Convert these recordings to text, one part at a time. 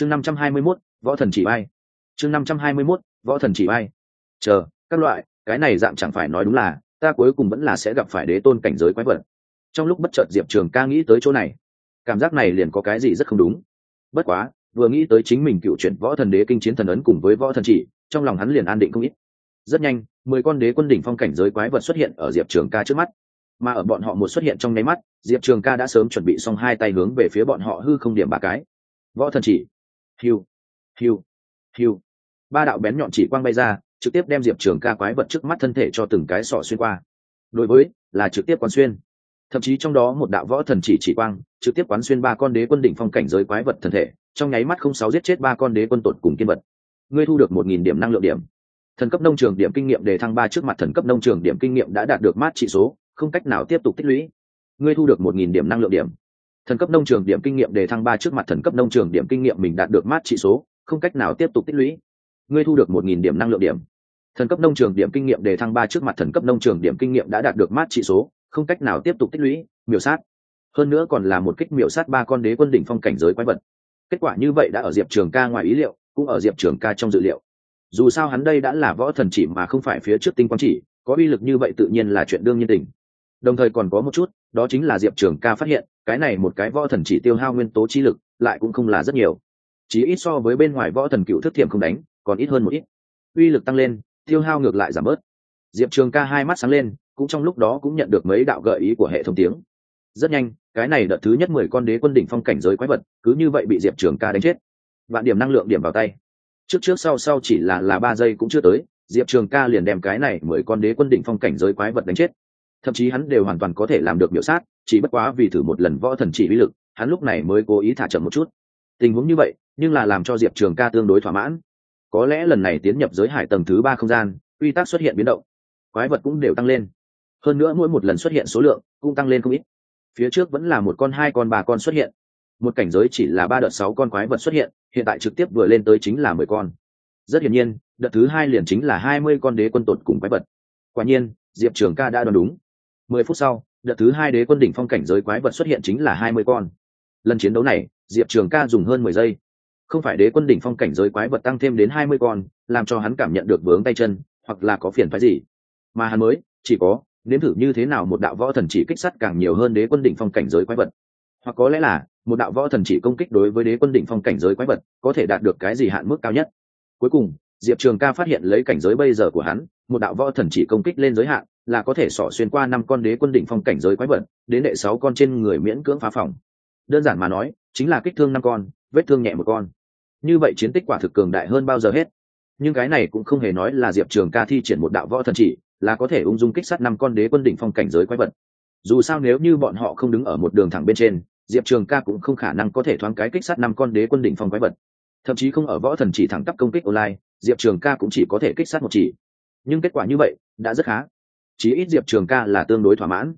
chương năm trăm hai mươi mốt, võ thần chỉ bay. chương năm trăm hai mươi mốt, võ thần chỉ bay. Chờ, các loại, cái này dạng chẳng phải nói đúng là, ta cuối cùng vẫn là sẽ gặp phải đế tôn cảnh giới quái vật. Trong lúc bất chợt diệp trường ca nghĩ tới chỗ này, cảm giác này liền có cái gì rất không đúng. Bất quá, vừa nghĩ tới chính mình cựu chuyển võ thần đế kinh chiến thần ấn cùng với võ thần chỉ, trong lòng hắn liền an định không ít. Rất nhanh, mười con đế quân đỉnh phong cảnh giới quái vật xuất hiện ở diệp trường ca trước mắt. Mà ở bọn họ một xuất hiện trong nháy mắt, diệp trường ca đã sớm chuẩn bị xong hai tay hướng về phía bọn họ hư không điểm ba cái. Võ thần chỉ hiu hiu hiu. Ba đạo bén nhọn chỉ quang bay ra, trực tiếp đem diệp trường ca quái vật trước mắt thân thể cho từng cái sọ xuyên qua. Đối với, là trực tiếp quán xuyên. Thậm chí trong đó một đạo võ thần chỉ chỉ quang, trực tiếp quán xuyên ba con đế quân đỉnh phong cảnh giới quái vật thân thể, trong nháy mắt không sáu giết chết ba con đế quân tột cùng kiên vật. Ngươi thu được một nghìn điểm năng lượng điểm. Thần cấp nông trường điểm kinh nghiệm đề thăng ba trước mặt thần cấp nông trường điểm kinh nghiệm đã đạt được mát trị số, không cách nào tiếp tục tích lũy. Ngươi thu được một nghìn điểm năng lượng điểm thần cấp nông trường điểm kinh nghiệm đề thăng ba trước mặt thần cấp nông trường điểm kinh nghiệm mình đạt được mát trị số, không cách nào tiếp tục tích lũy. Ngươi thu được một nghìn điểm năng lượng điểm. Thần cấp nông trường điểm kinh nghiệm đề thăng ba trước mặt thần cấp nông trường điểm kinh nghiệm đã đạt được mát trị số, không cách nào tiếp tục tích lũy, miểu sát. Hơn nữa còn là một kích miểu sát ba con đế quân đỉnh phong cảnh giới quái vật. Kết quả như vậy đã ở diệp trường ca ngoài ý liệu, cũng ở diệp trường ca trong dự liệu. Dù sao hắn đây đã là võ thần chỉ mà không phải phía trước tinh quang chỉ, có uy lực như vậy tự nhiên là chuyện đương nhiên tình đồng thời còn có một chút, đó chính là diệp trường ca phát hiện, cái này một cái võ thần chỉ tiêu hao nguyên tố chi lực, lại cũng không là rất nhiều. Chỉ ít so với bên ngoài võ thần cựu thức thiểm không đánh, còn ít hơn một ít. Uy lực tăng lên, tiêu hao ngược lại giảm bớt. Diệp trường ca hai mắt sáng lên, cũng trong lúc đó cũng nhận được mấy đạo gợi ý của hệ thống tiếng. Rất nhanh, cái này đợt thứ nhất mười con đế quân đỉnh phong cảnh giới quái vật, cứ như vậy bị diệp trường ca đánh chết. Vạn điểm năng lượng điểm vào tay. Trước trước sau sau chỉ là là ba giây cũng chưa tới, diệp trường ca liền đem cái này mười con đế quân đỉnh phong cảnh giới quái vật đánh chết thậm chí hắn đều hoàn toàn có thể làm được biểu sát, chỉ bất quá vì thử một lần võ thần chỉ uy lực, hắn lúc này mới cố ý thả chậm một chút. Tình huống như vậy, nhưng là làm cho diệp trường ca tương đối thỏa mãn. Có lẽ lần này tiến nhập giới hải tầng thứ ba không gian, quy tắc xuất hiện biến động, quái vật cũng đều tăng lên. Hơn nữa mỗi một lần xuất hiện số lượng cũng tăng lên không ít. Phía trước vẫn là một con, hai con, ba con xuất hiện. Một cảnh giới chỉ là ba đợt sáu con quái vật xuất hiện hiện tại trực tiếp vừa lên tới chính là mười con. Rất hiển nhiên, đợt thứ hai liền chính là hai mươi con đế quân tột cùng quái vật. Quả nhiên, diệp trường ca đã đoán đúng mười phút sau, đợt thứ hai đế quân đỉnh phong cảnh giới quái vật xuất hiện chính là hai mươi con. Lần chiến đấu này, diệp trường ca dùng hơn mười giây. Không phải đế quân đỉnh phong cảnh giới quái vật tăng thêm đến hai mươi con, làm cho hắn cảm nhận được vướng tay chân, hoặc là có phiền phái gì. Mà hắn mới, chỉ có, nếm thử như thế nào một đạo võ thần chỉ kích sát càng nhiều hơn đế quân đỉnh phong cảnh giới quái vật. Hoặc có lẽ là, một đạo võ thần chỉ công kích đối với đế quân đỉnh phong cảnh giới quái vật, có thể đạt được cái gì hạn mức cao nhất? Cuối cùng, diệp trường ca phát hiện lấy cảnh giới bây giờ của hắn, một đạo võ thần chỉ công kích lên giới hạn là có thể xỏ xuyên qua năm con đế quân đỉnh phong cảnh giới quái vật, đến đệ sáu con trên người miễn cưỡng phá phòng. Đơn giản mà nói, chính là kích thương năm con, vết thương nhẹ một con. Như vậy chiến tích quả thực cường đại hơn bao giờ hết. Nhưng cái này cũng không hề nói là diệp trường ca thi triển một đạo võ thần chỉ, là có thể ung dung kích sát năm con đế quân đỉnh phong cảnh giới quái vật. Dù sao nếu như bọn họ không đứng ở một đường thẳng bên trên, diệp trường ca cũng không khả năng có thể thoáng cái kích sát năm con đế quân đỉnh phong quái vật. Thậm chí không ở võ thần chỉ thẳng tắp công kích online, diệp trường ca cũng chỉ có thể kích sát một chỉ. Nhưng kết quả như vậy, đã rất khá chí ít diệp trường ca là tương đối thỏa mãn.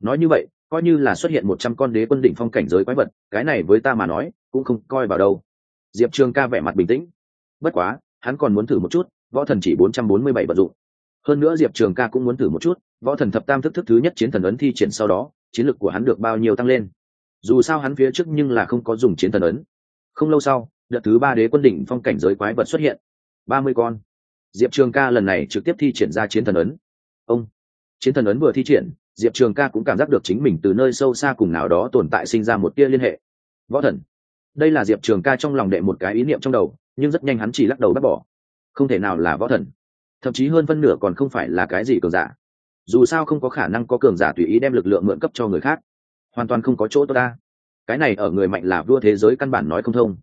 Nói như vậy, coi như là xuất hiện một trăm con đế quân đỉnh phong cảnh giới quái vật, cái này với ta mà nói, cũng không coi vào đâu. Diệp trường ca vẻ mặt bình tĩnh. Bất quá, hắn còn muốn thử một chút, võ thần chỉ bốn trăm bốn mươi bảy vật dụng. Hơn nữa diệp trường ca cũng muốn thử một chút, võ thần thập tam thức thức thứ nhất chiến thần ấn thi triển sau đó, chiến lược của hắn được bao nhiêu tăng lên. Dù sao hắn phía trước nhưng là không có dùng chiến thần ấn. Không lâu sau, đợt thứ ba đế quân đỉnh phong cảnh giới quái vật xuất hiện. ba mươi con. Diệp trường ca lần này trực tiếp thi triển ra chiến thần ấn. Ông chiến thần ấn vừa thi triển, diệp trường ca cũng cảm giác được chính mình từ nơi sâu xa cùng nào đó tồn tại sinh ra một tia liên hệ. Võ thần, đây là diệp trường ca trong lòng đệ một cái ý niệm trong đầu, nhưng rất nhanh hắn chỉ lắc đầu bác bỏ. Không thể nào là võ thần. Thậm chí hơn phân nửa còn không phải là cái gì cường giả. Dù sao không có khả năng có cường giả tùy ý đem lực lượng mượn cấp cho người khác. Hoàn toàn không có chỗ tốt ta. Cái này ở người mạnh là vua thế giới căn bản nói không thông.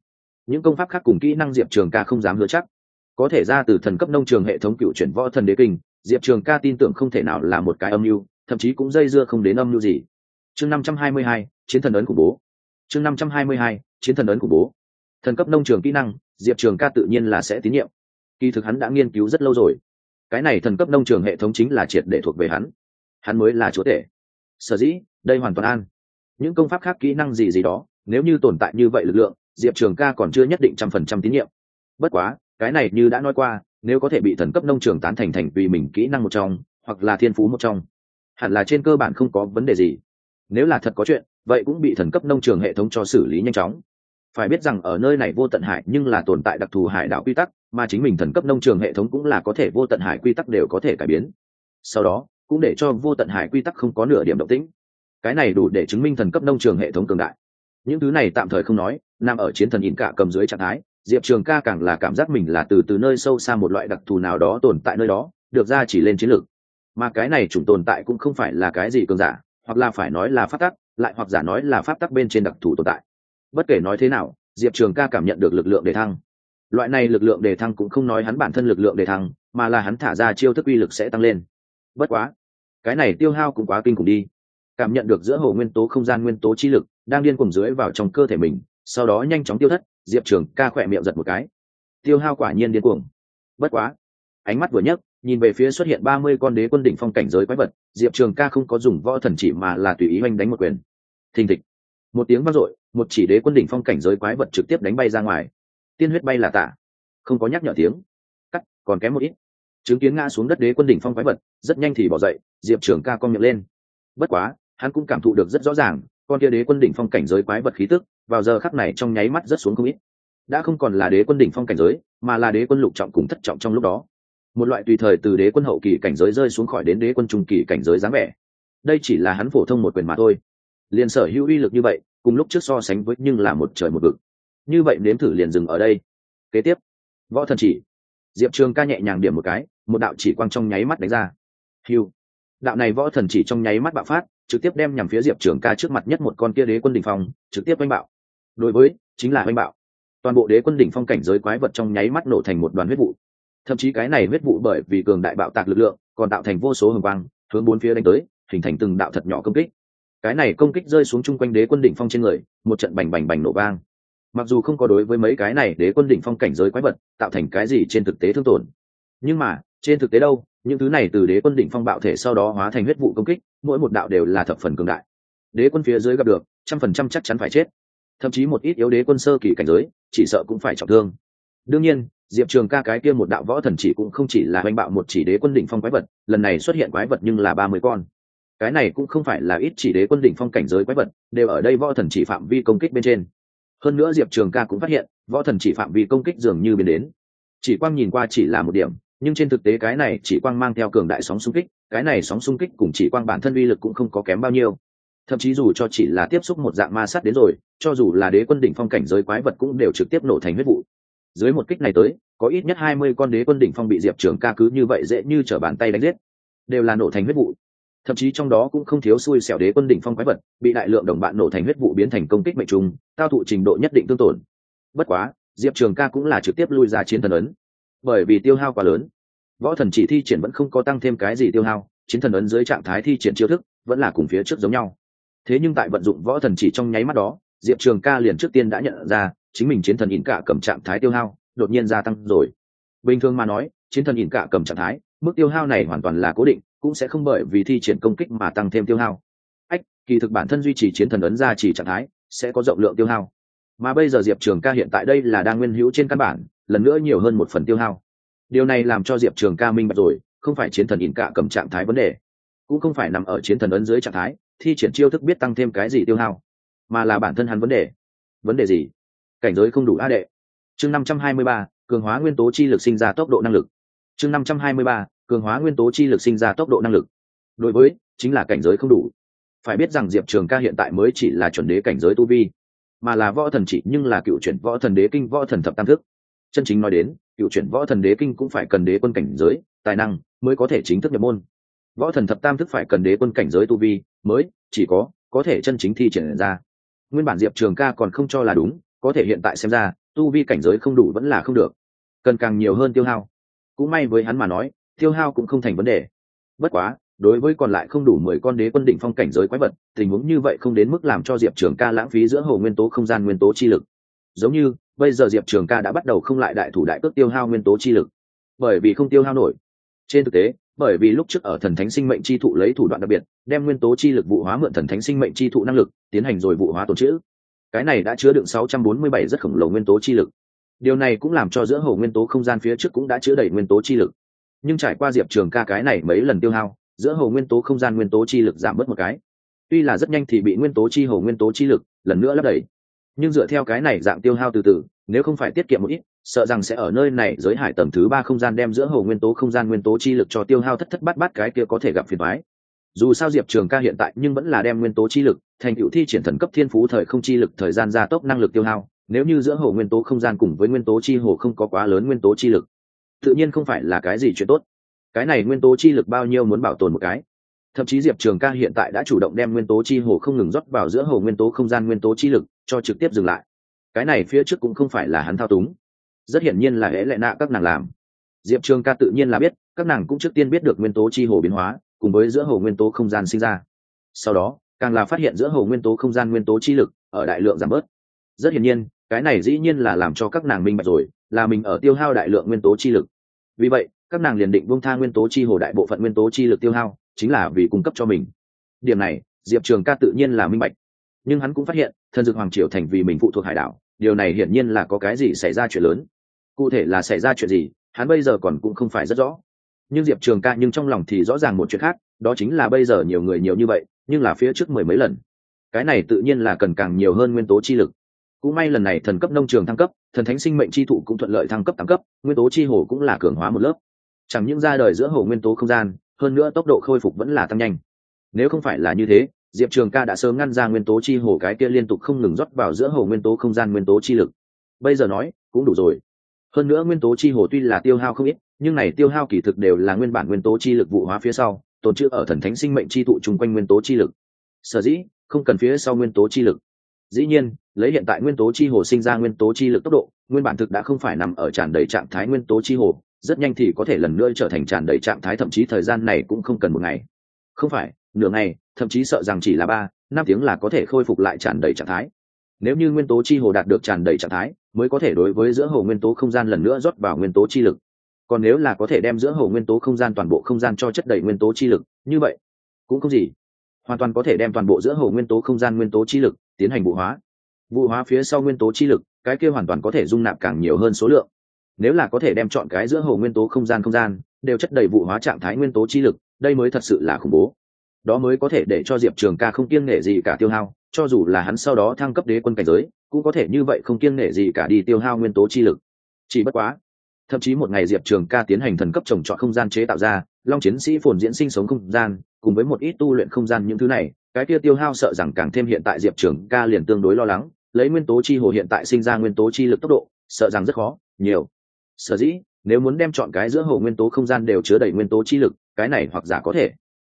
Những công pháp khác cùng kỹ năng diệp trường ca không dám hứa chắc. Có thể ra từ thần cấp nông trường hệ thống cựu chuyển võ thần đế kinh diệp trường ca tin tưởng không thể nào là một cái âm mưu, thậm chí cũng dây dưa không đến âm mưu gì. Chương năm trăm hai mươi hai, chiến thần ấn khủng bố. Chương năm trăm hai mươi hai, chiến thần ấn khủng bố. Thần cấp nông trường kỹ năng, diệp trường ca tự nhiên là sẽ tín nhiệm. Kỳ thực hắn đã nghiên cứu rất lâu rồi. Cái này thần cấp nông trường hệ thống chính là triệt để thuộc về hắn. Hắn mới là chúa tể. Sở dĩ, đây hoàn toàn an. Những công pháp khác kỹ năng gì gì đó, nếu như tồn tại như vậy lực lượng, diệp trường ca còn chưa nhất định trăm phần trăm tín nhiệm. Bất quá, cái này như đã nói qua nếu có thể bị thần cấp nông trường tán thành thành vì mình kỹ năng một trong, hoặc là thiên phú một trong, hẳn là trên cơ bản không có vấn đề gì. Nếu là thật có chuyện, vậy cũng bị thần cấp nông trường hệ thống cho xử lý nhanh chóng. Phải biết rằng ở nơi này vô tận hải nhưng là tồn tại đặc thù hải đạo quy tắc, mà chính mình thần cấp nông trường hệ thống cũng là có thể vô tận hải quy tắc đều có thể cải biến. Sau đó, cũng để cho vô tận hải quy tắc không có nửa điểm động tĩnh. Cái này đủ để chứng minh thần cấp nông trường hệ thống cường đại. Những thứ này tạm thời không nói, nằm ở chiến thần nhìn cả cầm dưới trạng thái diệp trường ca càng là cảm giác mình là từ từ nơi sâu xa một loại đặc thù nào đó tồn tại nơi đó, được ra chỉ lên chiến lược. Mà cái này chủng tồn tại cũng không phải là cái gì cường giả, hoặc là phải nói là pháp tắc, lại hoặc giả nói là pháp tắc bên trên đặc thù tồn tại. Bất kể nói thế nào, diệp trường ca cảm nhận được lực lượng đề thăng. Loại này lực lượng đề thăng cũng không nói hắn bản thân lực lượng đề thăng, mà là hắn thả ra chiêu thức uy lực sẽ tăng lên. Bất quá, cái này tiêu hao cũng quá kinh khủng đi. Cảm nhận được giữa hồ nguyên tố không gian nguyên tố chi lực đang điên cùng dưới vào trong cơ thể mình, sau đó nhanh chóng tiêu thất diệp trường ca khỏe miệng giật một cái. Tiêu hao quả nhiên điên cuồng. Bất quá, ánh mắt vừa nhấc, nhìn về phía xuất hiện ba mươi con đế quân đỉnh phong cảnh giới quái vật, diệp trường ca không có dùng võ thần chỉ mà là tùy ý oanh đánh một quyền. Thình thịch. Một tiếng vang dội, một chỉ đế quân đỉnh phong cảnh giới quái vật trực tiếp đánh bay ra ngoài. Tiên huyết bay là tả. Không có nhắc nhở tiếng. Cắt, còn kém một ít. Chứng kiến ngã xuống đất đế quân đỉnh phong quái vật, rất nhanh thì bỏ dậy, diệp trường ca con miệng lên. Bất quá, hắn cũng cảm thụ được rất rõ ràng con kia đế quân đỉnh phong cảnh giới quái vật khí tức, vào giờ khắc này trong nháy mắt rất xuống không ít. Đã không còn là đế quân đỉnh phong cảnh giới, mà là đế quân lục trọng cùng thất trọng trong lúc đó. Một loại tùy thời từ đế quân hậu kỳ cảnh giới rơi xuống khỏi đến đế quân trung kỳ cảnh giới dáng vẻ. Đây chỉ là hắn phổ thông một quyền mà thôi. Liền sở hữu uy lực như vậy, cùng lúc trước so sánh với nhưng là một trời một vực. Như vậy nếm thử liền dừng ở đây. Kế tiếp, võ thần chỉ. Diệp trường ca nhẹ nhàng điểm một cái, một đạo chỉ quang trong nháy mắt đánh ra. Hiu đạo này võ thần chỉ trong nháy mắt bạo phát trực tiếp đem nhằm phía diệp trường ca trước mặt nhất một con kia đế quân đỉnh phong, trực tiếp oanh bạo. Đối với, chính là oanh bạo. Toàn bộ đế quân đỉnh phong cảnh giới quái vật trong nháy mắt nổ thành một đoàn huyết vụ. Thậm chí cái này huyết vụ bởi vì cường đại bạo tạc lực lượng, còn tạo thành vô số hồng quang, hướng bốn phía đánh tới, hình thành từng đạo thật nhỏ công kích. Cái này công kích rơi xuống chung quanh đế quân đỉnh phong trên người, một trận bành bành bành nổ vang. Mặc dù không có đối với mấy cái này đế quân đỉnh phong cảnh giới quái vật tạo thành cái gì trên thực tế thương tổn, nhưng mà, trên thực tế đâu những thứ này từ đế quân đỉnh phong bạo thể sau đó hóa thành huyết vụ công kích, mỗi một đạo đều là thập phần cường đại. Đế quân phía dưới gặp được, trăm phần trăm chắc chắn phải chết. Thậm chí một ít yếu đế quân sơ kỳ cảnh giới, chỉ sợ cũng phải trọng thương. Đương nhiên, diệp trường ca cái kia một đạo võ thần chỉ cũng không chỉ là oanh bạo một chỉ đế quân đỉnh phong quái vật, lần này xuất hiện quái vật nhưng là ba mươi con. Cái này cũng không phải là ít chỉ đế quân đỉnh phong cảnh giới quái vật, đều ở đây võ thần chỉ phạm vi công kích bên trên. Hơn nữa diệp trường ca cũng phát hiện, võ thần chỉ phạm vi công kích dường như biến đến. Chỉ quang nhìn qua chỉ là một điểm nhưng trên thực tế cái này chỉ quang mang theo cường đại sóng xung kích, cái này sóng xung kích cùng chỉ quang bản thân uy lực cũng không có kém bao nhiêu. Thậm chí dù cho chỉ là tiếp xúc một dạng ma sát đến rồi, cho dù là đế quân đỉnh phong cảnh giới quái vật cũng đều trực tiếp nổ thành huyết vụ. Dưới một kích này tới, có ít nhất hai mươi con đế quân đỉnh phong bị diệp trường ca cứ như vậy dễ như t r ở bàn tay đánh giết. Đều là nổ thành huyết vụ. Thậm chí trong đó cũng không thiếu xui xẻo đế quân đỉnh phong quái vật, bị đại lượng đồng bạn nổ thành huyết vụ biến thành công kích mệnh trùng, tao thụ trình độ nhất định tương tổn. Bất quá, diệp trường ca cũng là trực tiếp lui ra chiến thần ấn bởi vì tiêu hao quá lớn. Võ thần chỉ thi triển vẫn không có tăng thêm cái gì tiêu hao, chiến thần ấn dưới trạng thái thi triển chiêu thức vẫn là cùng phía trước giống nhau. Thế nhưng tại vận dụng võ thần chỉ trong nháy mắt đó, diệp trường ca liền trước tiên đã nhận ra, chính mình chiến thần ỉn cả cầm trạng thái tiêu hao đột nhiên gia tăng rồi. Bình thường mà nói, chiến thần ỉn cả cầm trạng thái, mức tiêu hao này hoàn toàn là cố định, cũng sẽ không bởi vì thi triển công kích mà tăng thêm tiêu hao. Ách, kỳ thực bản thân duy trì chiến thần ấn ra chỉ trạng thái sẽ có rộng lượng tiêu hao mà bây giờ diệp trường ca hiện tại đây là đang nguyên hữu trên căn bản, lần nữa nhiều hơn một phần tiêu hao. Điều này làm cho diệp trường ca minh bạch rồi, không phải chiến thần ỉn cả cầm trạng thái vấn đề, cũng không phải nằm ở chiến thần ấn dưới trạng thái, thi triển chiêu thức biết tăng thêm cái gì tiêu hao, mà là bản thân hắn vấn đề. Vấn đề gì? Cảnh giới không đủ a đệ. Chương năm trăm hai mươi ba, cường hóa nguyên tố chi lực sinh ra tốc độ năng lực. Chương năm trăm hai mươi ba, cường hóa nguyên tố chi lực sinh ra tốc độ năng lực. Đối với, chính là cảnh giới không đủ. Phải biết rằng diệp trường ca hiện tại mới chỉ là chuẩn đế cảnh giới tu vi mà là võ thần chỉ, nhưng là cựu chuyển võ thần đế kinh, võ thần thập tam thức. Chân chính nói đến, cựu chuyển võ thần đế kinh cũng phải cần đế quân cảnh giới, tài năng mới có thể chính thức nhập môn. Võ thần thập tam thức phải cần đế quân cảnh giới tu vi mới chỉ có có thể chân chính thi triển ra. Nguyên bản diệp trường ca còn không cho là đúng, có thể hiện tại xem ra, tu vi cảnh giới không đủ vẫn là không được. Cần càng nhiều hơn tiêu hao. Cũng may với hắn mà nói, tiêu hao cũng không thành vấn đề. Bất quá đối với còn lại không đủ mười con đế quân đỉnh phong cảnh giới quái vật, tình huống như vậy không đến mức làm cho diệp trường ca lãng phí giữa hồ nguyên tố không gian nguyên tố chi lực. Giống như, bây giờ diệp trường ca đã bắt đầu không lại đại thủ đại cước tiêu hao nguyên tố chi lực. Bởi vì không tiêu hao nổi. Trên thực tế, bởi vì lúc trước ở thần thánh sinh mệnh chi thụ lấy thủ đoạn đặc biệt, đem nguyên tố chi lực vụ hóa mượn thần thánh sinh mệnh chi thụ năng lực, tiến hành rồi vụ hóa tổn chữ cái này đã chứa đựng 647 rất khổng lồ nguyên tố chi lực. Điều này cũng làm cho giữa hồ nguyên tố không gian phía trước cũng đã chứa đầy nguyên tố chi lực. Nhưng trải qua diệp trường ca cái này mấy lần tiêu hao giữa hồ nguyên tố không gian nguyên tố chi lực giảm bớt một cái tuy là rất nhanh thì bị nguyên tố chi hồ nguyên tố chi lực lần nữa lấp đầy nhưng dựa theo cái này dạng tiêu hao từ từ nếu không phải tiết kiệm một ít sợ rằng sẽ ở nơi này giới hải tầng thứ ba không gian đem giữa hồ nguyên tố không gian nguyên tố chi lực cho tiêu hao thất thất bát bát cái kia có thể gặp phiền mái dù sao diệp trường ca hiện tại nhưng vẫn là đem nguyên tố chi lực thành cựu thi triển thần cấp thiên phú thời không chi lực thời gian gia tốc năng lực tiêu hao nếu như giữa hồ nguyên tố không gian cùng với nguyên tố chi hồ không có quá lớn nguyên tố chi lực tự nhiên không phải là cái gì chuyện tốt cái này nguyên tố chi lực bao nhiêu muốn bảo tồn một cái. Thậm chí diệp trường ca hiện tại đã chủ động đem nguyên tố chi hồ không ngừng rót vào giữa hồ nguyên tố không gian nguyên tố chi lực, cho trực tiếp dừng lại. Cái này phía trước cũng không phải là hắn thao túng. Rất hiển nhiên là hễ lệ nạ các nàng làm. Diệp trường ca tự nhiên là biết, các nàng cũng trước tiên biết được nguyên tố chi hồ biến hóa, cùng với giữa hồ nguyên tố không gian sinh ra. Sau đó, càng là phát hiện giữa hồ nguyên tố không gian nguyên tố chi lực ở đại lượng giảm bớt. Rất hiển nhiên, cái này dĩ nhiên là làm cho các nàng minh bạch rồi, là mình ở tiêu hao đại lượng nguyên tố chi lực. Vì vậy các nàng liền định buông tha nguyên tố chi hồ đại bộ phận nguyên tố chi lực tiêu hao, chính là vì cung cấp cho mình. Điểm này, diệp trường ca tự nhiên là minh bạch. Nhưng hắn cũng phát hiện, thần dược hoàng triều thành vì mình phụ thuộc hải đảo, điều này hiển nhiên là có cái gì xảy ra chuyện lớn. Cụ thể là xảy ra chuyện gì, hắn bây giờ còn cũng không phải rất rõ. Nhưng diệp trường ca nhưng trong lòng thì rõ ràng một chuyện khác, đó chính là bây giờ nhiều người nhiều như vậy, nhưng là phía trước mười mấy lần. Cái này tự nhiên là cần càng nhiều hơn nguyên tố chi lực. Cũng may lần này thần cấp nông trường thăng cấp, thần thánh sinh mệnh chi thụ cũng thuận lợi thăng cấp tăng cấp, nguyên tố chi hồ cũng là cường hóa một lớp chẳng những ra đời giữa hồ nguyên tố không gian hơn nữa tốc độ khôi phục vẫn là tăng nhanh nếu không phải là như thế diệp trường ca đã sớm ngăn ra nguyên tố chi hồ cái kia liên tục không ngừng rót vào giữa hồ nguyên tố không gian nguyên tố chi lực bây giờ nói cũng đủ rồi hơn nữa nguyên tố chi hồ tuy là tiêu hao không ít nhưng này tiêu hao kỳ thực đều là nguyên bản nguyên tố chi lực vụ hóa phía sau tồn trữ ở thần thánh sinh mệnh chi thụ chung quanh nguyên tố chi lực sở dĩ không cần phía sau nguyên tố chi lực dĩ nhiên lấy hiện tại nguyên tố chi hồ sinh ra nguyên tố chi lực tốc độ nguyên bản thực đã không phải nằm ở tràn đầy trạng thái nguyên tố chi hồ rất nhanh thì có thể lần nữa trở thành tràn đầy trạng thái, thậm chí thời gian này cũng không cần một ngày. Không phải, nửa ngày, thậm chí sợ rằng chỉ là ba, năm tiếng là có thể khôi phục lại tràn đầy trạng thái. Nếu như nguyên tố chi hồ đạt được tràn đầy trạng thái, mới có thể đối với giữa hồ nguyên tố không gian lần nữa rót vào nguyên tố chi lực. Còn nếu là có thể đem giữa hồ nguyên tố không gian toàn bộ không gian cho chất đầy nguyên tố chi lực, như vậy, cũng không gì. Hoàn toàn có thể đem toàn bộ giữa hồ nguyên tố không gian nguyên tố chi lực tiến hành vụ hóa. Vụ hóa phía sau nguyên tố chi lực, cái kia hoàn toàn có thể dung nạp càng nhiều hơn số lượng nếu là có thể đem chọn cái giữa hồ nguyên tố không gian không gian, đều chất đầy vụ hóa trạng thái nguyên tố chi lực, đây mới thật sự là khủng bố. Đó mới có thể để cho diệp trường ca không kiêng nể gì cả tiêu hao, cho dù là hắn sau đó thăng cấp đế quân cảnh giới, cũng có thể như vậy không kiêng nể gì cả đi tiêu hao nguyên tố chi lực. Chỉ bất quá, thậm chí một ngày diệp trường ca tiến hành thần cấp trồng trọt không gian chế tạo ra, long chiến sĩ phồn diễn sinh sống không gian, cùng với một ít tu luyện không gian những thứ này, cái kia tiêu hao sợ rằng càng thêm hiện tại diệp trường ca liền tương đối lo lắng, lấy nguyên tố chi hồ hiện tại sinh ra nguyên tố chi lực tốc độ, sợ rằng rất khó, nhiều sở dĩ nếu muốn đem chọn cái giữa hồ nguyên tố không gian đều chứa đầy nguyên tố chi lực cái này hoặc giả có thể.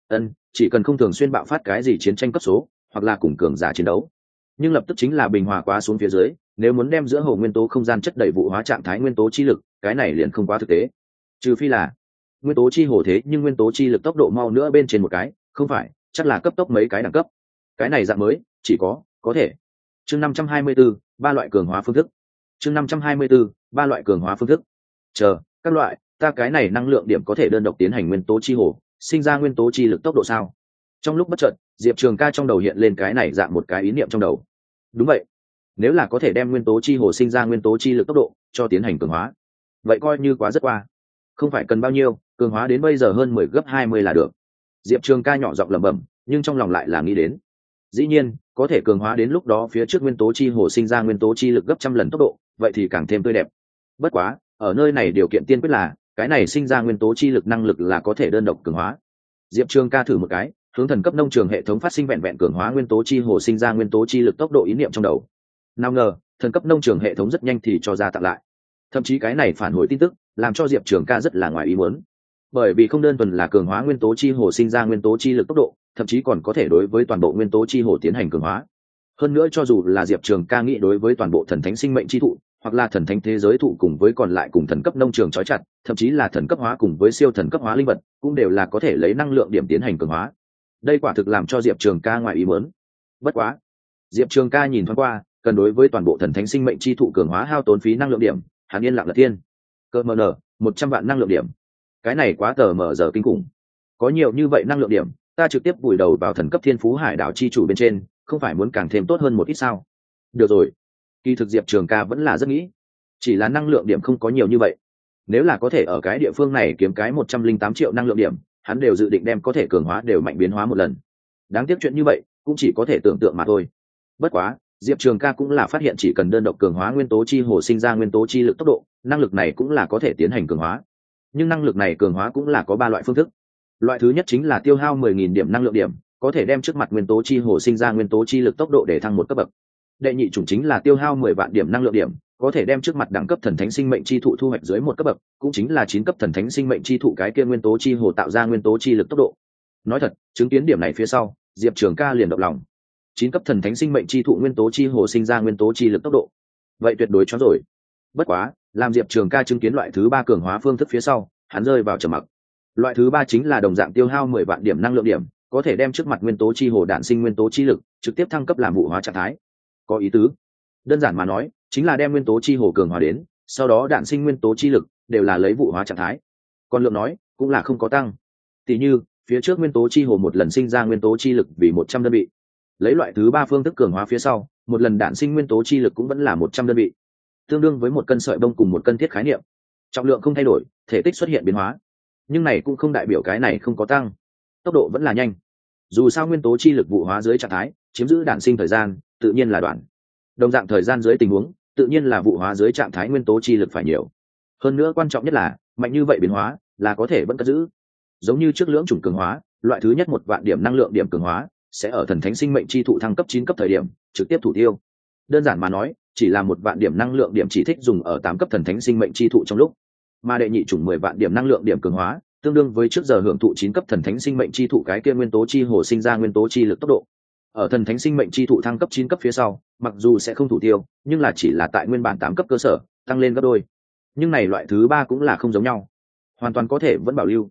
Ân chỉ cần không thường xuyên bạo phát cái gì chiến tranh cấp số hoặc là cùng cường giả chiến đấu. Nhưng lập tức chính là bình hòa quá xuống phía dưới nếu muốn đem giữa hồ nguyên tố không gian chất đầy vụ hóa trạng thái nguyên tố chi lực cái này liền không quá thực tế. Trừ phi là nguyên tố chi hồ thế nhưng nguyên tố chi lực tốc độ mau nữa bên trên một cái không phải chắc là cấp tốc mấy cái đẳng cấp. Cái này dạng mới chỉ có có thể. Chương năm trăm hai mươi 524, ba loại cường hóa phương thức. Chương năm trăm hai mươi 524, ba loại cường hóa phương thức chờ, các loại, ta cái này năng lượng điểm có thể đơn độc tiến hành nguyên tố chi hồ, sinh ra nguyên tố chi lực tốc độ sao? Trong lúc bất chợt, diệp trường ca trong đầu hiện lên cái này dạng một cái ý niệm trong đầu. Đúng vậy. Nếu là có thể đem nguyên tố chi hồ sinh ra nguyên tố chi lực tốc độ cho tiến hành cường hóa, vậy coi như quá rất qua. Không phải cần bao nhiêu, cường hóa đến bây giờ hơn mười, gấp hai mươi là được. Diệp trường ca nhỏ giọng lẩm bẩm, nhưng trong lòng lại là nghĩ đến. Dĩ nhiên, có thể cường hóa đến lúc đó phía trước nguyên tố chi hồ sinh ra nguyên tố chi lực gấp trăm lần tốc độ, vậy thì càng thêm tươi đẹp. Bất quá ở nơi này điều kiện tiên quyết là, cái này sinh ra nguyên tố chi lực năng lực là có thể đơn độc cường hóa. Diệp trường ca thử một cái, hướng thần cấp nông trường hệ thống phát sinh vẹn vẹn cường hóa nguyên tố chi hồ sinh ra nguyên tố chi lực tốc độ ý niệm trong đầu. Nào ngờ, thần cấp nông trường hệ thống rất nhanh thì cho ra tặng lại. Thậm chí cái này phản hồi tin tức, làm cho diệp trường ca rất là ngoài ý muốn. Bởi vì không đơn thuần là cường hóa nguyên tố chi hồ sinh ra nguyên tố chi lực tốc độ, thậm chí còn có thể đối với toàn bộ nguyên tố chi hồ tiến hành cường hóa. Hơn nữa cho dù là diệp trường ca nghĩ đối với toàn bộ thần thánh sinh mệnh chi thụ hoặc là thần thánh thế giới thụ cùng với còn lại cùng thần cấp nông trường trói chặt, thậm chí là thần cấp hóa cùng với siêu thần cấp hóa linh vật, cũng đều là có thể lấy năng lượng điểm tiến hành cường hóa. Đây quả thực làm cho diệp trường ca ngoài ý mớn bất quá, diệp trường ca nhìn thoáng qua, cần đối với toàn bộ thần thánh sinh mệnh chi thụ cường hóa hao tốn phí năng lượng điểm hẳn yên lặng là thiên. Cơ mờ nở, một trăm vạn năng lượng điểm. Cái này quá tờ mở giờ kinh khủng. Có nhiều như vậy năng lượng điểm, ta trực tiếp vùi đầu vào thần cấp thiên phú hải đảo chi chủ bên trên, không phải muốn càng thêm tốt hơn một ít sao? Được rồi kỳ thực diệp trường ca vẫn là rất nghĩ. Chỉ là năng lượng điểm không có nhiều như vậy. Nếu là có thể ở cái địa phương này kiếm cái một trăm linh tám triệu năng lượng điểm, hắn đều dự định đem có thể cường hóa đều mạnh biến hóa một lần. Đáng tiếc chuyện như vậy, cũng chỉ có thể tưởng tượng mà thôi. Bất quá, diệp trường ca cũng là phát hiện chỉ cần đơn độc cường hóa nguyên tố chi hồ sinh ra nguyên tố chi lực tốc độ, năng lực này cũng là có thể tiến hành cường hóa. Nhưng năng lực này cường hóa cũng là có ba loại phương thức. Loại thứ nhất chính là tiêu hao mười nghìn điểm năng lượng điểm, có thể đem trước mặt nguyên tố chi hồ sinh ra nguyên tố chi lực tốc độ để thăng một cấp bậc đệ nhị chủng chính là tiêu hao mười vạn điểm năng lượng điểm, có thể đem trước mặt đẳng cấp thần thánh sinh mệnh chi thụ thu hoạch dưới một cấp bậc, cũng chính là chín cấp thần thánh sinh mệnh chi thụ cái kia nguyên tố chi hồ tạo ra nguyên tố chi lực tốc độ. Nói thật, chứng kiến điểm này phía sau, diệp trường ca liền động lòng. Chín cấp thần thánh sinh mệnh chi thụ nguyên tố chi hồ sinh ra nguyên tố chi lực tốc độ. Vậy tuyệt đối cho rồi. Bất quá, làm diệp trường ca chứng kiến loại thứ ba cường hóa phương thức phía sau, hắn rơi vào trầm mặc. Loại thứ ba chính là đồng dạng tiêu hao mười vạn điểm năng lượng điểm, có thể đem trước mặt nguyên tố chi hồ đạn sinh nguyên tố chi lực, trực tiếp thăng cấp làm vụ hóa trạng thái có ý tứ. Đơn giản mà nói, chính là đem nguyên tố chi hồ cường hóa đến, sau đó đạn sinh nguyên tố chi lực đều là lấy vụ hóa trạng thái. Còn lượng nói, cũng là không có tăng. Tỉ như, phía trước nguyên tố chi hồ một lần sinh ra nguyên tố chi lực vì một trăm đơn vị. Lấy loại thứ ba phương thức cường hóa phía sau, một lần đạn sinh nguyên tố chi lực cũng vẫn là một trăm đơn vị. Tương đương với một cân sợi bông cùng một cân thiết khái niệm. Trọng lượng không thay đổi, thể tích xuất hiện biến hóa. Nhưng này cũng không đại biểu cái này không có tăng. Tốc độ vẫn là nhanh. Dù sao nguyên tố chi lực vụ hóa dưới trạng thái, chiếm giữ đạn sinh thời gian tự nhiên là đoạn. Đồng dạng thời gian dưới tình huống, tự nhiên là vụ hóa dưới trạng thái nguyên tố chi lực phải nhiều. Hơn nữa quan trọng nhất là, mạnh như vậy biến hóa, là có thể vẫn cất giữ. Giống như trước lưỡng chủng cường hóa, loại thứ nhất một vạn điểm năng lượng điểm cường hóa, sẽ ở thần thánh sinh mệnh chi thụ thăng cấp chín cấp thời điểm, trực tiếp thủ tiêu. Đơn giản mà nói, chỉ là một vạn điểm năng lượng điểm chỉ thích dùng ở tám cấp thần thánh sinh mệnh chi thụ trong lúc. Mà đệ nhị chủng mười vạn điểm năng lượng điểm cường hóa, tương đương với trước giờ hưởng thụ chín cấp thần thánh sinh mệnh chi thụ cái kia nguyên tố chi hồ sinh ra nguyên tố chi lực tốc độ ở thần thánh sinh mệnh chi thụ thăng cấp chín cấp phía sau, mặc dù sẽ không thủ tiêu, nhưng là chỉ là tại nguyên bản tám cấp cơ sở, tăng lên gấp đôi. Nhưng này loại thứ ba cũng là không giống nhau. Hoàn toàn có thể vẫn bảo lưu.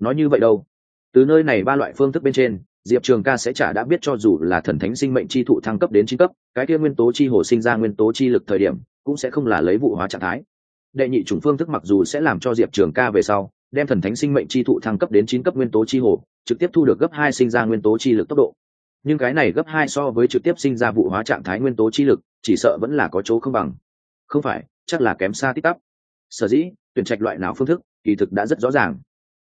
Nói như vậy đâu? Từ nơi này ba loại phương thức bên trên, diệp trường ca sẽ trả đã biết cho dù là thần thánh sinh mệnh chi thụ thăng cấp đến chín cấp, cái kia nguyên tố chi hồ sinh ra nguyên tố chi lực thời điểm, cũng sẽ không là lấy vụ hóa trạng thái. Đệ nhị chủng phương thức mặc dù sẽ làm cho diệp trường ca về sau, đem thần thánh sinh mệnh chi thụ thăng cấp đến chín cấp nguyên tố chi hồ, trực tiếp thu được gấp hai sinh ra nguyên tố chi lực tốc độ nhưng cái này gấp hai so với trực tiếp sinh ra vụ hóa trạng thái nguyên tố chi lực, chỉ sợ vẫn là có chỗ không bằng. Không phải, chắc là kém xa tít tắp sở dĩ, tuyển trạch loại nào phương thức, kỳ thực đã rất rõ ràng.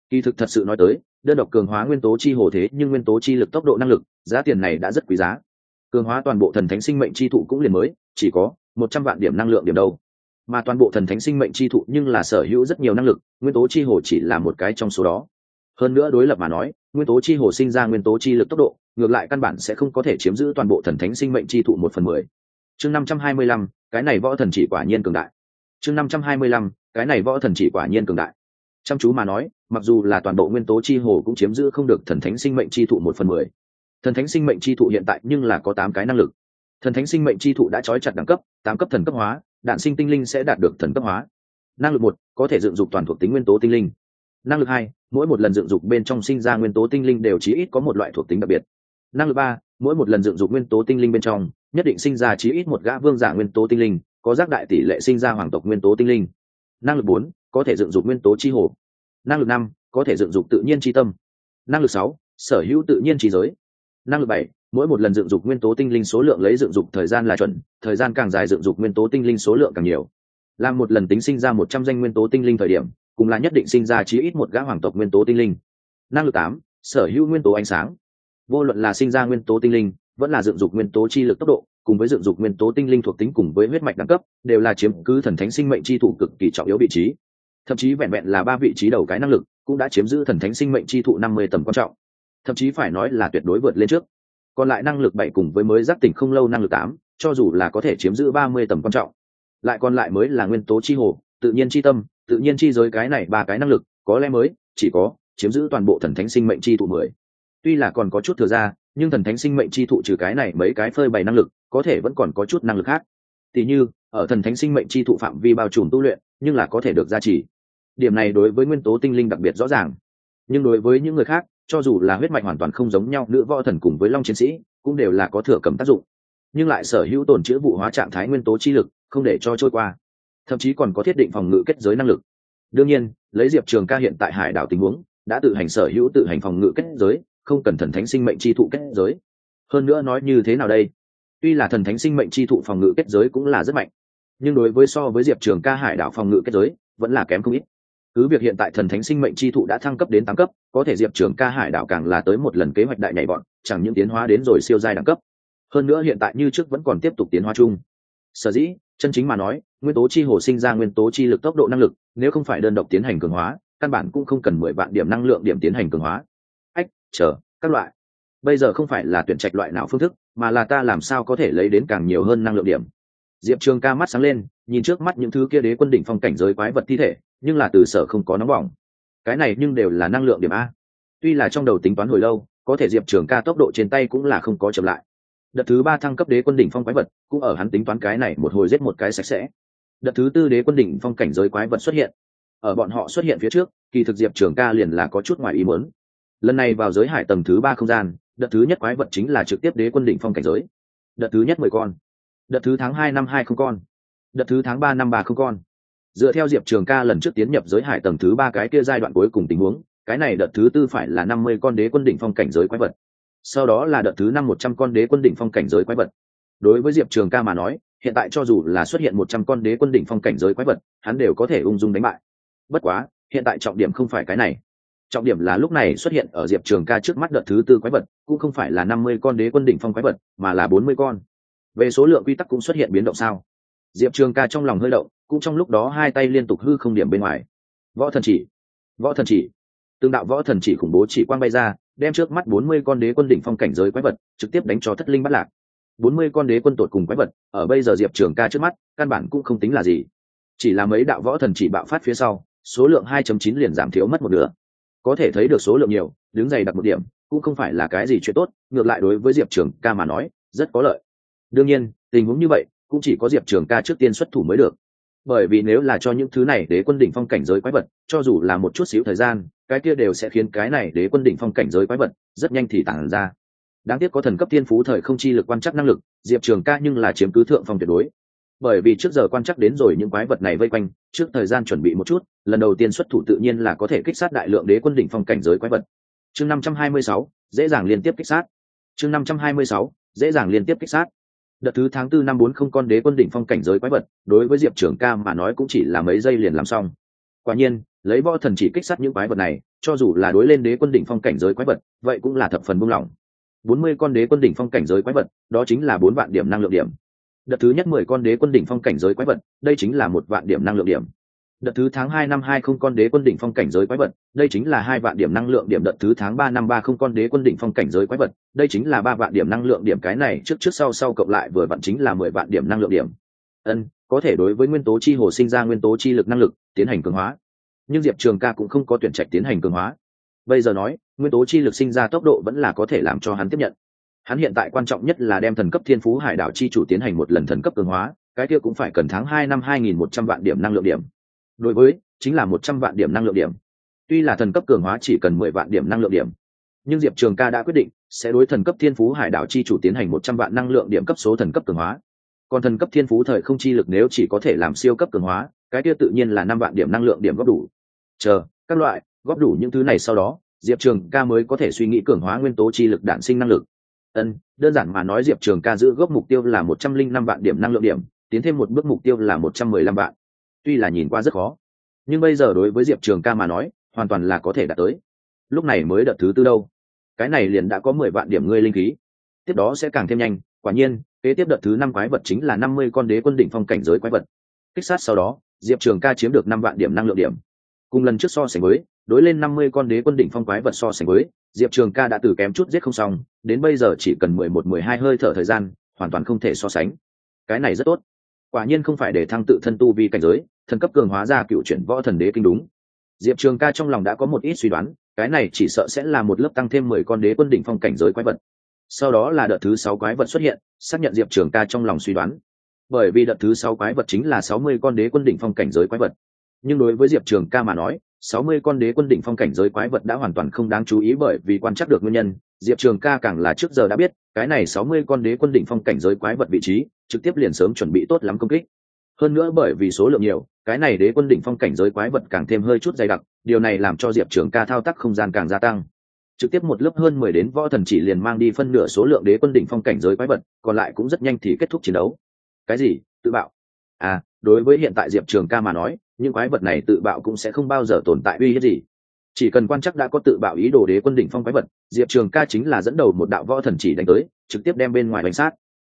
Kỳ thực thật sự nói tới, đơn độc cường hóa nguyên tố chi hồ thế nhưng nguyên tố chi lực tốc độ năng lực, giá tiền này đã rất quý giá. Cường hóa toàn bộ thần thánh sinh mệnh chi thụ cũng liền mới, chỉ có một trăm vạn điểm năng lượng điểm đâu. Mà toàn bộ thần thánh sinh mệnh chi thụ nhưng là sở hữu rất nhiều năng lực, nguyên tố chi hồ chỉ là một cái trong số đó hơn nữa đối lập mà nói, nguyên tố chi hồ sinh ra nguyên tố chi lực tốc độ, ngược lại căn bản sẽ không có thể chiếm giữ toàn bộ thần thánh sinh mệnh chi thụ một phần mười. Chương năm trăm hai mươi lăm, cái này võ thần chỉ quả nhiên cường đại. Chương năm trăm hai mươi lăm, cái này võ thần chỉ quả nhiên cường đại. Chăm chú mà nói, mặc dù là toàn bộ nguyên tố chi hồ cũng chiếm giữ không được thần thánh sinh mệnh chi thụ một phần mười. Thần thánh sinh mệnh chi thụ hiện tại nhưng là có tám cái năng lực. Thần thánh sinh mệnh chi thụ đã trói chặt đẳng cấp, tám cấp thần cấp hóa, đạn sinh tinh linh sẽ đạt được thần cấp hóa. Năng lực một, có thể dựng dục toàn thuộc tính nguyên tố tinh linh. Năng lực hai mỗi một lần dựng dục bên trong sinh ra nguyên tố tinh linh đều chí ít có một loại thuộc tính đặc biệt. Năng lực ba, mỗi một lần dựng dục nguyên tố tinh linh bên trong, nhất định sinh ra chí ít một gã vương giả nguyên tố tinh linh, có giác đại tỷ lệ sinh ra hoàng tộc nguyên tố tinh linh. Năng lực bốn, có thể dựng dục nguyên tố chi hồ. Năng lực năm, có thể dựng dục tự nhiên chi tâm. Năng lực sáu, sở hữu tự nhiên trí giới. Năng lực bảy, mỗi một lần dựng dục nguyên tố tinh linh số lượng lấy dựng dục thời gian là chuẩn, thời gian càng dài dựng dục nguyên tố tinh linh số lượng càng nhiều. Làm một lần tính sinh ra một trăm danh nguyên tố tinh linh thời điểm cùng là nhất định sinh ra chí ít một gã hoàng tộc nguyên tố tinh linh. Năng lực tám, sở hữu nguyên tố ánh sáng. Vô luận là sinh ra nguyên tố tinh linh, vẫn là dựng dục nguyên tố chi lực tốc độ, cùng với dựng dục nguyên tố tinh linh thuộc tính cùng với huyết mạch đẳng cấp, đều là chiếm cứ thần thánh sinh mệnh chi thủ cực kỳ trọng yếu vị trí. Thậm chí vẹn vẹn là ba vị trí đầu cái năng lực, cũng đã chiếm giữ thần thánh sinh mệnh chi thụ năm mươi tầm quan trọng. Thậm chí phải nói là tuyệt đối vượt lên trước. Còn lại năng lực bảy cùng với mới giác tỉnh không lâu năng lực tám, cho dù là có thể chiếm giữ ba mươi tầm quan trọng, lại còn lại mới là nguyên tố chi hồ, tự nhiên chi tâm tự nhiên chi giới cái này ba cái năng lực, có lẽ mới, chỉ có chiếm giữ toàn bộ thần thánh sinh mệnh chi thụ mười. Tuy là còn có chút thừa ra, nhưng thần thánh sinh mệnh chi thụ trừ cái này mấy cái phơi bày năng lực, có thể vẫn còn có chút năng lực khác. Tỉ như, ở thần thánh sinh mệnh chi thụ phạm vi bao trùm tu luyện, nhưng là có thể được gia trì. Điểm này đối với nguyên tố tinh linh đặc biệt rõ ràng. Nhưng đối với những người khác, cho dù là huyết mạch hoàn toàn không giống nhau, nữ võ thần cùng với long chiến sĩ, cũng đều là có thừa cầm tác dụng. Nhưng lại sở hữu tồn chữ vụ hóa trạng thái nguyên tố chi lực, không để cho trôi qua thậm chí còn có thiết định phòng ngự kết giới năng lực. Đương nhiên, lấy diệp trường ca hiện tại hải đảo tình huống, đã tự hành sở hữu tự hành phòng ngự kết giới, không cần thần thánh sinh mệnh chi thụ kết giới. Hơn nữa nói như thế nào đây? Tuy là thần thánh sinh mệnh chi thụ phòng ngự kết giới cũng là rất mạnh, nhưng đối với so với diệp trường ca hải đảo phòng ngự kết giới, vẫn là kém không ít. Cứ việc hiện tại thần thánh sinh mệnh chi thụ đã thăng cấp đến tám cấp, có thể diệp trường ca hải đảo càng là tới một lần kế hoạch đại nhảy bọn, chẳng những tiến hóa đến rồi siêu giai đẳng cấp. Hơn nữa hiện tại như trước vẫn còn tiếp tục tiến hóa chung. Sở dĩ chân chính mà nói, nguyên tố chi hồ sinh ra nguyên tố chi lực tốc độ năng lực, nếu không phải đơn độc tiến hành cường hóa, căn bản cũng không cần mười vạn điểm năng lượng điểm tiến hành cường hóa. Ách, chờ, các loại. Bây giờ không phải là tuyển trạch loại nào phương thức, mà là ta làm sao có thể lấy đến càng nhiều hơn năng lượng điểm. Diệp trường ca mắt sáng lên, nhìn trước mắt những thứ kia đế quân đỉnh phong cảnh giới quái vật thi thể, nhưng là từ sở không có nóng bỏng. Cái này nhưng đều là năng lượng điểm a. Tuy là trong đầu tính toán hồi lâu, có thể diệp trường ca tốc độ trên tay cũng là không có chậm lại đợt thứ ba thăng cấp đế quân đỉnh phong quái vật, cũng ở hắn tính toán cái này một hồi giết một cái sạch sẽ. Đợt thứ tư đế quân đỉnh phong cảnh giới quái vật xuất hiện. Ở bọn họ xuất hiện phía trước, kỳ thực diệp trường ca liền là có chút ngoài ý muốn. Lần này vào giới hải tầng thứ ba không gian, đợt thứ nhất quái vật chính là trực tiếp đế quân đỉnh phong cảnh giới. Đợt thứ nhất mười con. Đợt thứ tháng hai năm hai không con. Đợt thứ tháng ba năm ba không con. Dựa theo diệp trường ca lần trước tiến nhập giới hải tầng thứ ba cái kia giai đoạn cuối cùng tình huống, cái này đợt thứ tư phải là năm mươi con đế quân đỉnh phong cảnh giới quái vật sau đó là đợt thứ năm một trăm con đế quân đỉnh phong cảnh giới quái vật. Đối với diệp trường ca mà nói, hiện tại cho dù là xuất hiện một trăm con đế quân đỉnh phong cảnh giới quái vật, hắn đều có thể ung dung đánh bại. Bất quá, hiện tại trọng điểm không phải cái này. Trọng điểm là lúc này xuất hiện ở diệp trường ca trước mắt đợt thứ tư quái vật, cũng không phải là năm mươi con đế quân đỉnh phong quái vật, mà là bốn mươi con. Về số lượng quy tắc cũng xuất hiện biến động sao? Diệp trường ca trong lòng hơi động, cũng trong lúc đó hai tay liên tục hư không điểm bên ngoài. Võ thần chỉ, võ thần chỉ. Tương đạo võ thần chỉ khủng bố chỉ quang bay ra đem trước mắt bốn mươi con đế quân đỉnh phong cảnh giới quái vật trực tiếp đánh cho thất linh bắt lạc. bốn mươi con đế quân tột cùng quái vật, ở bây giờ diệp trường ca trước mắt, căn bản cũng không tính là gì. Chỉ là mấy đạo võ thần chỉ bạo phát phía sau, số lượng 2.9 liền giảm thiếu mất một nửa. Có thể thấy được số lượng nhiều, đứng dày đặt một điểm, cũng không phải là cái gì chuyện tốt, ngược lại đối với diệp trường ca mà nói, rất có lợi. Đương nhiên, tình huống như vậy, cũng chỉ có diệp trường ca trước tiên xuất thủ mới được bởi vì nếu là cho những thứ này đế quân đỉnh phong cảnh giới quái vật, cho dù là một chút xíu thời gian, cái kia đều sẽ khiến cái này đế quân đỉnh phong cảnh giới quái vật rất nhanh thì tản ra. Đáng tiếc có thần cấp tiên phú thời không chi lực quan chắc năng lực, diệp trường ca nhưng là chiếm cứ thượng phong tuyệt đối. Bởi vì trước giờ quan chắc đến rồi những quái vật này vây quanh, trước thời gian chuẩn bị một chút, lần đầu tiên xuất thủ tự nhiên là có thể kích sát đại lượng đế quân đỉnh phong cảnh giới quái vật. Chương năm trăm hai mươi sáu, dễ dàng liên tiếp kích sát. Chương năm trăm hai mươi sáu, dễ dàng liên tiếp kích sát đợt thứ tháng tư năm bốn không con đế quân đỉnh phong cảnh giới quái vật, đối với diệp trưởng ca mà nói cũng chỉ là mấy giây liền làm xong. Quả nhiên, lấy võ thần chỉ kích sát những quái vật này, cho dù là đối lên đế quân đỉnh phong cảnh giới quái vật, vậy cũng là thập phần buông lỏng. Bốn mươi con đế quân đỉnh phong cảnh giới quái vật, đó chính là bốn vạn điểm năng lượng điểm. Đợt thứ nhất mười con đế quân đỉnh phong cảnh giới quái vật, đây chính là một vạn điểm năng lượng điểm đợt thứ tháng hai năm hai không con đế quân đỉnh phong cảnh giới quái vật, đây chính là hai vạn điểm năng lượng điểm đợt thứ tháng ba năm ba không con đế quân đỉnh phong cảnh giới quái vật, đây chính là ba vạn điểm năng lượng điểm cái này, trước trước sau sau cộng lại vừa vặn chính là mười vạn điểm năng lượng điểm. Ân, có thể đối với nguyên tố chi hồ sinh ra nguyên tố chi lực năng lực, tiến hành cường hóa. Nhưng diệp trường ca cũng không có tuyển trạch tiến hành cường hóa. Bây giờ nói, nguyên tố chi lực sinh ra tốc độ vẫn là có thể làm cho hắn tiếp nhận. Hắn hiện tại quan trọng nhất là đem thần cấp thiên phú hải đảo chi chủ tiến hành một lần thần cấp cường hóa, cái kia cũng phải cần tháng hai năm hai nghìn một trăm vạn điểm năng lượng điểm đối với, chính là một trăm vạn điểm năng lượng điểm. Tuy là thần cấp cường hóa chỉ cần mười vạn điểm năng lượng điểm, nhưng diệp trường ca đã quyết định sẽ đối thần cấp thiên phú hải đảo chi chủ tiến hành một trăm vạn năng lượng điểm cấp số thần cấp cường hóa. Còn thần cấp thiên phú thời không chi lực nếu chỉ có thể làm siêu cấp cường hóa, cái kia tự nhiên là năm vạn điểm năng lượng điểm góp đủ. Chờ, các loại, góp đủ những thứ này sau đó, diệp trường ca mới có thể suy nghĩ cường hóa nguyên tố chi lực đản sinh năng lực. Ân, đơn giản mà nói diệp trường ca giữ gốc mục tiêu là một trăm linh năm vạn điểm năng lượng điểm, tiến thêm một bước mục tiêu là một trăm mười lăm vạn tuy là nhìn qua rất khó. Nhưng bây giờ đối với diệp trường ca mà nói, hoàn toàn là có thể đạt tới. Lúc này mới đợt thứ tư đâu. Cái này liền đã có mười vạn điểm ngươi linh khí. Tiếp đó sẽ càng thêm nhanh. Quả nhiên, kế tiếp đợt thứ năm quái vật chính là năm mươi con đế quân đỉnh phong cảnh giới quái vật. Kích sát sau đó, diệp trường ca chiếm được năm vạn điểm năng lượng điểm. Cùng lần trước so sánh với, đối lên năm mươi con đế quân đỉnh phong quái vật so sánh với, diệp trường ca đã từ kém chút giết không xong, đến bây giờ chỉ cần mười một, mười hai hơi thở thời gian, hoàn toàn không thể so sánh. Cái này rất tốt. Quả nhiên không phải để thăng tự thân tu vi cảnh giới thần cấp cường hóa ra cựu chuyển võ thần đế kinh đúng. Diệp trường ca trong lòng đã có một ít suy đoán, cái này chỉ sợ sẽ là một lớp tăng thêm mười con đế quân đỉnh phong cảnh giới quái vật. Sau đó là đợt thứ sáu quái vật xuất hiện, xác nhận diệp trường ca trong lòng suy đoán. Bởi vì đợt thứ sáu quái vật chính là sáu mươi con đế quân đỉnh phong cảnh giới quái vật. Nhưng đối với diệp trường ca mà nói, sáu mươi con đế quân đỉnh phong cảnh giới quái vật đã hoàn toàn không đáng chú ý bởi vì quan trắc được nguyên nhân, diệp trường ca càng là trước giờ đã biết, cái này sáu mươi con đế quân đỉnh phong cảnh giới quái vật vị trí, trực tiếp liền sớm chuẩn bị tốt lắm công kích. Hơn nữa bởi vì số lượng nhiều cái này đế quân đỉnh phong cảnh giới quái vật càng thêm hơi chút dày đặc, điều này làm cho diệp trường ca thao tác không gian càng gia tăng. Trực tiếp một lớp hơn mười đến võ thần chỉ liền mang đi phân nửa số lượng đế quân đỉnh phong cảnh giới quái vật, còn lại cũng rất nhanh thì kết thúc chiến đấu. Cái gì? Tự bạo? À đối với hiện tại diệp trường ca mà nói, những quái vật này tự bạo cũng sẽ không bao giờ tồn tại uy hiếp gì. Chỉ cần quan chắc đã có tự bạo ý đồ đế quân đỉnh phong quái vật, diệp trường ca chính là dẫn đầu một đạo võ thần chỉ đánh tới, trực tiếp đem bên ngoài bánh sát.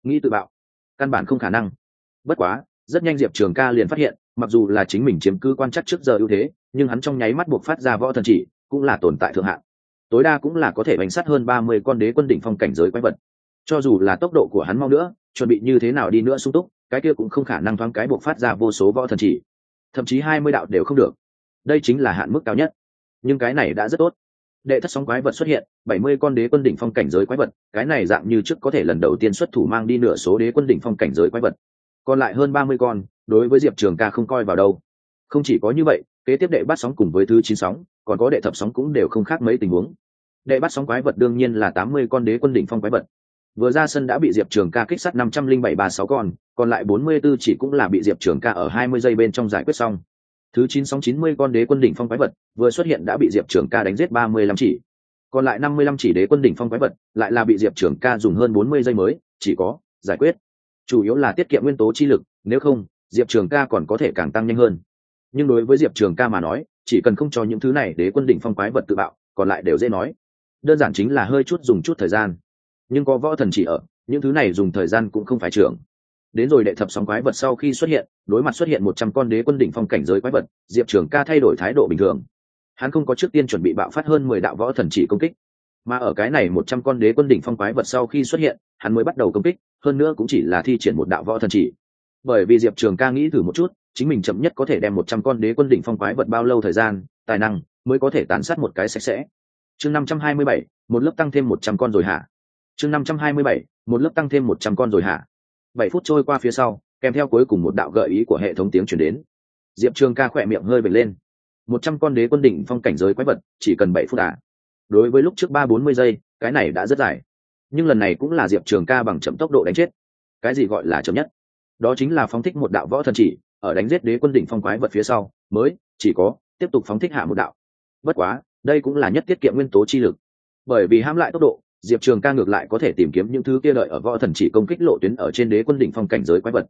Nghĩ tự bạo? Căn bản không khả năng. Bất quá rất nhanh diệp trường ca liền phát hiện, mặc dù là chính mình chiếm cứ quan chắc trước giờ ưu thế, nhưng hắn trong nháy mắt buộc phát ra võ thần chỉ, cũng là tồn tại thượng hạn tối đa cũng là có thể bánh sát hơn ba mươi con đế quân đỉnh phong cảnh giới quái vật. Cho dù là tốc độ của hắn mau nữa, chuẩn bị như thế nào đi nữa sung túc, cái kia cũng không khả năng thoáng cái buộc phát ra vô số võ thần chỉ. Thậm chí hai mươi đạo đều không được. Đây chính là hạn mức cao nhất. Nhưng cái này đã rất tốt. Đệ thất sóng quái vật xuất hiện, bảy mươi con đế quân đỉnh phong cảnh giới quái vật, cái này dạng như trước có thể lần đầu tiên xuất thủ mang đi nửa số đế quân đỉnh phong cảnh giới quái vật còn lại hơn ba mươi con, đối với diệp trường ca không coi vào đâu. Không chỉ có như vậy, kế tiếp đệ bắt sóng cùng với thứ chín sóng, còn có đệ thập sóng cũng đều không khác mấy tình huống. Đệ bắt sóng quái vật đương nhiên là tám mươi con đế quân đỉnh phong quái vật. Vừa ra sân đã bị diệp trường ca kích sát năm trăm linh bảy ba sáu con, còn lại bốn mươi b ố chỉ cũng là bị diệp trường ca ở hai mươi giây bên trong giải quyết xong. Thứ chín sóng chín mươi con đế quân đỉnh phong quái vật vừa xuất hiện đã bị diệp trường ca đánh giết ba mươi lăm chỉ. Còn lại năm mươi lăm chỉ đế quân đỉnh phong quái vật lại là bị diệp trường ca dùng hơn bốn mươi giây mới, chỉ có giải quyết chủ yếu là tiết kiệm nguyên tố chi lực, nếu không, diệp trường ca còn có thể càng tăng nhanh hơn. Nhưng đối với diệp trường ca mà nói, chỉ cần không cho những thứ này để quân đỉnh phong quái vật tự bạo, còn lại đều dễ nói. Đơn giản chính là hơi chút dùng chút thời gian. Nhưng có võ thần chỉ ở, những thứ này dùng thời gian cũng không phải trưởng đến rồi đệ thập sóng quái vật sau khi xuất hiện, đối mặt xuất hiện một trăm con đế quân đỉnh phong cảnh giới quái vật, diệp trường ca thay đổi thái độ bình thường. Hắn không có trước tiên chuẩn bị bạo phát hơn mười đạo võ thần chỉ công kích. Mà ở cái này một trăm con đế quân đỉnh phong quái vật sau khi xuất hiện, hắn mới bắt đầu công kích hơn nữa cũng chỉ là thi triển một đạo võ thần chỉ. Bởi vì diệp trường ca nghĩ thử một chút, chính mình chậm nhất có thể đem một trăm con đế quân đỉnh phong quái vật bao lâu thời gian, tài năng mới có thể tàn sát một cái sạch sẽ. Chương năm trăm hai mươi bảy, một lớp tăng thêm một trăm con rồi hả? Chương năm trăm hai mươi bảy, một lớp tăng thêm một trăm con rồi hả? Bảy phút trôi qua phía sau, kèm theo cuối cùng một đạo gợi ý của hệ thống tiếng chuyển đến. Diệp trường ca khỏe miệng hơi bật lên. Một trăm con đế quân đỉnh phong cảnh giới quái vật, chỉ cần bảy phút à. đối với lúc trước ba bốn mươi giây, cái này đã rất dài nhưng lần này cũng là diệp trường ca bằng chậm tốc độ đánh chết. Cái gì gọi là chậm nhất? Đó chính là phóng thích một đạo võ thần chỉ, ở đánh giết đế quân đỉnh phong quái vật phía sau, mới, chỉ có, tiếp tục phóng thích hạ một đạo. Bất quá, đây cũng là nhất tiết kiệm nguyên tố chi lực. Bởi vì hãm lại tốc độ, diệp trường ca ngược lại có thể tìm kiếm những thứ kia đợi ở võ thần chỉ công kích lộ tuyến ở trên đế quân đỉnh phong cảnh giới quái vật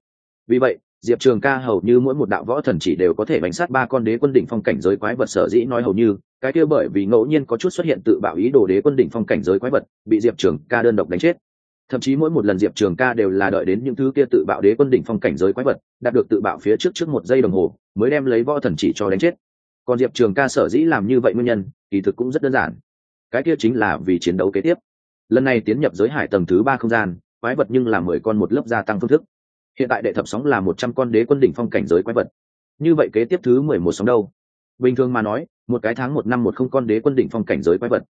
vì vậy, diệp trường ca hầu như mỗi một đạo võ thần chỉ đều có thể bánh sát ba con đế quân đỉnh phong cảnh giới quái vật sở dĩ nói hầu như, cái kia bởi vì ngẫu nhiên có chút xuất hiện tự bạo ý đồ đế quân đỉnh phong cảnh giới quái vật, bị diệp trường ca đơn độc đánh chết. Thậm chí mỗi một lần diệp trường ca đều là đợi đến những thứ kia tự bạo đế quân đỉnh phong cảnh giới quái vật, đạt được tự bạo phía trước trước một giây đồng hồ, mới đem lấy võ thần chỉ cho đánh chết. Còn diệp trường ca sở dĩ làm như vậy nguyên nhân, kỳ thực cũng rất đơn giản. Cái kia chính là vì chiến đấu kế tiếp. Lần này tiến nhập giới hải tầng thứ ba không gian, quái vật nhưng là mười con một lớp gia tăng phương thức hiện tại đệ thập sóng là một trăm con đế quân đỉnh phong cảnh giới quái vật. Như vậy kế tiếp thứ mười một sóng đâu? Bình thường mà nói, một cái tháng một năm một không con đế quân đỉnh phong cảnh giới quái vật.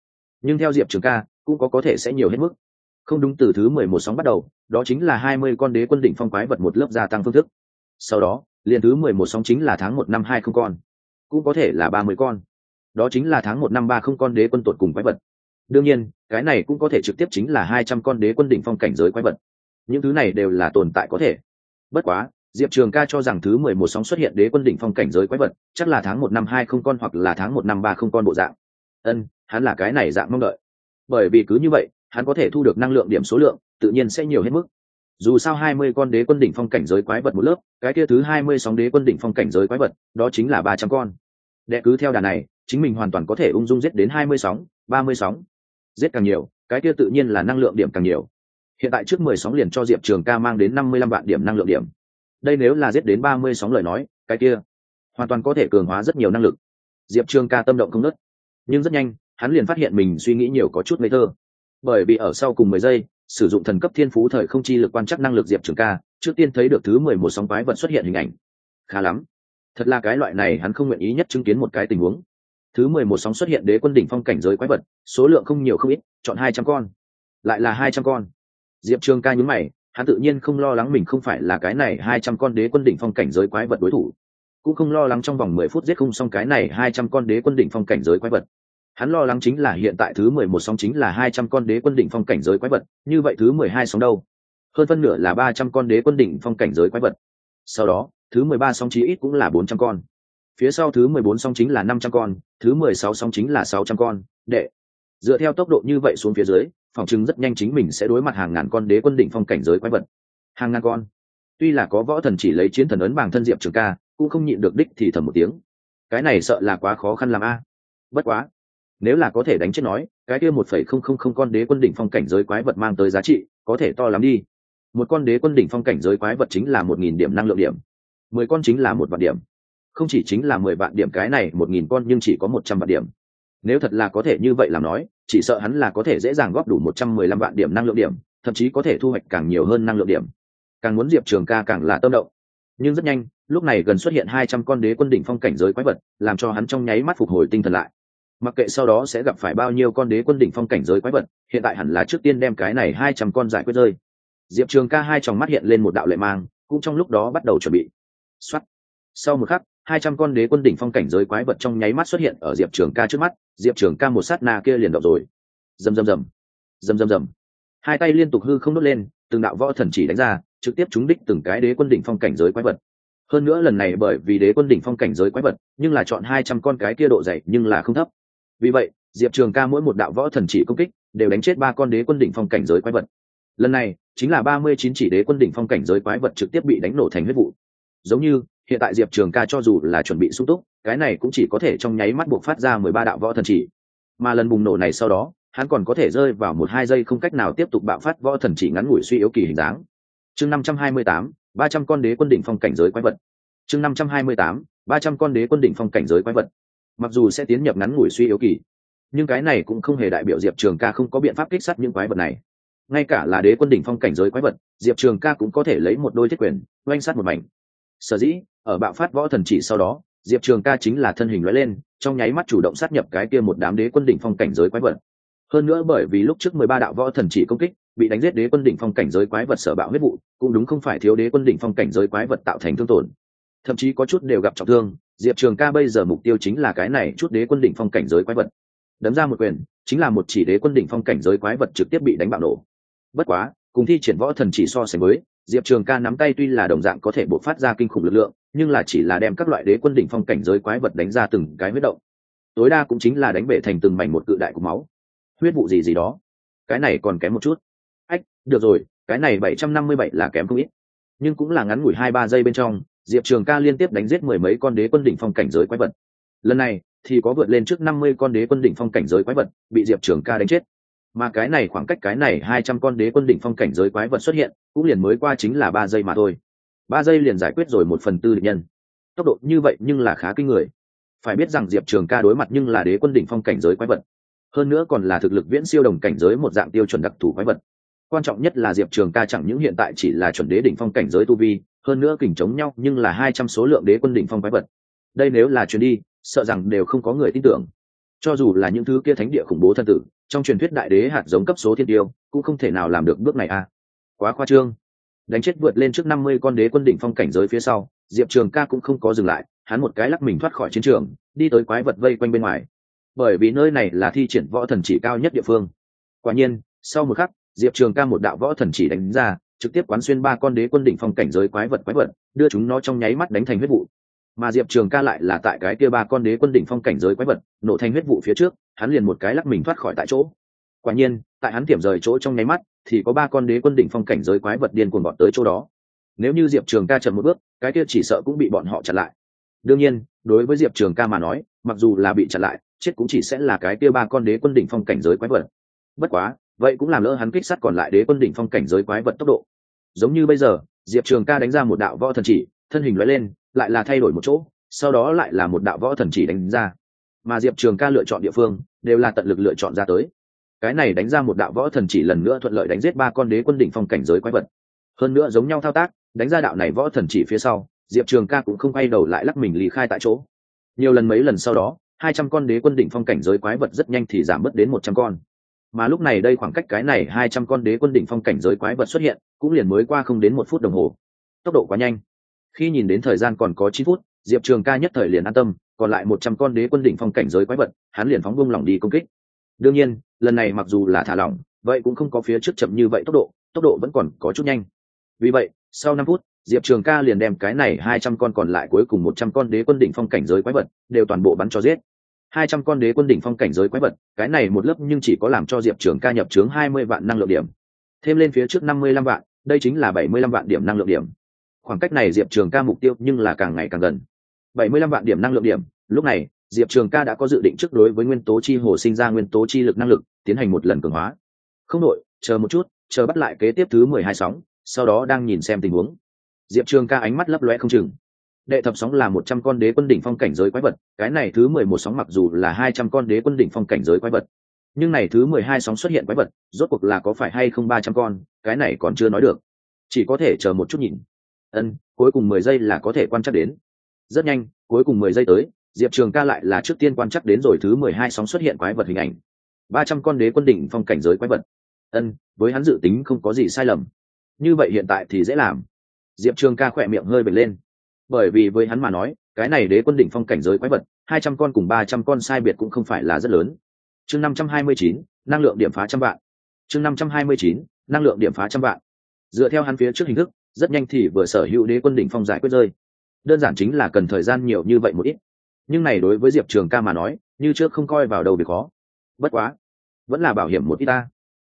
Nhưng theo diệp trường ca, cũng có có thể sẽ nhiều hết mức. Không đúng từ thứ mười một sóng bắt đầu, đó chính là hai mươi con đế quân đỉnh phong quái vật một lớp gia tăng phương thức. Sau đó, liền thứ mười một sóng chính là tháng một năm hai không con, cũng có thể là ba mươi con. Đó chính là tháng một năm ba không con đế quân tột cùng quái vật. Đương nhiên, cái này cũng có thể trực tiếp chính là hai trăm con đế quân đỉnh phong cảnh giới quái vật. Những thứ này đều là tồn tại có thể bất quá, diệp trường ca cho rằng thứ mười một sóng xuất hiện đế quân đỉnh phong cảnh giới quái vật, chắc là tháng một năm hai không con hoặc là tháng một năm ba không con bộ dạng. Ân, hắn là cái này dạng mong đợi. Bởi vì cứ như vậy, hắn có thể thu được năng lượng điểm số lượng, tự nhiên sẽ nhiều hết mức. Dù sao hai mươi con đế quân đỉnh phong cảnh giới quái vật một lớp, cái kia thứ hai mươi sóng đế quân đỉnh phong cảnh giới quái vật, đó chính là ba trăm con. Đệ cứ theo đà này, chính mình hoàn toàn có thể ung dung giết đến hai mươi sóng, ba mươi sóng. Giết càng nhiều, cái kia tự nhiên là năng lượng điểm càng nhiều hiện tại trước mười sóng liền cho diệp trường ca mang đến năm mươi lăm vạn điểm năng lượng điểm. Đây nếu là giết đến ba mươi sóng lời nói, cái kia hoàn toàn có thể cường hóa rất nhiều năng lực. Diệp trường ca tâm động không nớt nhưng rất nhanh, hắn liền phát hiện mình suy nghĩ nhiều có chút ngây thơ. Bởi vì ở sau cùng mười giây, sử dụng thần cấp thiên phú thời không chi lực quan trắc năng lực diệp trường ca, trước tiên thấy được thứ mười một sóng quái vật xuất hiện hình ảnh. Khá lắm. Thật là cái loại này hắn không nguyện ý nhất chứng kiến một cái tình huống. Thứ mười một sóng xuất hiện đế quân đỉnh phong cảnh giới quái vật, số lượng không nhiều không ít, chọn hai trăm con. Lại là hai trăm con diệp trường ca nhúng mày, hắn tự nhiên không lo lắng mình không phải là cái này hai trăm con đế quân đỉnh phong cảnh giới quái vật đối thủ. Cũng không lo lắng trong vòng mười phút giết không xong cái này hai trăm con đế quân đỉnh phong cảnh giới quái vật. Hắn lo lắng chính là hiện tại thứ mười một sóng chính là hai trăm con đế quân đỉnh phong cảnh giới quái vật, như vậy thứ mười hai sóng đâu? Hơn phân nửa là ba trăm con đế quân đỉnh phong cảnh giới quái vật. Sau đó, thứ mười ba sóng chí ít cũng là bốn trăm con. Phía sau thứ mười bốn sóng chính là năm trăm con, thứ mười sáu sóng chính là sáu trăm con. Đệ, dựa theo tốc độ như vậy xuống phía dưới phòng chứng rất nhanh chính mình sẽ đối mặt hàng ngàn con đế quân đỉnh phong cảnh giới quái vật. Hàng ngàn con. Tuy là có võ thần chỉ lấy chiến thần ấn bằng thân diệp trường ca, cũng không nhịn được đích thì thầm một tiếng. Cái này sợ là quá khó khăn làm a. Bất quá, nếu là có thể đánh chết nói, cái kia một phẩy không không không con đế quân đỉnh phong cảnh giới quái vật mang tới giá trị, có thể to lắm đi. Một con đế quân đỉnh phong cảnh giới quái vật chính là một nghìn điểm năng lượng điểm. Mười con chính là một vạn điểm. Không chỉ chính là mười vạn điểm cái này một nghìn con, nhưng chỉ có một trăm vạn điểm nếu thật là có thể như vậy làm nói, chỉ sợ hắn là có thể dễ dàng góp đủ một trăm mười lăm vạn điểm năng lượng điểm, thậm chí có thể thu hoạch càng nhiều hơn năng lượng điểm. Càng muốn diệp trường ca càng là tâm động. Nhưng rất nhanh, lúc này gần xuất hiện hai trăm con đế quân đỉnh phong cảnh giới quái vật, làm cho hắn trong nháy mắt phục hồi tinh thần lại. Mặc kệ sau đó sẽ gặp phải bao nhiêu con đế quân đỉnh phong cảnh giới quái vật, hiện tại hẳn là trước tiên đem cái này hai trăm con giải quyết rơi. Diệp trường ca hai tròng mắt hiện lên một đạo lệ mang, cũng trong lúc đó bắt đầu chuẩn bị. Xuất sau một khắc hai trăm con đế quân đỉnh phong cảnh giới quái vật trong nháy mắt xuất hiện ở diệp trường ca trước mắt, diệp trường ca một sát na kia liền đọc rồi. Dầm dầm dầm dầm dầm dầm hai tay liên tục hư không đốt lên, từng đạo võ thần chỉ đánh ra, trực tiếp trúng đích từng cái đế quân đỉnh phong cảnh giới quái vật. Hơn nữa lần này bởi vì đế quân đỉnh phong cảnh giới quái vật, nhưng là chọn hai trăm con cái kia độ dày nhưng là không thấp. Vì vậy, diệp trường ca mỗi một đạo võ thần chỉ công kích, đều đánh chết ba con đế quân đỉnh phong cảnh giới quái vật. Lần này, chính là ba mươi chín chỉ đế quân đỉnh phong cảnh giới quái vật trực tiếp bị đánh nổ thành huyết vụ. Giống như hiện tại diệp trường ca cho dù là chuẩn bị sung túc, cái này cũng chỉ có thể trong nháy mắt buộc phát ra mười ba đạo võ thần chỉ. Mà lần bùng nổ này sau đó, hắn còn có thể rơi vào một hai giây không cách nào tiếp tục bạo phát võ thần chỉ ngắn ngủi suy yếu kỳ hình dáng. Chương năm trăm hai mươi tám, ba trăm con đế quân đỉnh phong cảnh giới quái vật. Chương năm trăm hai mươi tám, ba trăm con đế quân đỉnh phong cảnh giới quái vật. Mặc dù sẽ tiến nhập ngắn ngủi suy yếu kỳ, nhưng cái này cũng không hề đại biểu diệp trường ca không có biện pháp kích sát những quái vật này. Ngay cả là đế quân đỉnh phong cảnh giới quái vật, diệp trường ca cũng có thể lấy một đôi thiết quyền, oanh sát một mảnh sở dĩ, ở bạo phát võ thần chỉ sau đó, diệp trường ca chính là thân hình loại lên, trong nháy mắt chủ động sát nhập cái kia một đám đế quân đỉnh phong cảnh giới quái vật. Hơn nữa bởi vì lúc trước mười ba đạo võ thần chỉ công kích, bị đánh giết đế quân đỉnh phong cảnh giới quái vật sở bạo huyết vụ, cũng đúng không phải thiếu đế quân đỉnh phong cảnh giới quái vật tạo thành thương tổn. Thậm chí có chút đều gặp trọng thương, diệp trường ca bây giờ mục tiêu chính là cái này chút đế quân đỉnh phong cảnh giới quái vật. Đấm ra một quyền, chính là một chỉ đế quân đỉnh phong cảnh giới quái vật trực tiếp bị đánh bạo nổ. Bất quá, cùng thi triển võ thần chỉ so sánh với diệp trường ca nắm tay tuy là đồng dạng có thể bộc phát ra kinh khủng lực lượng, nhưng là chỉ là đem các loại đế quân đỉnh phong cảnh giới quái vật đánh ra từng cái huyết động. Tối đa cũng chính là đánh bể thành từng mảnh một cự đại của máu. Huyết vụ gì gì đó. Cái này còn kém một chút. Ách, được rồi, cái này bảy trăm năm mươi bảy là kém không ít. Nhưng cũng là ngắn ngủi hai ba giây bên trong, diệp trường ca liên tiếp đánh giết mười mấy con đế quân đỉnh phong cảnh giới quái vật. Lần này, thì có vượt lên trước năm mươi con đế quân đỉnh phong cảnh giới quái vật, bị diệp trường ca đánh chết mà cái này khoảng cách cái này hai trăm con đế quân đỉnh phong cảnh giới quái vật xuất hiện, cũng liền mới qua chính là ba giây mà thôi. Ba giây liền giải quyết rồi một phần tư địch nhân. Tốc độ như vậy nhưng là khá kinh người. Phải biết rằng diệp trường ca đối mặt nhưng là đế quân đỉnh phong cảnh giới quái vật. Hơn nữa còn là thực lực viễn siêu đồng cảnh giới một dạng tiêu chuẩn đặc thù quái vật. Quan trọng nhất là diệp trường ca chẳng những hiện tại chỉ là chuẩn đế đỉnh phong cảnh giới tu vi, hơn nữa kình chống nhau nhưng là hai trăm số lượng đế quân đỉnh phong quái vật. Đây nếu là chuyến đi, sợ rằng đều không có người tin tưởng. Cho dù là những thứ kia thánh địa khủng bố thân tử trong truyền thuyết đại đế hạt giống cấp số thiên tiêu, cũng không thể nào làm được bước này à. Quá khoa trương. Đánh chết vượt lên trước năm mươi con đế quân đỉnh phong cảnh giới phía sau, diệp trường ca cũng không có dừng lại, hắn một cái lắc mình thoát khỏi chiến trường, đi tới quái vật vây quanh bên ngoài. Bởi vì nơi này là thi triển võ thần chỉ cao nhất địa phương. Quả nhiên, sau một khắc, diệp trường ca một đạo võ thần chỉ đánh ra, trực tiếp quán xuyên ba con đế quân đỉnh phong cảnh giới quái vật quái vật, đưa chúng nó trong nháy mắt đánh thành huyết vụ mà diệp trường ca lại là tại cái kia ba con đế quân đỉnh phong cảnh giới quái vật, nổ thành huyết vụ phía trước, hắn liền một cái lắc mình thoát khỏi tại chỗ. Quả nhiên, tại hắn tiệm rời chỗ trong nháy mắt, thì có ba con đế quân đỉnh phong cảnh giới quái vật điên cuồng bọn tới chỗ đó. Nếu như diệp trường ca chậm một bước, cái kia chỉ sợ cũng bị bọn họ chặn lại. Đương nhiên, đối với diệp trường ca mà nói, mặc dù là bị chặn lại, chết cũng chỉ sẽ là cái kia ba con đế quân đỉnh phong cảnh giới quái vật. Bất quá, vậy cũng làm lỡ hắn kích sát còn lại đế quân đỉnh phong cảnh giới quái vật tốc độ. Giống như bây giờ, diệp trường ca đánh ra một đạo võ thần chỉ, thân hình loại lên lại là thay đổi một chỗ, sau đó lại là một đạo võ thần chỉ đánh ra. Mà diệp trường ca lựa chọn địa phương, đều là tận lực lựa chọn ra tới. Cái này đánh ra một đạo võ thần chỉ lần nữa thuận lợi đánh giết ba con đế quân đỉnh phong cảnh giới quái vật. Hơn nữa giống nhau thao tác, đánh ra đạo này võ thần chỉ phía sau, diệp trường ca cũng không quay đầu lại lắc mình lý khai tại chỗ. Nhiều lần mấy lần sau đó, hai trăm con đế quân đỉnh phong cảnh giới quái vật rất nhanh thì giảm bớt đến một trăm con. Mà lúc này đây khoảng cách cái này hai trăm con đế quân đỉnh phong cảnh giới quái vật xuất hiện, cũng liền mới qua không đến một phút đồng hồ. Tốc độ quá nhanh khi nhìn đến thời gian còn có chín phút, diệp trường ca nhất thời liền an tâm, còn lại một trăm con đế quân đỉnh phong cảnh giới quái vật, hắn liền phóng bông lỏng đi công kích. Đương nhiên, lần này mặc dù là thả lỏng, vậy cũng không có phía trước chậm như vậy tốc độ tốc độ vẫn còn có chút nhanh. Vì vậy, sau năm phút, diệp trường ca liền đem cái này hai trăm con còn lại cuối cùng một trăm con đế quân đỉnh phong cảnh giới quái vật đều toàn bộ bắn cho giết. Hai trăm con đế quân đỉnh phong cảnh giới quái vật, cái này một lớp nhưng chỉ có làm cho diệp trường ca nhập trướng hai mươi vạn năng lượng điểm. Thêm lên phía trước năm mươi lăm vạn, đây chính là bảy mươi lăm vạn điểm năng lượng điểm khoảng cách này diệp trường ca mục tiêu nhưng là càng ngày càng gần. Bảy mươi lăm vạn điểm năng lượng điểm, lúc này, diệp trường ca đã có dự định trước đối với nguyên tố chi hồ sinh ra nguyên tố chi lực năng lực, tiến hành một lần cường hóa. Không đội chờ một chút, chờ bắt lại kế tiếp thứ mười hai sóng, sau đó đang nhìn xem tình huống. Diệp trường ca ánh mắt lấp loe không chừng. Đệ thập sóng là một trăm con đế quân đỉnh phong cảnh giới quái vật, cái này thứ mười một sóng mặc dù là hai trăm con đế quân đỉnh phong cảnh giới quái vật, nhưng này thứ mười hai sóng xuất hiện quái vật, rốt cuộc là có phải hay không ba trăm con, cái này còn chưa nói được. Chỉ có thể chờ một chút nhìn ân, cuối cùng mười giây là có thể quan trắc đến. Rất nhanh, cuối cùng mười giây tới, diệp trường ca lại là trước tiên quan trắc đến rồi thứ mười hai sóng xuất hiện quái vật hình ảnh. Ba trăm con đế quân đỉnh phong cảnh giới quái vật. Ân, với hắn dự tính không có gì sai lầm. Như vậy hiện tại thì dễ làm. Diệp trường ca khỏe miệng hơi bật lên. Bởi vì với hắn mà nói, cái này đế quân đỉnh phong cảnh giới quái vật, hai trăm con cùng ba trăm con sai biệt cũng không phải là rất lớn. Chương năm trăm hai mươi chín, năng lượng điểm phá trăm vạn. Chương năm trăm hai mươi chín, năng lượng điểm phá trăm vạn. Dựa theo hắn phía trước hình thức rất nhanh thì vừa sở hữu đế quân đỉnh phong giải quyết rơi. Đơn giản chính là cần thời gian nhiều như vậy một ít. Nhưng này đối với diệp trường ca mà nói, như trước không coi vào đầu việc khó. Bất quá, vẫn là bảo hiểm một ít ta.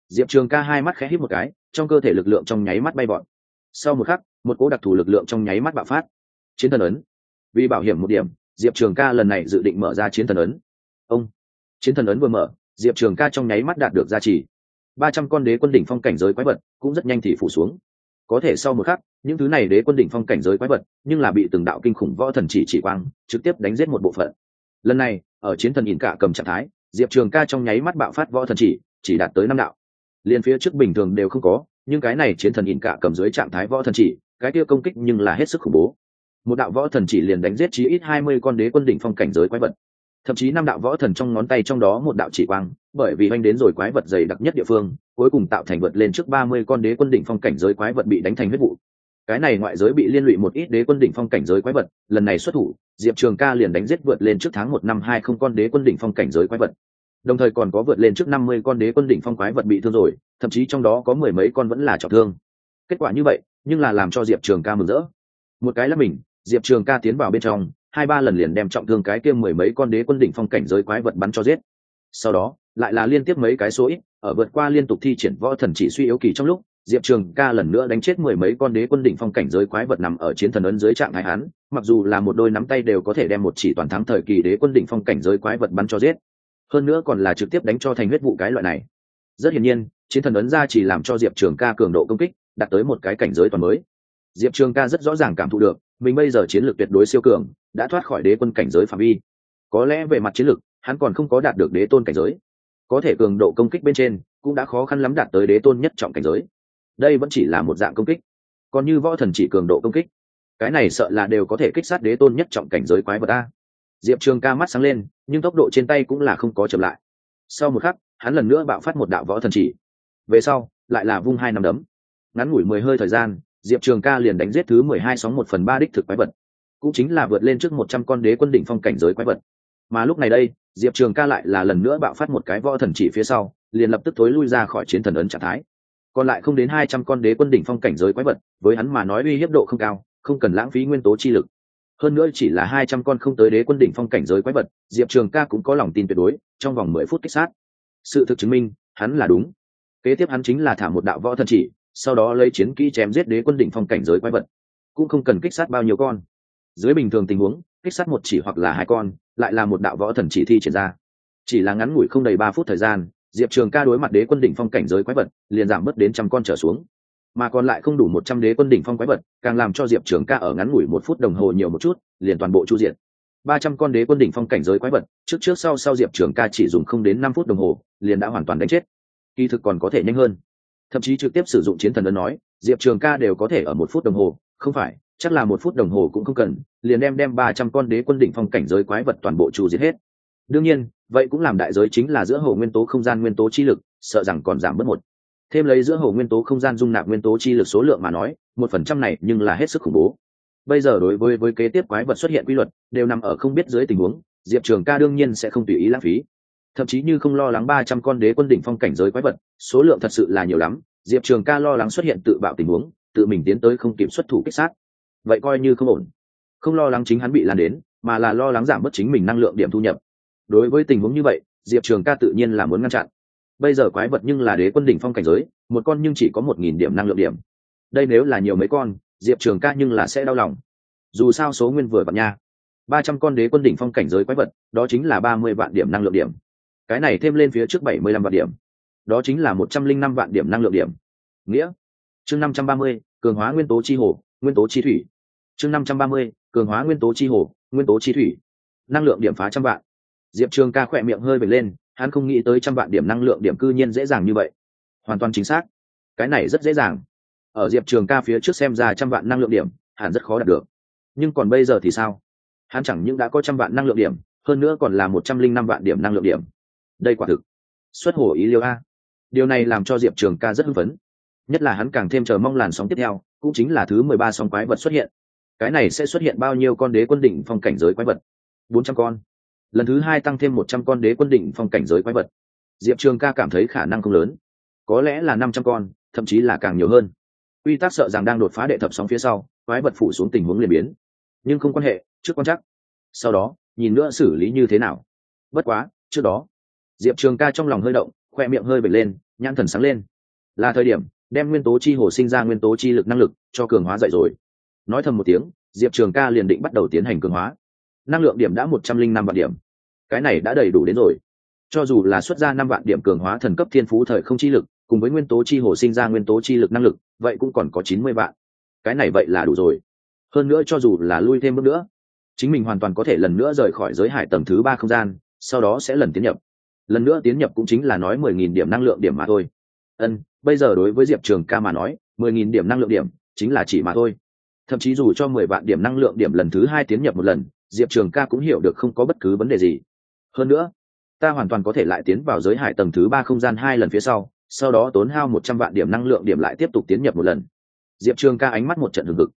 Diệp trường ca hai mắt khẽ hít một cái, trong cơ thể lực lượng trong nháy mắt bay bọn sau một khắc, một cỗ đặc thù lực lượng trong nháy mắt bạo phát. Chiến thần ấn. Vì bảo hiểm một điểm, diệp trường ca lần này dự định mở ra chiến thần ấn. Ông, chiến thần ấn vừa mở, diệp trường ca trong nháy mắt đạt được gia trì. Ba trăm con đế quân đỉnh phong cảnh giới quái vật cũng rất nhanh thì phủ xuống có thể sau một khắc, những thứ này đế quân đỉnh phong cảnh giới quái vật, nhưng là bị từng đạo kinh khủng võ thần chỉ chỉ quang, trực tiếp đánh giết một bộ phận. Lần này, ở chiến thần nhìn cả cầm trạng thái, diệp trường ca trong nháy mắt bạo phát võ thần chỉ chỉ đạt tới năm đạo. Liên phía trước bình thường đều không có, nhưng cái này chiến thần nhìn cả cầm dưới trạng thái võ thần chỉ, cái kia công kích nhưng là hết sức khủng bố. Một đạo võ thần chỉ liền đánh giết chí ít hai mươi con đế quân đỉnh phong cảnh giới quái vật thậm chí năm đạo võ thần trong ngón tay trong đó một đạo chỉ quang, bởi vì anh đến rồi quái vật dày đặc nhất địa phương, cuối cùng tạo thành vượt lên trước ba mươi con đế quân đỉnh phong cảnh giới quái vật bị đánh thành huyết vụ. Cái này ngoại giới bị liên lụy một ít đế quân đỉnh phong cảnh giới quái vật, lần này xuất thủ, diệp trường ca liền đánh giết vượt lên trước tháng một năm hai không con đế quân đỉnh phong cảnh giới quái vật. Đồng thời còn có vượt lên trước năm mươi con đế quân đỉnh phong quái vật bị thương rồi, thậm chí trong đó có mười mấy con vẫn là trọng thương. Kết quả như vậy, nhưng là làm cho diệp trường ca mừng rỡ. Một cái là mình, diệp trường ca tiến vào bên trong hai ba lần liền đem trọng thương cái kia mười mấy con đế quân đỉnh phong cảnh giới quái vật bắn cho giết. Sau đó, lại là liên tiếp mấy cái số ít, ở vượt qua liên tục thi triển võ thần chỉ suy yếu kỳ trong lúc, diệp trường ca lần nữa đánh chết mười mấy con đế quân đỉnh phong cảnh giới quái vật nằm ở chiến thần ấn dưới trạng thái hán mặc dù là một đôi nắm tay đều có thể đem một chỉ toàn thắng thời kỳ đế quân đỉnh phong cảnh giới quái vật bắn cho giết. Hơn nữa còn là trực tiếp đánh cho thành huyết vụ cái loại này. Rất hiển nhiên, chiến thần ấn ra chỉ làm cho diệp trường ca cường độ công kích, đạt tới một cái cảnh giới toàn mới diệp trường ca rất rõ ràng cảm thụ được, mình bây giờ chiến lược tuyệt đối siêu cường, đã thoát khỏi đế quân cảnh giới phạm vi. Có lẽ về mặt chiến lược, hắn còn không có đạt được đế tôn cảnh giới. Có thể cường độ công kích bên trên, cũng đã khó khăn lắm đạt tới đế tôn nhất trọng cảnh giới. Đây vẫn chỉ là một dạng công kích. Còn như võ thần chỉ cường độ công kích, cái này sợ là đều có thể kích sát đế tôn nhất trọng cảnh giới quái vật ta. Diệp trường ca mắt sáng lên, nhưng tốc độ trên tay cũng là không có chậm lại. Sau một khắc, hắn lần nữa bạo phát một đạo võ thần chỉ. Về sau, lại là vung hai năm đấm. Ngắn ngủi mười hơi thời gian diệp trường ca liền đánh giết thứ mười hai sóng một phần ba đích thực quái vật. Cũng chính là vượt lên trước một trăm con đế quân đỉnh phong cảnh giới quái vật. Mà lúc này đây, diệp trường ca lại là lần nữa bạo phát một cái võ thần chỉ phía sau, liền lập tức thối lui ra khỏi chiến thần ấn trạng thái. Còn lại không đến hai trăm con đế quân đỉnh phong cảnh giới quái vật, với hắn mà nói uy hiếp độ không cao, không cần lãng phí nguyên tố chi lực. Hơn nữa chỉ là hai trăm con không tới đế quân đỉnh phong cảnh giới quái vật, diệp trường ca cũng có lòng tin tuyệt đối, trong vòng mười phút kích sát. Sự thực chứng minh, hắn là đúng. Kế tiếp hắn chính là thả một đạo võ thần chỉ sau đó lấy chiến kỹ chém giết đế quân đỉnh phong cảnh giới quái vật. Cũng không cần kích sát bao nhiêu con. Dưới bình thường tình huống, kích sát một chỉ hoặc là hai con, lại là một đạo võ thần chỉ thi triển ra. Chỉ là ngắn ngủi không đầy ba phút thời gian, diệp trường ca đối mặt đế quân đỉnh phong cảnh giới quái vật, liền giảm mất đến trăm con trở xuống. Mà còn lại không đủ một trăm đế quân đỉnh phong quái vật, càng làm cho diệp trường ca ở ngắn ngủi một phút đồng hồ nhiều một chút, liền toàn bộ chu diện ba trăm con đế quân đỉnh phong cảnh giới quái vật, trước trước sau sau diệp trường ca chỉ dùng không đến năm phút đồng hồ, liền đã hoàn toàn đánh chết. Kỳ thực còn có thể nhanh hơn thậm chí trực tiếp sử dụng chiến thần ấn nói, diệp trường ca đều có thể ở một phút đồng hồ. Không phải, chắc là một phút đồng hồ cũng không cần, liền đem đem ba trăm con đế quân đỉnh phong cảnh giới quái vật toàn bộ trù diệt hết. Đương nhiên, vậy cũng làm đại giới chính là giữa hồ nguyên tố không gian nguyên tố chi lực, sợ rằng còn giảm bớt một. Thêm lấy giữa hồ nguyên tố không gian dung nạp nguyên tố chi lực số lượng mà nói, một phần trăm này nhưng là hết sức khủng bố. Bây giờ đối với với kế tiếp quái vật xuất hiện quy luật, đều nằm ở không biết dưới tình huống, diệp trường ca đương nhiên sẽ không tùy ý lãng phí thậm chí như không lo lắng ba trăm con đế quân đỉnh phong cảnh giới quái vật, số lượng thật sự là nhiều lắm. Diệp trường ca lo lắng xuất hiện tự bạo tình huống, tự mình tiến tới không kiểm xuất thủ kích sát. Vậy coi như không ổn. Không lo lắng chính hắn bị lan đến, mà là lo lắng giảm mất chính mình năng lượng điểm thu nhập. Đối với tình huống như vậy, diệp trường ca tự nhiên là muốn ngăn chặn. Bây giờ quái vật nhưng là đế quân đỉnh phong cảnh giới, một con nhưng chỉ có một nghìn điểm năng lượng điểm. Đây nếu là nhiều mấy con, diệp trường ca nhưng là sẽ đau lòng. Dù sao số nguyên vừa vặn nha. Ba trăm con đế quân đỉnh phong cảnh giới quái vật, đó chính là ba mươi vạn điểm năng lượng điểm cái này thêm lên phía trước bảy mươi lăm vạn điểm. Đó chính là một trăm linh năm vạn điểm năng lượng điểm. Nghĩa. Chương năm trăm ba mươi, cường hóa nguyên tố chi hồ, nguyên tố chi thủy. Chương năm trăm ba mươi, cường hóa nguyên tố chi hồ, nguyên tố chi thủy. Năng lượng điểm phá trăm vạn. Diệp trường ca khỏe miệng hơi bật lên, hắn không nghĩ tới trăm vạn điểm năng lượng điểm cư nhiên dễ dàng như vậy. Hoàn toàn chính xác. Cái này rất dễ dàng. Ở diệp trường ca phía trước xem ra trăm vạn năng lượng điểm, hẳn rất khó đạt được. Nhưng còn bây giờ thì sao? Hắn chẳng những đã có trăm vạn năng lượng điểm, hơn nữa còn là một trăm linh năm vạn điểm năng lượng điểm đây quả thực. Xuất hồ ý liêu a. Điều này làm cho diệp trường ca rất hưng phấn. Nhất là hắn càng thêm chờ mong làn sóng tiếp theo, cũng chính là thứ mười ba sóng quái vật xuất hiện. Cái này sẽ xuất hiện bao nhiêu con đế quân đỉnh phong cảnh giới quái vật? Bốn trăm con. Lần thứ hai tăng thêm một trăm con đế quân đỉnh phong cảnh giới quái vật. Diệp trường ca cảm thấy khả năng không lớn. Có lẽ là năm trăm con, thậm chí là càng nhiều hơn. Quy tắc sợ rằng đang đột phá đệ thập sóng phía sau, quái vật phủ xuống tình huống liền biến. Nhưng không quan hệ, trước quan chắc. Sau đó, nhìn nữa xử lý như thế nào. Bất quá, trước đó diệp trường ca trong lòng hơi động, khoe miệng hơi bật lên, nhãn thần sáng lên. Là thời điểm, đem nguyên tố chi hồ sinh ra nguyên tố chi lực năng lực, cho cường hóa dậy rồi. Nói thầm một tiếng, diệp trường ca liền định bắt đầu tiến hành cường hóa. Năng lượng điểm đã một trăm linh năm vạn điểm. Cái này đã đầy đủ đến rồi. Cho dù là xuất ra năm vạn điểm cường hóa thần cấp thiên phú thời không chi lực, cùng với nguyên tố chi hồ sinh ra nguyên tố chi lực năng lực, vậy cũng còn có chín mươi vạn. Cái này vậy là đủ rồi. Hơn nữa cho dù là lui thêm bước nữa, chính mình hoàn toàn có thể lần nữa rời khỏi giới hải tầng thứ ba không gian, sau đó sẽ lần tiến nhập lần nữa tiến nhập cũng chính là nói mười nghìn điểm năng lượng điểm mà thôi. Ân, bây giờ đối với diệp trường ca mà nói, mười nghìn điểm năng lượng điểm chính là chỉ mà thôi. Thậm chí dù cho mười vạn điểm năng lượng điểm lần thứ hai tiến nhập một lần, diệp trường ca cũng hiểu được không có bất cứ vấn đề gì. Hơn nữa, ta hoàn toàn có thể lại tiến vào giới hải tầng thứ ba không gian hai lần phía sau sau đó tốn hao một trăm vạn điểm năng lượng điểm lại tiếp tục tiến nhập một lần. Diệp trường ca ánh mắt một trận hừng hực.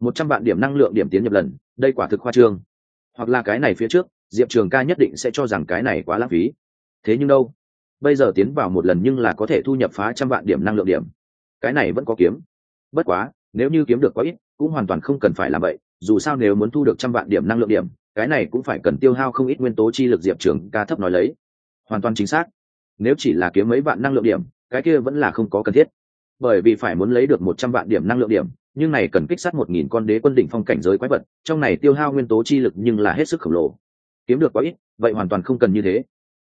một trăm vạn điểm năng lượng điểm tiến nhập lần, đây quả thực khoa trương. Hoặc là cái này phía trước, diệp trường ca nhất định sẽ cho rằng cái này quá lãng phí thế nhưng đâu? Bây giờ tiến vào một lần nhưng là có thể thu nhập phá trăm vạn điểm năng lượng điểm. Cái này vẫn có kiếm. Bất quá, nếu như kiếm được quá ít, cũng hoàn toàn không cần phải làm vậy. Dù sao nếu muốn thu được trăm vạn điểm năng lượng điểm, cái này cũng phải cần tiêu hao không ít nguyên tố chi lực diệp trường ca thấp nói lấy. Hoàn toàn chính xác. Nếu chỉ là kiếm mấy vạn năng lượng điểm, cái kia vẫn là không có cần thiết. Bởi vì phải muốn lấy được một trăm vạn điểm năng lượng điểm, nhưng này cần kích sát một nghìn con đế quân đỉnh phong cảnh giới quái vật, trong này tiêu hao nguyên tố chi lực nhưng là hết sức khổng lồ. Kiếm được quá ít, vậy hoàn toàn không cần như thế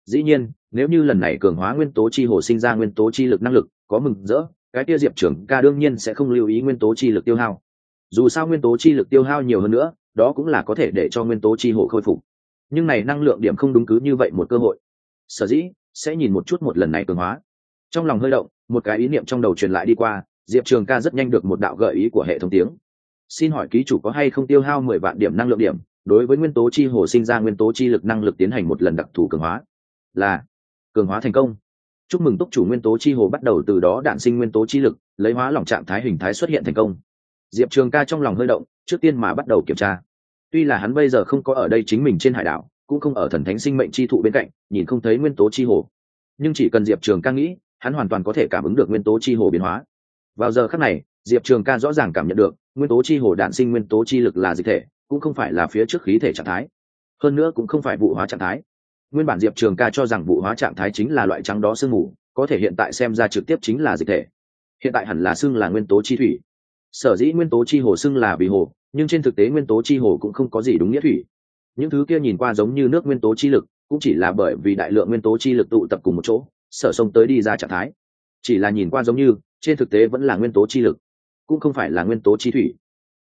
dĩ nhiên, nếu như lần này cường hóa nguyên tố chi hồ sinh ra nguyên tố chi lực năng lực có mừng rỡ, cái kia diệp trưởng ca đương nhiên sẽ không lưu ý nguyên tố chi lực tiêu hao. Dù sao nguyên tố chi lực tiêu hao nhiều hơn nữa, đó cũng là có thể để cho nguyên tố chi hồ khôi phục. Nhưng này năng lượng điểm không đúng cứ như vậy một cơ hội. Sở dĩ, sẽ nhìn một chút một lần này cường hóa. Trong lòng hơi động, một cái ý niệm trong đầu truyền lại đi qua, diệp trường ca rất nhanh được một đạo gợi ý của hệ thống tiếng. Xin hỏi ký chủ có hay không tiêu hao mười vạn điểm năng lượng điểm, đối với nguyên tố chi hồ sinh ra nguyên tố chi lực năng lực tiến hành một lần đặc thù cường hóa? Là cường hóa thành công. Chúc mừng túc chủ nguyên tố chi hồ bắt đầu từ đó đạn sinh nguyên tố chi lực, lấy hóa lỏng trạng thái hình thái xuất hiện thành công. Diệp trường ca trong lòng hơi động, trước tiên mà bắt đầu kiểm tra. Tuy là hắn bây giờ không có ở đây chính mình trên hải đảo, cũng không ở thần thánh sinh mệnh chi thụ bên cạnh, nhìn không thấy nguyên tố chi hồ. Nhưng chỉ cần diệp trường ca nghĩ, hắn hoàn toàn có thể cảm ứng được nguyên tố chi hồ biến hóa. Vào giờ khắc này, diệp trường ca rõ ràng cảm nhận được, nguyên tố chi hồ đạn sinh nguyên tố chi lực là dịch thể, cũng không phải là phía trước khí thể trạng thái. Hơn nữa cũng không phải vụ hóa trạng thái nguyên bản diệp trường ca cho rằng vụ hóa trạng thái chính là loại trắng đó sương mù, có thể hiện tại xem ra trực tiếp chính là dịch thể. Hiện tại hẳn là xưng là nguyên tố chi thủy. Sở dĩ nguyên tố chi hồ xưng là vì hồ, nhưng trên thực tế nguyên tố chi hồ cũng không có gì đúng nghĩa thủy. Những thứ kia nhìn qua giống như nước nguyên tố chi lực, cũng chỉ là bởi vì đại lượng nguyên tố chi lực tụ tập cùng một chỗ, sở sông tới đi ra trạng thái. Chỉ là nhìn qua giống như, trên thực tế vẫn là nguyên tố chi lực, cũng không phải là nguyên tố chi thủy.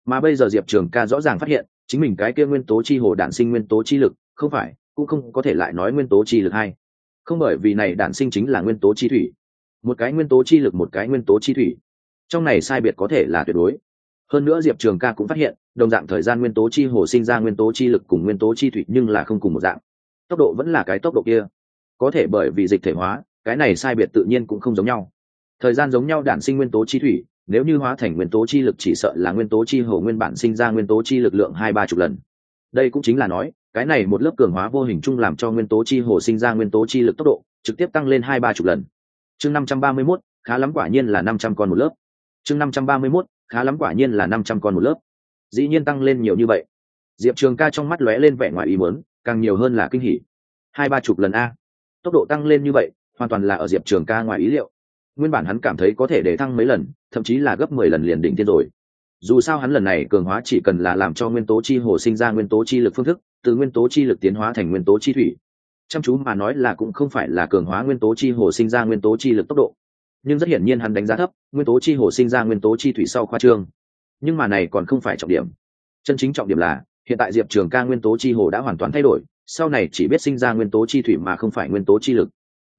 Mà bây giờ diệp trường ca rõ ràng phát hiện, chính mình cái kia nguyên tố chi hồ đản sinh nguyên tố chi lực, không phải cũng không có thể lại nói nguyên tố chi lực hay không bởi vì này đản sinh chính là nguyên tố chi thủy một cái nguyên tố chi lực một cái nguyên tố chi thủy trong này sai biệt có thể là tuyệt đối hơn nữa diệp trường ca cũng phát hiện đồng dạng thời gian nguyên tố chi hồ sinh ra nguyên tố chi lực cùng nguyên tố chi thủy nhưng là không cùng một dạng tốc độ vẫn là cái tốc độ kia có thể bởi vì dịch thể hóa cái này sai biệt tự nhiên cũng không giống nhau thời gian giống nhau đản sinh nguyên tố chi thủy nếu như hóa thành nguyên tố chi lực chỉ sợ là nguyên tố chi hồ nguyên bản sinh ra nguyên tố chi lực lượng hai ba chục lần đây cũng chính là nói cái này một lớp cường hóa vô hình chung làm cho nguyên tố chi hồ sinh ra nguyên tố chi lực tốc độ trực tiếp tăng lên hai ba chục lần. Chương năm trăm ba mươi mốt, khá lắm quả nhiên là năm trăm con một lớp. Chương năm trăm ba mươi mốt, khá lắm quả nhiên là năm trăm con một lớp. Dĩ nhiên tăng lên nhiều như vậy. Diệp trường ca trong mắt lóe lên vẻ ngoài ý muốn, càng nhiều hơn là kinh hỉ. Hai ba chục lần a. Tốc độ tăng lên như vậy, hoàn toàn là ở diệp trường ca ngoài ý liệu. Nguyên bản hắn cảm thấy có thể để thăng mấy lần, thậm chí là gấp mười lần liền đỉnh tiên rồi. Dù sao hắn lần này cường hóa chỉ cần là làm cho nguyên tố chi hồ sinh ra nguyên tố chi lực phương thức từ nguyên tố chi lực tiến hóa thành nguyên tố chi thủy chăm chú mà nói là cũng không phải là cường hóa nguyên tố chi hồ sinh ra nguyên tố chi lực tốc độ nhưng rất hiển nhiên hắn đánh giá thấp nguyên tố chi hồ sinh ra nguyên tố chi thủy sau khoa trương nhưng mà này còn không phải trọng điểm chân chính trọng điểm là hiện tại diệp trường ca nguyên tố chi hồ đã hoàn toàn thay đổi sau này chỉ biết sinh ra nguyên tố chi thủy mà không phải nguyên tố chi lực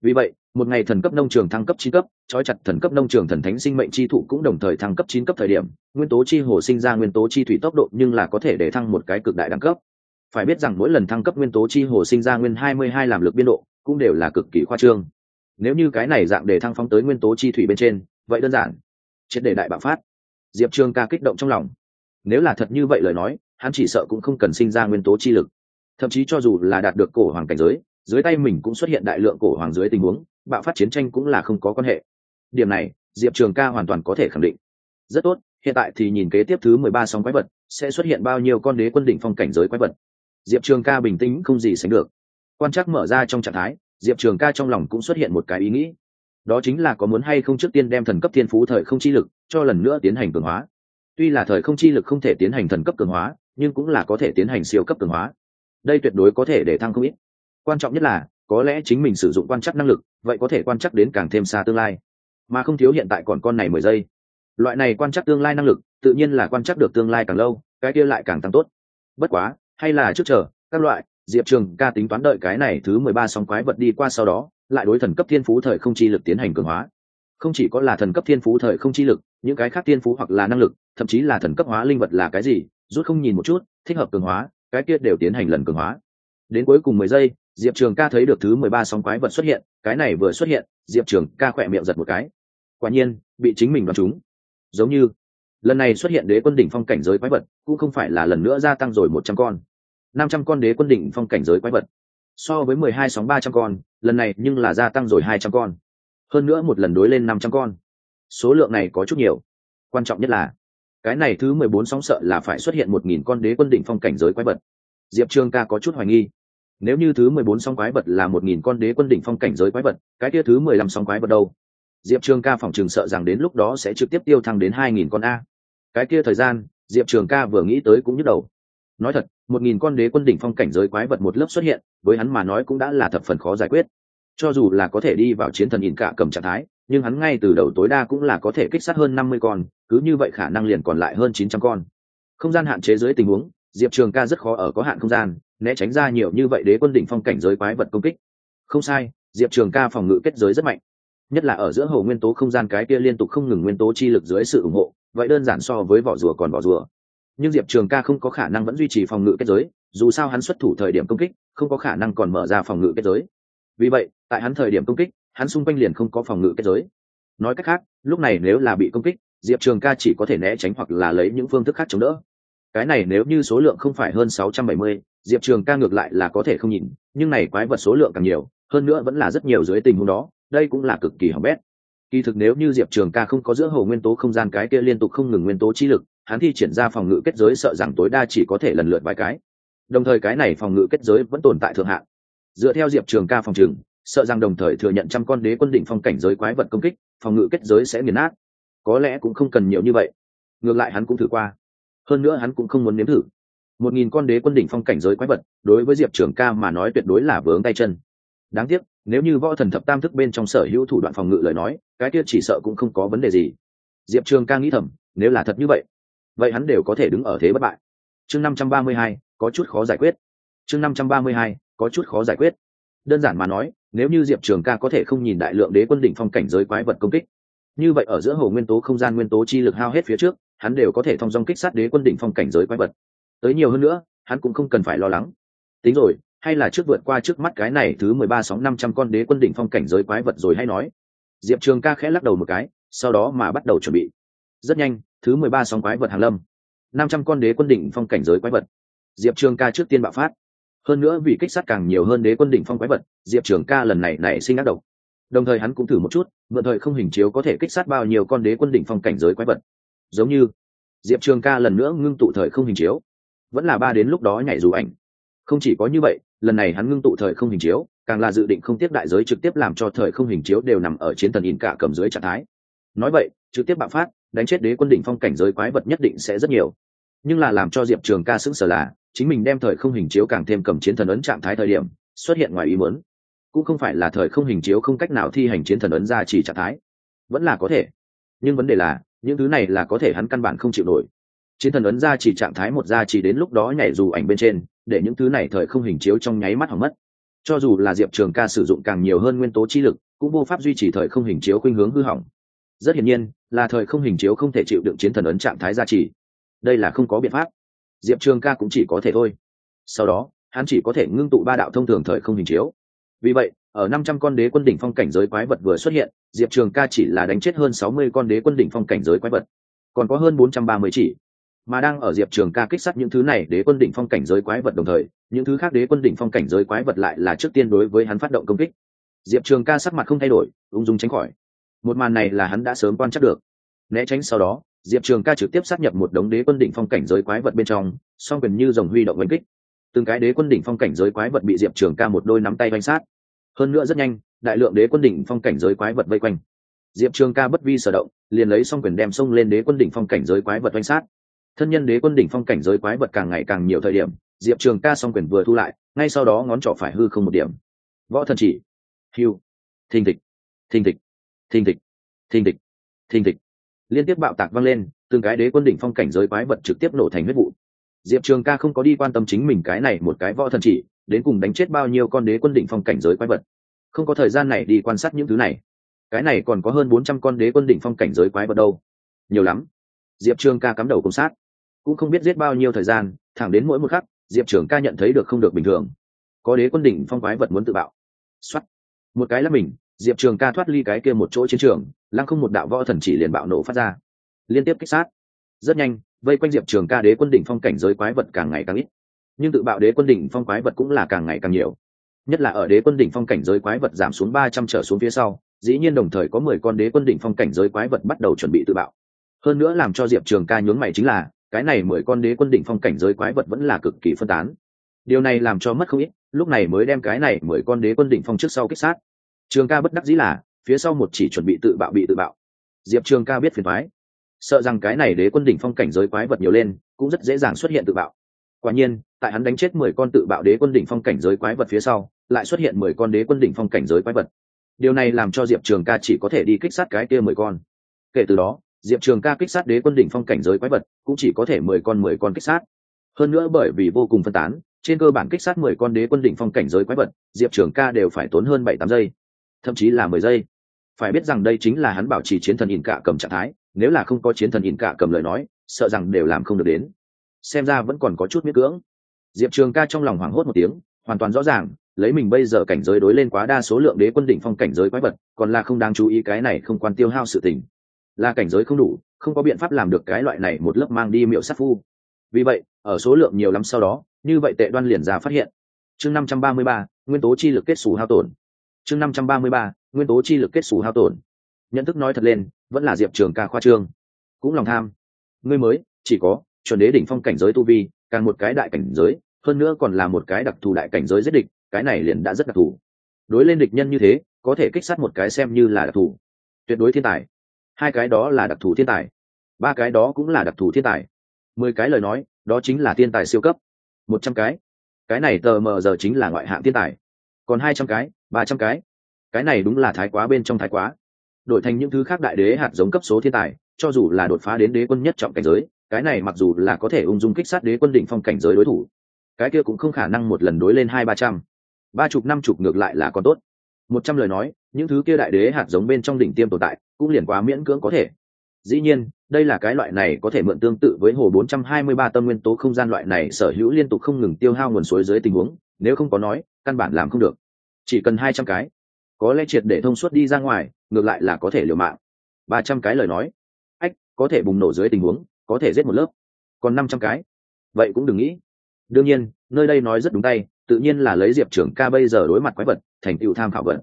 vì vậy một ngày thần cấp nông trường thăng cấp chín cấp trói chặt thần cấp nông trường thần thánh sinh mệnh chi thụ cũng đồng thời thăng cấp chín cấp thời điểm nguyên tố chi hồ sinh ra nguyên tố chi thủy tốc độ nhưng là có thể để thăng một cái cực đại đẳng cấp phải biết rằng mỗi lần thăng cấp nguyên tố chi hồ sinh ra nguyên hai mươi hai làm lực biên độ, cũng đều là cực kỳ khoa trương. Nếu như cái này dạng để thăng phóng tới nguyên tố chi thủy bên trên, vậy đơn giản. Triệt để đại bạo phát. Diệp Trường ca kích động trong lòng. Nếu là thật như vậy lời nói, hắn chỉ sợ cũng không cần sinh ra nguyên tố chi lực. Thậm chí cho dù là đạt được cổ hoàng cảnh giới, dưới tay mình cũng xuất hiện đại lượng cổ hoàng dưới tình huống, bạo phát chiến tranh cũng là không có quan hệ. Điểm này, diệp trường ca hoàn toàn có thể khẳng định. Rất tốt, hiện tại thì nhìn kế tiếp thứ mười ba sóng quái vật, sẽ xuất hiện bao nhiêu con đế quân đỉnh phong cảnh giới quái vật diệp trường ca bình tĩnh không gì sánh được. Quan trắc mở ra trong trạng thái, diệp trường ca trong lòng cũng xuất hiện một cái ý nghĩ. Đó chính là có muốn hay không trước tiên đem thần cấp thiên phú thời không chi lực cho lần nữa tiến hành cường hóa. Tuy là thời không chi lực không thể tiến hành thần cấp cường hóa, nhưng cũng là có thể tiến hành siêu cấp cường hóa. Đây tuyệt đối có thể để thăng không ít. Quan trọng nhất là, có lẽ chính mình sử dụng quan chắc năng lực, vậy có thể quan chắc đến càng thêm xa tương lai. Mà không thiếu hiện tại còn con này mười giây. Loại này quan chắc tương lai năng lực, tự nhiên là quan chắc được tương lai càng lâu, cái kia lại càng tăng tốt. Bất quá hay là trước chờ, các loại, diệp trường ca tính toán đợi cái này thứ mười ba sóng quái vật đi qua sau đó, lại đối thần cấp thiên phú thời không chi lực tiến hành cường hóa. Không chỉ có là thần cấp thiên phú thời không chi lực, những cái khác thiên phú hoặc là năng lực, thậm chí là thần cấp hóa linh vật là cái gì, rút không nhìn một chút, thích hợp cường hóa, cái kia đều tiến hành lần cường hóa. Đến cuối cùng mười giây, diệp trường ca thấy được thứ mười ba sóng quái vật xuất hiện, cái này vừa xuất hiện, diệp trường ca khỏe miệng giật một cái. Quả nhiên, bị chính mình đoán chúng giống như lần này xuất hiện đế quân đỉnh phong cảnh giới quái vật, cũng không phải là lần nữa gia tăng rồi một trăm con. Năm trăm con đế quân đỉnh phong cảnh giới quái vật. So với mười hai sóng ba trăm con, lần này nhưng là gia tăng rồi hai trăm con. Hơn nữa một lần đối lên năm trăm con. Số lượng này có chút nhiều. Quan trọng nhất là, cái này thứ mười bốn sóng sợ là phải xuất hiện một nghìn con đế quân đỉnh phong cảnh giới quái vật. Diệp trương ca có chút hoài nghi. Nếu như thứ mười bốn sóng quái vật là một nghìn con đế quân đỉnh phong cảnh giới quái vật, cái kia thứ mười lăm sóng quái vật đâu? Diệp trường ca phòng trường sợ rằng đến lúc đó sẽ trực tiếp tiêu thăng đến hai nghìn con a. Cái kia thời gian, diệp trường ca vừa nghĩ tới cũng nhức đầu. Nói thật, một nghìn con đế quân đỉnh phong cảnh giới quái vật một lớp xuất hiện, với hắn mà nói cũng đã là thập phần khó giải quyết. Cho dù là có thể đi vào chiến thần nhìn cả cầm trạng thái, nhưng hắn ngay từ đầu tối đa cũng là có thể kích sát hơn năm mươi con, cứ như vậy khả năng liền còn lại hơn chín trăm con. Không gian hạn chế dưới tình huống, diệp trường ca rất khó ở có hạn không gian, né tránh ra nhiều như vậy đế quân đỉnh phong cảnh giới quái vật công kích. Không sai, diệp trường ca phòng ngự kết giới rất mạnh nhất là ở giữa hồ nguyên tố không gian cái kia liên tục không ngừng nguyên tố chi lực dưới sự ủng hộ, vậy đơn giản so với vỏ rùa còn vỏ rùa. Nhưng diệp trường ca không có khả năng vẫn duy trì phòng ngự kết giới, dù sao hắn xuất thủ thời điểm công kích, không có khả năng còn mở ra phòng ngự kết giới. Vì vậy, tại hắn thời điểm công kích, hắn xung quanh liền không có phòng ngự kết giới. Nói cách khác, lúc này nếu là bị công kích, diệp trường ca chỉ có thể né tránh hoặc là lấy những phương thức khác chống đỡ. Cái này nếu như số lượng không phải hơn sáu trăm bảy mươi, diệp trường ca ngược lại là có thể không nhìn, nhưng này quái vật số lượng càng nhiều, hơn nữa vẫn là rất nhiều dưới tình huống đó đây cũng là cực kỳ hỏng bét. Kỳ thực nếu như diệp trường ca không có giữa hồ nguyên tố không gian cái kia liên tục không ngừng nguyên tố chi lực, hắn thi triển ra phòng ngự kết giới sợ rằng tối đa chỉ có thể lần lượt vài cái. Đồng thời cái này phòng ngự kết giới vẫn tồn tại thượng hạn. Dựa theo diệp trường ca phòng trường, sợ rằng đồng thời thừa nhận trăm con đế quân đỉnh phong cảnh giới quái vật công kích, phòng ngự kết giới sẽ nghiền nát. Có lẽ cũng không cần nhiều như vậy. Ngược lại hắn cũng thử qua. Hơn nữa hắn cũng không muốn nếm thử. Một nghìn con đế quân đỉnh phong cảnh giới quái vật, đối với diệp trường ca mà nói tuyệt đối là vướng tay chân. Đáng tiếc nếu như võ thần thập tam thức bên trong sở hữu thủ đoạn phòng ngự lời nói, cái kia chỉ sợ cũng không có vấn đề gì. Diệp trường ca nghĩ thầm, nếu là thật như vậy vậy hắn đều có thể đứng ở thế bất bại. Chương năm trăm ba mươi hai, có chút khó giải quyết. Chương năm trăm ba mươi hai, có chút khó giải quyết. Đơn giản mà nói, nếu như diệp trường ca có thể không nhìn đại lượng đế quân đỉnh phong cảnh giới quái vật công kích, như vậy ở giữa hồ nguyên tố không gian nguyên tố chi lực hao hết phía trước, hắn đều có thể thông dong kích sát đế quân đỉnh phong cảnh giới quái vật. Tới nhiều hơn nữa, hắn cũng không cần phải lo lắng. Tính rồi hay là trước vượt qua trước mắt cái này thứ mười ba sóng năm trăm con đế quân đỉnh phong cảnh giới quái vật rồi hay nói. Diệp trường ca khẽ lắc đầu một cái, sau đó mà bắt đầu chuẩn bị. Rất nhanh, thứ mười ba sóng quái vật hàng lâm. Năm trăm con đế quân đỉnh phong cảnh giới quái vật. Diệp trường ca trước tiên bạo phát. Hơn nữa vì kích sát càng nhiều hơn đế quân đỉnh phong quái vật, diệp trường ca lần này nảy sinh ác độc. Đồng thời hắn cũng thử một chút, mượn thời không hình chiếu có thể kích sát bao nhiêu con đế quân đỉnh phong cảnh giới quái vật. Giống như, diệp trường ca lần nữa ngưng tụ thời không hình chiếu. Vẫn là ba đến lúc đó nhảy dù ảnh. Không chỉ có như vậy lần này hắn ngưng tụ thời không hình chiếu, càng là dự định không tiếp đại giới trực tiếp làm cho thời không hình chiếu đều nằm ở chiến thần in cả cầm dưới trạng thái. Nói vậy, trực tiếp bạo phát, đánh chết đế quân đỉnh phong cảnh giới quái vật nhất định sẽ rất nhiều. Nhưng là làm cho diệp trường ca sững sờ là, chính mình đem thời không hình chiếu càng thêm cầm chiến thần ấn trạng thái thời điểm, xuất hiện ngoài ý muốn. Cũng không phải là thời không hình chiếu không cách nào thi hành chiến thần ấn ra chỉ trạng thái. Vẫn là có thể. Nhưng vấn đề là, những thứ này là có thể hắn căn bản không chịu nổi chiến thần ấn ra chỉ trạng thái một ra chỉ đến lúc đó nhảy dù ảnh bên trên, để những thứ này thời không hình chiếu trong nháy mắt hỏng mất. Cho dù là diệp trường ca sử dụng càng nhiều hơn nguyên tố chi lực, cũng vô pháp duy trì thời không hình chiếu khuynh hướng hư hỏng. Rất hiển nhiên, là thời không hình chiếu không thể chịu đựng chiến thần ấn trạng thái gia trì. Đây là không có biện pháp. Diệp trường ca cũng chỉ có thể thôi. Sau đó, hắn chỉ có thể ngưng tụ ba đạo thông thường thời không hình chiếu. Vì vậy, ở năm trăm con đế quân đỉnh phong cảnh giới quái vật vừa xuất hiện, diệp trường ca chỉ là đánh chết hơn sáu mươi con đế quân đỉnh phong cảnh giới quái vật. Còn có hơn bốn trăm ba mươi chỉ mà đang ở diệp trường ca kích sát những thứ này, đế quân đỉnh phong cảnh giới quái vật đồng thời, những thứ khác đế quân đỉnh phong cảnh giới quái vật lại là trước tiên đối với hắn phát động công kích. Diệp trường ca sắc mặt không thay đổi, ung dung tránh khỏi. Một màn này là hắn đã sớm quan chắc được. Né tránh sau đó, diệp trường ca trực tiếp sát nhập một đống đế quân đỉnh phong cảnh giới quái vật bên trong, song gần như dòng huy động oanh kích. Từng cái đế quân đỉnh phong cảnh giới quái vật bị diệp trường ca một đôi nắm tay oanh sát. Hơn nữa rất nhanh, đại lượng đế quân đỉnh phong cảnh giới quái vật vây quanh. Diệp trường ca bất vi sở động, liền lấy xong quyền đem xông lên đế quân đỉnh phong cảnh giới quái vật oanh sát thân nhân đế quân đỉnh phong cảnh giới quái vật càng ngày càng nhiều thời điểm, diệp trường ca xong quyền vừa thu lại, ngay sau đó ngón trỏ phải hư không một điểm. Võ thần chỉ. Hiu thình thịch. Thình thịch. Thình thịch. Thình thịch. Thình thịch. Liên tiếp bạo tạc vang lên, từng cái đế quân đỉnh phong cảnh giới quái vật trực tiếp nổ thành huyết vụ. Diệp trường ca không có đi quan tâm chính mình cái này một cái võ thần chỉ, đến cùng đánh chết bao nhiêu con đế quân đỉnh phong cảnh giới quái vật. Không có thời gian này đi quan sát những thứ này. Cái này còn có hơn bốn trăm con đế quân đỉnh phong cảnh giới quái vật đâu. Nhiều lắm. Diệp trường ca cắm đầu công sát cũng không biết giết bao nhiêu thời gian, thẳng đến mỗi một khắc, diệp trường ca nhận thấy được không được bình thường. Có đế quân đỉnh phong quái vật muốn tự bạo. X một cái là mình, diệp trường ca thoát ly cái kia một chỗ chiến trường, lăng không một đạo võ thần chỉ liền bạo nổ phát ra. Liên tiếp kích sát. Rất nhanh, vây quanh diệp trường ca đế quân đỉnh phong cảnh giới quái vật càng ngày càng ít. Nhưng tự bạo đế quân đỉnh phong quái vật cũng là càng ngày càng nhiều. Nhất là ở đế quân đỉnh phong cảnh giới quái vật giảm xuống ba trăm trở xuống phía sau, dĩ nhiên đồng thời có mười con đế quân đỉnh phong cảnh giới quái vật bắt đầu chuẩn bị tự bạo. Hơn nữa làm cho diệp trường ca nhướng mày chính là cái này mười con đế quân đỉnh phong cảnh giới quái vật vẫn là cực kỳ phân tán. Điều này làm cho mất không ít, lúc này mới đem cái này mười con đế quân đỉnh phong trước sau kích sát. Trường ca bất đắc dĩ là, phía sau một chỉ chuẩn bị tự bạo bị tự bạo. Diệp trường ca biết phiền thoái sợ rằng cái này đế quân đỉnh phong cảnh giới quái vật nhiều lên, cũng rất dễ dàng xuất hiện tự bạo. Quả nhiên, tại hắn đánh chết mười con tự bạo đế quân đỉnh phong cảnh giới quái vật phía sau, lại xuất hiện mười con đế quân đỉnh phong cảnh giới quái vật. Điều này làm cho diệp trường ca chỉ có thể đi kích sát cái kia mười con. Kể từ đó diệp trường ca kích sát đế quân đỉnh phong cảnh giới quái vật, cũng chỉ có thể mười con mười con kích sát. Hơn nữa bởi vì vô cùng phân tán, trên cơ bản kích sát mười con đế quân đỉnh phong cảnh giới quái vật, diệp trường ca đều phải tốn hơn bảy tám giây, thậm chí là mười giây. Phải biết rằng đây chính là hắn bảo trì chiến thần ỉn cả cầm trạng thái, nếu là không có chiến thần ỉn cả cầm lời nói, sợ rằng đều làm không được đến. Xem ra vẫn còn có chút miết cưỡng. Diệp trường ca trong lòng hoảng hốt một tiếng, hoàn toàn rõ ràng, lấy mình bây giờ cảnh giới đối lên quá đa số lượng đế quân đỉnh phong cảnh giới quái vật, còn là không đáng chú ý cái này không quan tiêu hao sự tình là cảnh giới không đủ, không có biện pháp làm được cái loại này một lớp mang đi miệu sát phu. Vì vậy, ở số lượng nhiều lắm sau đó, như vậy tệ đoan liền ra phát hiện. Chương năm trăm ba mươi ba, nguyên tố chi lực kết xù hao tổn. Chương năm trăm ba mươi ba, nguyên tố chi lực kết xù hao tổn. Nhận thức nói thật lên, vẫn là diệp trường ca khoa trương. Cũng lòng tham. Ngươi mới, chỉ có chuẩn đế đỉnh phong cảnh giới tu vi, càng một cái đại cảnh giới, hơn nữa còn là một cái đặc thù đại cảnh giới giết địch, cái này liền đã rất đặc thù. Đối lên địch nhân như thế, có thể kích sát một cái xem như là đặc thù. Tuyệt đối thiên tài hai cái đó là đặc thù thiên tài. Ba cái đó cũng là đặc thù thiên tài. Mười cái lời nói, đó chính là thiên tài siêu cấp. Một trăm cái. Cái này tờ mờ giờ chính là ngoại hạng thiên tài. Còn hai trăm cái, ba trăm cái. Cái này đúng là thái quá bên trong thái quá. Đổi thành những thứ khác đại đế hạt giống cấp số thiên tài, cho dù là đột phá đến đế quân nhất trọng cảnh giới, cái này mặc dù là có thể ung dung kích sát đế quân đỉnh phong cảnh giới đối thủ, cái kia cũng không khả năng một lần đối lên hai ba trăm. Ba chục năm chục ngược lại là còn tốt. Một trăm lời nói những thứ kia đại đế hạt giống bên trong đỉnh tiêm tồn tại, cũng liền quá miễn cưỡng có thể. Dĩ nhiên, đây là cái loại này có thể mượn tương tự với hồ 423 tâm nguyên tố không gian loại này sở hữu liên tục không ngừng tiêu hao nguồn suối dưới tình huống, nếu không có nói, căn bản làm không được. Chỉ cần hai trăm cái, có lẽ triệt để thông suốt đi ra ngoài, ngược lại là có thể liều mạng. Ba trăm cái lời nói, ách, có thể bùng nổ dưới tình huống, có thể giết một lớp. Còn năm trăm cái, vậy cũng đừng nghĩ. Đương nhiên, nơi đây nói rất đúng tay, tự nhiên là lấy diệp trưởng ca bây giờ đối mặt quái vật, thành tựu tham khảo vật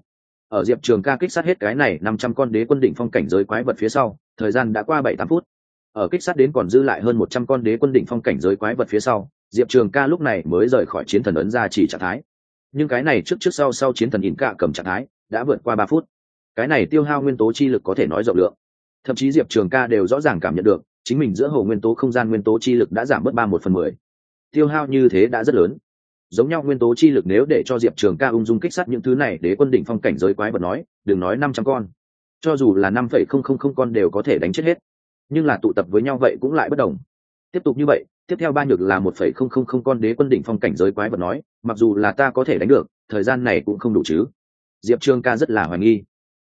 ở diệp trường ca kích sát hết cái này năm trăm con đế quân đỉnh phong cảnh giới quái vật phía sau, thời gian đã qua bảy tám phút. Ở kích sát đến còn dư lại hơn một trăm con đế quân đỉnh phong cảnh giới quái vật phía sau, diệp trường ca lúc này mới rời khỏi chiến thần ấn ra chỉ trạng thái. Nhưng cái này trước trước sau sau chiến thần in ca cầm trạng thái đã vượt qua ba phút. Cái này tiêu hao nguyên tố chi lực có thể nói rộng lượng. Thậm chí diệp trường ca đều rõ ràng cảm nhận được, chính mình giữa hồ nguyên tố không gian nguyên tố chi lực đã giảm bớt ba một phần mười. Tiêu hao như thế đã rất lớn giống nhau nguyên tố chi lực nếu để cho diệp trường ca ung dung kích sát những thứ này để quân đỉnh phong cảnh giới quái vật nói, đừng nói năm trăm con. Cho dù là năm phẩy không không không con đều có thể đánh chết hết. Nhưng là tụ tập với nhau vậy cũng lại bất đồng. Tiếp tục như vậy, tiếp theo ba nhược là một phẩy không không không con đế quân đỉnh phong cảnh giới quái vật nói, mặc dù là ta có thể đánh được, thời gian này cũng không đủ chứ. Diệp trường ca rất là hoài nghi.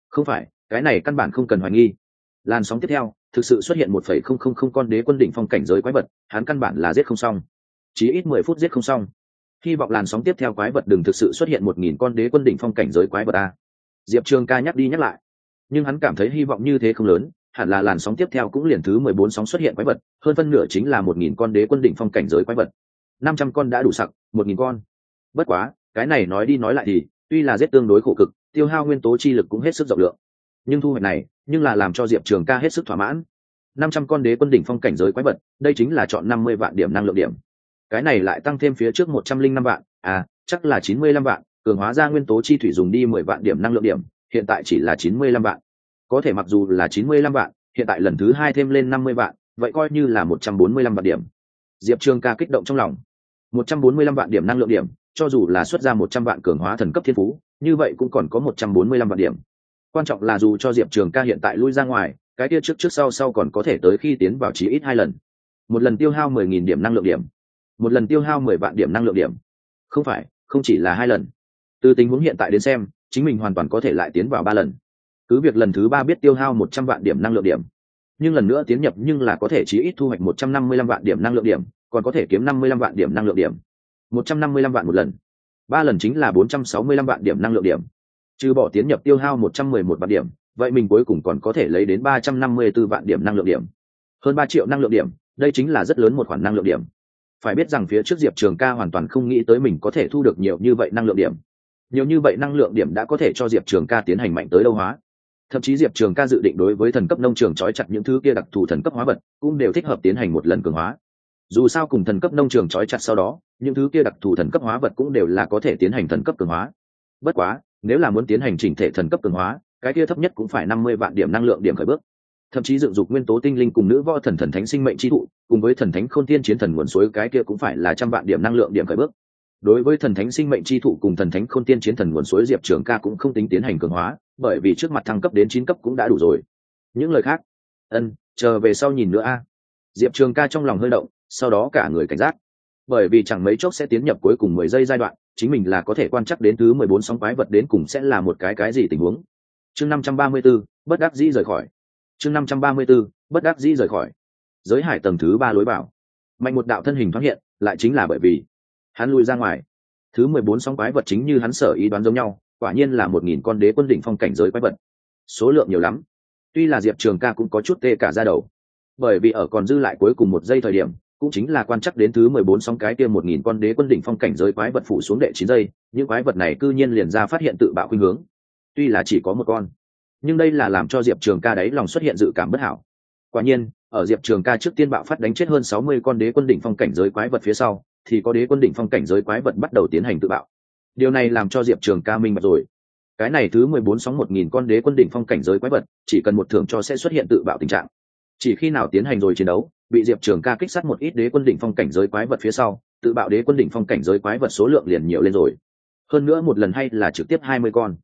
Không phải, cái này căn bản không cần hoài nghi. Làn sóng tiếp theo, thực sự xuất hiện một phẩy không không không con đế quân đỉnh phong cảnh giới quái vật, hắn căn bản là giết không xong. Chỉ ít mười phút giết không xong hy vọng làn sóng tiếp theo quái vật đừng thực sự xuất hiện một nghìn con đế quân đỉnh phong cảnh giới quái vật a. Diệp trường ca nhắc đi nhắc lại. Nhưng hắn cảm thấy hy vọng như thế không lớn, hẳn là làn sóng tiếp theo cũng liền thứ mười bốn sóng xuất hiện quái vật, hơn phân nửa chính là một nghìn con đế quân đỉnh phong cảnh giới quái vật. Năm trăm con đã đủ sặc, một nghìn con. Bất quá, cái này nói đi nói lại thì, tuy là rất tương đối khổ cực, tiêu hao nguyên tố chi lực cũng hết sức rộng lượng. Nhưng thu hoạch này, nhưng là làm cho diệp trường ca hết sức thỏa mãn. Năm trăm con đế quân đỉnh phong cảnh giới quái vật, đây chính là chọn năm mươi vạn điểm năng lượng điểm cái này lại tăng thêm phía trước một trăm linh năm vạn à chắc là chín mươi lăm vạn, cường hóa ra nguyên tố chi thủy dùng đi mười vạn điểm năng lượng điểm, hiện tại chỉ là chín mươi lăm vạn. Có thể mặc dù là chín mươi lăm vạn, hiện tại lần thứ hai thêm lên năm mươi vạn, vậy coi như là một trăm bốn mươi lăm vạn điểm. Diệp trường ca kích động trong lòng. một trăm bốn mươi lăm vạn điểm năng lượng điểm, cho dù là xuất ra một trăm vạn cường hóa thần cấp thiên phú, như vậy cũng còn có một trăm bốn mươi lăm vạn điểm. Quan trọng là dù cho diệp trường ca hiện tại lui ra ngoài, cái kia trước trước sau sau còn có thể tới khi tiến vào chí ít hai lần. Một lần tiêu hao mười nghìn điểm năng lượng điểm một lần tiêu hao mười vạn điểm năng lượng điểm. Không phải, không chỉ là hai lần. Từ tình huống hiện tại đến xem, chính mình hoàn toàn có thể lại tiến vào ba lần. Cứ việc lần thứ ba biết tiêu hao một trăm vạn điểm năng lượng điểm, nhưng lần nữa tiến nhập nhưng là có thể chí ít thu hoạch một trăm năm mươi lăm vạn điểm năng lượng điểm, còn có thể kiếm năm mươi lăm vạn điểm năng lượng điểm. Một trăm năm mươi lăm vạn một lần. Ba lần chính là bốn trăm sáu mươi lăm vạn điểm năng lượng điểm. Trừ bỏ tiến nhập tiêu hao một trăm mười một vạn điểm, vậy mình cuối cùng còn có thể lấy đến ba trăm năm mươi b ố vạn điểm năng lượng điểm. Hơn ba triệu năng lượng điểm, đây chính là rất lớn một khoản năng lượng điểm phải biết rằng phía trước diệp trường ca hoàn toàn không nghĩ tới mình có thể thu được nhiều như vậy năng lượng điểm. Nhiều như vậy năng lượng điểm đã có thể cho diệp trường ca tiến hành mạnh tới đâu hóa. Thậm chí diệp trường ca dự định đối với thần cấp nông trường trói chặt những thứ kia đặc thù thần cấp hóa vật, cũng đều thích hợp tiến hành một lần cường hóa. Dù sao cùng thần cấp nông trường trói chặt sau đó, những thứ kia đặc thù thần cấp hóa vật cũng đều là có thể tiến hành thần cấp cường hóa. Bất quá, nếu là muốn tiến hành chỉnh thể thần cấp cường hóa, cái kia thấp nhất cũng phải năm mươi vạn điểm năng lượng điểm khởi bước thậm chí dựng dục nguyên tố tinh linh cùng nữ võ thần thần thánh sinh mệnh chi thụ, cùng với thần thánh khôn tiên chiến thần nguồn suối, cái kia cũng phải là trăm vạn điểm năng lượng điểm khởi bước. Đối với thần thánh sinh mệnh chi thụ cùng thần thánh khôn tiên chiến thần nguồn suối, diệp trường ca cũng không tính tiến hành cường hóa, bởi vì trước mặt thăng cấp đến chín cấp cũng đã đủ rồi. Những lời khác? Ân, chờ về sau nhìn nữa a. Diệp trường ca trong lòng hơi động, sau đó cả người cảnh giác. Bởi vì chẳng mấy chốc sẽ tiến nhập cuối cùng mười giây giai đoạn, chính mình là có thể quan chắc đến thứ mười bốn sóng quái vật đến cùng sẽ là một cái cái gì tình huống. Chương năm trăm ba mươi b ố bất đắc dĩ rời khỏi chương năm trăm ba mươi b ố bất đắc dĩ rời khỏi. Giới hải tầng thứ ba lối vào. Mạnh một đạo thân hình thoát hiện, lại chính là bởi vì hắn lui ra ngoài. Thứ mười bốn sóng quái vật chính như hắn sở ý đoán giống nhau, quả nhiên là một nghìn con đế quân đỉnh phong cảnh giới quái vật. Số lượng nhiều lắm. Tuy là diệp trường ca cũng có chút tê cả ra đầu. Bởi vì ở còn dư lại cuối cùng một giây thời điểm, cũng chính là quan chắc đến thứ mười bốn sóng cái kia một nghìn con đế quân đỉnh phong cảnh giới quái vật phủ xuống đệ chín giây, những quái vật này cư nhiên liền ra phát hiện tự bạo khuynh hướng. Tuy là chỉ có một con nhưng đây là làm cho diệp trường ca đấy lòng xuất hiện dự cảm bất hảo. Quả nhiên, ở diệp trường ca trước tiên bạo phát đánh chết hơn sáu mươi con đế quân đỉnh phong cảnh giới quái vật phía sau, thì có đế quân đỉnh phong cảnh giới quái vật bắt đầu tiến hành tự bạo. Điều này làm cho diệp trường ca minh bạch rồi. Cái này thứ mười bốn sóng một nghìn con đế quân đỉnh phong cảnh giới quái vật, chỉ cần một thưởng cho sẽ xuất hiện tự bạo tình trạng. Chỉ khi nào tiến hành rồi chiến đấu, bị diệp trường ca kích sát một ít đế quân đỉnh phong cảnh giới quái vật phía sau, tự bạo đế quân đỉnh phong cảnh giới quái vật số lượng liền nhiều lên rồi. Hơn nữa một lần hay là trực tiếp hai mươi con.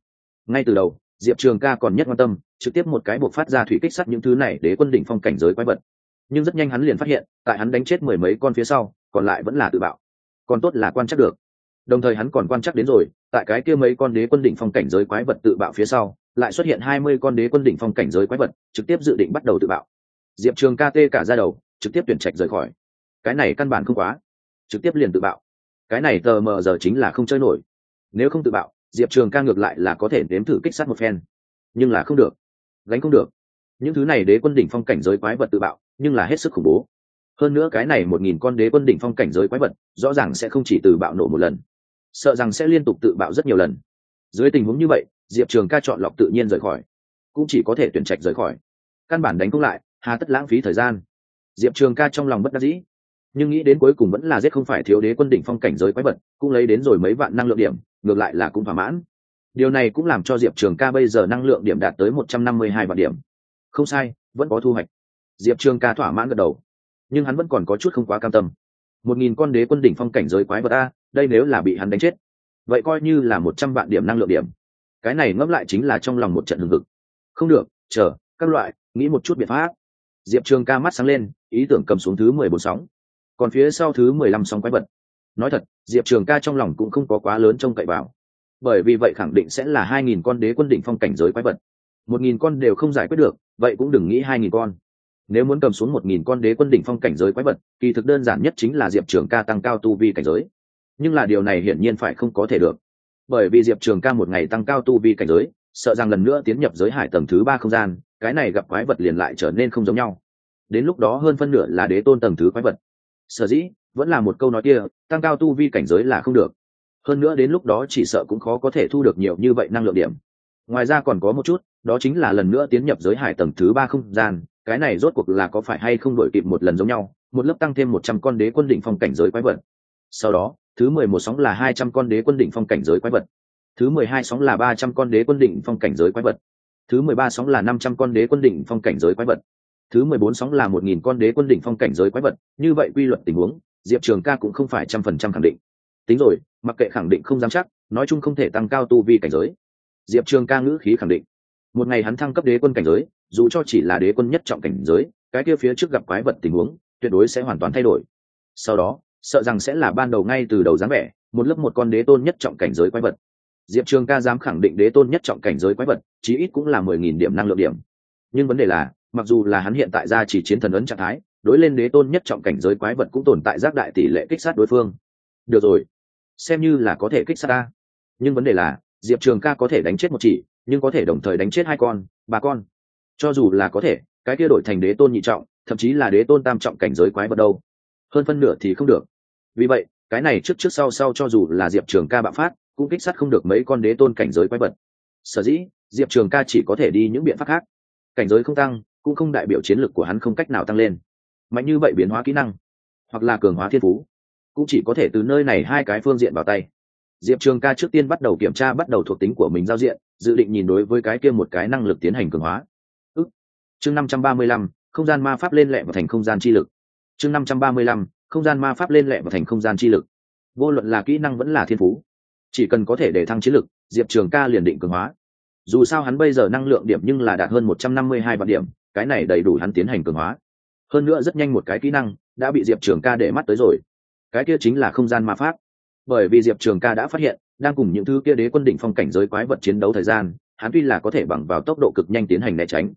Ngay từ đầu diệp trường ca còn nhất quan tâm, trực tiếp một cái buộc phát ra thủy kích sắt những thứ này để quân đỉnh phong cảnh giới quái vật. Nhưng rất nhanh hắn liền phát hiện, tại hắn đánh chết mười mấy con phía sau, còn lại vẫn là tự bạo. Còn tốt là quan chắc được. Đồng thời hắn còn quan chắc đến rồi, tại cái kia mấy con đế quân đỉnh phong cảnh giới quái vật tự bạo phía sau, lại xuất hiện hai mươi con đế quân đỉnh phong cảnh giới quái vật, trực tiếp dự định bắt đầu tự bạo. Diệp trường ca tê cả ra đầu, trực tiếp tuyển trạch rời khỏi. Cái này căn bản không quá. Trực tiếp liền tự bạo. Cái này tờ mờ giờ chính là không chơi nổi. Nếu không tự bạo diệp trường ca ngược lại là có thể nếm thử kích sát một phen. Nhưng là không được. Gánh không được. Những thứ này đế quân đỉnh phong cảnh giới quái vật tự bạo, nhưng là hết sức khủng bố. Hơn nữa cái này một nghìn con đế quân đỉnh phong cảnh giới quái vật, rõ ràng sẽ không chỉ từ bạo nổ một lần. Sợ rằng sẽ liên tục tự bạo rất nhiều lần. Dưới tình huống như vậy, diệp trường ca chọn lọc tự nhiên rời khỏi. Cũng chỉ có thể tuyển trạch rời khỏi. Căn bản đánh cũng lại, hà tất lãng phí thời gian. Diệp trường ca trong lòng bất đắc dĩ. Nhưng nghĩ đến cuối cùng vẫn là giết không phải thiếu đế quân đỉnh phong cảnh giới quái vật, cũng lấy đến rồi mấy vạn năng lượng điểm ngược lại là cũng thỏa mãn. Điều này cũng làm cho diệp trường ca bây giờ năng lượng điểm đạt tới một trăm năm mươi hai vạn điểm. Không sai, vẫn có thu hoạch. Diệp trường ca thỏa mãn gật đầu. Nhưng hắn vẫn còn có chút không quá cam tâm. Một nghìn con đế quân đỉnh phong cảnh giới quái vật a, đây nếu là bị hắn đánh chết, vậy coi như là một trăm vạn điểm năng lượng điểm. Cái này ngẫm lại chính là trong lòng một trận hừng hực. Không được, chờ, các loại, nghĩ một chút biện pháp. Diệp trường ca mắt sáng lên, ý tưởng cầm xuống thứ mười bốn sóng. Còn phía sau thứ mười lăm sóng quái vật nói thật, diệp trường ca trong lòng cũng không có quá lớn trông cậy vào. Bởi vì vậy khẳng định sẽ là hai nghìn con đế quân đỉnh phong cảnh giới quái vật. một nghìn con đều không giải quyết được, vậy cũng đừng nghĩ hai nghìn con. Nếu muốn cầm xuống một nghìn con đế quân đỉnh phong cảnh giới quái vật, kỳ thực đơn giản nhất chính là diệp trường ca tăng cao tu vi cảnh giới. Nhưng là điều này hiển nhiên phải không có thể được. Bởi vì diệp trường ca một ngày tăng cao tu vi cảnh giới, sợ rằng lần nữa tiến nhập giới hải tầng thứ ba không gian, cái này gặp quái vật liền lại trở nên không giống nhau. Đến lúc đó hơn phân nửa là đế tôn tầng thứ quái vật. Sở dĩ vẫn là một câu nói kia, tăng cao tu vi cảnh giới là không được. Hơn nữa đến lúc đó chỉ sợ cũng khó có thể thu được nhiều như vậy năng lượng điểm. Ngoài ra còn có một chút, đó chính là lần nữa tiến nhập giới hải tầng thứ ba không gian, cái này rốt cuộc là có phải hay không đổi kịp một lần giống nhau, một lớp tăng thêm một trăm con đế quân đỉnh phong cảnh giới quái vật. Sau đó, thứ mười một sóng là hai trăm con đế quân đỉnh phong cảnh giới quái vật. Thứ mười hai sóng là ba trăm con đế quân đỉnh phong cảnh giới quái vật. Thứ mười ba sóng là năm trăm con đế quân đỉnh phong cảnh giới quái vật. Thứ mười bốn sóng là một nghìn con đế quân đỉnh phong cảnh giới quái vật. Như vậy quy luật tình huống diệp trường ca cũng không phải trăm phần trăm khẳng định. Tính rồi, mặc kệ khẳng định không dám chắc, nói chung không thể tăng cao tu vi cảnh giới. Diệp trường ca ngữ khí khẳng định. Một ngày hắn thăng cấp đế quân cảnh giới, dù cho chỉ là đế quân nhất trọng cảnh giới, cái kia phía trước gặp quái vật tình huống, tuyệt đối sẽ hoàn toàn thay đổi. Sau đó, sợ rằng sẽ là ban đầu ngay từ đầu dáng vẻ, một lớp một con đế tôn nhất trọng cảnh giới quái vật. Diệp trường ca dám khẳng định đế tôn nhất trọng cảnh giới quái vật, chí ít cũng là mười nghìn điểm năng lượng điểm. Nhưng vấn đề là, mặc dù là hắn hiện tại ra chỉ chiến thần ấn trạng thái đối lên đế tôn nhất trọng cảnh giới quái vật cũng tồn tại giác đại tỷ lệ kích sát đối phương. Được rồi, xem như là có thể kích sát ta. Nhưng vấn đề là, diệp trường ca có thể đánh chết một chỉ, nhưng có thể đồng thời đánh chết hai con, ba con. Cho dù là có thể, cái kia đổi thành đế tôn nhị trọng, thậm chí là đế tôn tam trọng cảnh giới quái vật đâu. Hơn phân nửa thì không được. Vì vậy, cái này trước trước sau sau cho dù là diệp trường ca bạo phát, cũng kích sát không được mấy con đế tôn cảnh giới quái vật. Sở dĩ, diệp trường ca chỉ có thể đi những biện pháp khác. Cảnh giới không tăng, cũng không đại biểu chiến lược của hắn không cách nào tăng lên mạnh như vậy biến hóa kỹ năng, hoặc là cường hóa thiên phú, cũng chỉ có thể từ nơi này hai cái phương diện vào tay. Diệp trường ca trước tiên bắt đầu kiểm tra bắt đầu thuộc tính của mình giao diện, dự định nhìn đối với cái kia một cái năng lực tiến hành cường hóa. Ức. Chương năm trăm ba mươi lăm, không gian ma pháp lên lẹ và thành không gian chi lực. Chương năm trăm ba mươi lăm, không gian ma pháp lên lẹ và thành không gian chi lực. Vô luận là kỹ năng vẫn là thiên phú, chỉ cần có thể để thăng chiến lực, diệp trường ca liền định cường hóa. Dù sao hắn bây giờ năng lượng điểm nhưng là đạt hơn một trăm năm mươi hai vạn điểm, cái này đầy đủ hắn tiến hành cường hóa hơn nữa rất nhanh một cái kỹ năng đã bị diệp trường ca để mắt tới rồi. Cái kia chính là không gian ma pháp. Bởi vì diệp trường ca đã phát hiện, đang cùng những thứ kia đế quân đỉnh phong cảnh giới quái vật chiến đấu thời gian, hắn tuy là có thể bằng vào tốc độ cực nhanh tiến hành né tránh,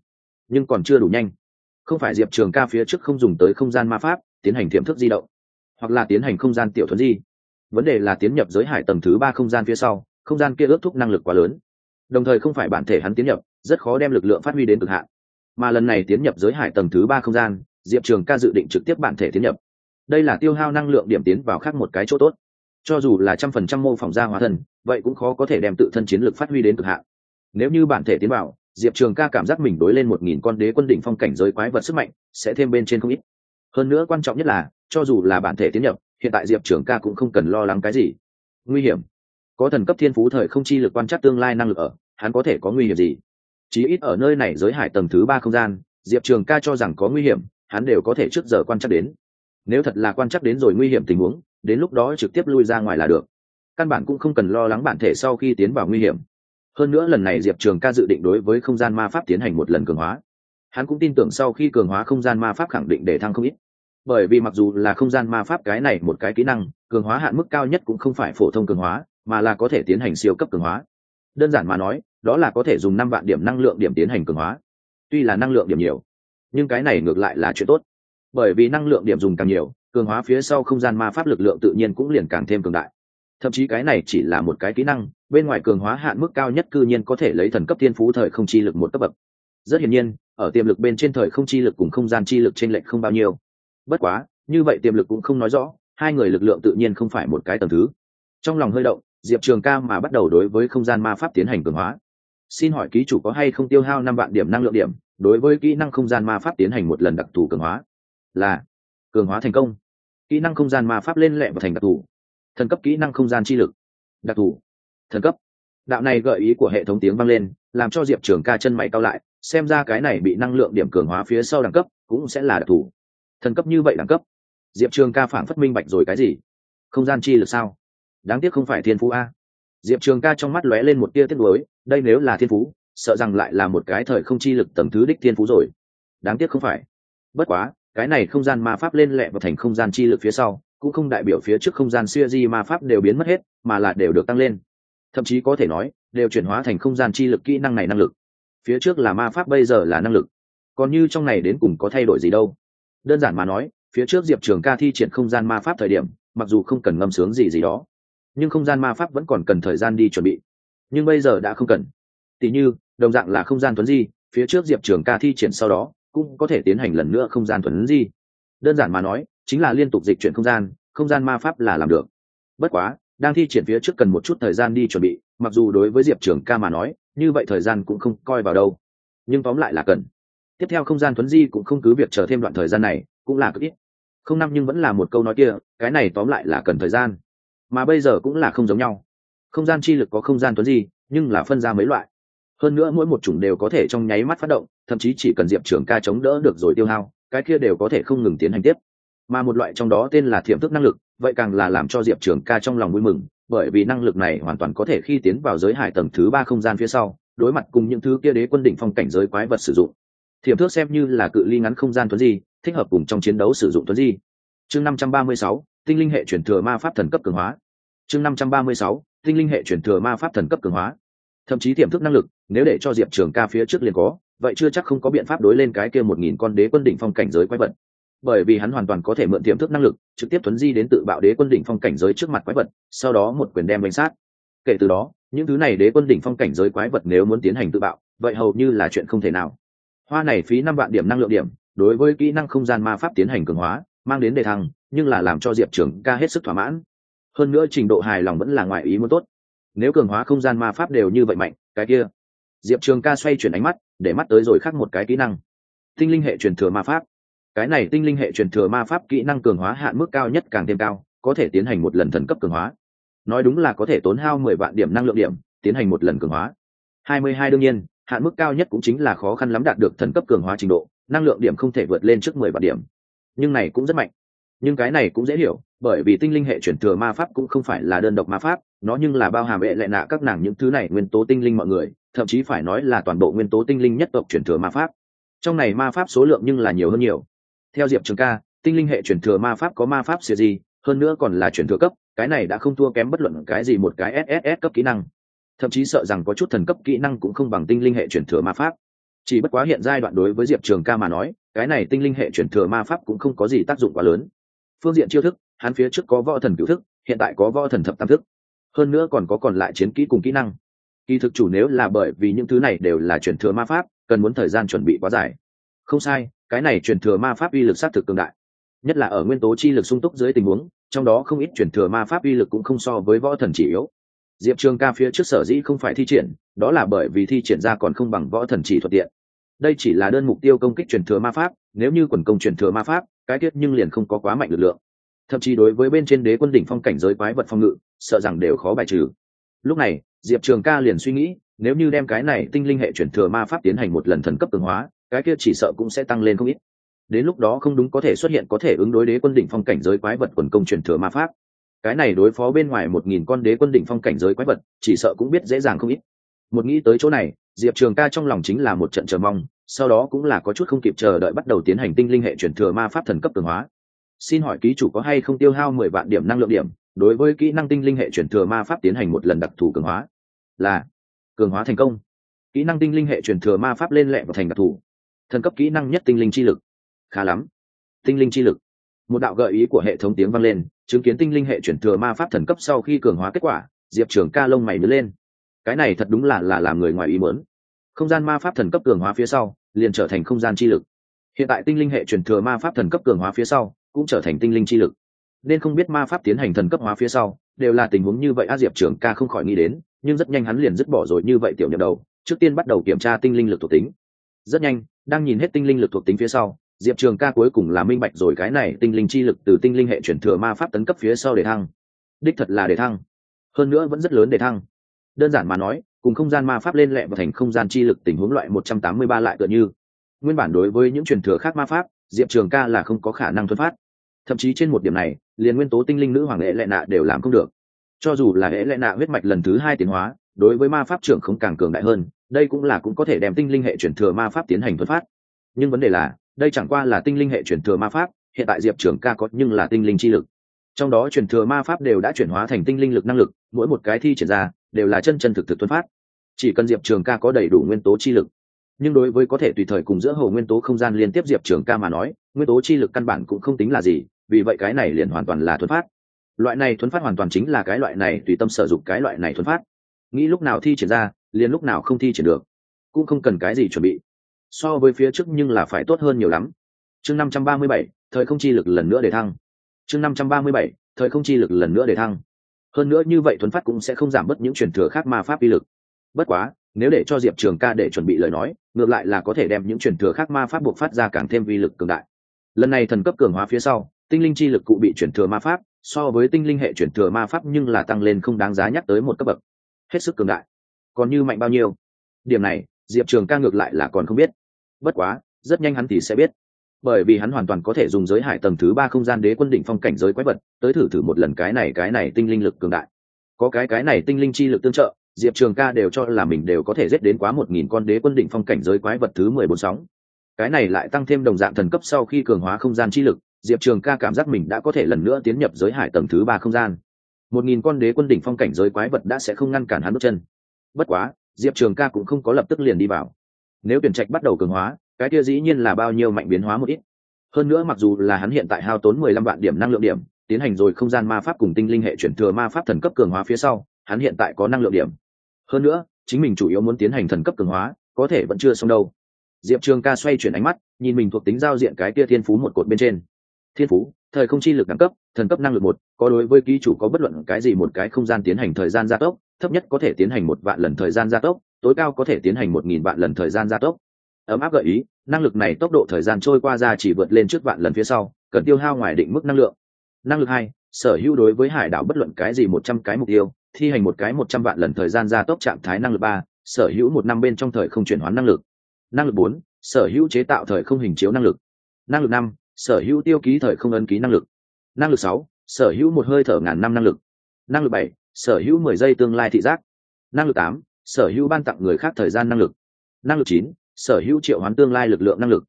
nhưng còn chưa đủ nhanh. Không phải diệp trường ca phía trước không dùng tới không gian ma pháp, tiến hành tiềm thức di động, hoặc là tiến hành không gian tiểu thuấn di. Vấn đề là tiến nhập giới hải tầng thứ ba không gian phía sau, không gian kia ước thúc năng lực quá lớn. Đồng thời không phải bản thể hắn tiến nhập, rất khó đem lực lượng phát huy đến cực hạn. Mà lần này tiến nhập giới hải tầng thứ ba không gian diệp trường ca dự định trực tiếp bản thể tiến nhập. Đây là tiêu hao năng lượng điểm tiến vào khác một cái chỗ tốt. Cho dù là trăm phần trăm mô phỏng ra hóa thân, vậy cũng khó có thể đem tự thân chiến lược phát huy đến cực hạn. Nếu như bản thể tiến vào, diệp trường ca cảm giác mình đối lên một nghìn con đế quân đỉnh phong cảnh giới quái vật sức mạnh sẽ thêm bên trên không ít. Hơn nữa quan trọng nhất là, cho dù là bản thể tiến nhập, hiện tại diệp trường ca cũng không cần lo lắng cái gì. Nguy hiểm. Có thần cấp thiên phú thời không chi lực quan trắc tương lai năng lực ở, hắn có thể có nguy hiểm gì? Chí ít ở nơi này giới hải tầng thứ ba không gian, diệp trường ca cho rằng có nguy hiểm hắn đều có thể trước giờ quan trắc đến. Nếu thật là quan trắc đến rồi nguy hiểm tình huống, đến lúc đó trực tiếp lui ra ngoài là được. Căn bản cũng không cần lo lắng bản thể sau khi tiến vào nguy hiểm. Hơn nữa lần này diệp trường ca dự định đối với không gian ma pháp tiến hành một lần cường hóa. Hắn cũng tin tưởng sau khi cường hóa không gian ma pháp khẳng định để thăng không ít. Bởi vì mặc dù là không gian ma pháp cái này một cái kỹ năng, cường hóa hạn mức cao nhất cũng không phải phổ thông cường hóa, mà là có thể tiến hành siêu cấp cường hóa. Đơn giản mà nói, đó là có thể dùng năm vạn điểm năng lượng điểm tiến hành cường hóa. Tuy là năng lượng điểm nhiều nhưng cái này ngược lại là chuyện tốt. Bởi vì năng lượng điểm dùng càng nhiều, cường hóa phía sau không gian ma pháp lực lượng tự nhiên cũng liền càng thêm cường đại. Thậm chí cái này chỉ là một cái kỹ năng, bên ngoài cường hóa hạn mức cao nhất cư nhiên có thể lấy thần cấp thiên phú thời không chi lực một cấp bậc. Rất hiển nhiên, ở tiềm lực bên trên thời không chi lực cùng không gian chi lực trên lệnh không bao nhiêu. Bất quá, như vậy tiềm lực cũng không nói rõ, hai người lực lượng tự nhiên không phải một cái tầm thứ. Trong lòng hơi động, diệp trường ca mà bắt đầu đối với không gian ma pháp tiến hành cường hóa. Xin hỏi ký chủ có hay không tiêu hao năm vạn điểm năng lượng điểm? Đối với kỹ năng không gian ma pháp tiến hành một lần đặc thù cường hóa là cường hóa thành công. Kỹ năng không gian ma pháp lên lẹ và thành đặc thù. Thần cấp kỹ năng không gian chi lực. Đặc thù. Thần cấp. Đạo này gợi ý của hệ thống tiếng vang lên, làm cho diệp trường ca chân mày cao lại, xem ra cái này bị năng lượng điểm cường hóa phía sau đẳng cấp cũng sẽ là đặc thù. Thần cấp như vậy đẳng cấp. Diệp trường ca phản phất minh bạch rồi cái gì? Không gian chi lực sao? Đáng tiếc không phải thiên phú a. Diệp trường ca trong mắt lóe lên một tia tiếc nuối, đây nếu là thiên phú sợ rằng lại là một cái thời không chi lực tầm thứ đích thiên phú rồi. Đáng tiếc không phải. Bất quá, cái này không gian ma pháp lên lẹ và thành không gian chi lực phía sau, cũng không đại biểu phía trước không gian siêu di ma pháp đều biến mất hết, mà là đều được tăng lên. Thậm chí có thể nói, đều chuyển hóa thành không gian chi lực kỹ năng này năng lực. Phía trước là ma pháp, bây giờ là năng lực. Còn như trong này đến cùng có thay đổi gì đâu. Đơn giản mà nói, phía trước diệp trường ca thi triển không gian ma pháp thời điểm, mặc dù không cần ngâm sướng gì gì đó, nhưng không gian ma pháp vẫn còn cần thời gian đi chuẩn bị. Nhưng bây giờ đã không cần tỉ như, đồng dạng là không gian tuấn di, phía trước diệp trường ca thi triển sau đó, cũng có thể tiến hành lần nữa không gian tuấn di. Đơn giản mà nói, chính là liên tục dịch chuyển không gian không gian ma pháp là làm được. Bất quá, đang thi triển phía trước cần một chút thời gian đi chuẩn bị, mặc dù đối với diệp trường ca mà nói, như vậy thời gian cũng không coi vào đâu. Nhưng tóm lại là cần. Tiếp theo không gian tuấn di cũng không cứ việc chờ thêm đoạn thời gian này, cũng là cực ít. Không năm nhưng vẫn là một câu nói kia, cái này tóm lại là cần thời gian. Mà bây giờ cũng là không giống nhau. Không gian chi lực có không gian tuấn di, nhưng là phân ra mấy loại hơn nữa mỗi một chủng đều có thể trong nháy mắt phát động, thậm chí chỉ cần diệp trường ca chống đỡ được rồi tiêu hao, cái kia đều có thể không ngừng tiến hành tiếp. Mà một loại trong đó tên là thiểm thức năng lực, vậy càng là làm cho diệp trường ca trong lòng vui mừng, bởi vì năng lực này hoàn toàn có thể khi tiến vào giới hải tầng thứ ba không gian phía sau, đối mặt cùng những thứ kia đế quân đỉnh phong cảnh giới quái vật sử dụng. Thiểm thước xem như là cự ly ngắn không gian tuấn di, thích hợp cùng trong chiến đấu sử dụng tuấn di. Chương năm trăm ba mươi sáu, tinh linh hệ chuyển thừa ma pháp thần cấp cường hóa. Chương năm trăm ba mươi sáu, tinh linh hệ chuyển thừa ma pháp thần cấp cường hóa. Thậm chí tiềm thức năng lực nếu để cho diệp trường ca phía trước liền có, vậy chưa chắc không có biện pháp đối lên cái kia một nghìn con đế quân đỉnh phong cảnh giới quái vật. Bởi vì hắn hoàn toàn có thể mượn tiềm thức năng lực, trực tiếp tuấn di đến tự bạo đế quân đỉnh phong cảnh giới trước mặt quái vật, sau đó một quyền đem bánh sát. Kể từ đó, những thứ này đế quân đỉnh phong cảnh giới quái vật nếu muốn tiến hành tự bạo, vậy hầu như là chuyện không thể nào. Hoa này phí năm vạn điểm năng lượng điểm, đối với kỹ năng không gian ma pháp tiến hành cường hóa, mang đến đề thăng, nhưng là làm cho diệp trường ca hết sức thỏa mãn. Hơn nữa trình độ hài lòng vẫn là ngoài ý muốn tốt. Nếu cường hóa không gian ma pháp đều như vậy mạnh, cái kia diệp trường ca xoay chuyển ánh mắt, để mắt tới rồi khác một cái kỹ năng. Tinh linh hệ truyền thừa ma pháp. Cái này tinh linh hệ truyền thừa ma pháp kỹ năng cường hóa hạn mức cao nhất càng thêm cao, có thể tiến hành một lần thần cấp cường hóa. Nói đúng là có thể tốn hao mười vạn điểm năng lượng điểm, tiến hành một lần cường hóa. Hai mươi hai đương nhiên, hạn mức cao nhất cũng chính là khó khăn lắm đạt được thần cấp cường hóa trình độ, năng lượng điểm không thể vượt lên trước mười vạn điểm. Nhưng này cũng rất mạnh. Nhưng cái này cũng dễ hiểu, bởi vì tinh linh hệ chuyển thừa ma pháp cũng không phải là đơn độc ma pháp, nó nhưng là bao hàm hệ lệ nạ các nàng những thứ này nguyên tố tinh linh mọi người thậm chí phải nói là toàn bộ nguyên tố tinh linh nhất tộc chuyển thừa ma pháp. Trong này ma pháp số lượng nhưng là nhiều hơn nhiều. Theo diệp trường ca, tinh linh hệ chuyển thừa ma pháp có ma pháp siêu gì hơn nữa còn là chuyển thừa cấp, cái này đã không thua kém bất luận cái gì một cái sss cấp kỹ năng. Thậm chí sợ rằng có chút thần cấp kỹ năng cũng không bằng tinh linh hệ chuyển thừa ma pháp. Chỉ bất quá hiện giai đoạn đối với diệp trường ca mà nói, cái này tinh linh hệ chuyển thừa ma pháp cũng không có gì tác dụng quá lớn. Phương diện chiêu thức, hắn phía trước có võ thần cựu thức, hiện tại có võ thần thập tam thức. Hơn nữa còn có còn lại chiến kỹ cùng kỹ năng kỳ thực chủ nếu là bởi vì những thứ này đều là truyền thừa ma pháp, cần muốn thời gian chuẩn bị quá dài. Không sai, cái này truyền thừa ma pháp uy lực sát thực cường đại. Nhất là ở nguyên tố chi lực sung túc dưới tình huống, trong đó không ít truyền thừa ma pháp uy lực cũng không so với võ thần chỉ yếu. Diệp trường ca phía trước sở dĩ không phải thi triển, đó là bởi vì thi triển ra còn không bằng võ thần chỉ thuận tiện. Đây chỉ là đơn mục tiêu công kích truyền thừa ma pháp, nếu như quần công truyền thừa ma pháp, cái tiết nhưng liền không có quá mạnh lực lượng. Thậm chí đối với bên trên đế quân đỉnh phong cảnh giới quái vật phong ngự, sợ rằng đều khó bài trừ lúc này, diệp trường ca liền suy nghĩ, nếu như đem cái này tinh linh hệ chuyển thừa ma pháp tiến hành một lần thần cấp cường hóa, cái kia chỉ sợ cũng sẽ tăng lên không ít. Đến lúc đó không đúng có thể xuất hiện có thể ứng đối đế quân đỉnh phong cảnh giới quái vật quần công truyền thừa ma pháp. Cái này đối phó bên ngoài một nghìn con đế quân đỉnh phong cảnh giới quái vật, chỉ sợ cũng biết dễ dàng không ít. Một nghĩ tới chỗ này, diệp trường ca trong lòng chính là một trận chờ mong, sau đó cũng là có chút không kịp chờ đợi bắt đầu tiến hành tinh linh hệ chuyển thừa ma pháp thần cấp cường hóa. Xin hỏi ký chủ có hay không tiêu hao mười vạn điểm năng lượng điểm? Đối với kỹ năng tinh linh hệ chuyển thừa ma pháp tiến hành một lần đặc thù cường hóa, là cường hóa thành công. Kỹ năng tinh linh hệ chuyển thừa ma pháp lên lẹ và thành đặc thù. Thần cấp kỹ năng nhất tinh linh chi lực. Khá lắm. Tinh linh chi lực. Một đạo gợi ý của hệ thống tiếng vang lên, chứng kiến tinh linh hệ chuyển thừa ma pháp thần cấp sau khi cường hóa kết quả, diệp trường ca lông mày mới lên. Cái này thật đúng là là làm người ngoài ý mớn không gian ma pháp thần cấp cường hóa phía sau, liền trở thành không gian chi lực. Hiện tại tinh linh hệ truyền thừa ma pháp thần cấp cường hóa phía sau, cũng trở thành tinh linh chi lực nên không biết ma pháp tiến hành thần cấp hóa phía sau, đều là tình huống như vậy, a diệp trường ca không khỏi nghĩ đến, nhưng rất nhanh hắn liền dứt bỏ rồi như vậy tiểu nhập đầu, trước tiên bắt đầu kiểm tra tinh linh lực thuộc tính. Rất nhanh, đang nhìn hết tinh linh lực thuộc tính phía sau, diệp trường ca cuối cùng là minh bạch rồi cái này tinh linh chi lực từ tinh linh hệ chuyển thừa ma pháp tấn cấp phía sau để thăng. Đích thật là để thăng. Hơn nữa vẫn rất lớn để thăng. Đơn giản mà nói, cùng không gian ma pháp lên lẹ và thành không gian chi lực tình huống loại một trăm tám mươi ba lại tựa như. Nguyên bản đối với những truyền thừa khác ma pháp, diệp trường ca là không có khả năng thuấn phát thậm chí trên một điểm này, liền nguyên tố tinh linh nữ hoàng lễ lệ nạ đều làm không được. Cho dù là lễ lệ nạ huyết mạch lần thứ hai tiến hóa, đối với ma pháp trưởng không càng cường đại hơn, đây cũng là cũng có thể đem tinh linh hệ chuyển thừa ma pháp tiến hành thuật phát nhưng vấn đề là, đây chẳng qua là tinh linh hệ chuyển thừa ma pháp, hiện tại diệp trường ca có nhưng là tinh linh chi lực. Trong đó chuyển thừa ma pháp đều đã chuyển hóa thành tinh linh lực năng lực, mỗi một cái thi triển ra, đều là chân chân thực thực thuấn phát chỉ cần diệp trường ca có đầy đủ nguyên tố chi lực nhưng đối với có thể tùy thời cùng giữa hồ nguyên tố không gian liên tiếp diệp trường ca mà nói, nguyên tố chi lực căn bản cũng không tính là gì, vì vậy cái này liền hoàn toàn là thuấn phát. Loại này thuấn phát hoàn toàn chính là cái loại này tùy tâm sử dụng cái loại này thuấn phát. Nghĩ lúc nào thi triển ra, liền lúc nào không thi triển được, cũng không cần cái gì chuẩn bị. So với phía trước nhưng là phải tốt hơn nhiều lắm. Chương năm trăm ba mươi bảy, thời không chi lực lần nữa để thăng. Chương năm trăm ba mươi bảy, thời không chi lực lần nữa để thăng. Hơn nữa như vậy thuấn phát cũng sẽ không giảm bớt những truyền thừa khác mà pháp uy lực. Bất quá nếu để cho diệp trường ca để chuẩn bị lời nói, ngược lại là có thể đem những truyền thừa khác ma pháp buộc phát ra càng thêm vi lực cường đại. Lần này thần cấp cường hóa phía sau, tinh linh chi lực cụ bị chuyển thừa ma pháp, so với tinh linh hệ chuyển thừa ma pháp nhưng là tăng lên không đáng giá nhắc tới một cấp bậc. Hết sức cường đại. Còn như mạnh bao nhiêu? Điểm này, diệp trường ca ngược lại là còn không biết. Bất quá, rất nhanh hắn thì sẽ biết. Bởi vì hắn hoàn toàn có thể dùng giới hải tầng thứ ba không gian đế quân đỉnh phong cảnh giới quái vật, tới thử thử một lần cái này cái này tinh linh lực cường đại. Có cái cái này tinh linh chi lực tương trợ diệp trường ca đều cho là mình đều có thể giết đến quá một nghìn con đế quân đỉnh phong cảnh giới quái vật thứ mười bốn sóng. Cái này lại tăng thêm đồng dạng thần cấp sau khi cường hóa không gian chi lực, diệp trường ca cảm giác mình đã có thể lần nữa tiến nhập giới hải tầng thứ ba không gian. Một nghìn con đế quân đỉnh phong cảnh giới quái vật đã sẽ không ngăn cản hắn bước chân. Bất quá, diệp trường ca cũng không có lập tức liền đi vào. Nếu tuyển trạch bắt đầu cường hóa, cái kia dĩ nhiên là bao nhiêu mạnh biến hóa một ít. Hơn nữa mặc dù là hắn hiện tại hao tốn mười lăm vạn điểm năng lượng điểm, tiến hành rồi không gian ma pháp cùng tinh linh hệ chuyển thừa ma pháp thần cấp cường hóa phía sau hắn hiện tại có năng lượng điểm. Hơn nữa, chính mình chủ yếu muốn tiến hành thần cấp cường hóa, có thể vẫn chưa xong đâu. Diệp trường ca xoay chuyển ánh mắt, nhìn mình thuộc tính giao diện cái kia thiên phú một cột bên trên. Thiên phú, thời không chi lực đẳng cấp, thần cấp năng lực một, có đối với ký chủ có bất luận cái gì một cái không gian tiến hành thời gian gia tốc, thấp nhất có thể tiến hành một vạn lần thời gian gia tốc, tối cao có thể tiến hành một nghìn vạn lần thời gian gia tốc. Ấm áp gợi ý, năng lực này tốc độ thời gian trôi qua ra chỉ vượt lên trước vạn lần phía sau, cần tiêu hao ngoài định mức năng lượng. Năng lực hai, sở hữu đối với hải đảo bất luận cái gì một trăm cái mục tiêu thi hành một cái một trăm vạn lần thời gian gia tốc trạng thái năng lực ba, sở hữu một năm bên trong thời không chuyển hóa năng lực. Năng lực bốn, sở hữu chế tạo thời không hình chiếu năng lực. Năng lực năm, sở hữu tiêu ký thời không ấn ký năng lực. Năng lực sáu, sở hữu một hơi thở ngàn năm năng lực. Năng lực bảy, sở hữu mười giây tương lai thị giác. Năng lực tám, sở hữu ban tặng người khác thời gian năng lực. Năng lực chín, sở hữu triệu hoán tương lai lực lượng năng lực.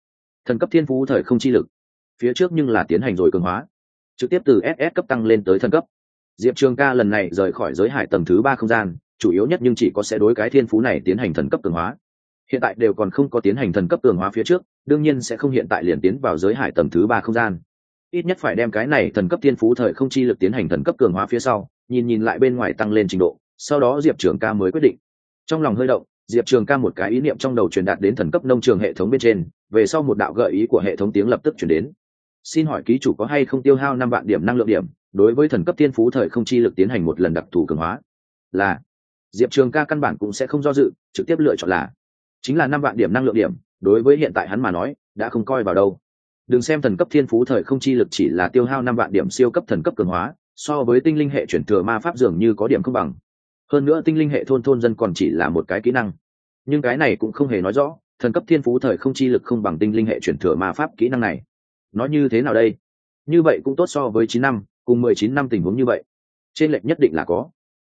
Thần cấp thiên phú thời không chi lực. Phía trước nhưng là tiến hành rồi cường hóa. Trực tiếp từ ss cấp tăng lên tới thần cấp diệp trường ca lần này rời khỏi giới hải tầng thứ ba không gian, chủ yếu nhất nhưng chỉ có sẽ đối cái thiên phú này tiến hành thần cấp cường hóa. Hiện tại đều còn không có tiến hành thần cấp cường hóa phía trước, đương nhiên sẽ không hiện tại liền tiến vào giới hải tầng thứ ba không gian. Ít nhất phải đem cái này thần cấp thiên phú thời không chi lực tiến hành thần cấp cường hóa phía sau, nhìn nhìn lại bên ngoài tăng lên trình độ, sau đó diệp trường ca mới quyết định. Trong lòng hơi động, diệp trường ca một cái ý niệm trong đầu truyền đạt đến thần cấp nông trường hệ thống bên trên, về sau một đạo gợi ý của hệ thống tiếng lập tức chuyển đến. Xin hỏi ký chủ có hay không tiêu hao năm vạn điểm năng lượng điểm? Đối với thần cấp thiên phú thời không chi lực tiến hành một lần đặc thù cường hóa, là, diệp trường ca căn bản cũng sẽ không do dự, trực tiếp lựa chọn là, chính là năm vạn điểm năng lượng điểm, đối với hiện tại hắn mà nói, đã không coi vào đâu. Đừng xem thần cấp thiên phú thời không chi lực chỉ là tiêu hao năm vạn điểm siêu cấp thần cấp cường hóa, so với tinh linh hệ chuyển thừa ma pháp dường như có điểm không bằng. Hơn nữa tinh linh hệ thôn thôn dân còn chỉ là một cái kỹ năng. Nhưng cái này cũng không hề nói rõ, thần cấp thiên phú thời không chi lực không bằng tinh linh hệ chuyển thừa ma pháp kỹ năng này. Nó như thế nào đây? Như vậy cũng tốt so với chín năm cùng mười chín năm tình huống như vậy, trên lệnh nhất định là có.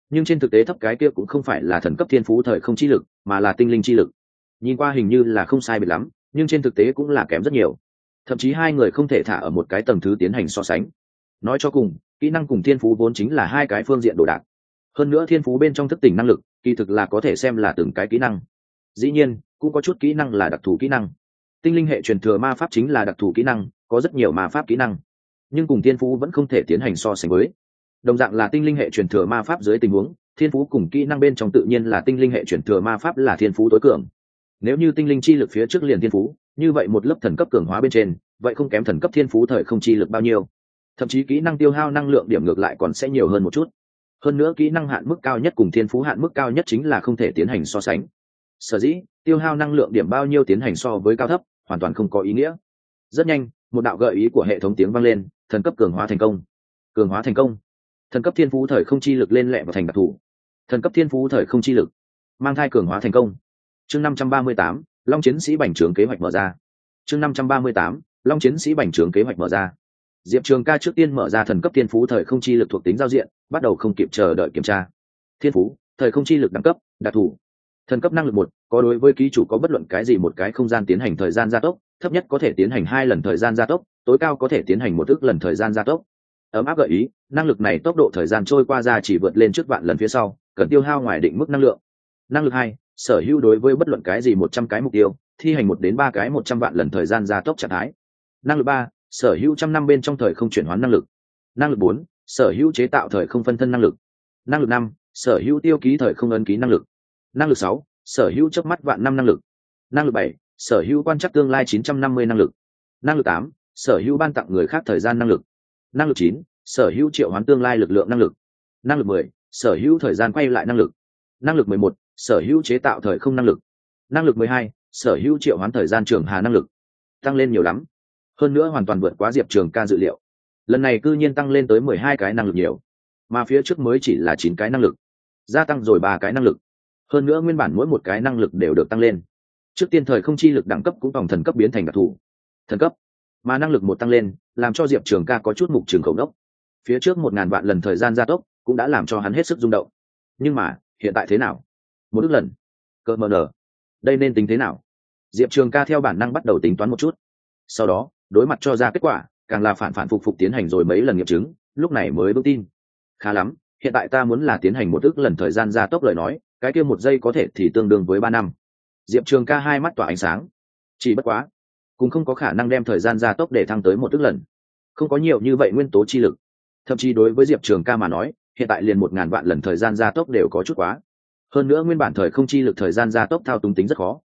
Nhưng trên thực tế thấp cái kia cũng không phải là thần cấp thiên phú thời không chi lực, mà là tinh linh chi lực. Nhìn qua hình như là không sai biệt lắm, nhưng trên thực tế cũng là kém rất nhiều. Thậm chí hai người không thể thả ở một cái tầng thứ tiến hành so sánh. Nói cho cùng, kỹ năng cùng thiên phú vốn chính là hai cái phương diện đồ đạc. Hơn nữa thiên phú bên trong thức tỉnh năng lực, kỳ thực là có thể xem là từng cái kỹ năng. Dĩ nhiên, cũng có chút kỹ năng là đặc thù kỹ năng. Tinh linh hệ truyền thừa ma pháp chính là đặc thù kỹ năng, có rất nhiều ma pháp kỹ năng nhưng cùng thiên phú vẫn không thể tiến hành so sánh với. Đồng dạng là tinh linh hệ truyền thừa ma pháp dưới tình huống, thiên phú cùng kỹ năng bên trong tự nhiên là tinh linh hệ truyền thừa ma pháp là thiên phú tối cường. Nếu như tinh linh chi lực phía trước liền thiên phú, như vậy một lớp thần cấp cường hóa bên trên, vậy không kém thần cấp thiên phú thời không chi lực bao nhiêu. Thậm chí kỹ năng tiêu hao năng lượng điểm ngược lại còn sẽ nhiều hơn một chút. Hơn nữa kỹ năng hạn mức cao nhất cùng thiên phú hạn mức cao nhất chính là không thể tiến hành so sánh. Sở dĩ, tiêu hao năng lượng điểm bao nhiêu tiến hành so với cao thấp, hoàn toàn không có ý nghĩa. Rất nhanh, một đạo gợi ý của hệ thống tiếng vang lên thần cấp cường hóa thành công. Cường hóa thành công. Thần cấp thiên phú thời không chi lực lên lẹ và thành đặc thù. Thần cấp thiên phú thời không chi lực. Mang thai cường hóa thành công. Chương năm trăm ba mươi tám, long chiến sĩ bành trướng kế hoạch mở ra. Chương năm trăm ba mươi tám, long chiến sĩ bành trướng kế hoạch mở ra. Diệp trường ca trước tiên mở ra thần cấp thiên phú thời không chi lực thuộc tính giao diện, bắt đầu không kịp chờ đợi kiểm tra. Thiên phú, thời không chi lực đẳng cấp, đặc thù. Thần cấp năng lực một, có đối với ký chủ có bất luận cái gì một cái không gian tiến hành thời gian gia tốc, thấp nhất có thể tiến hành hai lần thời gian gia tốc tối cao có thể tiến hành một ước lần thời gian gia tốc. Ấm áp gợi ý, năng lực này tốc độ thời gian trôi qua ra chỉ vượt lên trước vạn lần phía sau, cần tiêu hao ngoài định mức năng lượng. Năng lực hai, sở hữu đối với bất luận cái gì một trăm cái mục tiêu, thi hành một đến ba cái một trăm vạn lần thời gian gia tốc trạng thái. Năng lực ba, sở hữu trăm năm bên trong thời không chuyển hóa năng lực. Năng lực bốn, sở hữu chế tạo thời không phân thân năng lực. Năng lực năm, sở hữu tiêu ký thời không ấn ký năng lực. Năng lực sáu, sở hữu chớp mắt vạn năm năng lực. Năng lực bảy, sở hữu quan trắc tương lai chín trăm năm mươi năng lực. Năng lực tám sở hữu ban tặng người khác thời gian năng lực. Năng lực chín, sở hữu triệu hoán tương lai lực lượng năng lực. Năng lực mười, sở hữu thời gian quay lại năng lực. Năng lực mười một, sở hữu chế tạo thời không năng lực. Năng lực mười hai, sở hữu triệu hoán thời gian trường hà năng lực. Tăng lên nhiều lắm. Hơn nữa hoàn toàn vượt quá diệp trường ca dự liệu. Lần này c ư nhiên tăng lên tới mười hai cái năng lực nhiều. Mà phía trước mới chỉ là chín cái năng lực. Gia tăng rồi ba cái năng lực. Hơn nữa nguyên bản mỗi một cái năng lực đều được tăng lên. Trước tiên thời không chi lực đẳng cấp cũng vòng thần cấp biến thành đặc thù. Thần cấp mà năng lực một tăng lên, làm cho diệp trường ca có chút mục trường khẩu đốc. Phía trước một ngàn vạn lần thời gian gia tốc, cũng đã làm cho hắn hết sức rung động. Nhưng mà, hiện tại thế nào? Một ước lần. Cơ mờ nở. Đây nên tính thế nào? Diệp trường ca theo bản năng bắt đầu tính toán một chút. Sau đó, đối mặt cho ra kết quả, càng là phản phản phục phục tiến hành rồi mấy lần nghiệm chứng, lúc này mới bước tin. Khá lắm, hiện tại ta muốn là tiến hành một ước lần thời gian gia tốc lời nói, cái kia một giây có thể thì tương đương với ba năm. Diệp trường ca hai mắt tỏa ánh sáng. Chỉ bất quá cũng không có khả năng đem thời gian gia tốc để thăng tới một tức lần. Không có nhiều như vậy nguyên tố chi lực. Thậm chí đối với diệp trường ca mà nói, hiện tại liền một ngàn vạn lần thời gian gia tốc đều có chút quá. Hơn nữa nguyên bản thời không chi lực thời gian gia tốc thao túng tính rất khó.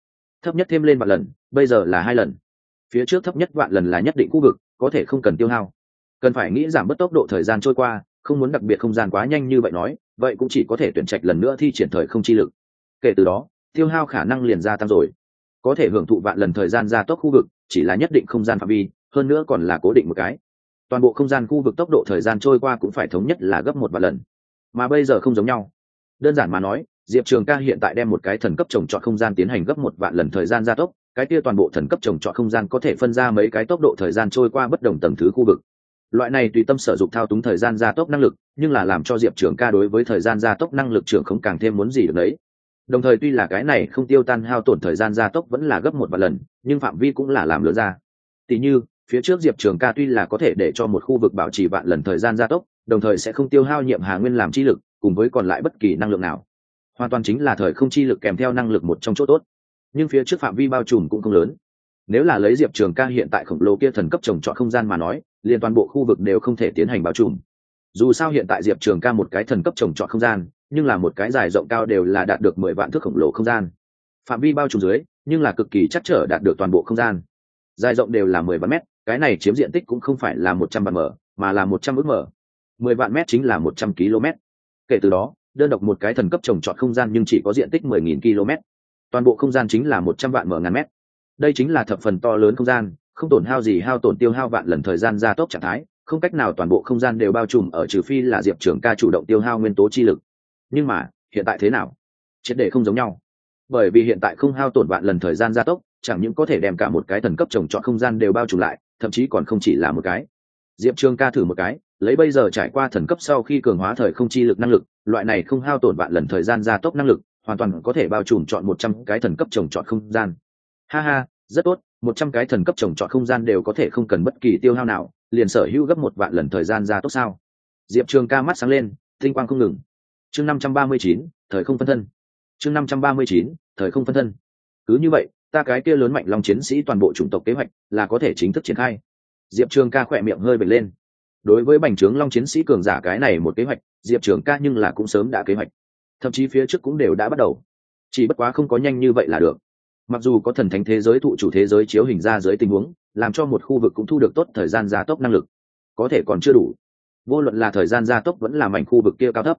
Thấp nhất thêm lên vạn lần, bây giờ là hai lần. Phía trước thấp nhất vạn lần là nhất định khu vực, có thể không cần tiêu hao. Cần phải nghĩ giảm bớt tốc độ thời gian trôi qua, không muốn đặc biệt không gian quá nhanh như vậy nói, vậy cũng chỉ có thể tuyển trạch lần nữa thi triển thời không chi lực. Kể từ đó, tiêu hao khả năng liền gia tăng rồi có thể hưởng thụ vạn lần thời gian gia tốc khu vực, chỉ là nhất định không gian phạm vi, hơn nữa còn là cố định một cái. Toàn bộ không gian khu vực tốc độ thời gian trôi qua cũng phải thống nhất là gấp một vạn lần. Mà bây giờ không giống nhau. Đơn giản mà nói, diệp trường ca hiện tại đem một cái thần cấp trồng trọt không gian tiến hành gấp một vạn lần thời gian gia tốc, cái kia toàn bộ thần cấp trồng trọt không gian có thể phân ra mấy cái tốc độ thời gian trôi qua bất đồng tầng thứ khu vực. Loại này tùy tâm sử dụng thao túng thời gian gia tốc năng lực, nhưng là làm cho diệp trường ca đối với thời gian gia tốc năng lực trưởng không càng thêm muốn gì được đấy đồng thời tuy là cái này không tiêu tan hao tổn thời gian gia tốc vẫn là gấp một vài lần, nhưng phạm vi cũng là làm lớn ra. Tỉ như, phía trước diệp trường ca tuy là có thể để cho một khu vực bảo trì vạn lần thời gian gia tốc, đồng thời sẽ không tiêu hao nhiệm hà nguyên làm chi lực, cùng với còn lại bất kỳ năng lượng nào. Hoàn toàn chính là thời không chi lực kèm theo năng lực một trong chỗ tốt. Nhưng phía trước phạm vi bao trùm cũng không lớn. Nếu là lấy diệp trường ca hiện tại khổng lồ kia thần cấp trồng trọt không gian mà nói, liền toàn bộ khu vực đều không thể tiến hành bao trùm. Dù sao hiện tại diệp trường ca một cái thần cấp trồng trọt không gian nhưng là một cái dài rộng cao đều là đạt được mười vạn thước khổng lồ không gian. Phạm vi bao trùm dưới, nhưng là cực kỳ chắc trở đạt được toàn bộ không gian. Dài rộng đều là mười vạn mét, cái này chiếm diện tích cũng không phải là một trăm vạn mở, mà là một trăm ước mở. Mười vạn mét chính là một trăm km. Kể từ đó, đơn độc một cái thần cấp trồng trọt không gian nhưng chỉ có diện tích mười nghìn km. Toàn bộ không gian chính là một trăm vạn mở ngàn mét. Đây chính là thập phần to lớn không gian, không tổn hao gì hao tổn tiêu hao vạn lần thời gian gia tốc trạng thái, không cách nào toàn bộ không gian đều bao trùm ở trừ phi là diệp trưởng ca chủ động tiêu hao nguyên tố chi lực nhưng mà, hiện tại thế nào? Triệt để không giống nhau. Bởi vì hiện tại không hao tổn vạn lần thời gian gia tốc, chẳng những có thể đem cả một cái thần cấp trồng trọt không gian đều bao trùm lại, thậm chí còn không chỉ là một cái. Diệp trường ca thử một cái, lấy bây giờ trải qua thần cấp sau khi cường hóa thời không chi lực năng lực, loại này không hao tổn vạn lần thời gian gia tốc năng lực, hoàn toàn có thể bao trùm chọn một trăm cái thần cấp trồng trọt không gian. Ha ha, rất tốt, một trăm cái thần cấp trồng trọt không gian đều có thể không cần bất kỳ tiêu hao nào, liền sở hữu gấp một vạn lần thời gian gia tốc sao? Diệp trường ca mắt sáng lên, tinh quang không ngừng chương năm trăm ba mươi chín, thời không phân thân. Chương năm trăm ba mươi chín, thời không phân thân. Cứ như vậy, ta cái kia lớn mạnh long chiến sĩ toàn bộ chủng tộc kế hoạch là có thể chính thức triển khai. Diệp trường ca khỏe miệng hơi bật lên. Đối với bành trướng long chiến sĩ cường giả cái này một kế hoạch, diệp trường ca nhưng là cũng sớm đã kế hoạch. Thậm chí phía trước cũng đều đã bắt đầu. Chỉ bất quá không có nhanh như vậy là được. Mặc dù có thần thánh thế giới thụ chủ thế giới chiếu hình ra dưới tình huống, làm cho một khu vực cũng thu được tốt thời gian gia tốc năng lực. Có thể còn chưa đủ. Vô luận là thời gian gia tốc vẫn là mảnh khu vực kia cao thấp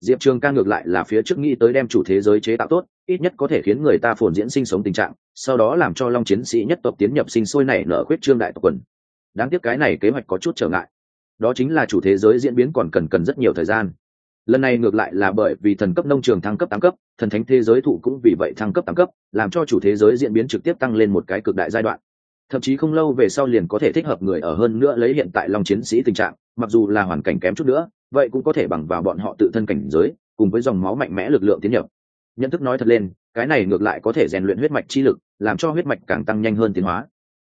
diệp trường ca ngược lại là phía trước nghĩ tới đem chủ thế giới chế tạo tốt, ít nhất có thể khiến người ta phồn diễn sinh sống tình trạng, sau đó làm cho long chiến sĩ nhất tộc tiến nhập sinh sôi nảy nở khuyết trương đại tộc quần. Đáng tiếc cái này kế hoạch có chút trở ngại. Đó chính là chủ thế giới diễn biến còn cần cần rất nhiều thời gian. Lần này ngược lại là bởi vì thần cấp nông trường thăng cấp tám cấp, thần thánh thế giới thụ cũng vì vậy thăng cấp tám cấp, làm cho chủ thế giới diễn biến trực tiếp tăng lên một cái cực đại giai đoạn. Thậm chí không lâu về sau liền có thể thích hợp người ở hơn nữa lấy hiện tại long chiến sĩ tình trạng, mặc dù là hoàn cảnh kém chút nữa vậy cũng có thể bằng vào bọn họ tự thân cảnh giới, cùng với dòng máu mạnh mẽ lực lượng tiến nhập. Nhận thức nói thật lên, cái này ngược lại có thể rèn luyện huyết mạch chi lực, làm cho huyết mạch càng tăng nhanh hơn tiến hóa.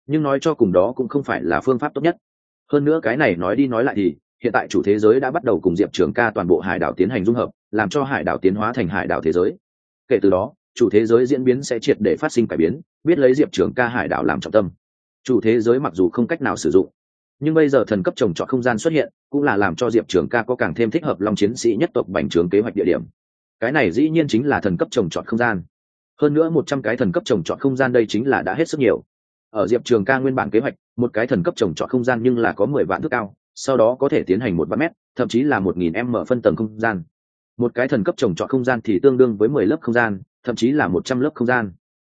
Nhưng nói cho cùng đó cũng không phải là phương pháp tốt nhất. Hơn nữa cái này nói đi nói lại thì, hiện tại chủ thế giới đã bắt đầu cùng diệp trường ca toàn bộ hải đảo tiến hành dung hợp, làm cho hải đảo tiến hóa thành hải đảo thế giới. Kể từ đó, chủ thế giới diễn biến sẽ triệt để phát sinh cải biến, biết lấy diệp trường ca hải đảo làm trọng tâm. Chủ thế giới mặc dù không cách nào sử dụng nhưng bây giờ thần cấp trồng trọt không gian xuất hiện, cũng là làm cho diệp trường ca có càng thêm thích hợp long chiến sĩ nhất tộc bành trướng kế hoạch địa điểm. Cái này dĩ nhiên chính là thần cấp trồng trọt không gian. Hơn nữa một trăm cái thần cấp trồng trọt không gian đây chính là đã hết sức nhiều. Ở diệp trường ca nguyên bản kế hoạch, một cái thần cấp trồng trọt không gian nhưng là có mười vạn thước cao, sau đó có thể tiến hành một vạn mét, thậm chí là một nghìn m phân tầng không gian. Một cái thần cấp trồng trọt không gian thì tương đương với mười lớp không gian, thậm chí là một trăm lớp không gian.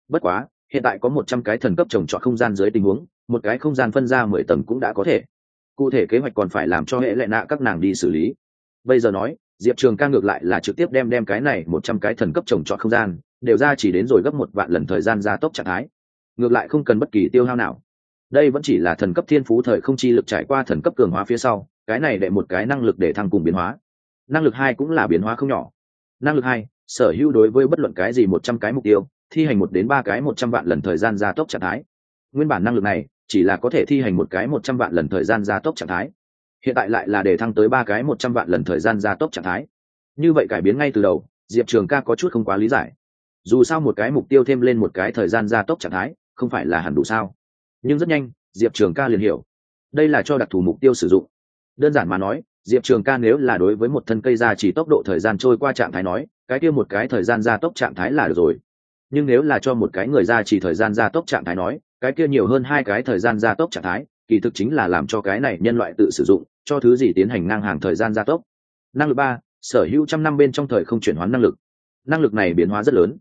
Bất quá, hiện tại có một trăm cái thần cấp trồng trọt không gian dưới tình huống một cái không gian phân ra mười tầng cũng đã có thể. Cụ thể kế hoạch còn phải làm cho hệ lệ nạ các nàng đi xử lý. Bây giờ nói, diệp trường ca ngược lại là trực tiếp đem đem cái này một trăm cái thần cấp trồng trọt không gian, đều ra chỉ đến rồi gấp một vạn lần thời gian gia tốc trạng thái. Ngược lại không cần bất kỳ tiêu hao nào. Đây vẫn chỉ là thần cấp thiên phú thời không chi lực trải qua thần cấp cường hóa phía sau, cái này đệ một cái năng lực để thăng cùng biến hóa. Năng lực hai cũng là biến hóa không nhỏ. Năng lực hai, sở hữu đối với bất luận cái gì một trăm cái mục tiêu, thi hành một đến ba cái một trăm vạn lần thời gian gia tốc trạng thái. Nguyên bản năng lực này chỉ là có thể thi hành một cái một trăm vạn lần thời gian gia tốc trạng thái. Hiện tại lại là để thăng tới ba cái một trăm vạn lần thời gian gia tốc trạng thái. Như vậy cải biến ngay từ đầu, diệp trường ca có chút không quá lý giải. Dù sao một cái mục tiêu thêm lên một cái thời gian gia tốc trạng thái, không phải là hẳn đủ sao? Nhưng rất nhanh, diệp trường ca liền hiểu. Đây là cho đặc thù mục tiêu sử dụng. Đơn giản mà nói, diệp trường ca nếu là đối với một thân cây gia chỉ tốc độ thời gian trôi qua trạng thái nói, cái kia một cái thời gian gia tốc trạng thái là được rồi. Nhưng nếu là cho một cái người gia chỉ thời gian gia tốc trạng thái nói cái kia nhiều hơn hai cái thời gian gia tốc trạng thái, kỳ thực chính là làm cho cái này nhân loại tự sử dụng, cho thứ gì tiến hành ngang hàng thời gian gia tốc. Năng lực ba, sở hữu trăm năm bên trong thời không chuyển hóa năng lực. Năng lực này biến hóa rất lớn.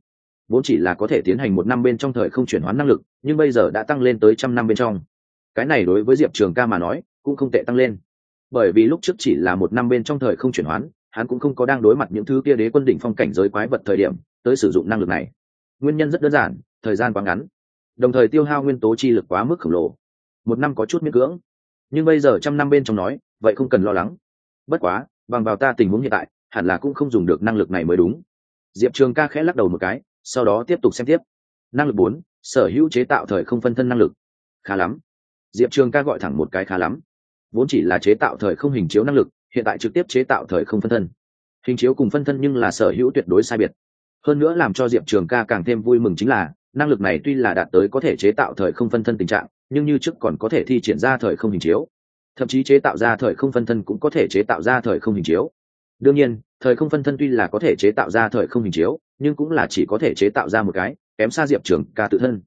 Vốn chỉ là có thể tiến hành một năm bên trong thời không chuyển hóa năng lực, nhưng bây giờ đã tăng lên tới trăm năm bên trong. Cái này đối với diệp trường ca mà nói, cũng không tệ tăng lên. Bởi vì lúc trước chỉ là một năm bên trong thời không chuyển hoán hắn cũng không có đang đối mặt những thứ kia đế quân đỉnh phong cảnh giới quái vật thời điểm, tới sử dụng năng lực này. Nguyên nhân rất đơn giản, thời gian quá ngắn đồng thời tiêu hao nguyên tố chi lực quá mức khổng lồ. Một năm có chút miễn cưỡng. Nhưng bây giờ trăm năm bên trong nói, vậy không cần lo lắng. Bất quá, bằng vào ta tình huống hiện tại, hẳn là cũng không dùng được năng lực này mới đúng. Diệp trường ca khẽ lắc đầu một cái, sau đó tiếp tục xem tiếp. Năng lực bốn, sở hữu chế tạo thời không phân thân năng lực. Khá lắm. Diệp trường ca gọi thẳng một cái khá lắm. Vốn chỉ là chế tạo thời không hình chiếu năng lực, hiện tại trực tiếp chế tạo thời không phân thân. Hình chiếu cùng phân thân nhưng là sở hữu tuyệt đối sai biệt. Hơn nữa làm cho diệp trường ca càng thêm vui mừng chính là năng lực này tuy là đạt tới có thể chế tạo thời không phân thân tình trạng, nhưng như trước còn có thể thi triển ra thời không hình chiếu. Thậm chí chế tạo ra thời không phân thân cũng có thể chế tạo ra thời không hình chiếu. Đương nhiên, thời không phân thân tuy là có thể chế tạo ra thời không hình chiếu, nhưng cũng là chỉ có thể chế tạo ra một cái, kém xa diệp trường ca tự thân.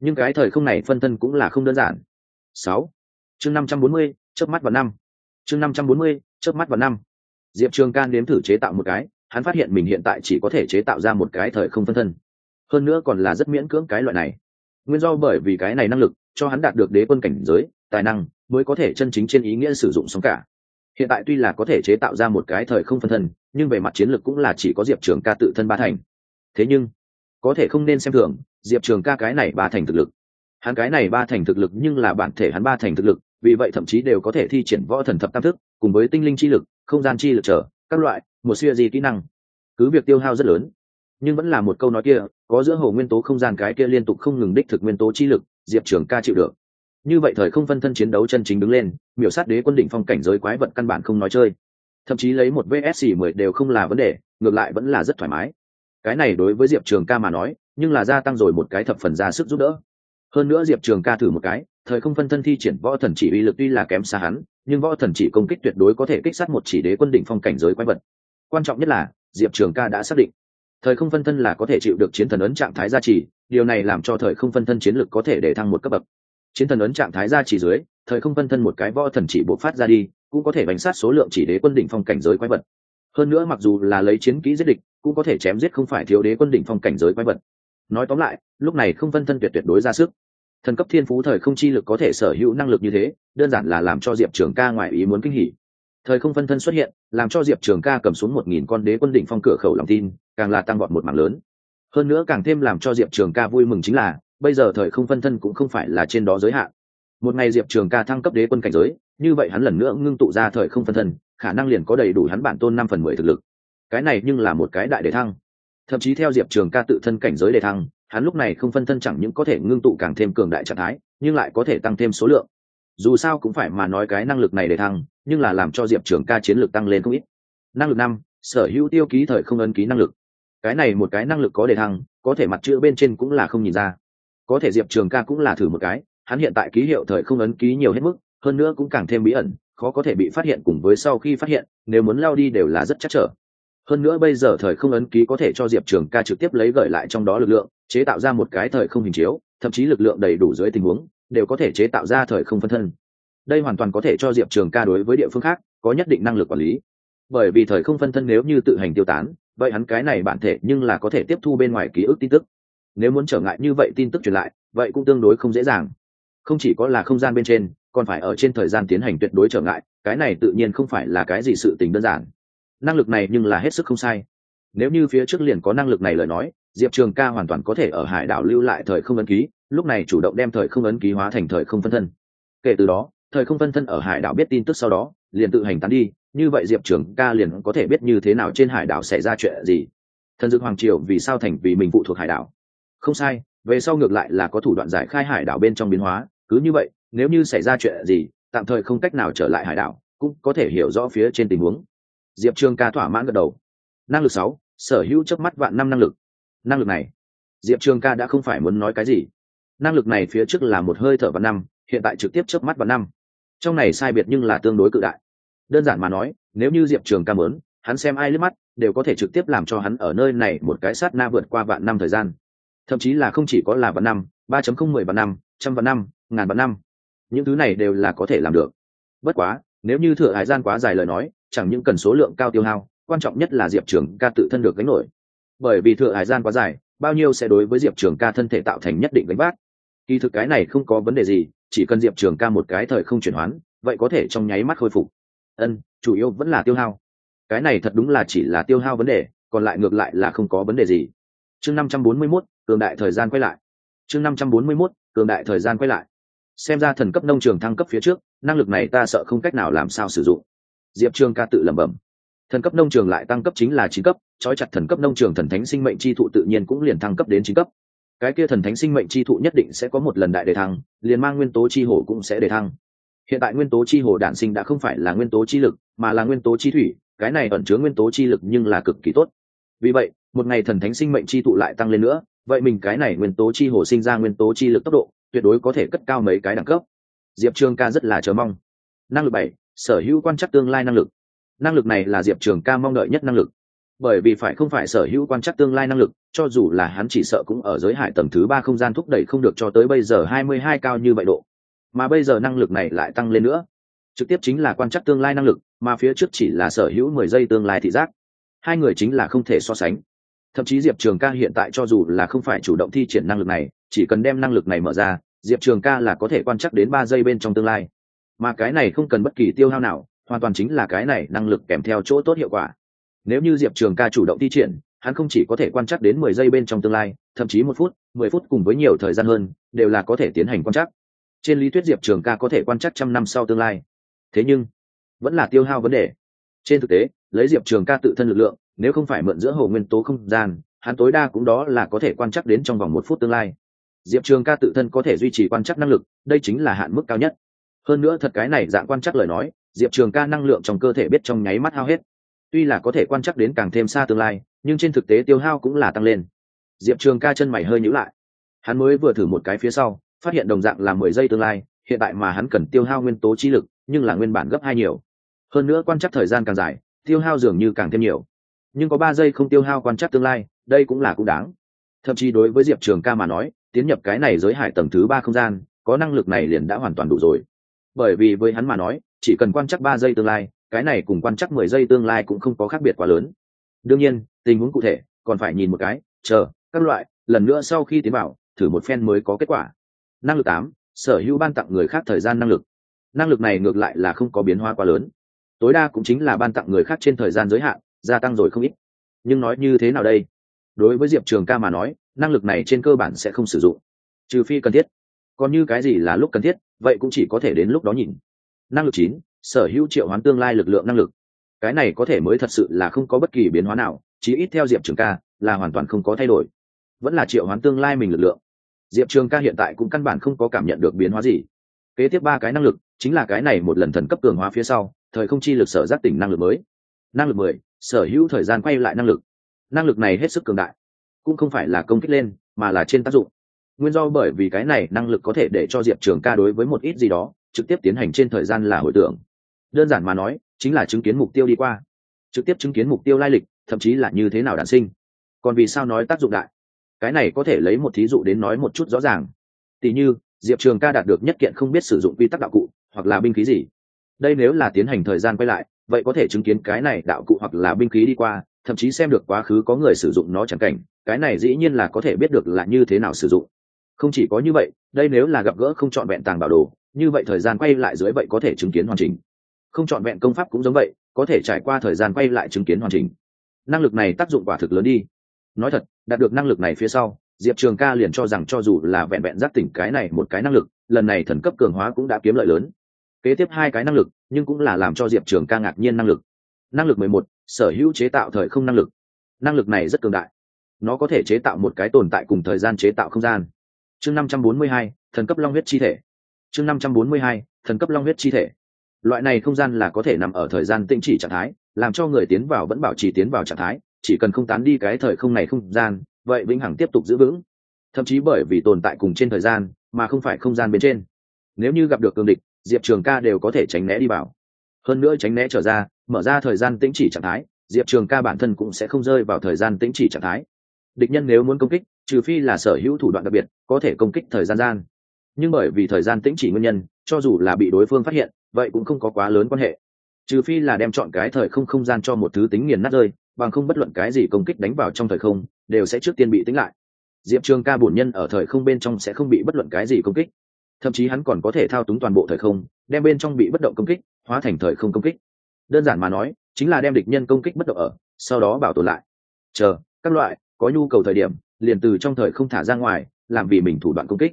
Nhưng cái thời không này phân thân cũng là không đơn giản. Sáu. Chương năm trăm bốn mươi, chớp mắt vào năm. Chương năm trăm bốn mươi, chớp mắt vào năm. Diệp trường ca nếm thử chế tạo một cái, hắn phát hiện mình hiện tại chỉ có thể chế tạo ra một cái thời không phân thân hơn nữa còn là rất miễn cưỡng cái loại này. Nguyên do bởi vì cái này năng lực, cho hắn đạt được đế quân cảnh giới, tài năng, mới có thể chân chính trên ý nghĩa sử dụng sống cả. Hiện tại tuy là có thể chế tạo ra một cái thời không phân thân, nhưng về mặt chiến lược cũng là chỉ có diệp trường ca tự thân ba thành. Thế nhưng, có thể không nên xem thường, diệp trường ca cái này ba thành thực lực. Hắn cái này ba thành thực lực nhưng là bản thể hắn ba thành thực lực, vì vậy thậm chí đều có thể thi triển võ thần thập tam thức, cùng với tinh linh chi lực, không gian chi lực trở, các loại, một siêu di kỹ năng. Cứ việc tiêu hao rất lớn nhưng vẫn là một câu nói kia, có giữa hồ nguyên tố không gian cái kia liên tục không ngừng đích thực nguyên tố chi lực, diệp trường ca chịu được. Như vậy thời không phân thân chiến đấu chân chính đứng lên, miểu sát đế quân đỉnh phong cảnh giới quái vật căn bản không nói chơi. Thậm chí lấy một vsc mười đều không là vấn đề, ngược lại vẫn là rất thoải mái. Cái này đối với diệp trường ca mà nói, nhưng là gia tăng rồi một cái thập phần ra sức giúp đỡ. Hơn nữa diệp trường ca thử một cái, thời không phân thân thi triển võ thần chỉ uy lực tuy là kém xa hắn, nhưng võ thần chỉ công kích tuyệt đối có thể kích sát một chỉ đế quân đỉnh phong cảnh giới quái vật. Quan trọng nhất là, diệp trường ca đã xác định thời không phân thân là có thể chịu được chiến thần ấn trạng thái gia trì, điều này làm cho thời không phân thân chiến lực có thể để thăng một cấp bậc. Chiến thần ấn trạng thái gia trì dưới, thời không phân thân một cái võ thần chỉ buộc phát ra đi, cũng có thể bánh sát số lượng chỉ đế quân đỉnh phong cảnh giới quái vật. Hơn nữa mặc dù là lấy chiến kỹ giết địch, cũng có thể chém giết không phải thiếu đế quân đỉnh phong cảnh giới quái vật. Nói tóm lại, lúc này không phân thân tuyệt tuyệt đối ra sức. Thần cấp thiên phú thời không chi lực có thể sở hữu năng lực như thế, đơn giản là làm cho diệp trường ca ngoài ý muốn kinh hỉ thời không phân thân xuất hiện, làm cho diệp trường ca cầm xuống một nghìn con đế quân đỉnh phong cửa khẩu lòng tin, càng là tăng vọt một mảng lớn. Hơn nữa càng thêm làm cho diệp trường ca vui mừng chính là, bây giờ thời không phân thân cũng không phải là trên đó giới hạn. Một ngày diệp trường ca thăng cấp đế quân cảnh giới, như vậy hắn lần nữa ngưng tụ ra thời không phân thân, khả năng liền có đầy đủ hắn bản tôn năm phần mười thực lực. Cái này nhưng là một cái đại đề thăng. Thậm chí theo diệp trường ca tự thân cảnh giới đề thăng, hắn lúc này không phân thân chẳng những có thể ngưng tụ càng thêm cường đại trạng thái, nhưng lại có thể tăng thêm số lượng. Dù sao cũng phải mà nói cái năng lực này đề thăng nhưng là làm cho diệp trường ca chiến lược tăng lên không ít. Năng lực năm, sở hữu tiêu ký thời không ấn ký năng lực. Cái này một cái năng lực có đề thăng, có thể mặt chữ bên trên cũng là không nhìn ra. Có thể diệp trường ca cũng là thử một cái, hắn hiện tại ký hiệu thời không ấn ký nhiều hết mức, hơn nữa cũng càng thêm bí ẩn, khó có thể bị phát hiện cùng với sau khi phát hiện, nếu muốn lao đi đều là rất chắc trở. Hơn nữa bây giờ thời không ấn ký có thể cho diệp trường ca trực tiếp lấy gợi lại trong đó lực lượng, chế tạo ra một cái thời không hình chiếu, thậm chí lực lượng đầy đủ dưới tình huống, đều có thể chế tạo ra thời không phân thân đây hoàn toàn có thể cho diệp trường ca đối với địa phương khác có nhất định năng lực quản lý. Bởi vì thời không phân thân nếu như tự hành tiêu tán, vậy hắn cái này bản thể nhưng là có thể tiếp thu bên ngoài ký ức tin tức. Nếu muốn trở ngại như vậy tin tức truyền lại, vậy cũng tương đối không dễ dàng. Không chỉ có là không gian bên trên, còn phải ở trên thời gian tiến hành tuyệt đối trở ngại, cái này tự nhiên không phải là cái gì sự tình đơn giản. Năng lực này nhưng là hết sức không sai. Nếu như phía trước liền có năng lực này lời nói, diệp trường ca hoàn toàn có thể ở hải đảo lưu lại thời không ấn ký, lúc này chủ động đem thời không ấn ký hóa thành thời không phân thân. Kể từ đó thời không phân thân ở hải đảo biết tin tức sau đó, liền tự hành tán đi, như vậy diệp trường ca liền có thể biết như thế nào trên hải đảo xảy ra chuyện gì. Thần dược hoàng triều vì sao thành vì mình phụ thuộc hải đảo? Không sai, về sau ngược lại là có thủ đoạn giải khai hải đảo bên trong biến hóa, cứ như vậy, nếu như xảy ra chuyện gì, tạm thời không cách nào trở lại hải đảo, cũng có thể hiểu rõ phía trên tình huống. Diệp trường ca thỏa mãn gật đầu. Năng lực sáu, sở hữu chớp mắt vạn năm năng lực. Năng lực này, diệp trường ca đã không phải muốn nói cái gì. Năng lực này phía trước là một hơi thở vạn năm, hiện tại trực tiếp chớp mắt vạn năm trong này sai biệt nhưng là tương đối cự đại. Đơn giản mà nói, nếu như diệp trường ca mớn hắn xem ai liếc mắt, đều có thể trực tiếp làm cho hắn ở nơi này một cái sát na vượt qua vạn năm thời gian. Thậm chí là không chỉ có là vạn năm, ba chấm không mười vạn năm, trăm vạn năm, ngàn vạn năm. Những thứ này đều là có thể làm được. Bất quá, nếu như thừa hải gian quá dài lời nói, chẳng những cần số lượng cao tiêu hao, quan trọng nhất là diệp trường ca tự thân được gánh nổi. Bởi vì thừa hải gian quá dài, bao nhiêu sẽ đối với diệp trường ca thân thể tạo thành nhất định gánh vác. Kỳ thực cái này không có vấn đề gì chỉ cần diệp trường ca một cái thời không chuyển hoán, vậy có thể trong nháy mắt khôi phục. Ân, chủ yếu vẫn là tiêu hao. Cái này thật đúng là chỉ là tiêu hao vấn đề, còn lại ngược lại là không có vấn đề gì. Chương năm trăm bốn mươi mốt, cường đại thời gian quay lại. Chương năm trăm bốn mươi mốt, cường đại thời gian quay lại. Xem ra thần cấp nông trường thăng cấp phía trước, năng lực này ta sợ không cách nào làm sao sử dụng. Diệp trường ca tự lẩm bẩm. Thần cấp nông trường lại tăng cấp chính là chín cấp, trói chặt thần cấp nông trường thần thánh sinh mệnh chi thụ tự nhiên cũng liền thăng cấp đến chín cấp cái kia thần thánh sinh mệnh chi thụ nhất định sẽ có một lần đại đề thăng, liền mang nguyên tố chi hồ cũng sẽ đề thăng. Hiện tại nguyên tố chi hồ đản sinh đã không phải là nguyên tố chi lực, mà là nguyên tố chi thủy, cái này ẩn chứa nguyên tố chi lực nhưng là cực kỳ tốt. Vì vậy, một ngày thần thánh sinh mệnh chi thụ lại tăng lên nữa, vậy mình cái này nguyên tố chi hồ sinh ra nguyên tố chi lực tốc độ, tuyệt đối có thể cất cao mấy cái đẳng cấp. Diệp trường ca rất là chờ mong. Năng lực bảy, sở hữu quan chắc tương lai năng lực. Năng lực này là diệp trường ca mong đợi nhất năng lực bởi vì phải không phải sở hữu quan trắc tương lai năng lực, cho dù là hắn chỉ sợ cũng ở giới hải tầng thứ ba không gian thúc đẩy không được cho tới bây giờ hai mươi hai cao như vậy độ. Mà bây giờ năng lực này lại tăng lên nữa. Trực tiếp chính là quan trắc tương lai năng lực, mà phía trước chỉ là sở hữu mười giây tương lai thị giác. Hai người chính là không thể so sánh. Thậm chí diệp trường ca hiện tại cho dù là không phải chủ động thi triển năng lực này, chỉ cần đem năng lực này mở ra, diệp trường ca là có thể quan trắc đến ba giây bên trong tương lai. Mà cái này không cần bất kỳ tiêu hao nào, hoàn toàn chính là cái này năng lực kèm theo chỗ tốt hiệu quả nếu như diệp trường ca chủ động thi triển, hắn không chỉ có thể quan trắc đến mười giây bên trong tương lai, thậm chí một phút, mười phút cùng với nhiều thời gian hơn, đều là có thể tiến hành quan trắc. trên lý thuyết diệp trường ca có thể quan trắc trăm năm sau tương lai. Thế nhưng, vẫn là tiêu hao vấn đề. Trên thực tế, lấy diệp trường ca tự thân lực lượng, nếu không phải mượn giữa hồ nguyên tố không gian, hắn tối đa cũng đó là có thể quan trắc đến trong vòng một phút tương lai. Diệp trường ca tự thân có thể duy trì quan trắc năng lực, đây chính là hạn mức cao nhất. Hơn nữa thật cái này dạng quan trắc lời nói, diệp trường ca năng lượng trong cơ thể biết trong nháy mắt hao hết tuy là có thể quan chắc đến càng thêm xa tương lai, nhưng trên thực tế tiêu hao cũng là tăng lên. Diệp trường ca chân mày hơi nhữ lại. Hắn mới vừa thử một cái phía sau, phát hiện đồng dạng là mười giây tương lai, hiện tại mà hắn cần tiêu hao nguyên tố trí lực, nhưng là nguyên bản gấp hai nhiều. Hơn nữa quan chắc thời gian càng dài, tiêu hao dường như càng thêm nhiều. Nhưng có ba giây không tiêu hao quan chắc tương lai, đây cũng là cũng đáng. Thậm chí đối với diệp trường ca mà nói, tiến nhập cái này giới hải tầng thứ ba không gian, có năng lực này liền đã hoàn toàn đủ rồi. Bởi vì với hắn mà nói, chỉ cần quan chắc ba giây tương lai cái này cùng quan chắc mười giây tương lai cũng không có khác biệt quá lớn. Đương nhiên, tình huống cụ thể, còn phải nhìn một cái, chờ, các loại, lần nữa sau khi tiến vào, thử một phen mới có kết quả. Năng lực tám, sở hữu ban tặng người khác thời gian năng lực. Năng lực này ngược lại là không có biến hóa quá lớn. Tối đa cũng chính là ban tặng người khác trên thời gian giới hạn, gia tăng rồi không ít. Nhưng nói như thế nào đây? Đối với diệp trường ca mà nói, năng lực này trên cơ bản sẽ không sử dụng. Trừ phi cần thiết. Còn như cái gì là lúc cần thiết, vậy cũng chỉ có thể đến lúc đó nhìn. Năng lực chín sở hữu triệu hoán tương lai lực lượng năng lực. Cái này có thể mới thật sự là không có bất kỳ biến hóa nào, chí ít theo diệp trường ca, là hoàn toàn không có thay đổi. Vẫn là triệu hoán tương lai mình lực lượng. Diệp trường ca hiện tại cũng căn bản không có cảm nhận được biến hóa gì. Kế tiếp ba cái năng lực, chính là cái này một lần thần cấp cường hóa phía sau, thời không chi lực sở giác tỉnh năng lực mới. Năng lực mười, sở hữu thời gian quay lại năng lực. Năng lực này hết sức cường đại. Cũng không phải là công kích lên, mà là trên tác dụng. Nguyên do bởi vì cái này năng lực có thể để cho diệp trường ca đối với một ít gì đó, trực tiếp tiến hành trên thời gian là hồi tưởng đơn giản mà nói, chính là chứng kiến mục tiêu đi qua. Trực tiếp chứng kiến mục tiêu lai lịch, thậm chí là như thế nào đản sinh. Còn vì sao nói tác dụng đại? Cái này có thể lấy một thí dụ đến nói một chút rõ ràng. Tỉ như, diệp trường ca đạt được nhất kiện không biết sử dụng quy tắc đạo cụ, hoặc là binh khí gì. Đây nếu là tiến hành thời gian quay lại, vậy có thể chứng kiến cái này đạo cụ hoặc là binh khí đi qua, thậm chí xem được quá khứ có người sử dụng nó chẳng cảnh. Cái này dĩ nhiên là có thể biết được là như thế nào sử dụng. Không chỉ có như vậy, đây nếu là gặp gỡ không trọn vẹn tàng bảo đồ, như vậy thời gian quay lại dưới vậy có thể chứng kiến hoàn chỉnh không chọn vẹn công pháp cũng giống vậy, có thể trải qua thời gian quay lại chứng kiến hoàn chỉnh. Năng lực này tác dụng quả thực lớn đi. Nói thật, đạt được năng lực này phía sau, diệp trường ca liền cho rằng cho dù là vẹn vẹn giác tỉnh cái này một cái năng lực, lần này thần cấp cường hóa cũng đã kiếm lợi lớn. Kế tiếp hai cái năng lực, nhưng cũng là làm cho diệp trường ca ngạc nhiên năng lực. Năng lực mười một, sở hữu chế tạo thời không năng lực. Năng lực này rất cường đại. Nó có thể chế tạo một cái tồn tại cùng thời gian chế tạo không gian. Chương năm trăm bốn mươi hai, thần cấp long huyết chi thể. Chương năm trăm bốn mươi hai, thần cấp long huyết chi thể loại này không gian là có thể nằm ở thời gian tĩnh chỉ trạng thái, làm cho người tiến vào vẫn bảo trì tiến vào trạng thái, chỉ cần không tán đi cái thời không này không gian, vậy vĩnh hằng tiếp tục giữ vững. Thậm chí bởi vì tồn tại cùng trên thời gian, mà không phải không gian bên trên. Nếu như gặp được cương địch, diệp trường ca đều có thể tránh né đi vào. Hơn nữa tránh né trở ra, mở ra thời gian tĩnh chỉ trạng thái, diệp trường ca bản thân cũng sẽ không rơi vào thời gian tĩnh chỉ trạng thái. Địch nhân nếu muốn công kích, trừ phi là sở hữu thủ đoạn đặc biệt, có thể công kích thời gian gian. Nhưng bởi vì thời gian tĩnh chỉ nguyên nhân, cho dù là bị đối phương phát hiện vậy cũng không có quá lớn quan hệ. Trừ phi là đem chọn cái thời không không gian cho một thứ tính nghiền nát rơi, bằng không bất luận cái gì công kích đánh vào trong thời không, đều sẽ trước tiên bị tính lại. Diệp trường ca bổn nhân ở thời không bên trong sẽ không bị bất luận cái gì công kích. Thậm chí hắn còn có thể thao túng toàn bộ thời không, đem bên trong bị bất động công kích, hóa thành thời không công kích. Đơn giản mà nói, chính là đem địch nhân công kích bất động ở, sau đó bảo tồn lại. Chờ, các loại, có nhu cầu thời điểm, liền từ trong thời không thả ra ngoài, làm vì mình thủ đoạn công kích.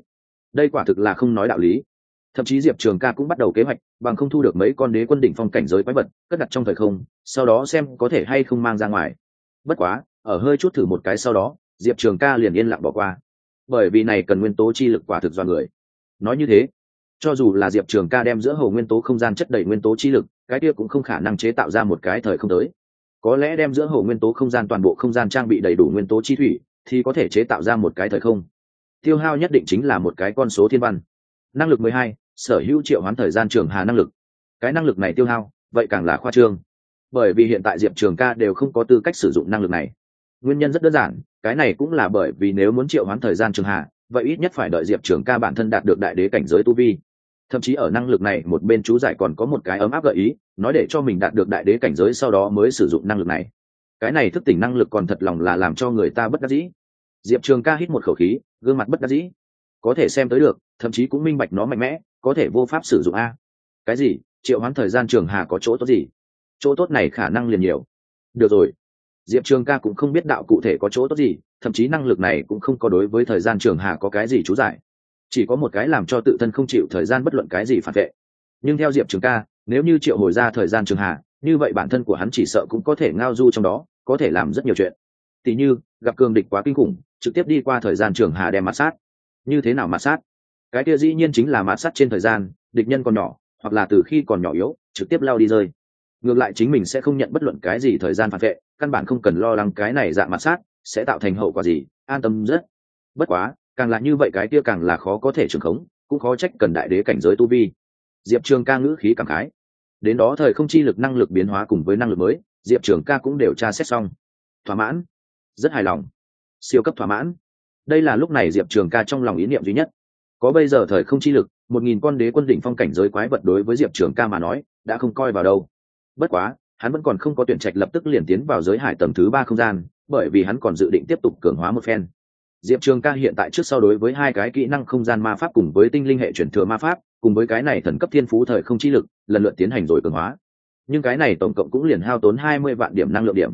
Đây quả thực là không nói đạo lý thậm chí diệp trường ca cũng bắt đầu kế hoạch, bằng không thu được mấy con đế quân đỉnh phong cảnh giới quái vật, cất đặt trong thời không, sau đó xem có thể hay không mang ra ngoài. Bất quá, ở hơi chút thử một cái sau đó, diệp trường ca liền yên lặng bỏ qua. Bởi vì này cần nguyên tố chi lực quả thực do người. Nói như thế, cho dù là diệp trường ca đem giữa hầu nguyên tố không gian chất đầy nguyên tố chi lực, cái kia cũng không khả năng chế tạo ra một cái thời không tới. Có lẽ đem giữa hầu nguyên tố không gian toàn bộ không gian trang bị đầy đủ nguyên tố chi thủy, thì có thể chế tạo ra một cái thời không. Tiêu hao nhất định chính là một cái con số thiên văn. Năng lực mười hai sở hữu triệu hoán thời gian trường hà năng lực. Cái năng lực này tiêu hao, vậy càng là khoa trương. Bởi vì hiện tại diệp trường ca đều không có tư cách sử dụng năng lực này. Nguyên nhân rất đơn giản, cái này cũng là bởi vì nếu muốn triệu hoán thời gian trường hà, vậy ít nhất phải đợi diệp trường ca bản thân đạt được đại đế cảnh giới tu vi. Thậm chí ở năng lực này một bên chú giải còn có một cái ấm áp gợi ý, nói để cho mình đạt được đại đế cảnh giới sau đó mới sử dụng năng lực này. Cái này thức tỉnh năng lực còn thật lòng là làm cho người ta bất đắc dĩ. Diệp trường ca hít một khẩu khí, gương mặt bất đắc dĩ. Có thể xem tới được, thậm chí cũng minh bạch nó mạnh mẽ có thể vô pháp sử dụng a. Cái gì? Triệu hoán thời gian trường hà có chỗ tốt gì? Chỗ tốt này khả năng liền nhiều. Được rồi. Diệp trường ca cũng không biết đạo cụ thể có chỗ tốt gì, thậm chí năng lực này cũng không có đối với thời gian trường hà có cái gì chú giải. Chỉ có một cái làm cho tự thân không chịu thời gian bất luận cái gì phản vệ. Nhưng theo diệp trường ca, nếu như triệu hồi ra thời gian trường hà, như vậy bản thân của hắn chỉ sợ cũng có thể ngao du trong đó, có thể làm rất nhiều chuyện. Tỉ như, gặp cường địch quá kinh khủng, trực tiếp đi qua thời gian trường hà đem mặt sát. Như thế nào mặt sát? Cái kia dĩ nhiên chính là mạt sát trên thời gian, địch nhân còn nhỏ, hoặc là từ khi còn nhỏ yếu, trực tiếp lao đi rơi. Ngược lại chính mình sẽ không nhận bất luận cái gì thời gian phản vệ, căn bản không cần lo lắng cái này dạng mạt sát sẽ tạo thành hậu quả gì, an tâm rất. Bất quá, càng là như vậy cái kia càng là khó có thể trường khống, cũng khó trách cần đại đế cảnh giới tu vi. Diệp trường ca ngữ khí cảm khái. Đến đó thời không chi lực năng lực biến hóa cùng với năng lực mới, diệp trường ca cũng đều tra xét xong. Thỏa mãn. Rất hài lòng. Siêu cấp thỏa mãn. Đây là lúc này diệp trường ca trong lòng ý niệm duy nhất có bây giờ thời không chi lực, một nghìn con đế quân đỉnh phong cảnh giới quái vật đối với diệp trường ca mà nói, đã không coi vào đâu. Bất quá, hắn vẫn còn không có tuyển trạch lập tức liền tiến vào giới hải tầng thứ ba không gian, bởi vì hắn còn dự định tiếp tục cường hóa một phen. Diệp trường ca hiện tại trước sau đối với hai cái kỹ năng không gian ma pháp cùng với tinh linh hệ chuyển thừa ma pháp, cùng với cái này thần cấp thiên phú thời không chi lực, lần lượt tiến hành rồi cường hóa. Nhưng cái này tổng cộng cũng liền hao tốn hai mươi vạn điểm năng lượng điểm.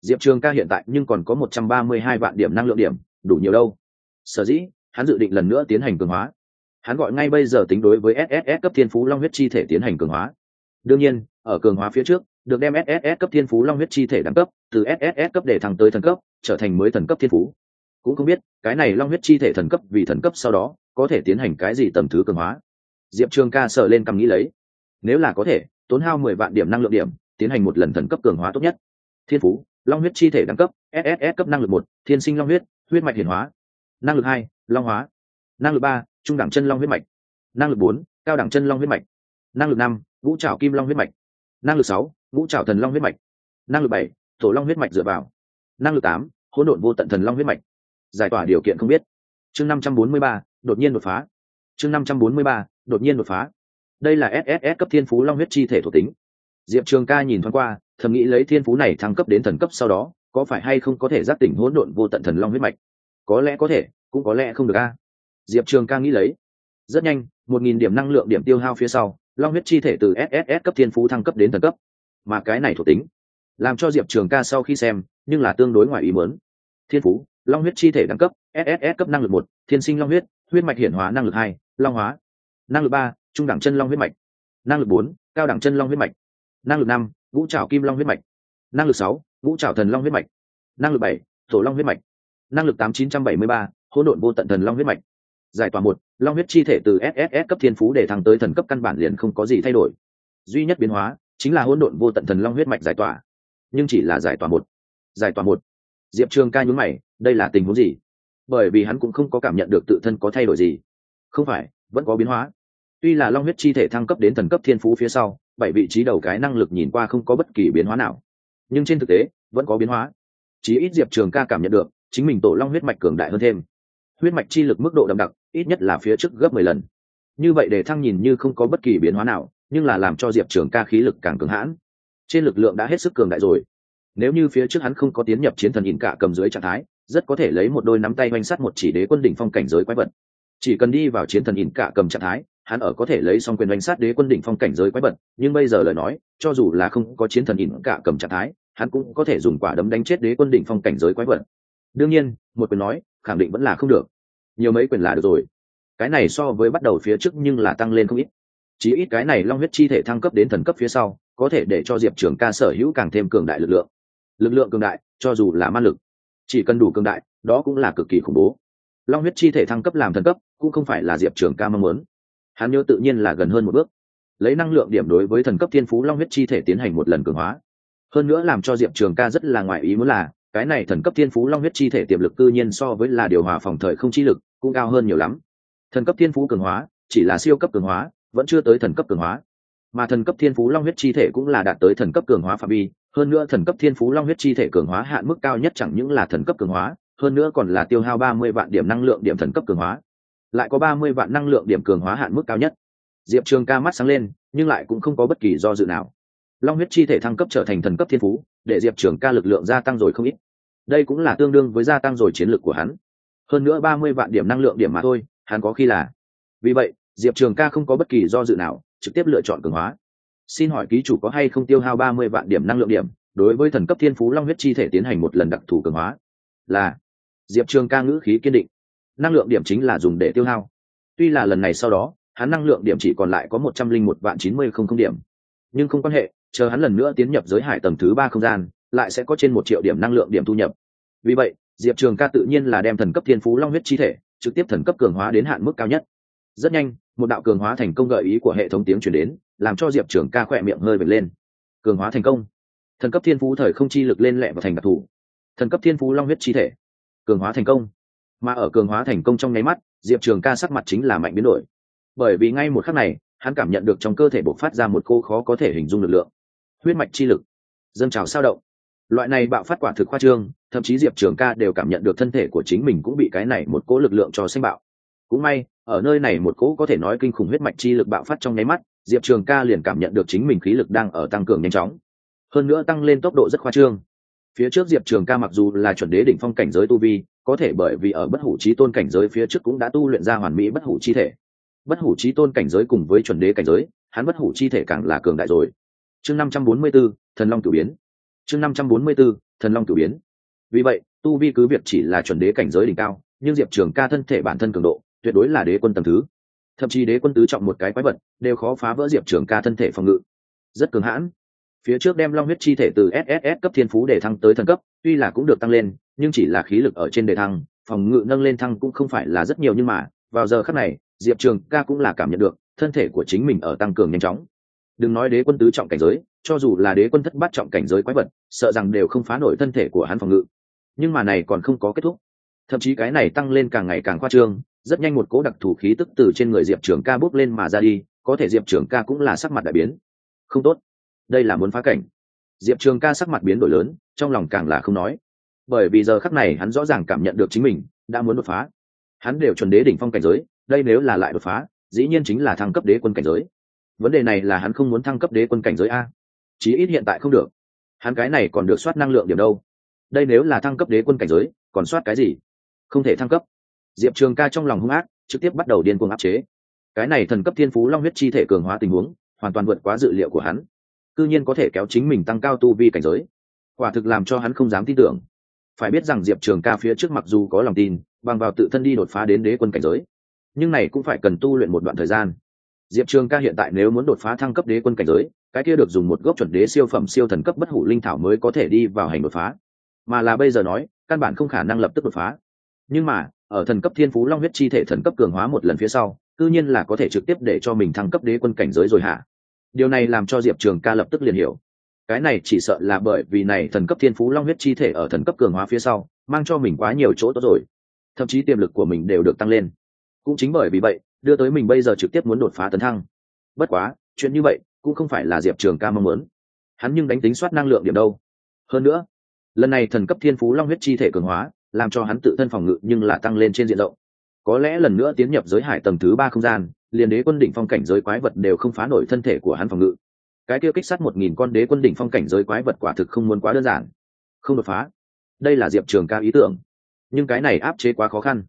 Diệp trường ca hiện tại nhưng còn có một trăm ba mươi hai vạn điểm năng lượng điểm, đủ nhiều đâu. Sở dĩ hắn dự định lần nữa tiến hành cường hóa. Hắn gọi ngay bây giờ tính đối với sss cấp thiên phú long huyết chi thể tiến hành cường hóa. Đương nhiên, ở cường hóa phía trước, được đem sss cấp thiên phú long huyết chi thể đẳng cấp, từ sss cấp để thăng tới thần cấp, trở thành mới thần cấp thiên phú. Cũng không biết, cái này long huyết chi thể thần cấp vì thần cấp sau đó, có thể tiến hành cái gì tầm thứ cường hóa. Diệp trường ca sợ lên cầm nghĩ lấy. Nếu là có thể, tốn hao mười vạn điểm năng lượng điểm, tiến hành một lần thần cấp cường hóa tốt nhất. Thiên phú, long huyết chi thể đẳng cấp sss cấp năng lực một, thiên sinh long huyết huyết mạch hiển hóa. Năng lực hai long hóa. Năng lực ba, trung đẳng chân long huyết mạch. Năng lực bốn, cao đẳng chân long huyết mạch. Năng lực năm, ngũ trào kim long huyết mạch. Năng lực sáu, ngũ trào thần long huyết mạch. Năng lực bảy, thổ long huyết mạch dựa vào. Năng lực tám, hỗn độn vô tận thần long huyết mạch. Giải tỏa điều kiện không biết. Chương năm trăm bốn mươi ba, đột nhiên đột phá. Chương năm trăm bốn mươi ba, đột nhiên đột phá. Đây là sss cấp thiên phú long huyết chi thể thuộc tính. Diệp trường ca nhìn thoáng qua, thầm nghĩ lấy thiên phú này thăng cấp đến thần cấp sau đó, có phải hay không có thể giác tỉnh hỗn độn vô tận thần long huyết mạch? Có lẽ có thể cũng có lẽ không được a. Diệp trường ca nghĩ lấy. Rất nhanh, một nghìn điểm năng lượng điểm tiêu hao phía sau, long huyết chi thể từ sss cấp thiên phú thăng cấp đến thần cấp. Mà cái này thuộc tính, làm cho diệp trường ca sau khi xem, nhưng là tương đối ngoài ý mớn thiên phú, long huyết chi thể đẳng cấp sss cấp năng lực một, thiên sinh long huyết huyết mạch hiển hóa năng lực hai, long hóa. Năng lực ba, trung đẳng chân long huyết mạch. Năng lực bốn, cao đẳng chân long huyết mạch. Năng lực năm vũ trào kim long huyết mạch. Năng lực sáu vũ trào thần long huyết mạch. Năng lực bảy tổ long huyết mạch. Năng lực tám, chín trăm bảy mươi ba hỗn độn vô tận thần long huyết mạch. Giải tỏa một, long huyết chi thể từ sss cấp thiên phú để thăng tới thần cấp căn bản liền không có gì thay đổi. Duy nhất biến hóa chính là hỗn độn vô tận thần long huyết mạch giải tỏa. Nhưng chỉ là giải tỏa một. Giải tỏa một. Diệp trường ca nhún mày, đây là tình huống gì? Bởi vì hắn cũng không có cảm nhận được tự thân có thay đổi gì. Không phải, vẫn có biến hóa. Tuy là long huyết chi thể thăng cấp đến thần cấp thiên phú phía sau, bảy vị trí đầu cái năng lực nhìn qua không có bất kỳ biến hóa nào. Nhưng trên thực tế, vẫn có biến hóa. Chí ít diệp trường ca cảm nhận được, chính mình tổ long huyết mạch cường đại hơn thêm huyết mạch chi lực mức độ đậm đặc, ít nhất là phía trước gấp mười lần. Như vậy để thăng nhìn như không có bất kỳ biến hóa nào, nhưng là làm cho diệp trường ca khí lực càng cứng hãn. Trên lực lượng đã hết sức cường đại rồi. Nếu như phía trước hắn không có tiến nhập chiến thần ỉn cả cầm dưới trạng thái, rất có thể lấy một đôi nắm tay oanh sắt một chỉ đế quân đỉnh phong cảnh giới quái vật. Chỉ cần đi vào chiến thần ỉn cả cầm trạng thái, hắn ở có thể lấy xong quyền oanh sát đế quân đỉnh phong cảnh giới quái vật, nhưng bây giờ lời nói, cho dù là không có chiến thần ỉn cả cầm trạng thái, hắn cũng có thể dùng quả đấm đánh chết đế quân đỉnh phong cảnh giới quái vật. Đương nhiên, một quyền nói khẳng định vẫn là không được. Nhiều mấy quyền là được rồi. Cái này so với bắt đầu phía trước nhưng là tăng lên không ít. Chí ít cái này long huyết chi thể thăng cấp đến thần cấp phía sau, có thể để cho diệp trường ca sở hữu càng thêm cường đại lực lượng. Lực lượng cường đại, cho dù là ma lực, chỉ cần đủ cường đại, đó cũng là cực kỳ khủng bố. Long huyết chi thể thăng cấp làm thần cấp, cũng không phải là diệp trường ca mong muốn. Hắn nhớ tự nhiên là gần hơn một bước. Lấy năng lượng điểm đối với thần cấp thiên phú long huyết chi thể tiến hành một lần cường hóa. Hơn nữa làm cho diệp trường ca rất là ngoài ý muốn là cái này thần cấp thiên phú long huyết chi thể tiềm lực cư nhiên so với là điều hòa phòng thời không chi lực, cũng cao hơn nhiều lắm. Thần cấp thiên phú cường hóa, chỉ là siêu cấp cường hóa, vẫn chưa tới thần cấp cường hóa. Mà thần cấp thiên phú long huyết chi thể cũng là đạt tới thần cấp cường hóa phạm vi, hơn nữa thần cấp thiên phú long huyết chi thể cường hóa hạn mức cao nhất chẳng những là thần cấp cường hóa, hơn nữa còn là tiêu hao ba mươi vạn điểm năng lượng điểm thần cấp cường hóa. Lại có ba mươi vạn năng lượng điểm cường hóa hạn mức cao nhất. Diệp trường ca mắt sáng lên, nhưng lại cũng không có bất kỳ do dự nào. Long huyết chi thể thăng cấp trở thành thần cấp thiên phú, để diệp trường ca lực lượng gia tăng rồi không ít đây cũng là tương đương với gia tăng rồi chiến lược của hắn. Hơn nữa ba mươi vạn điểm năng lượng điểm mà thôi, hắn có khi là. Vì vậy, diệp trường ca không có bất kỳ do dự nào, trực tiếp lựa chọn cường hóa. Xin hỏi ký chủ có hay không tiêu hao ba mươi vạn điểm năng lượng điểm, đối với thần cấp thiên phú long huyết chi thể tiến hành một lần đặc thù cường hóa? Là. Diệp trường ca ngữ khí kiên định. Năng lượng điểm chính là dùng để tiêu hao. Tuy là lần này sau đó, hắn năng lượng điểm chỉ còn lại có một trăm linh một vạn chín mươi không không điểm. Nhưng không quan hệ, chờ hắn lần nữa tiến nhập giới hải tầng thứ ba không gian lại sẽ có trên một triệu điểm năng lượng điểm thu nhập. Vì vậy, diệp trường ca tự nhiên là đem thần cấp thiên phú long huyết chi thể, trực tiếp thần cấp cường hóa đến hạn mức cao nhất. Rất nhanh, một đạo cường hóa thành công gợi ý của hệ thống tiếng chuyển đến, làm cho diệp trường ca khỏe miệng hơi bật lên. Cường hóa thành công. Thần cấp thiên phú thời không chi lực lên lẹ và thành đặc thù. Thần cấp thiên phú long huyết chi thể. Cường hóa thành công. Mà ở cường hóa thành công trong nháy mắt, diệp trường ca sắc mặt chính là mạnh biến đổi. Bởi vì ngay một khắc này, hắn cảm nhận được trong cơ thể bộc phát ra một cô khó có thể hình dung lực lượng. Huyết mạch chi lực. Dâng trào sao động loại này bạo phát quả thực khoa trương, thậm chí diệp trường ca đều cảm nhận được thân thể của chính mình cũng bị cái này một cỗ lực lượng cho xanh bạo. Cũng may, ở nơi này một cỗ có thể nói kinh khủng huyết mạch chi lực bạo phát trong nháy mắt, diệp trường ca liền cảm nhận được chính mình khí lực đang ở tăng cường nhanh chóng. Hơn nữa tăng lên tốc độ rất khoa trương. Phía trước diệp trường ca mặc dù là chuẩn đế đỉnh phong cảnh giới tu vi, có thể bởi vì ở bất hủ trí tôn cảnh giới phía trước cũng đã tu luyện ra hoàn mỹ bất hủ chi thể. Bất hủ trí tôn cảnh giới cùng với chuẩn đế cảnh giới, hắn bất hủ chi thể càng là cường đại rồi. Chương năm trăm bốn mươi b thần long cử biến chương năm trăm bốn mươi b ố thần long cử biến. Vì vậy, tu vi cứ việc chỉ là chuẩn đế cảnh giới đỉnh cao, nhưng diệp trường ca thân thể bản thân cường độ, tuyệt đối là đế quân tầm thứ. Thậm chí đế quân tứ trọng một cái quái vật, đều khó phá vỡ diệp trường ca thân thể phòng ngự. Rất cường hãn. Phía trước đem long huyết chi thể từ sss cấp thiên phú để thăng tới thần cấp, tuy là cũng được tăng lên, nhưng chỉ là khí lực ở trên đề thăng, phòng ngự nâng lên thăng cũng không phải là rất nhiều nhưng mà, vào giờ khắc này, diệp trường ca cũng là cảm nhận được, thân thể của chính mình ở tăng cường nhanh chóng đừng nói đế quân tứ trọng cảnh giới, cho dù là đế quân thất bát trọng cảnh giới quái vật, sợ rằng đều không phá nổi thân thể của hắn phòng ngự. Nhưng mà này còn không có kết thúc. Thậm chí cái này tăng lên càng ngày càng khoa trương, rất nhanh một cố đặc thù khí tức từ trên người diệp trường ca bốc lên mà ra đi, có thể diệp trường ca cũng là sắc mặt đại biến. Không tốt. Đây là muốn phá cảnh. Diệp trường ca sắc mặt biến đổi lớn, trong lòng càng là không nói. Bởi vì giờ khắc này hắn rõ ràng cảm nhận được chính mình đã muốn đột phá. Hắn đều chuẩn đế đỉnh phong cảnh giới, đây nếu là lại đột phá, dĩ nhiên chính là thăng cấp đế quân cảnh giới vấn đề này là hắn không muốn thăng cấp đế quân cảnh giới a. Chí ít hiện tại không được. Hắn cái này còn được soát năng lượng điểm đâu? Đây nếu là thăng cấp đế quân cảnh giới, còn soát cái gì? Không thể thăng cấp. Diệp trường ca trong lòng hung ác, trực tiếp bắt đầu điên cuồng áp chế. Cái này thần cấp thiên phú long huyết chi thể cường hóa tình huống, hoàn toàn vượt quá dự liệu của hắn. Cư nhiên có thể kéo chính mình tăng cao tu vi cảnh giới. Quả thực làm cho hắn không dám tin tưởng. Phải biết rằng diệp trường ca phía trước mặc dù có lòng tin, bằng vào tự thân đi đột phá đến đế quân cảnh giới, nhưng này cũng phải cần tu luyện một đoạn thời gian diệp trường ca hiện tại nếu muốn đột phá thăng cấp đế quân cảnh giới, cái kia được dùng một gốc chuẩn đế siêu phẩm siêu thần cấp bất hủ linh thảo mới có thể đi vào hành đột phá. Mà là bây giờ nói, căn bản không khả năng lập tức đột phá. Nhưng mà, ở thần cấp thiên phú long huyết chi thể thần cấp cường hóa một lần phía sau tự nhiên là có thể trực tiếp để cho mình thăng cấp đế quân cảnh giới rồi hả? Điều này làm cho diệp trường ca lập tức liền hiểu. Cái này chỉ sợ là bởi vì này thần cấp thiên phú long huyết chi thể ở thần cấp cường hóa phía sau, mang cho mình quá nhiều chỗ tốt rồi. Thậm chí tiềm lực của mình đều được tăng lên. Cũng chính bởi vì vậy đưa tới mình bây giờ trực tiếp muốn đột phá tấn thăng. Bất quá, chuyện như vậy cũng không phải là diệp trường ca mong muốn. Hắn nhưng đánh tính soát năng lượng điểm đâu. Hơn nữa, lần này thần cấp thiên phú long huyết chi thể cường hóa, làm cho hắn tự thân phòng ngự nhưng là tăng lên trên diện rộng. Có lẽ lần nữa tiến nhập giới hải tầng thứ ba không gian, liền đế quân đỉnh phong cảnh giới quái vật đều không phá nổi thân thể của hắn phòng ngự. Cái kia kích sát một nghìn con đế quân đỉnh phong cảnh giới quái vật quả thực không muốn quá đơn giản. Không đột phá. Đây là diệp trường ca ý tưởng. Nhưng cái này áp chế quá khó khăn.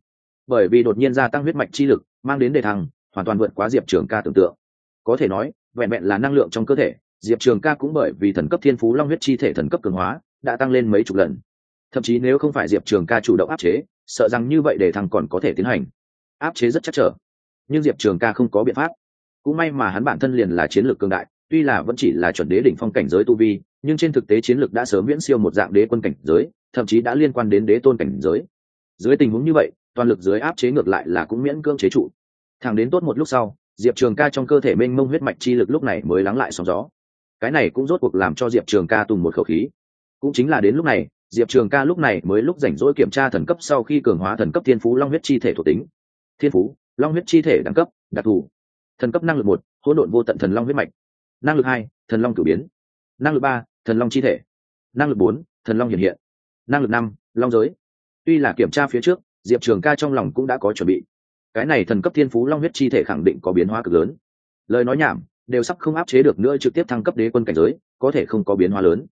Bởi vì đột nhiên gia tăng huyết mạch chi lực mang đến đề thăng, hoàn toàn vượt quá diệp trường ca tưởng tượng. Có thể nói, vẹn vẹn là năng lượng trong cơ thể, diệp trường ca cũng bởi vì thần cấp thiên phú long huyết chi thể thần cấp cường hóa, đã tăng lên mấy chục lần. Thậm chí nếu không phải diệp trường ca chủ động áp chế, sợ rằng như vậy để thăng còn có thể tiến hành. Áp chế rất chắc trở. Nhưng diệp trường ca không có biện pháp. Cũng may mà hắn bản thân liền là chiến lược cương đại, tuy là vẫn chỉ là chuẩn đế đỉnh phong cảnh giới tu vi, nhưng trên thực tế chiến lược đã sớm viễn siêu một dạng đế quân cảnh giới, thậm chí đã liên quan đến đế tôn cảnh giới. Dưới tình huống như vậy toàn lực dưới áp chế ngược lại là cũng miễn cưỡng chế trụ. Thẳng đến tốt một lúc sau, diệp trường ca trong cơ thể mênh mông huyết mạch chi lực lúc này mới lắng lại sóng gió. Cái này cũng rốt cuộc làm cho diệp trường ca tùng một khẩu khí. Cũng chính là đến lúc này, diệp trường ca lúc này mới lúc rảnh rỗi kiểm tra thần cấp sau khi cường hóa thần cấp thiên phú long huyết chi thể thuộc tính. Thiên phú, long huyết chi thể đẳng cấp, đặc thù. Thần cấp năng lực một, hỗn độn vô tận thần long huyết mạch. Năng lực hai, thần long cử biến. Năng lực ba, thần long chi thể. Năng lực bốn, thần long hiện hiện. Năng lực năm, long giới. Tuy là kiểm tra phía trước diệp trường ca trong lòng cũng đã có chuẩn bị. Cái này thần cấp thiên phú long huyết chi thể khẳng định có biến hóa cực lớn. Lời nói nhảm, đều sắp không áp chế được nữa trực tiếp thăng cấp đế quân cảnh giới, có thể không có biến hóa lớn.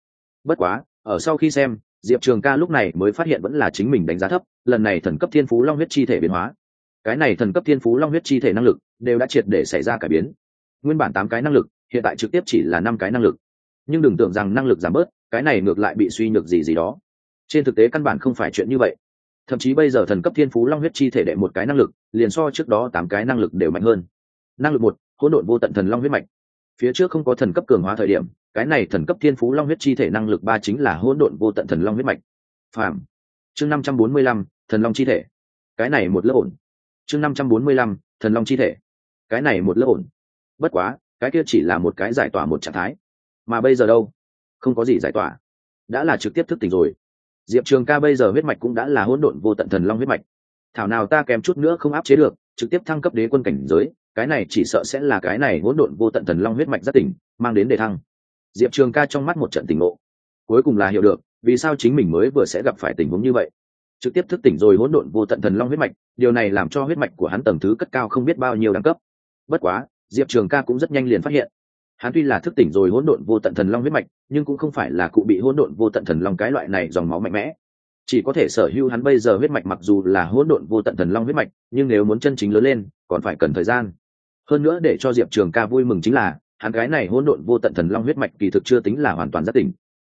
Bất quá, ở sau khi xem, diệp trường ca lúc này mới phát hiện vẫn là chính mình đánh giá thấp, lần này thần cấp thiên phú long huyết chi thể biến hóa. Cái này thần cấp thiên phú long huyết chi thể năng lực đều đã triệt để xảy ra cải biến. Nguyên bản tám cái năng lực, hiện tại trực tiếp chỉ là năm cái năng lực. Nhưng đừng tưởng rằng năng lực giảm bớt, cái này ngược lại bị suy nhược gì gì đó. Trên thực tế căn bản không phải chuyện như vậy thậm chí bây giờ thần cấp thiên phú long huyết chi thể đệ một cái năng lực, liền so trước đó tám cái năng lực đều mạnh hơn. Năng lực một, hỗn độn vô tận thần long huyết mạch. Phía trước không có thần cấp cường hóa thời điểm, cái này thần cấp thiên phú long huyết chi thể năng lực ba chính là hỗn độn vô tận thần long huyết mạch. Phàm. Chương năm trăm bốn mươi lăm, thần long chi thể. Cái này một lớp ổn. Chương năm trăm bốn mươi lăm, thần long chi thể. Cái này một lớp ổn. Bất quá, cái kia chỉ là một cái giải tỏa một trạng thái. Mà bây giờ đâu? Không có gì giải tỏa. Đã là trực tiếp thức tỉnh rồi diệp trường ca bây giờ huyết mạch cũng đã là hỗn độn vô tận thần long huyết mạch. Thảo nào ta kém chút nữa không áp chế được, trực tiếp thăng cấp đế quân cảnh giới, cái này chỉ sợ sẽ là cái này hỗn độn vô tận thần long huyết mạch rất tỉnh, mang đến đề thăng. Diệp trường ca trong mắt một trận tỉnh ngộ. Cuối cùng là hiểu được, vì sao chính mình mới vừa sẽ gặp phải tình huống như vậy. Trực tiếp thức tỉnh rồi hỗn độn vô tận thần long huyết mạch, điều này làm cho huyết mạch của hắn tầng thứ cất cao không biết bao nhiêu đẳng cấp. Bất quá, diệp trường ca cũng rất nhanh liền phát hiện hắn tuy là thức tỉnh rồi hỗn độn vô tận thần long huyết mạch, nhưng cũng không phải là cụ bị hỗn độn vô tận thần long cái loại này dòng máu mạnh mẽ. Chỉ có thể sở hữu hắn bây giờ huyết mạch mặc dù là hỗn độn vô tận thần long huyết mạch, nhưng nếu muốn chân chính lớn lên, còn phải cần thời gian. Hơn nữa để cho diệp trường ca vui mừng chính là, hắn cái này hỗn độn vô tận thần long huyết mạch kỳ thực chưa tính là hoàn toàn giác tỉnh.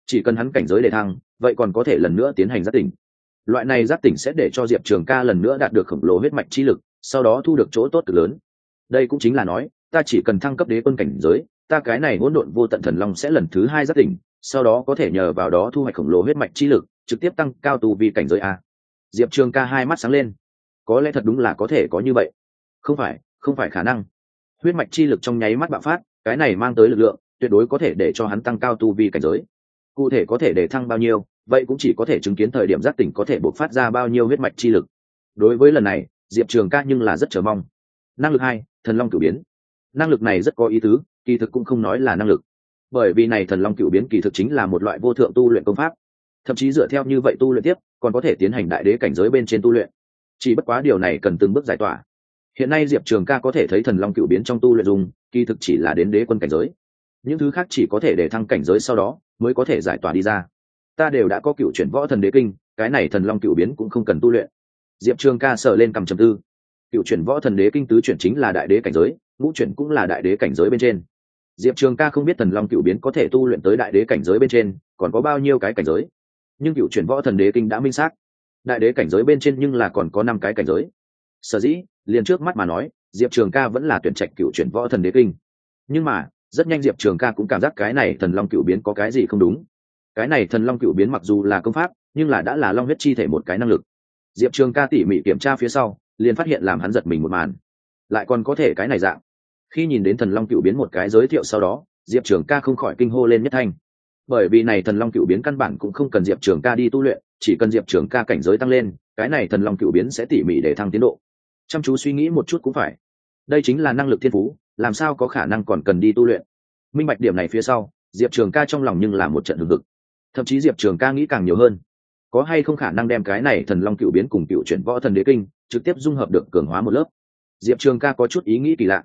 Chỉ cần hắn cảnh giới để thăng, vậy còn có thể lần nữa tiến hành giác tỉnh. Loại này giác tỉnh sẽ để cho diệp trường ca lần nữa đạt được khổng lồ huyết mạch chi lực, sau đó thu được chỗ tốt cực lớn. Đây cũng chính là nói, ta chỉ cần thăng cấp đế quân cảnh giới ta cái này hỗn độn vô tận thần long sẽ lần thứ hai giác tỉnh, sau đó có thể nhờ vào đó thu hoạch khổng lồ huyết mạch chi lực, trực tiếp tăng cao tu vi cảnh giới a. Diệp trường ca hai mắt sáng lên. Có lẽ thật đúng là có thể có như vậy. Không phải không phải khả năng. Huyết mạch chi lực trong nháy mắt bạo phát, cái này mang tới lực lượng, tuyệt đối có thể để cho hắn tăng cao tu vi cảnh giới. Cụ thể có thể để thăng bao nhiêu, vậy cũng chỉ có thể chứng kiến thời điểm giác tỉnh có thể bộc phát ra bao nhiêu huyết mạch chi lực. Đối với lần này, diệp trường ca nhưng là rất chờ mong. Năng lực hai, thần long cử biến. Năng lực này rất có ý tứ kỳ thực cũng không nói là năng lực. Bởi vì này thần long cựu biến kỳ thực chính là một loại vô thượng tu luyện công pháp. Thậm chí dựa theo như vậy tu luyện tiếp, còn có thể tiến hành đại đế cảnh giới bên trên tu luyện. Chỉ bất quá điều này cần từng bước giải tỏa. Hiện nay diệp trường ca có thể thấy thần long cựu biến trong tu luyện dùng, kỳ thực chỉ là đến đế quân cảnh giới. Những thứ khác chỉ có thể để thăng cảnh giới sau đó, mới có thể giải tỏa đi ra. Ta đều đã có cựu chuyển võ thần đế kinh, cái này thần long cựu biến cũng không cần tu luyện. Diệp trường ca sợ lên cầm trầm tư. Cựu chuyển võ thần đế kinh tứ chuyển chính là đại đế cảnh giới, ngũ chuyển cũng là đại đế cảnh giới bên trên diệp trường ca không biết thần long cựu biến có thể tu luyện tới đại đế cảnh giới bên trên, còn có bao nhiêu cái cảnh giới. Nhưng cựu chuyển võ thần đế kinh đã minh xác. Đại đế cảnh giới bên trên nhưng là còn có năm cái cảnh giới. Sở dĩ, liền trước mắt mà nói, diệp trường ca vẫn là tuyển trạch cựu chuyển võ thần đế kinh. Nhưng mà, rất nhanh diệp trường ca cũng cảm giác cái này thần long cựu biến có cái gì không đúng. Cái này thần long cựu biến mặc dù là công pháp, nhưng là đã là long huyết chi thể một cái năng lực. Diệp trường ca tỉ mỉ kiểm tra phía sau, liền phát hiện làm hắn giật mình một màn. Lại còn có thể cái này dạng khi nhìn đến thần long cựu biến một cái giới thiệu sau đó, diệp trường ca không khỏi kinh hô lên nhất thanh. Bởi vì này thần long cựu biến căn bản cũng không cần diệp trường ca đi tu luyện, chỉ cần diệp trường ca cảnh giới tăng lên, cái này thần long cựu biến sẽ tỉ mỉ để thăng tiến độ. Chăm chú suy nghĩ một chút cũng phải. Đây chính là năng lực thiên phú, làm sao có khả năng còn cần đi tu luyện? Minh bạch điểm này phía sau, diệp trường ca trong lòng nhưng là một trận hừng hực. Thậm chí diệp trường ca nghĩ càng nhiều hơn. Có hay không khả năng đem cái này thần long cựu biến cùng cựu chuyển võ thần đế kinh, trực tiếp dung hợp được cường hóa một lớp? Diệp trường ca có chút ý nghĩ kỳ lạ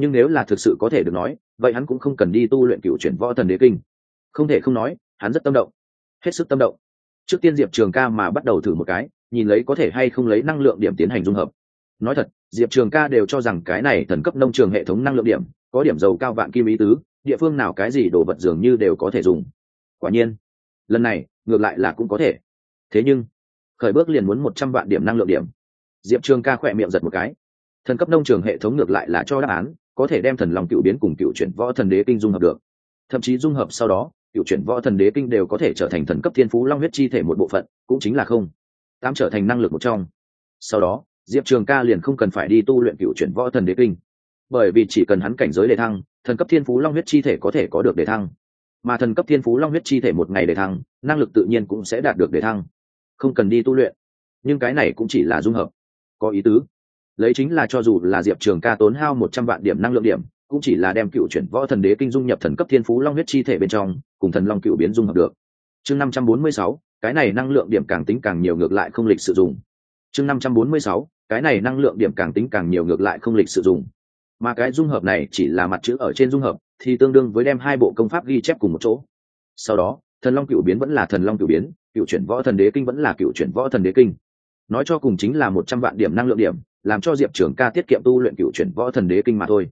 nhưng nếu là thực sự có thể được nói, vậy hắn cũng không cần đi tu luyện cựu chuyển võ thần đế kinh. Không thể không nói, hắn rất tâm động. Hết sức tâm động. Trước tiên diệp trường ca mà bắt đầu thử một cái, nhìn lấy có thể hay không lấy năng lượng điểm tiến hành dung hợp. Nói thật, diệp trường ca đều cho rằng cái này thần cấp nông trường hệ thống năng lượng điểm, có điểm dầu cao vạn kim ý tứ, địa phương nào cái gì đồ vật dường như đều có thể dùng. Quả nhiên, lần này, ngược lại là cũng có thể. Thế nhưng, khởi bước liền muốn một trăm vạn điểm năng lượng điểm. Diệp trường ca khỏe miệng giật một cái. Thần cấp nông trường hệ thống ngược lại là cho đáp án có thể đem thần lòng cựu biến cùng cựu chuyển võ thần đế kinh dung hợp được. Thậm chí dung hợp sau đó, cựu chuyển võ thần đế kinh đều có thể trở thành thần cấp thiên phú long huyết chi thể một bộ phận, cũng chính là không. Tám trở thành năng lực một trong. Sau đó, diệp trường ca liền không cần phải đi tu luyện cựu chuyển võ thần đế kinh. Bởi vì chỉ cần hắn cảnh giới đề thăng, thần cấp thiên phú long huyết chi thể có thể có được đề thăng. Mà thần cấp thiên phú long huyết chi thể một ngày đề thăng, năng lực tự nhiên cũng sẽ đạt được đề thăng. Không cần đi tu luyện. Nhưng cái này cũng chỉ là dung hợp. Có ý tứ lấy chính là cho dù là diệp trường ca tốn hao một trăm vạn điểm năng lượng điểm, cũng chỉ là đem cựu chuyển võ thần đế kinh dung nhập thần cấp thiên phú long huyết chi thể bên trong, cùng thần long cựu biến dung hợp được. Chương năm trăm bốn mươi sáu, cái này năng lượng điểm càng tính càng nhiều ngược lại không lịch sử dụng chương năm trăm bốn mươi sáu, cái này năng lượng điểm càng tính càng nhiều ngược lại không lịch sử dụng mà cái dung hợp này chỉ là mặt chữ ở trên dung hợp, thì tương đương với đem hai bộ công pháp ghi chép cùng một chỗ. Sau đó, thần long cựu biến vẫn là thần long cựu biến, cựu chuyển võ thần đế kinh vẫn là cựu chuyển võ thần đế kinh. Nói cho cùng chính là một trăm vạn điểm năng lượng điểm làm cho diệp trường ca tiết kiệm tu luyện cựu chuyển võ thần đế kinh mà thôi.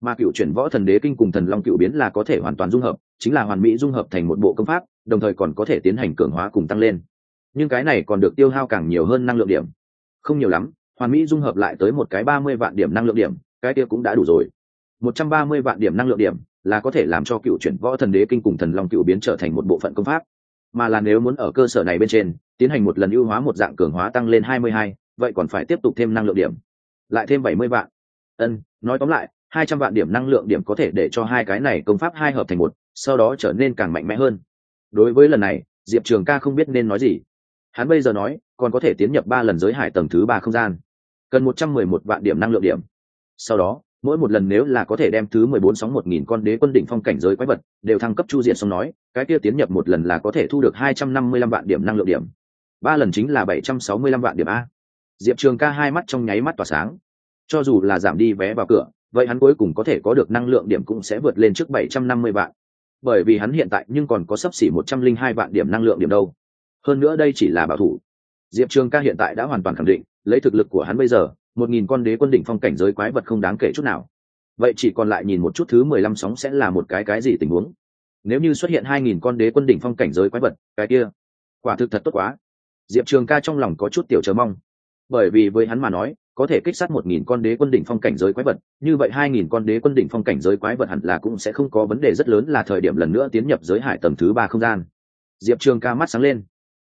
Mà cựu chuyển võ thần đế kinh cùng thần long cựu biến là có thể hoàn toàn dung hợp, chính là hoàn mỹ dung hợp thành một bộ công pháp, đồng thời còn có thể tiến hành cường hóa cùng tăng lên. Nhưng cái này còn được tiêu hao càng nhiều hơn năng lượng điểm. Không nhiều lắm, hoàn mỹ dung hợp lại tới một cái ba mươi vạn điểm năng lượng điểm, cái kia cũng đã đủ rồi. Một trăm ba mươi vạn điểm năng lượng điểm là có thể làm cho cựu chuyển võ thần đế kinh cùng thần long cựu biến trở thành một bộ phận công pháp. Mà là nếu muốn ở cơ sở này bên trên, tiến hành một lần ưu hóa một dạng cường hóa tăng lên hai mươi hai vậy còn phải tiếp tục thêm năng lượng điểm. Lại thêm bảy mươi vạn. Ân, nói tóm lại, hai trăm vạn điểm năng lượng điểm có thể để cho hai cái này công pháp hai hợp thành một, sau đó trở nên càng mạnh mẽ hơn. Đối với lần này, diệp trường ca không biết nên nói gì. Hắn bây giờ nói, còn có thể tiến nhập ba lần giới hải tầng thứ ba không gian. Cần một trăm mười một vạn điểm năng lượng điểm. Sau đó, mỗi một lần nếu là có thể đem thứ mười bốn sóng một nghìn con đế quân đỉnh phong cảnh giới quái vật đều thăng cấp chu diện xong nói, cái kia tiến nhập một lần là có thể thu được hai trăm năm mươi lăm vạn điểm năng lượng điểm. Ba lần chính là bảy trăm sáu mươi lăm vạn điểm a diệp trường ca hai mắt trong nháy mắt tỏa sáng. Cho dù là giảm đi vé vào cửa, vậy hắn cuối cùng có thể có được năng lượng điểm cũng sẽ vượt lên trước bảy trăm năm mươi vạn. Bởi vì hắn hiện tại nhưng còn có sấp xỉ một trăm linh hai vạn điểm năng lượng điểm đâu. Hơn nữa đây chỉ là bảo thủ. Diệp trường ca hiện tại đã hoàn toàn khẳng định, lấy thực lực của hắn bây giờ, một nghìn con đế quân đỉnh phong cảnh giới quái vật không đáng kể chút nào. Vậy chỉ còn lại nhìn một chút thứ mười lăm sóng sẽ là một cái cái gì tình huống? Nếu như xuất hiện hai nghìn con đế quân đỉnh phong cảnh giới quái vật, cái kia, quả thực thật tốt quá. Diệp trường ca trong lòng có chút tiểu chờ mong bởi vì với hắn mà nói, có thể kích sát một nghìn con đế quân đỉnh phong cảnh giới quái vật, như vậy hai nghìn con đế quân đỉnh phong cảnh giới quái vật hẳn là cũng sẽ không có vấn đề rất lớn là thời điểm lần nữa tiến nhập giới hải tầng thứ ba không gian. Diệp trường ca mắt sáng lên.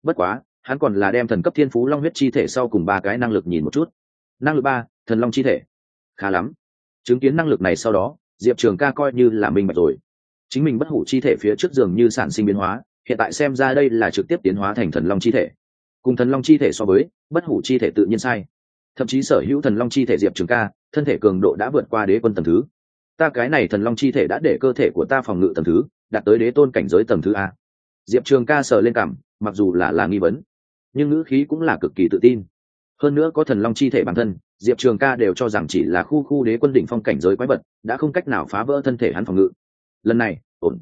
Bất quá, hắn còn là đem thần cấp thiên phú long huyết chi thể sau cùng ba cái năng lực nhìn một chút. Năng lực ba, thần long chi thể. Khá lắm. Chứng kiến năng lực này sau đó, diệp trường ca coi như là minh bạch rồi. Chính mình bất hủ chi thể phía trước giường như sản sinh biến hóa, hiện tại xem ra đây là trực tiếp tiến hóa thành thần long chi thể cùng thần long chi thể so với, bất hủ chi thể tự nhiên sai. Thậm chí sở hữu thần long chi thể diệp trường ca, thân thể cường độ đã vượt qua đế quân tầm thứ. Ta cái này thần long chi thể đã để cơ thể của ta phòng ngự tầm thứ, đạt tới đế tôn cảnh giới tầm thứ a. Diệp trường ca sờ lên cảm, mặc dù là là nghi vấn, nhưng ngữ khí cũng là cực kỳ tự tin. Hơn nữa có thần long chi thể bản thân, diệp trường ca đều cho rằng chỉ là khu khu đế quân đỉnh phong cảnh giới quái vật, đã không cách nào phá vỡ thân thể hắn phòng ngự. Lần này, ổn.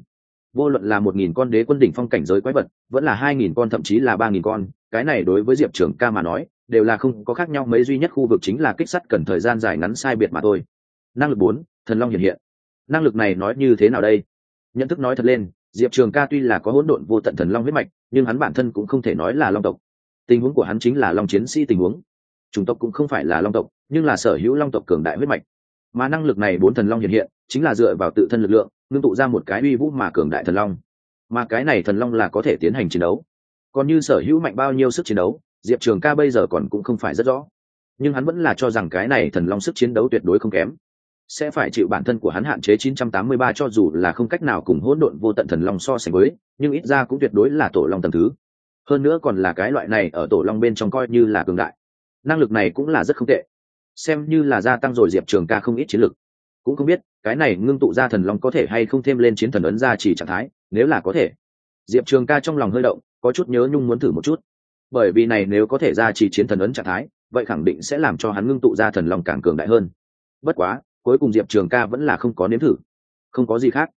Vô luận là một nghìn con đế quân đỉnh phong cảnh giới quái vật, vẫn là hai nghìn con thậm chí là ba nghìn con cái này đối với diệp trường ca mà nói, đều là không có khác nhau, mấy duy nhất khu vực chính là kích sắt cần thời gian dài ngắn sai biệt mà thôi. Năng lực bốn, thần long hiện hiện. Năng lực này nói như thế nào đây? Nhận thức nói thật lên, diệp trường ca tuy là có hỗn độn vô tận thần long huyết mạch, nhưng hắn bản thân cũng không thể nói là long tộc. Tình huống của hắn chính là long chiến sĩ tình huống. Chủng tộc cũng không phải là long tộc, nhưng là sở hữu long tộc cường đại huyết mạch. Mà năng lực này bốn thần long hiện hiện, chính là dựa vào tự thân lực lượng, ngưng tụ ra một cái uy vũ mà cường đại thần long. Mà cái này thần long là có thể tiến hành chiến đấu còn như sở hữu mạnh bao nhiêu sức chiến đấu diệp trường ca bây giờ còn cũng không phải rất rõ nhưng hắn vẫn là cho rằng cái này thần long sức chiến đấu tuyệt đối không kém sẽ phải chịu bản thân của hắn hạn chế 983 cho dù là không cách nào cùng hỗn độn vô tận thần long so sánh với, nhưng ít ra cũng tuyệt đối là tổ long tầm thứ. Hơn nữa còn là cái loại này ở tổ long bên trong coi như là cường đại. Năng lực này cũng là rất không tệ. Xem như là gia tăng rồi Diệp Trường Ca không ít chiến lực. Cũng không biết, cái này ngưng tụ ra thần long có thể hay không thêm lên chiến thần ấn ra chỉ trạng thái, nếu là có thể. Diệp Trường Ca trong lòng hơi động, có chút nhớ nhung muốn thử một chút. Bởi vì này nếu có thể ra chỉ chiến thần ấn trạng thái, vậy khẳng định sẽ làm cho hắn ngưng tụ ra thần long càng cường đại hơn. Bất quá, cuối cùng diệp trường ca vẫn là không có nếm thử. Không có gì khác.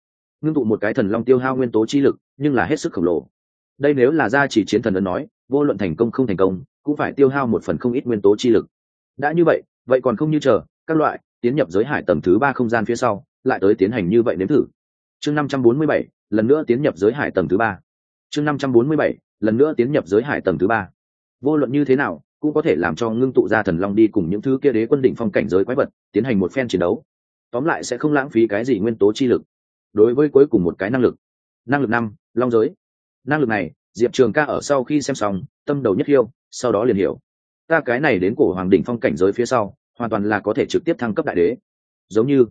Ngưng tụ một cái thần long tiêu hao nguyên tố chi lực nhưng là hết sức khổng lồ. Đây nếu là ra chỉ chiến thần ấn nói vô luận thành công không thành công cũng phải tiêu hao một phần không ít nguyên tố chi lực. Đã như vậy vậy còn không như chờ các loại tiến nhập giới hải tầng thứ ba không gian phía sau lại tới tiến hành như vậy nếm thử. Chương năm trăm bốn mươi bảy lần nữa tiến nhập giới hải tầng thứ ba chương năm trăm bốn mươi bảy, lần nữa tiến nhập giới hải tầng thứ ba. Vô luận như thế nào, cũng có thể làm cho ngưng tụ ra thần long đi cùng những thứ kia đế quân đỉnh phong cảnh giới quái vật tiến hành một phen chiến đấu. Tóm lại sẽ không lãng phí cái gì nguyên tố chi lực. Đối với cuối cùng một cái năng lực. Năng lực năm, long giới. Năng lực này, diệp trường ca ở sau khi xem xong, tâm đầu nhất hiêu sau đó liền hiểu. Ta cái này đến cổ hoàng đỉnh phong cảnh giới phía sau, hoàn toàn là có thể trực tiếp thăng cấp đại đế. Giống như,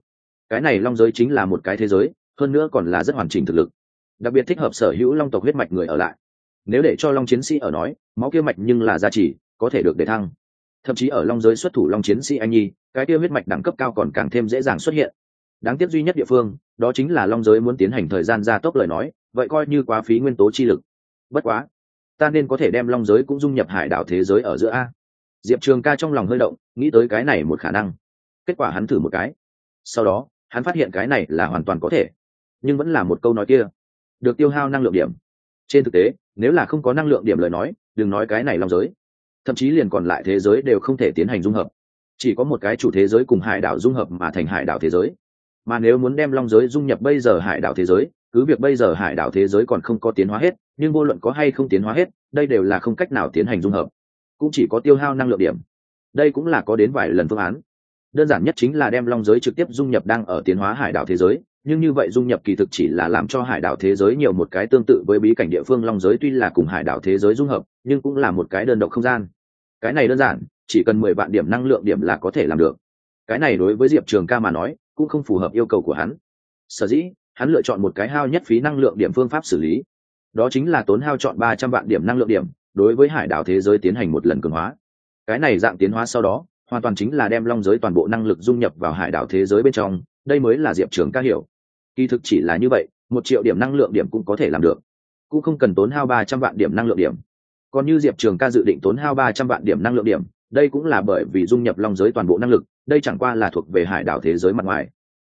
cái này long giới chính là một cái thế giới, hơn nữa còn là rất hoàn chỉnh thực lực đặc biệt thích hợp sở hữu long tộc huyết mạch người ở lại. Nếu để cho long chiến sĩ ở nói, máu kia mạch nhưng là gia trì, có thể được để thăng. Thậm chí ở long giới xuất thủ long chiến sĩ anh nhi, cái kia huyết mạch đẳng cấp cao còn càng thêm dễ dàng xuất hiện. Đáng tiếc duy nhất địa phương, đó chính là long giới muốn tiến hành thời gian gia tốc lời nói, vậy coi như quá phí nguyên tố chi lực. Bất quá, ta nên có thể đem long giới cũng dung nhập hải đảo thế giới ở giữa a. Diệp trường ca trong lòng hơi động, nghĩ tới cái này một khả năng. Kết quả hắn thử một cái. Sau đó, hắn phát hiện cái này là hoàn toàn có thể, nhưng vẫn là một câu nói kia được tiêu hao năng lượng điểm. Trên thực tế, nếu là không có năng lượng điểm lời nói, đừng nói cái này long giới. Thậm chí liền còn lại thế giới đều không thể tiến hành dung hợp. Chỉ có một cái chủ thế giới cùng hải đảo dung hợp mà thành hải đảo thế giới. Mà nếu muốn đem long giới dung nhập bây giờ hải đảo thế giới, cứ việc bây giờ hải đảo thế giới còn không có tiến hóa hết, nhưng vô luận có hay không tiến hóa hết, đây đều là không cách nào tiến hành dung hợp. Cũng chỉ có tiêu hao năng lượng điểm. Đây cũng là có đến vài lần phương án. Đơn giản nhất chính là đem long giới trực tiếp dung nhập đang ở tiến hóa hải đảo thế giới nhưng như vậy dung nhập kỳ thực chỉ là làm cho hải đảo thế giới nhiều một cái tương tự với bí cảnh địa phương long giới, tuy là cùng hải đảo thế giới dung hợp, nhưng cũng là một cái đơn độc không gian. Cái này đơn giản, chỉ cần mười vạn điểm năng lượng điểm là có thể làm được. Cái này đối với diệp trường ca mà nói, cũng không phù hợp yêu cầu của hắn. Sở dĩ, hắn lựa chọn một cái hao nhất phí năng lượng điểm phương pháp xử lý. Đó chính là tốn hao chọn ba trăm vạn điểm năng lượng điểm, đối với hải đảo thế giới tiến hành một lần cường hóa. Cái này dạng tiến hóa sau đó, hoàn toàn chính là đem long giới toàn bộ năng lực dung nhập vào hải đảo thế giới bên trong, đây mới là diệp trường ca hiểu kỳ thực chỉ là như vậy, một triệu điểm năng lượng điểm cũng có thể làm được. Cũng không cần tốn hao ba trăm vạn điểm năng lượng điểm. Còn như diệp trường ca dự định tốn hao ba trăm vạn điểm năng lượng điểm, đây cũng là bởi vì dung nhập long giới toàn bộ năng lực, đây chẳng qua là thuộc về hải đảo thế giới mặt ngoài.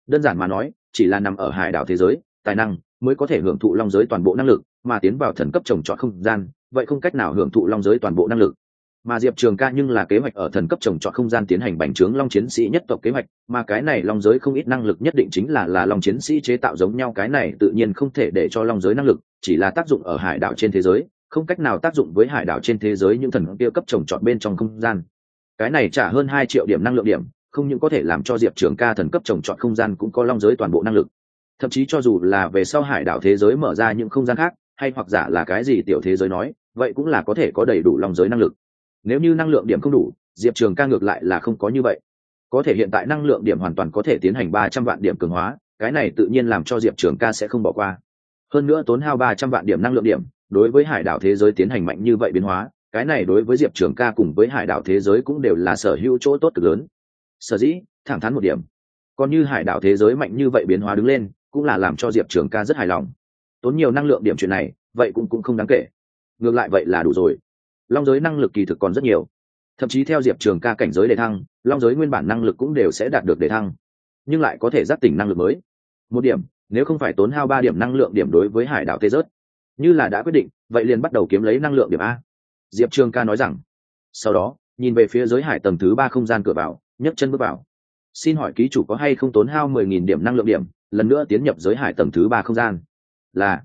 Đơn giản mà nói, chỉ là nằm ở hải đảo thế giới, tài năng mới có thể hưởng thụ long giới toàn bộ năng lực, mà tiến vào thần cấp trồng trọt không gian, vậy không cách nào hưởng thụ long giới toàn bộ năng lực mà diệp trường ca nhưng là kế hoạch ở thần cấp trồng trọt không gian tiến hành bành trướng long chiến sĩ nhất tộc kế hoạch, mà cái này long giới không ít năng lực nhất định chính là là long chiến sĩ chế tạo giống nhau cái này tự nhiên không thể để cho long giới năng lực, chỉ là tác dụng ở hải đảo trên thế giới, không cách nào tác dụng với hải đảo trên thế giới những thần kia cấp trồng trọt bên trong không gian. Cái này trả hơn hai triệu điểm năng lượng điểm, không những có thể làm cho diệp trường ca thần cấp trồng trọt không gian cũng có long giới toàn bộ năng lực. Thậm chí cho dù là về sau hải đảo thế giới mở ra những không gian khác, hay hoặc giả là cái gì tiểu thế giới nói, vậy cũng là có thể có đầy đủ long giới năng lực nếu như năng lượng điểm không đủ, diệp trường ca ngược lại là không có như vậy. Có thể hiện tại năng lượng điểm hoàn toàn có thể tiến hành ba trăm vạn điểm cường hóa, cái này tự nhiên làm cho diệp trường ca sẽ không bỏ qua. Hơn nữa tốn hao ba trăm vạn điểm năng lượng điểm, đối với hải đảo thế giới tiến hành mạnh như vậy biến hóa, cái này đối với diệp trường ca cùng với hải đảo thế giới cũng đều là sở hữu chỗ tốt cực lớn. Sở dĩ, thẳng thắn một điểm, còn như hải đảo thế giới mạnh như vậy biến hóa đứng lên, cũng là làm cho diệp trường ca rất hài lòng. Tốn nhiều năng lượng điểm chuyện này, vậy cũng cũng không đáng kể. Ngược lại vậy là đủ rồi long giới năng lực kỳ thực còn rất nhiều. Thậm chí theo diệp trường ca cảnh giới đề thăng, long giới nguyên bản năng lực cũng đều sẽ đạt được đề thăng. Nhưng lại có thể giác tỉnh năng lực mới. Một điểm, nếu không phải tốn hao ba điểm năng lượng điểm đối với hải đảo tê rớt, như là đã quyết định, vậy liền bắt đầu kiếm lấy năng lượng điểm a. Diệp trường ca nói rằng, sau đó, nhìn về phía giới hải tầng thứ ba không gian cửa vào, nhấc chân bước vào. Xin hỏi ký chủ có hay không tốn hao mười nghìn điểm năng lượng điểm, lần nữa tiến nhập giới hải tầng thứ ba không gian? Là,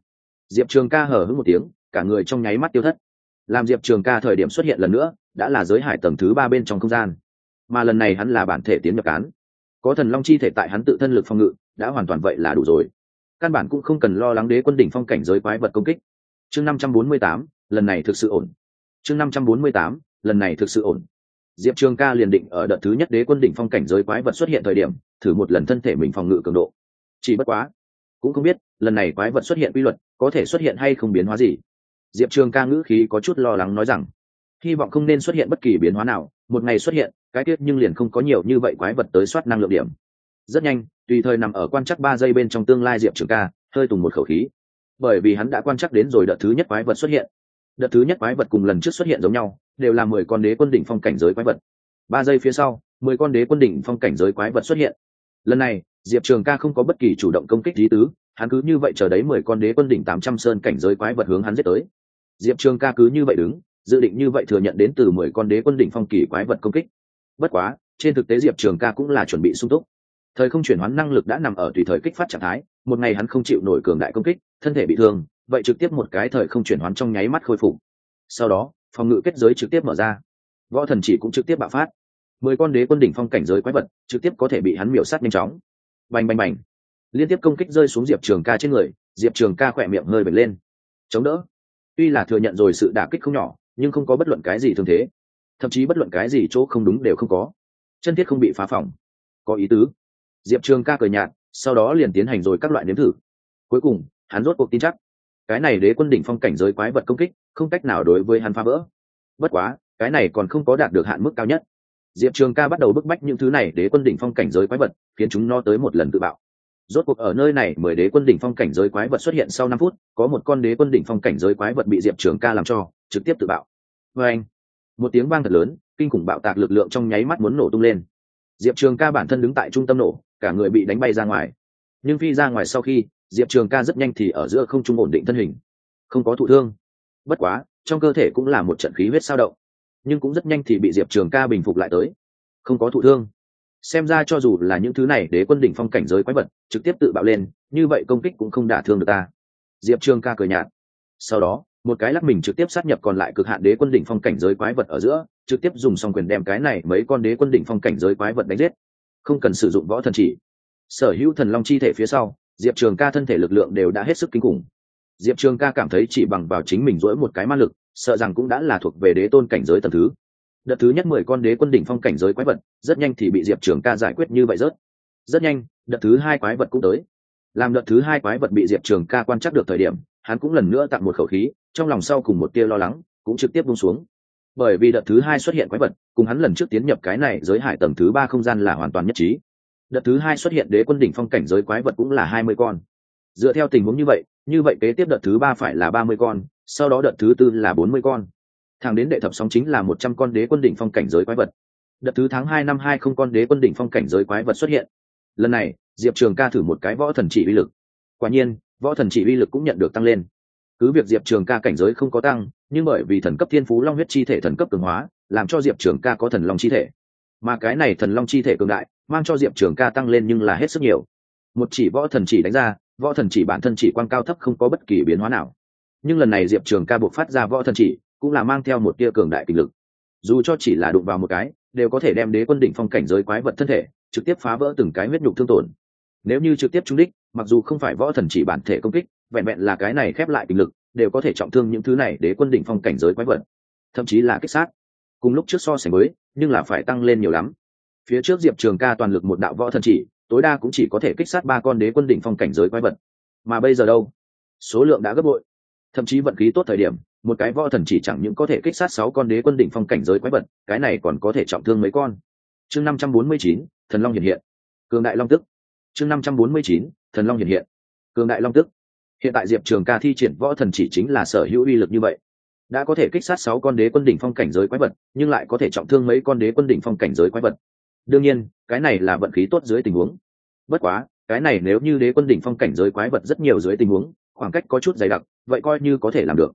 diệp trường ca hở hững một tiếng, cả người trong nháy mắt tiêu thất làm diệp trường ca thời điểm xuất hiện lần nữa, đã là giới hải tầng thứ ba bên trong không gian. Mà lần này hắn là bản thể tiến nhập cán. Có thần long chi thể tại hắn tự thân lực phòng ngự, đã hoàn toàn vậy là đủ rồi. Căn bản cũng không cần lo lắng đế quân đỉnh phong cảnh giới quái vật công kích. Chương năm trăm bốn mươi tám, lần này thực sự ổn. Chương năm trăm bốn mươi tám, lần này thực sự ổn. Diệp trường ca liền định ở đợt thứ nhất đế quân đỉnh phong cảnh giới quái vật xuất hiện thời điểm, thử một lần thân thể mình phòng ngự cường độ. Chỉ bất quá, cũng không biết, lần này quái vật xuất hiện quy luật có thể xuất hiện hay không biến hóa gì diệp trường ca ngữ khí có chút lo lắng nói rằng, hy vọng không nên xuất hiện bất kỳ biến hóa nào, một ngày xuất hiện, cái tiết nhưng liền không có nhiều như vậy quái vật tới soát năng lượng điểm. Rất nhanh, tùy thời nằm ở quan chắc ba giây bên trong tương lai diệp trường ca, hơi tùng một khẩu khí. Bởi vì hắn đã quan chắc đến rồi đợt thứ nhất quái vật xuất hiện. Đợt thứ nhất quái vật cùng lần trước xuất hiện giống nhau, đều là mười con đế quân đỉnh phong cảnh giới quái vật. Ba giây phía sau, mười con đế quân đỉnh phong cảnh giới quái vật xuất hiện. Lần này, diệp trường ca không có bất kỳ chủ động công kích lý tứ, hắn cứ như vậy chờ đấy mười con đế quân đỉnh tám trăm sơn cảnh giới quái vật hướng hắn giết tới diệp trường ca cứ như vậy đứng, dự định như vậy thừa nhận đến từ mười con đế quân đỉnh phong kỳ quái vật công kích. Bất quá, trên thực tế diệp trường ca cũng là chuẩn bị sung túc. Thời không chuyển hoán năng lực đã nằm ở tùy thời kích phát trạng thái, một ngày hắn không chịu nổi cường đại công kích, thân thể bị thương, vậy trực tiếp một cái thời không chuyển hoán trong nháy mắt khôi phục. Sau đó, phòng ngự kết giới trực tiếp mở ra. Võ thần chỉ cũng trực tiếp bạo phát. Mười con đế quân đỉnh phong cảnh giới quái vật trực tiếp có thể bị hắn miểu sát nhanh chóng. Bành bành bành. Liên tiếp công kích rơi xuống diệp trường ca trên người, diệp trường ca khỏe miệng hơi bật lên. Chống đỡ tuy là thừa nhận rồi sự đả kích không nhỏ, nhưng không có bất luận cái gì thường thế. Thậm chí bất luận cái gì chỗ không đúng đều không có. Chân thiết không bị phá phỏng. Có ý tứ. Diệp trường ca cười nhạt, sau đó liền tiến hành rồi các loại nếm thử. Cuối cùng, hắn rốt cuộc tin chắc. Cái này đế quân đỉnh phong cảnh giới quái vật công kích, không cách nào đối với hắn phá vỡ. Bất quá, cái này còn không có đạt được hạn mức cao nhất. Diệp trường ca bắt đầu bức bách những thứ này đế quân đỉnh phong cảnh giới quái vật, khiến chúng no tới một lần tự bạo rốt cuộc ở nơi này mười đế quân đỉnh phong cảnh giới quái vật xuất hiện sau năm phút, có một con đế quân đỉnh phong cảnh giới quái vật bị diệp trường ca làm cho, trực tiếp tự bạo. Vê anh, một tiếng vang thật lớn, kinh khủng bạo tạc lực lượng trong nháy mắt muốn nổ tung lên. Diệp trường ca bản thân đứng tại trung tâm nổ, cả người bị đánh bay ra ngoài. Nhưng phi ra ngoài sau khi, diệp trường ca rất nhanh thì ở giữa không trung ổn định thân hình. Không có thụ thương. Bất quá, trong cơ thể cũng là một trận khí huyết sao động. Nhưng cũng rất nhanh thì bị diệp trường ca bình phục lại tới. Không có thụ thương xem ra cho dù là những thứ này đế quân đỉnh phong cảnh giới quái vật, trực tiếp tự bạo lên, như vậy công kích cũng không đả thương được ta. Diệp trường ca cười nhạt. Sau đó, một cái lắc mình trực tiếp sát nhập còn lại cực hạn đế quân đỉnh phong cảnh giới quái vật ở giữa, trực tiếp dùng xong quyền đem cái này mấy con đế quân đỉnh phong cảnh giới quái vật đánh giết. Không cần sử dụng võ thần chỉ. Sở hữu thần long chi thể phía sau, diệp trường ca thân thể lực lượng đều đã hết sức kinh khủng. Diệp trường ca cảm thấy chỉ bằng vào chính mình dỗi một cái ma lực, sợ rằng cũng đã là thuộc về đế tôn cảnh giới tầm thứ đợt thứ nhất mười con đế quân đỉnh phong cảnh giới quái vật, rất nhanh thì bị diệp trường ca giải quyết như vậy rớt. Rất nhanh, đợt thứ hai quái vật cũng tới. Làm đợt thứ hai quái vật bị diệp trường ca quan chắc được thời điểm, hắn cũng lần nữa tặng một khẩu khí, trong lòng sau cùng một tia lo lắng, cũng trực tiếp bung xuống. Bởi vì đợt thứ hai xuất hiện quái vật, cùng hắn lần trước tiến nhập cái này giới hải tầng thứ ba không gian là hoàn toàn nhất trí. Đợt thứ hai xuất hiện đế quân đỉnh phong cảnh giới quái vật cũng là hai mươi con. Dựa theo tình huống như vậy như vậy kế tiếp đợt thứ ba phải là ba mươi con, sau đó đợt thứ tư là bốn mươi con thẳng đến đệ thập sóng chính là một trăm con đế quân đỉnh phong cảnh giới quái vật. Đợt thứ tháng hai năm hai không con đế quân đỉnh phong cảnh giới quái vật xuất hiện. Lần này, diệp trường ca thử một cái võ thần chỉ uy lực. Quả nhiên, võ thần chỉ uy lực cũng nhận được tăng lên. Cứ việc diệp trường ca cảnh giới không có tăng, nhưng bởi vì thần cấp thiên phú long huyết chi thể thần cấp cường hóa, làm cho diệp trường ca có thần long chi thể. Mà cái này thần long chi thể cường đại, mang cho diệp trường ca tăng lên nhưng là hết sức nhiều. Một chỉ võ thần chỉ đánh ra, võ thần chỉ bản thân chỉ quan cao thấp không có bất kỳ biến hóa nào. Nhưng lần này diệp trường ca buộc phát ra võ thần chỉ cũng là mang theo một tia cường đại kinh lực. Dù cho chỉ là đụng vào một cái, đều có thể đem đế quân đỉnh phong cảnh giới quái vật thân thể, trực tiếp phá vỡ từng cái huyết nhục thương tổn. Nếu như trực tiếp trúng đích, mặc dù không phải võ thần chỉ bản thể công kích, vẹn vẹn là cái này khép lại kinh lực, đều có thể trọng thương những thứ này đế quân đỉnh phong cảnh giới quái vật. Thậm chí là kích sát. Cùng lúc trước so sánh mới nhưng là phải tăng lên nhiều lắm. Phía trước diệp trường ca toàn lực một đạo võ thần chỉ, tối đa cũng chỉ có thể kích sát ba con đế quân đỉnh phong cảnh giới quái vật. Mà bây giờ đâu? Số lượng đã gấp bội. Thậm chí vận khí tốt thời điểm một cái võ thần chỉ chẳng những có thể kích sát sáu con đế quân đỉnh phong cảnh giới quái vật, cái này còn có thể trọng thương mấy con. Chương năm trăm bốn mươi chín, thần long hiện hiện. Cường đại long tức. Chương năm trăm bốn mươi chín, thần long hiện hiện. Cường đại long tức. Hiện tại diệp trường ca thi triển võ thần chỉ chính là sở hữu uy lực như vậy. Đã có thể kích sát sáu con đế quân đỉnh phong cảnh giới quái vật, nhưng lại có thể trọng thương mấy con đế quân đỉnh phong cảnh giới quái vật. Đương nhiên, cái này là vận khí tốt dưới tình huống. Bất quá, cái này nếu như đế quân đỉnh phong cảnh giới quái vật rất nhiều dưới tình huống, khoảng cách có chút dày đặc, vậy coi như có thể làm được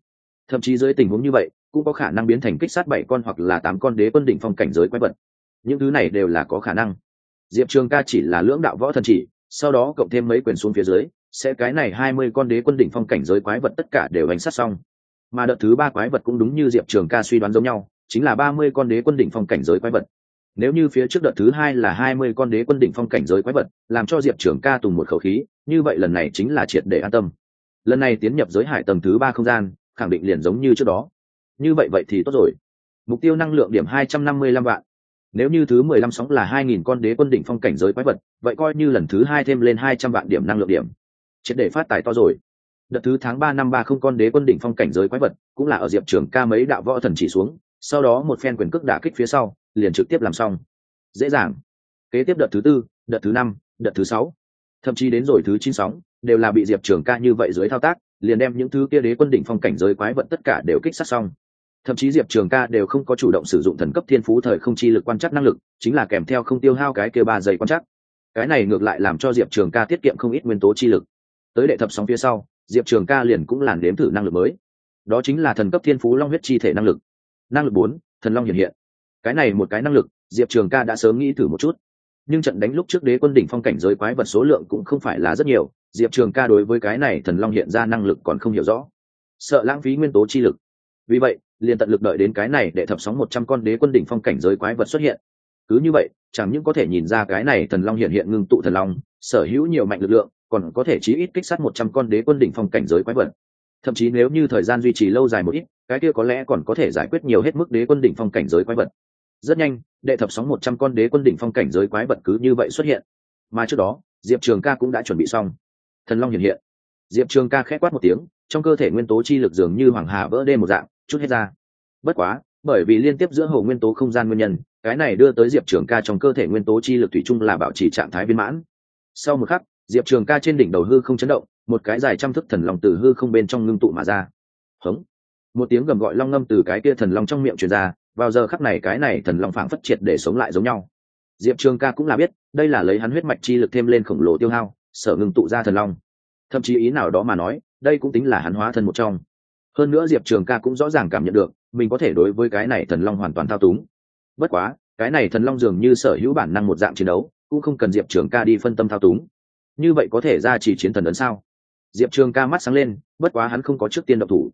thậm chí dưới tình huống như vậy, cũng có khả năng biến thành kích sát bảy con hoặc là tám con đế quân đỉnh phong cảnh giới quái vật. Những thứ này đều là có khả năng. Diệp trường ca chỉ là lưỡng đạo võ thần chỉ, sau đó cộng thêm mấy quyền xuống phía dưới, sẽ cái này hai mươi con đế quân đỉnh phong cảnh giới quái vật tất cả đều đánh sát xong. Mà đợt thứ ba quái vật cũng đúng như diệp trường ca suy đoán giống nhau, chính là ba mươi con đế quân đỉnh phong cảnh giới quái vật. Nếu như phía trước đợt thứ hai là hai mươi con đế quân đỉnh phong cảnh giới quái vật, làm cho diệp trường ca tùng một khẩu khí, như vậy lần này chính là triệt để an tâm. Lần này tiến nhập giới hải tầng thứ ba không gian khẳng định liền giống như trước đó. Như vậy vậy thì tốt rồi. Mục tiêu năng lượng điểm hai trăm năm mươi lăm vạn. Nếu như thứ mười lăm sóng là hai nghìn con đế quân đỉnh phong cảnh giới quái vật, vậy coi như lần thứ hai thêm lên hai trăm vạn điểm năng lượng điểm. Triệt để phát tài to rồi. Đợt thứ tháng ba năm ba không con đế quân đỉnh phong cảnh giới quái vật, cũng là ở diệp trường ca mấy đạo võ thần chỉ xuống, sau đó một phen quyền cước đả kích phía sau, liền trực tiếp làm xong. Dễ dàng. Kế tiếp đợt thứ tư, đợt thứ năm, đợt thứ sáu. Thậm chí đến rồi thứ chín sóng, đều là bị diệp trường ca như vậy dưới thao tác liền đem những thứ kia đế quân đỉnh phong cảnh giới quái vật tất cả đều kích sát xong. Thậm chí diệp trường ca đều không có chủ động sử dụng thần cấp thiên phú thời không chi lực quan trắc năng lực, chính là kèm theo không tiêu hao cái kia ba giây quan trắc. Cái này ngược lại làm cho diệp trường ca tiết kiệm không ít nguyên tố chi lực. Tới đệ thập sóng phía sau, diệp trường ca liền cũng làn đếm thử năng lực mới. Đó chính là thần cấp thiên phú long huyết chi thể năng lực. Năng lực bốn, thần long hiện hiện. Cái này một cái năng lực, diệp trường ca đã sớm nghĩ thử một chút. Nhưng trận đánh lúc trước đế quân đỉnh phong cảnh giới quái vật số lượng cũng không phải là rất nhiều diệp trường ca đối với cái này thần long hiện ra năng lực còn không hiểu rõ. Sợ lãng phí nguyên tố chi lực. Vì vậy, liền tận lực đợi đến cái này để thập sóng một trăm con đế quân đỉnh phong cảnh giới quái vật xuất hiện. Cứ như vậy, chẳng những có thể nhìn ra cái này thần long hiện hiện ngưng tụ thần long, sở hữu nhiều mạnh lực lượng, còn có thể chí ít kích sát một trăm con đế quân đỉnh phong cảnh giới quái vật. Thậm chí nếu như thời gian duy trì lâu dài một ít, cái kia có lẽ còn có thể giải quyết nhiều hết mức đế quân đỉnh phong cảnh giới quái vật. Rất nhanh, đệ thập sóng một trăm con đế quân đỉnh phong cảnh giới quái vật cứ như vậy xuất hiện. Mà trước đó, diệp trường ca cũng đã chuẩn bị xong thần long hiện hiện. Diệp trường ca khẽ quát một tiếng, trong cơ thể nguyên tố chi lực dường như hoàng hà vỡ đê một dạng, chút hết ra. Bất quá, bởi vì liên tiếp giữa hồ nguyên tố không gian nguyên nhân, cái này đưa tới diệp trường ca trong cơ thể nguyên tố chi lực thủy chung là bảo trì trạng thái viên mãn. Sau một khắc, diệp trường ca trên đỉnh đầu hư không chấn động, một cái dài trăm thức thần long từ hư không bên trong ngưng tụ mà ra. Hống! Một tiếng gầm gọi long ngâm từ cái kia thần long trong miệng truyền ra, vào giờ khắc này cái này thần long phảng phất triệt để sống lại giống nhau. Diệp trường ca cũng là biết, đây là lấy hắn huyết mạch chi lực thêm lên khổng lồ tiêu hao sở ngưng tụ ra thần long. Thậm chí ý nào đó mà nói, đây cũng tính là hắn hóa thân một trong. Hơn nữa diệp trường ca cũng rõ ràng cảm nhận được, mình có thể đối với cái này thần long hoàn toàn thao túng. Bất quá, cái này thần long dường như sở hữu bản năng một dạng chiến đấu, cũng không cần diệp trường ca đi phân tâm thao túng. Như vậy có thể ra chỉ chiến thần ấn sao? Diệp trường ca mắt sáng lên, bất quá hắn không có trước tiên độc thủ.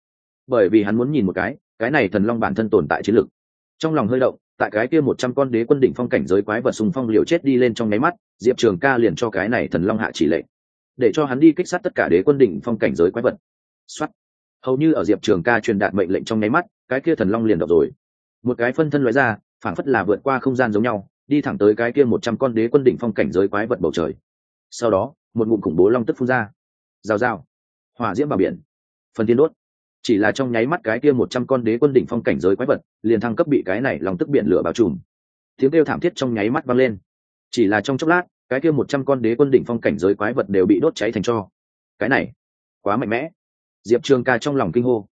Bởi vì hắn muốn nhìn một cái cái này thần long bản thân tồn tại chiến lực. Trong lòng hơi động tại cái kia một trăm con đế quân đỉnh phong cảnh giới quái vật sùng phong liều chết đi lên trong nháy mắt, diệp trường ca liền cho cái này thần long hạ chỉ lệnh, để cho hắn đi kích sát tất cả đế quân đỉnh phong cảnh giới quái vật. Xuất hầu như ở diệp trường ca truyền đạt mệnh lệnh trong nháy mắt, cái kia thần long liền đọc rồi. Một cái phân thân loại ra phản phất là vượt qua không gian giống nhau, đi thẳng tới cái kia một trăm con đế quân đỉnh phong cảnh giới quái vật bầu trời. Sau đó, một ngụm khủng bố long tức phun ra. Rào rào. Hỏa diễm vào biển. Phần tiên đốt chỉ là trong nháy mắt cái kia một trăm con đế quân đỉnh phong cảnh giới quái vật, liền thăng cấp bị cái này lòng tức biển lửa bao trùm. Tiếng kêu thảm thiết trong nháy mắt vang lên. Chỉ là trong chốc lát, cái kia một trăm con đế quân đỉnh phong cảnh giới quái vật đều bị đốt cháy thành cho. Cái này, quá mạnh mẽ. Diệp trường ca trong lòng kinh hô.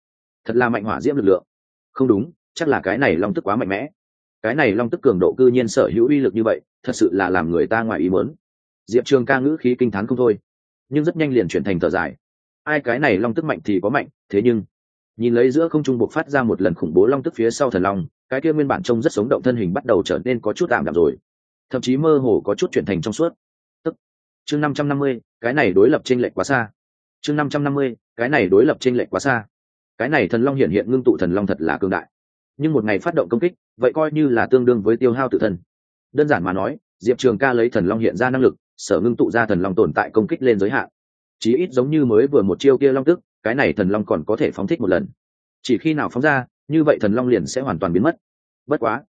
Thật là mạnh hỏa diễm lực lượng. Không đúng, chắc là cái này long tức quá mạnh mẽ. Cái này long tức cường độ cư nhiên sở hữu uy lực như vậy, thật sự là làm người ta ngoài ý muốn. Diệp trường ca ngữ khí kinh t h á n không thôi. Nhưng rất nhanh liền chuyển thành thở dài. Ai cái này long tức mạnh thì có mạnh, thế nhưng nhìn lấy giữa không trung buộc phát ra một lần khủng bố long tức phía sau thần long, cái kia nguyên bản trông rất sống động thân hình bắt đầu trở nên có chút tạm đạm rồi. Thậm chí mơ hồ có chút chuyển thành trong suốt. Tức, chương năm trăm năm mươi, cái này đối lập trên lệch quá xa. Chương năm trăm năm mươi, cái này đối lập trên lệch quá xa. Cái này thần long hiện hiện ngưng tụ thần long thật là cương đại. Nhưng một ngày phát động công kích, vậy coi như là tương đương với tiêu hao tự thân. Đơn giản mà nói, diệp trường ca lấy thần long hiện ra năng lực, sở ngưng tụ ra thần long tồn tại công kích lên giới hạn. Chí ít giống như mới vừa một chiêu kia long tức cái này thần long còn có thể phóng thích một lần. Chỉ khi nào phóng ra, như vậy thần long liền sẽ hoàn toàn biến mất. Bất quá,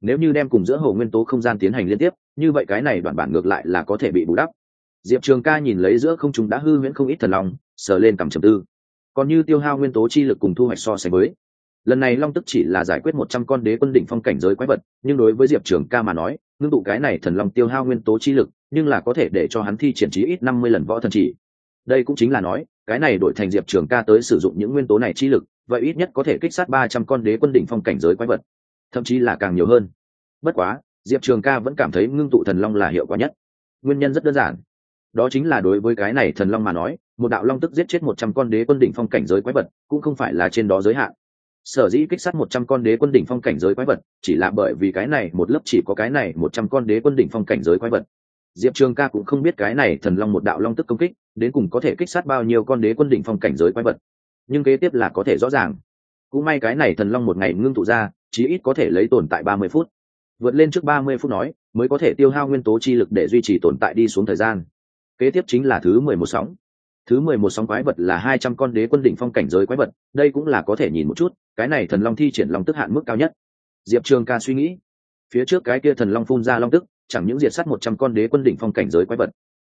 nếu như đem cùng giữa hồ nguyên tố không gian tiến hành liên tiếp, như vậy cái này đoạn bản ngược lại là có thể bị bù đắp. Diệp trường ca nhìn lấy giữa không chúng đã hư huyễn không ít thần long, sờ lên cầm trầm tư. Còn như tiêu hao nguyên tố chi lực cùng thu hoạch so sánh với, lần này long tức chỉ là giải quyết một trăm con đế quân đỉnh phong cảnh giới quái vật, nhưng đối với diệp trường ca mà nói, ngưng tụ cái này thần long tiêu hao nguyên tố chi lực, nhưng là có thể để cho hắn thi triển trí ít năm mươi lần võ thần chỉ. Đây cũng chính là nói cái này đổi thành diệp trường ca tới sử dụng những nguyên tố này chi lực, vậy ít nhất có thể kích sát ba trăm con đế quân đỉnh phong cảnh giới quái vật, thậm chí là càng nhiều hơn. Bất quá, diệp trường ca vẫn cảm thấy ngưng tụ thần long là hiệu quả nhất. Nguyên nhân rất đơn giản. Đó chính là đối với cái này thần long mà nói, một đạo long tức giết chết một trăm con đế quân đỉnh phong cảnh giới quái vật, cũng không phải là trên đó giới hạn. Sở dĩ kích sát một trăm con đế quân đỉnh phong cảnh giới quái vật, chỉ là bởi vì cái này, một lớp chỉ có cái này một trăm con đế quân đỉnh phong cảnh giới quái vật diệp trường ca cũng không biết cái này thần long một đạo long tức công kích, đến cùng có thể kích sát bao nhiêu con đế quân đỉnh phong cảnh giới quái vật. Nhưng kế tiếp là có thể rõ ràng. Cũng may cái này thần long một ngày ngưng tụ ra, chí ít có thể lấy tồn tại ba mươi phút. Vượt lên trước ba mươi phút nói, mới có thể tiêu hao nguyên tố chi lực để duy trì tồn tại đi xuống thời gian. Kế tiếp chính là thứ mười một sóng. Thứ mười một sóng quái vật là hai trăm con đế quân đỉnh phong cảnh giới quái vật, đây cũng là có thể nhìn một chút, cái này thần long thi triển long tức hạn mức cao nhất. Diệp trường ca suy nghĩ. Phía trước cái kia thần long phun ra long tức chẳng những diệt sát một trăm con đế quân đỉnh phong cảnh giới quái vật,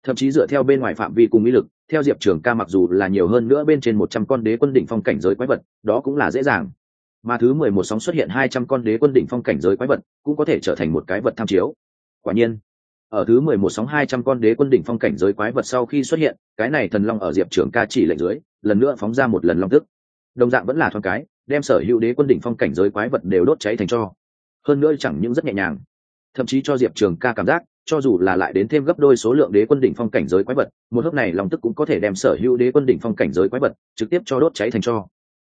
thậm chí dựa theo bên ngoài phạm vi cùng mỹ lực, theo diệp trường ca mặc dù là nhiều hơn nữa bên trên một trăm con đế quân đỉnh phong cảnh giới quái vật, đó cũng là dễ dàng. Mà thứ mười một sóng xuất hiện hai trăm con đế quân đỉnh phong cảnh giới quái vật cũng có thể trở thành một cái vật tham chiếu. Quả nhiên, ở thứ mười một sóng hai trăm con đế quân đỉnh phong cảnh giới quái vật sau khi xuất hiện, cái này thần long ở diệp trường ca chỉ lệnh dưới, lần nữa phóng ra một lần long tức. Đồng dạng vẫn là thoáng cái, đem sở hữu đế quân đỉnh phong cảnh giới quái vật đều đốt cháy thành cho. Hơn nữa chẳng những rất nhẹ nhàng thậm chí cho diệp trường ca cảm giác, cho dù là lại đến thêm gấp đôi số lượng đế quân đỉnh phong cảnh giới quái vật, một hớp này long tức cũng có thể đem sở hữu đế quân đỉnh phong cảnh giới quái vật trực tiếp cho đốt cháy thành cho.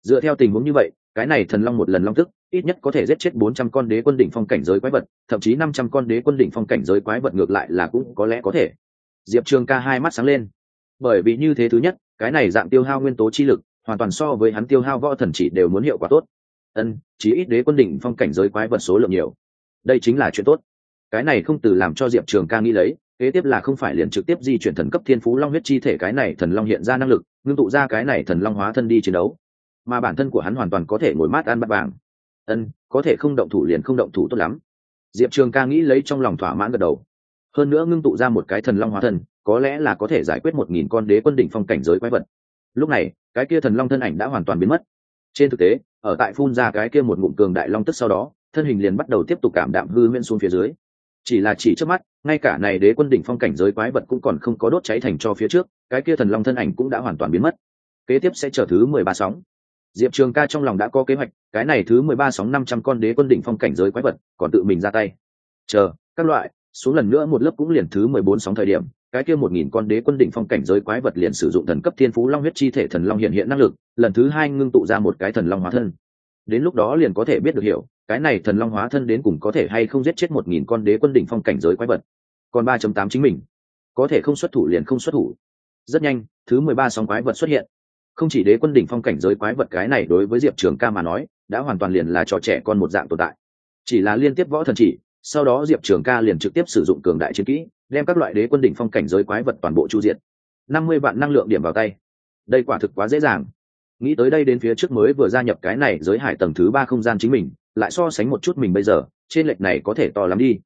Dựa theo tình huống như vậy, cái này thần long một lần long tức, ít nhất có thể giết chết bốn trăm con đế quân đỉnh phong cảnh giới quái vật, thậm chí năm trăm con đế quân đỉnh phong cảnh giới quái vật ngược lại là cũng có lẽ có thể. Diệp trường ca hai mắt sáng lên. Bởi vì như thế thứ nhất, cái này dạng tiêu hao nguyên tố chi lực, hoàn toàn so với hắn tiêu hao võ thần chỉ đều muốn hiệu quả tốt. Ân chỉ ít đế quân đỉnh phong cảnh giới quái vật số lượng nhiều. Đây chính là chuyện tốt cái này không từ làm cho diệp trường ca nghĩ lấy, kế tiếp là không phải liền trực tiếp di chuyển thần cấp thiên phú long huyết chi thể cái này thần long hiện ra năng lực, ngưng tụ ra cái này thần long hóa thân đi chiến đấu. Mà bản thân của hắn hoàn toàn có thể ngồi mát ăn bắt vàng. Ân, có thể không động thủ liền không động thủ tốt lắm. Diệp trường ca nghĩ lấy trong lòng thỏa mãn gật đầu. Hơn nữa ngưng tụ ra một cái thần long hóa thân, có lẽ là có thể giải quyết một nghìn con đế quân đỉnh phong cảnh giới quái vật. Lúc này, cái kia thần long thân ảnh đã hoàn toàn biến mất. Trên thực tế, ở tại phun ra cái kia một ngụm cường đại long tức sau đó, thân hình liền bắt đầu tiếp tục cảm đạm hư huyễn xuống phía dưới chỉ là chỉ trước mắt, ngay cả này đế quân đỉnh phong cảnh giới quái vật cũng còn không có đốt cháy thành cho phía trước, cái kia thần long thân ảnh cũng đã hoàn toàn biến mất. Kế tiếp sẽ chờ thứ mười ba sóng. Diệp trường ca trong lòng đã có kế hoạch, cái này thứ mười ba sóng năm trăm con đế quân đỉnh phong cảnh giới quái vật còn tự mình ra tay. Chờ, các loại, xuống lần nữa một lớp cũng liền thứ mười bốn sóng thời điểm, cái kia một nghìn con đế quân đỉnh phong cảnh giới quái vật liền sử dụng thần cấp thiên phú long huyết chi thể thần long hiện hiện năng lực, lần thứ hai ngưng tụ ra một cái thần long hóa thân. Đến lúc đó liền có thể biết được hiểu cái này thần long hóa thân đến cùng có thể hay không giết chết một nghìn con đế quân đỉnh phong cảnh giới quái vật? Còn ba tám chính mình. Có thể không xuất thủ liền không xuất thủ. Rất nhanh, thứ mười ba sóng quái vật xuất hiện. Không chỉ đế quân đỉnh phong cảnh giới quái vật cái này đối với diệp trường ca mà nói, đã hoàn toàn liền là trò trẻ con một dạng tồn tại. Chỉ là liên tiếp võ thần chỉ, sau đó diệp trường ca liền trực tiếp sử dụng cường đại chiến kỹ, đem các loại đế quân đỉnh phong cảnh giới quái vật toàn bộ chu diện năm mươi vạn năng lượng điểm vào tay. Đây quả thực quá dễ dàng. Nghĩ tới đây đến phía trước mới vừa gia nhập cái này giới hải tầng thứ ba không gian chính mình lại so sánh một chút mình bây giờ, trên lệch này có thể to lắm đi.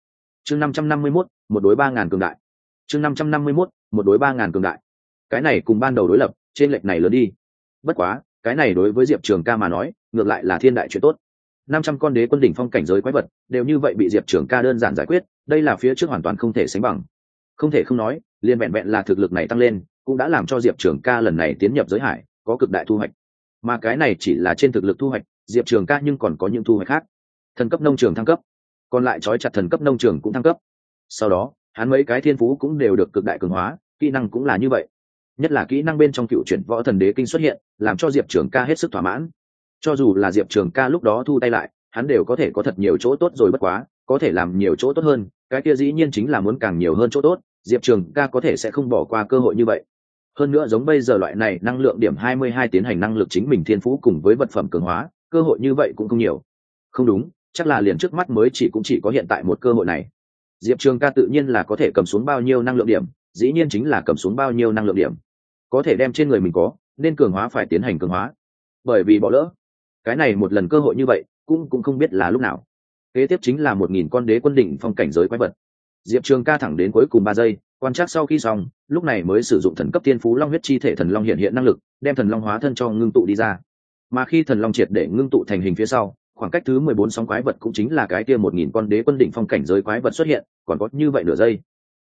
Chương năm trăm năm mươi mốt, một đối ba ngàn cường đại. Chương năm trăm năm mươi mốt, một đối ba ngàn cường đại. Cái này cùng ban đầu đối lập, trên lệch này lớn đi. Bất quá, cái này đối với diệp trường ca mà nói, ngược lại là thiên đại chuyện tốt. năm trăm con đế quân đỉnh phong cảnh giới quái vật, đều như vậy bị diệp trường ca đơn giản giải quyết, đây là phía trước hoàn toàn không thể sánh bằng. Không thể không nói liên vẹn vẹn là thực lực này tăng lên, cũng đã làm cho diệp trường ca lần này tiến nhập giới hải, có cực đại thu hoạch. Mà cái này chỉ là trên thực lực thu hoạch diệp trường ca nhưng còn có những thu hoạch khác. Thần cấp nông trường thăng cấp, còn lại trói chặt thần cấp nông trường cũng thăng cấp. Sau đó, hắn mấy cái thiên phú cũng đều được cực đại cường hóa, kỹ năng cũng là như vậy. Nhất là kỹ năng bên trong cựu chuyển võ thần đế kinh xuất hiện, làm cho diệp trường ca hết sức thỏa mãn. Cho dù là diệp trường ca lúc đó thu tay lại, hắn đều có thể có thật nhiều chỗ tốt rồi bất quá, có thể làm nhiều chỗ tốt hơn, cái kia dĩ nhiên chính là muốn càng nhiều hơn chỗ tốt, diệp trường ca có thể sẽ không bỏ qua cơ hội như vậy. Hơn nữa giống bây giờ loại này năng lượng điểm 22 tiến hành năng lực chính mình thiên phú cùng với vật phẩm cường hóa cơ hội như vậy cũng không nhiều. Không đúng, chắc là liền trước mắt mới chỉ cũng chỉ có hiện tại một cơ hội này. Diệp trường ca tự nhiên là có thể cầm xuống bao nhiêu năng lượng điểm, dĩ nhiên chính là cầm xuống bao nhiêu năng lượng điểm. Có thể đem trên người mình có, nên cường hóa phải tiến hành cường hóa. Bởi vì bỏ lỡ. Cái này một lần cơ hội như vậy, cũng cũng không biết là lúc nào. Kế tiếp chính là một nghìn con đế quân đỉnh phong cảnh giới quái vật. Diệp trường ca thẳng đến cuối cùng ba giây, quan trắc sau khi xong, lúc này mới sử dụng thần cấp thiên phú long huyết chi thể thần long hiện hiện năng lực, đem thần long hóa thân cho ngưng tụ đi ra mà khi thần long triệt để ngưng tụ thành hình phía sau, khoảng cách thứ mười bốn sóng quái vật cũng chính là cái kia một nghìn con đế quân đỉnh phong cảnh giới quái vật xuất hiện, còn có như vậy nửa giây.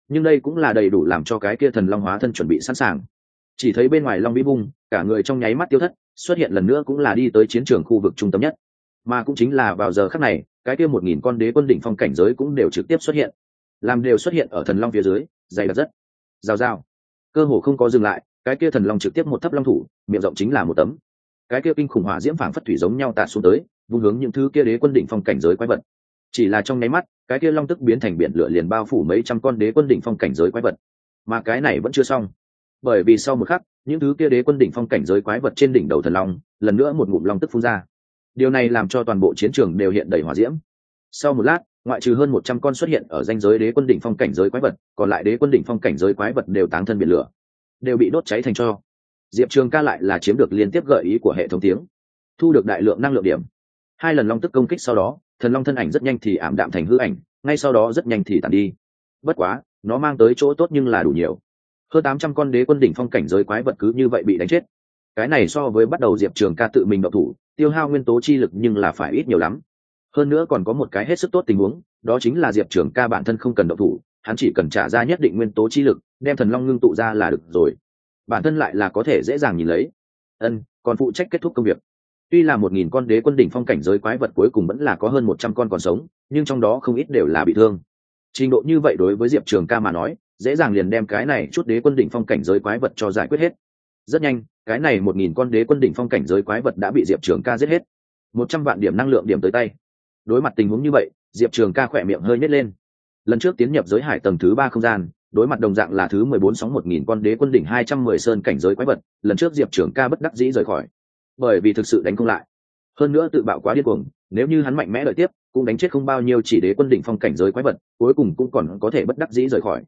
Nhưng đây cũng là đầy đủ làm cho cái kia thần long hóa thân chuẩn bị sẵn sàng. Chỉ thấy bên ngoài long vĩ bung cả người trong nháy mắt tiêu thất, xuất hiện lần nữa cũng là đi tới chiến trường khu vực trung tâm nhất. Mà cũng chính là vào giờ khắc này, cái kia một nghìn con đế quân đỉnh phong cảnh giới cũng đều trực tiếp xuất hiện. Làm đều xuất hiện ở thần long phía dưới, dày đặc rất. Rào rào. Cơ hồ không có dừng lại, cái kia thần long trực tiếp một thấp long thủ, miệng rộng chính là một tấm cái kia kinh khủng hỏa diễm phảng phất thủy giống nhau tạt xuống tới, vung hướng những thứ kia đế quân đỉnh phong cảnh giới quái vật. Chỉ là trong nháy mắt, cái kia long tức biến thành biển lửa liền bao phủ mấy trăm con đế quân đỉnh phong cảnh giới quái vật. Mà cái này vẫn chưa xong. Bởi vì sau một khắc, những thứ kia đế quân đỉnh phong cảnh giới quái vật trên đỉnh đầu thần long, lần nữa một ngụm long tức phun ra. Điều này làm cho toàn bộ chiến trường đều hiện đầy hỏa diễm. Sau một lát, ngoại trừ hơn một trăm con xuất hiện ở danh giới đế quân đỉnh phong cảnh giới quái vật, còn lại đế quân đỉnh phong cảnh giới quái vật đều táng thân biển lửa, đều bị đốt cháy thành cho diệp trường ca lại là chiếm được liên tiếp gợi ý của hệ thống tiếng, thu được đại lượng năng lượng điểm. Hai lần long tức công kích sau đó, thần long thân ảnh rất nhanh thì ảm đạm thành hư ảnh, ngay sau đó rất nhanh thì tàn đi. Bất quá, nó mang tới chỗ tốt nhưng là đủ nhiều. Hơn tám trăm con đế quân đỉnh phong cảnh giới quái vật cứ như vậy bị đánh chết. Cái này so với bắt đầu diệp trường ca tự mình độc thủ, tiêu hao nguyên tố chi lực nhưng là phải ít nhiều lắm. Hơn nữa còn có một cái hết sức tốt tình huống, đó chính là diệp trường ca bản thân không cần độc thủ, hắn chỉ cần trả ra nhất định nguyên tố chi lực, đem thần long ngưng tụ ra là được rồi bản thân lại là có thể dễ dàng nhìn lấy. Ân, còn phụ trách kết thúc công việc. Tuy là một nghìn con đế quân đỉnh phong cảnh giới quái vật cuối cùng vẫn là có hơn một trăm con còn sống, nhưng trong đó không ít đều là bị thương. Trình độ như vậy đối với diệp trường ca mà nói, dễ dàng liền đem cái này chút đế quân đỉnh phong cảnh giới quái vật cho giải quyết hết. Rất nhanh, cái này một nghìn con đế quân đỉnh phong cảnh giới quái vật đã bị diệp trường ca giết hết. Một trăm vạn điểm năng lượng điểm tới tay. Đối mặt tình huống như vậy, diệp trường ca khỏe miệng hơi nhét lên. Lần trước tiến nhập giới hải tầng thứ ba không gian đối mặt đồng dạng là thứ mười bốn sóng một nghìn con đế quân đỉnh hai trăm mười sơn cảnh giới quái vật, lần trước diệp trường ca bất đắc dĩ rời khỏi. Bởi vì thực sự đánh không lại. Hơn nữa tự bạo quá điên cuồng, nếu như hắn mạnh mẽ đợi tiếp, cũng đánh chết không bao nhiêu chỉ đế quân đỉnh phong cảnh giới quái vật, cuối cùng cũng còn có thể bất đắc dĩ rời khỏi.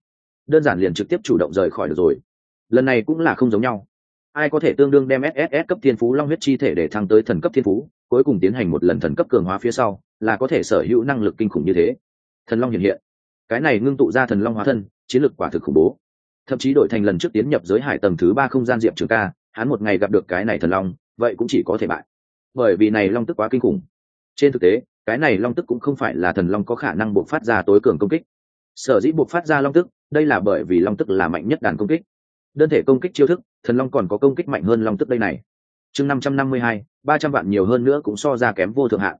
Đơn giản liền trực tiếp chủ động rời khỏi được rồi. Lần này cũng là không giống nhau. Ai có thể tương đương đem sss cấp thiên phú long huyết chi thể để thăng tới thần cấp thiên phú, cuối cùng tiến hành một lần thần cấp cường hóa phía sau, là có thể sở hữu năng lực kinh khủng như thế. Thần long hiện hiện cái này ngưng tụ ra thần long hóa thân, chiến lược quả thực khủng bố. Thậm chí đổi thành lần trước tiến nhập giới hải tầng thứ ba không gian diệp trường ca, hắn một ngày gặp được cái này thần long, vậy cũng chỉ có thể bại. Bởi vì này long tức quá kinh khủng. Trên thực tế, cái này long tức cũng không phải là thần long có khả năng buộc phát ra tối cường công kích. Sở dĩ buộc phát ra long tức, đây là bởi vì long tức là mạnh nhất đàn công kích. Đơn thể công kích chiêu thức, thần long còn có công kích mạnh hơn long tức đây này. Chương năm trăm năm mươi hai, ba trăm vạn nhiều hơn nữa cũng so ra kém vô thượng hạn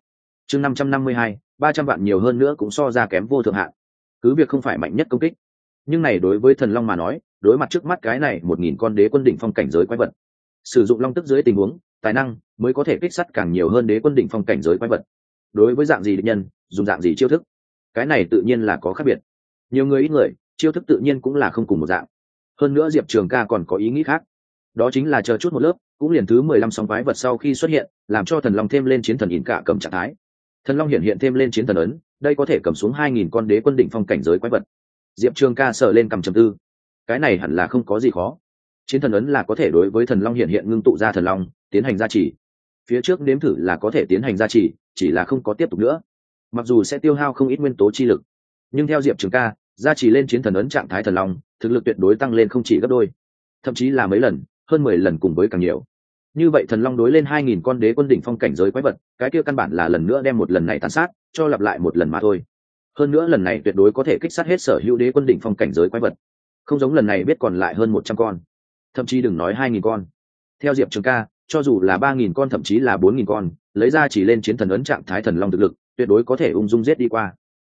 chương năm trăm năm mươi hai, ba trăm vạn nhiều hơn nữa cũng so ra kém vô thượng hạn cứ việc không phải mạnh nhất công kích. Nhưng này đối với thần long mà nói, đối mặt trước mắt cái này một nghìn con đế quân đỉnh phong cảnh giới quái vật, sử dụng long tức dưới tình huống, tài năng mới có thể kích sắt càng nhiều hơn đế quân đỉnh phong cảnh giới quái vật. Đối với dạng gì định nhân, dùng dạng gì chiêu thức, cái này tự nhiên là có khác biệt. Nhiều người ít người, chiêu thức tự nhiên cũng là không cùng một dạng. Hơn nữa diệp trường ca còn có ý nghĩ khác. Đó chính là chờ chút một lớp, cũng liền thứ mười lăm sóng quái vật sau khi xuất hiện, làm cho thần long thêm lên chiến thần ỉn cả cầm trạng thái thần long hiện hiện thêm lên chiến thần ấn, đây có thể cầm xuống hai nghìn con đế quân đỉnh phong cảnh giới quái vật. Diệp trường ca sợ lên cầm trầm tư. Cái này hẳn là không có gì khó. Chiến thần ấn là có thể đối với thần long hiện hiện ngưng tụ ra thần long, tiến hành gia trì. Phía trước nếm thử là có thể tiến hành gia trì, chỉ là không có tiếp tục nữa. Mặc dù sẽ tiêu hao không ít nguyên tố chi lực, nhưng theo diệp trường ca, gia trì lên chiến thần ấn trạng thái thần long, thực lực tuyệt đối tăng lên không chỉ gấp đôi, thậm chí là mấy lần, hơn mười lần cùng với càng nhiều như vậy thần long đối lên hai nghìn con đế quân đỉnh phong cảnh giới quái vật, cái kia căn bản là lần nữa đem một lần này tàn sát, cho lặp lại một lần mà thôi. Hơn nữa lần này tuyệt đối có thể kích sát hết sở hữu đế quân đỉnh phong cảnh giới quái vật. Không giống lần này biết còn lại hơn một trăm con. Thậm chí đừng nói hai nghìn con. Theo diệp trường ca, cho dù là ba nghìn con thậm chí là bốn nghìn con, lấy ra chỉ lên chiến thần ấn trạng thái thần long thực lực, tuyệt đối có thể ung dung giết đi qua.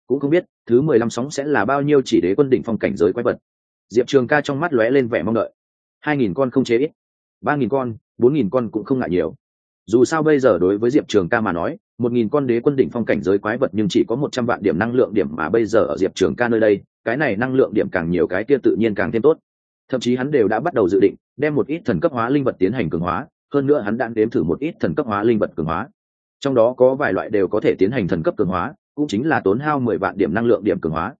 Cũng không biết, thứ mười lăm sóng sẽ là bao nhiêu chỉ đế quân đỉnh phong cảnh giới quái vật. Diệp trường ca trong mắt lóe lên vẻ mong đợi. Hai nghìn con không chế ít. Ba nghìn con bốn nghìn con cũng không ngại nhiều. Dù sao bây giờ đối với diệp trường ca mà nói, một nghìn con đế quân đỉnh phong cảnh giới quái vật nhưng chỉ có một trăm vạn điểm năng lượng điểm mà bây giờ ở diệp trường ca nơi đây, cái này năng lượng điểm càng nhiều cái kia tự nhiên càng thêm tốt. Thậm chí hắn đều đã bắt đầu dự định, đem một ít thần cấp hóa linh vật tiến hành cường hóa, hơn nữa hắn đang đếm thử một ít thần cấp hóa linh vật cường hóa. Trong đó có vài loại đều có thể tiến hành thần cấp cường hóa, cũng chính là tốn hao mười vạn điểm năng lượng điểm cường hóa.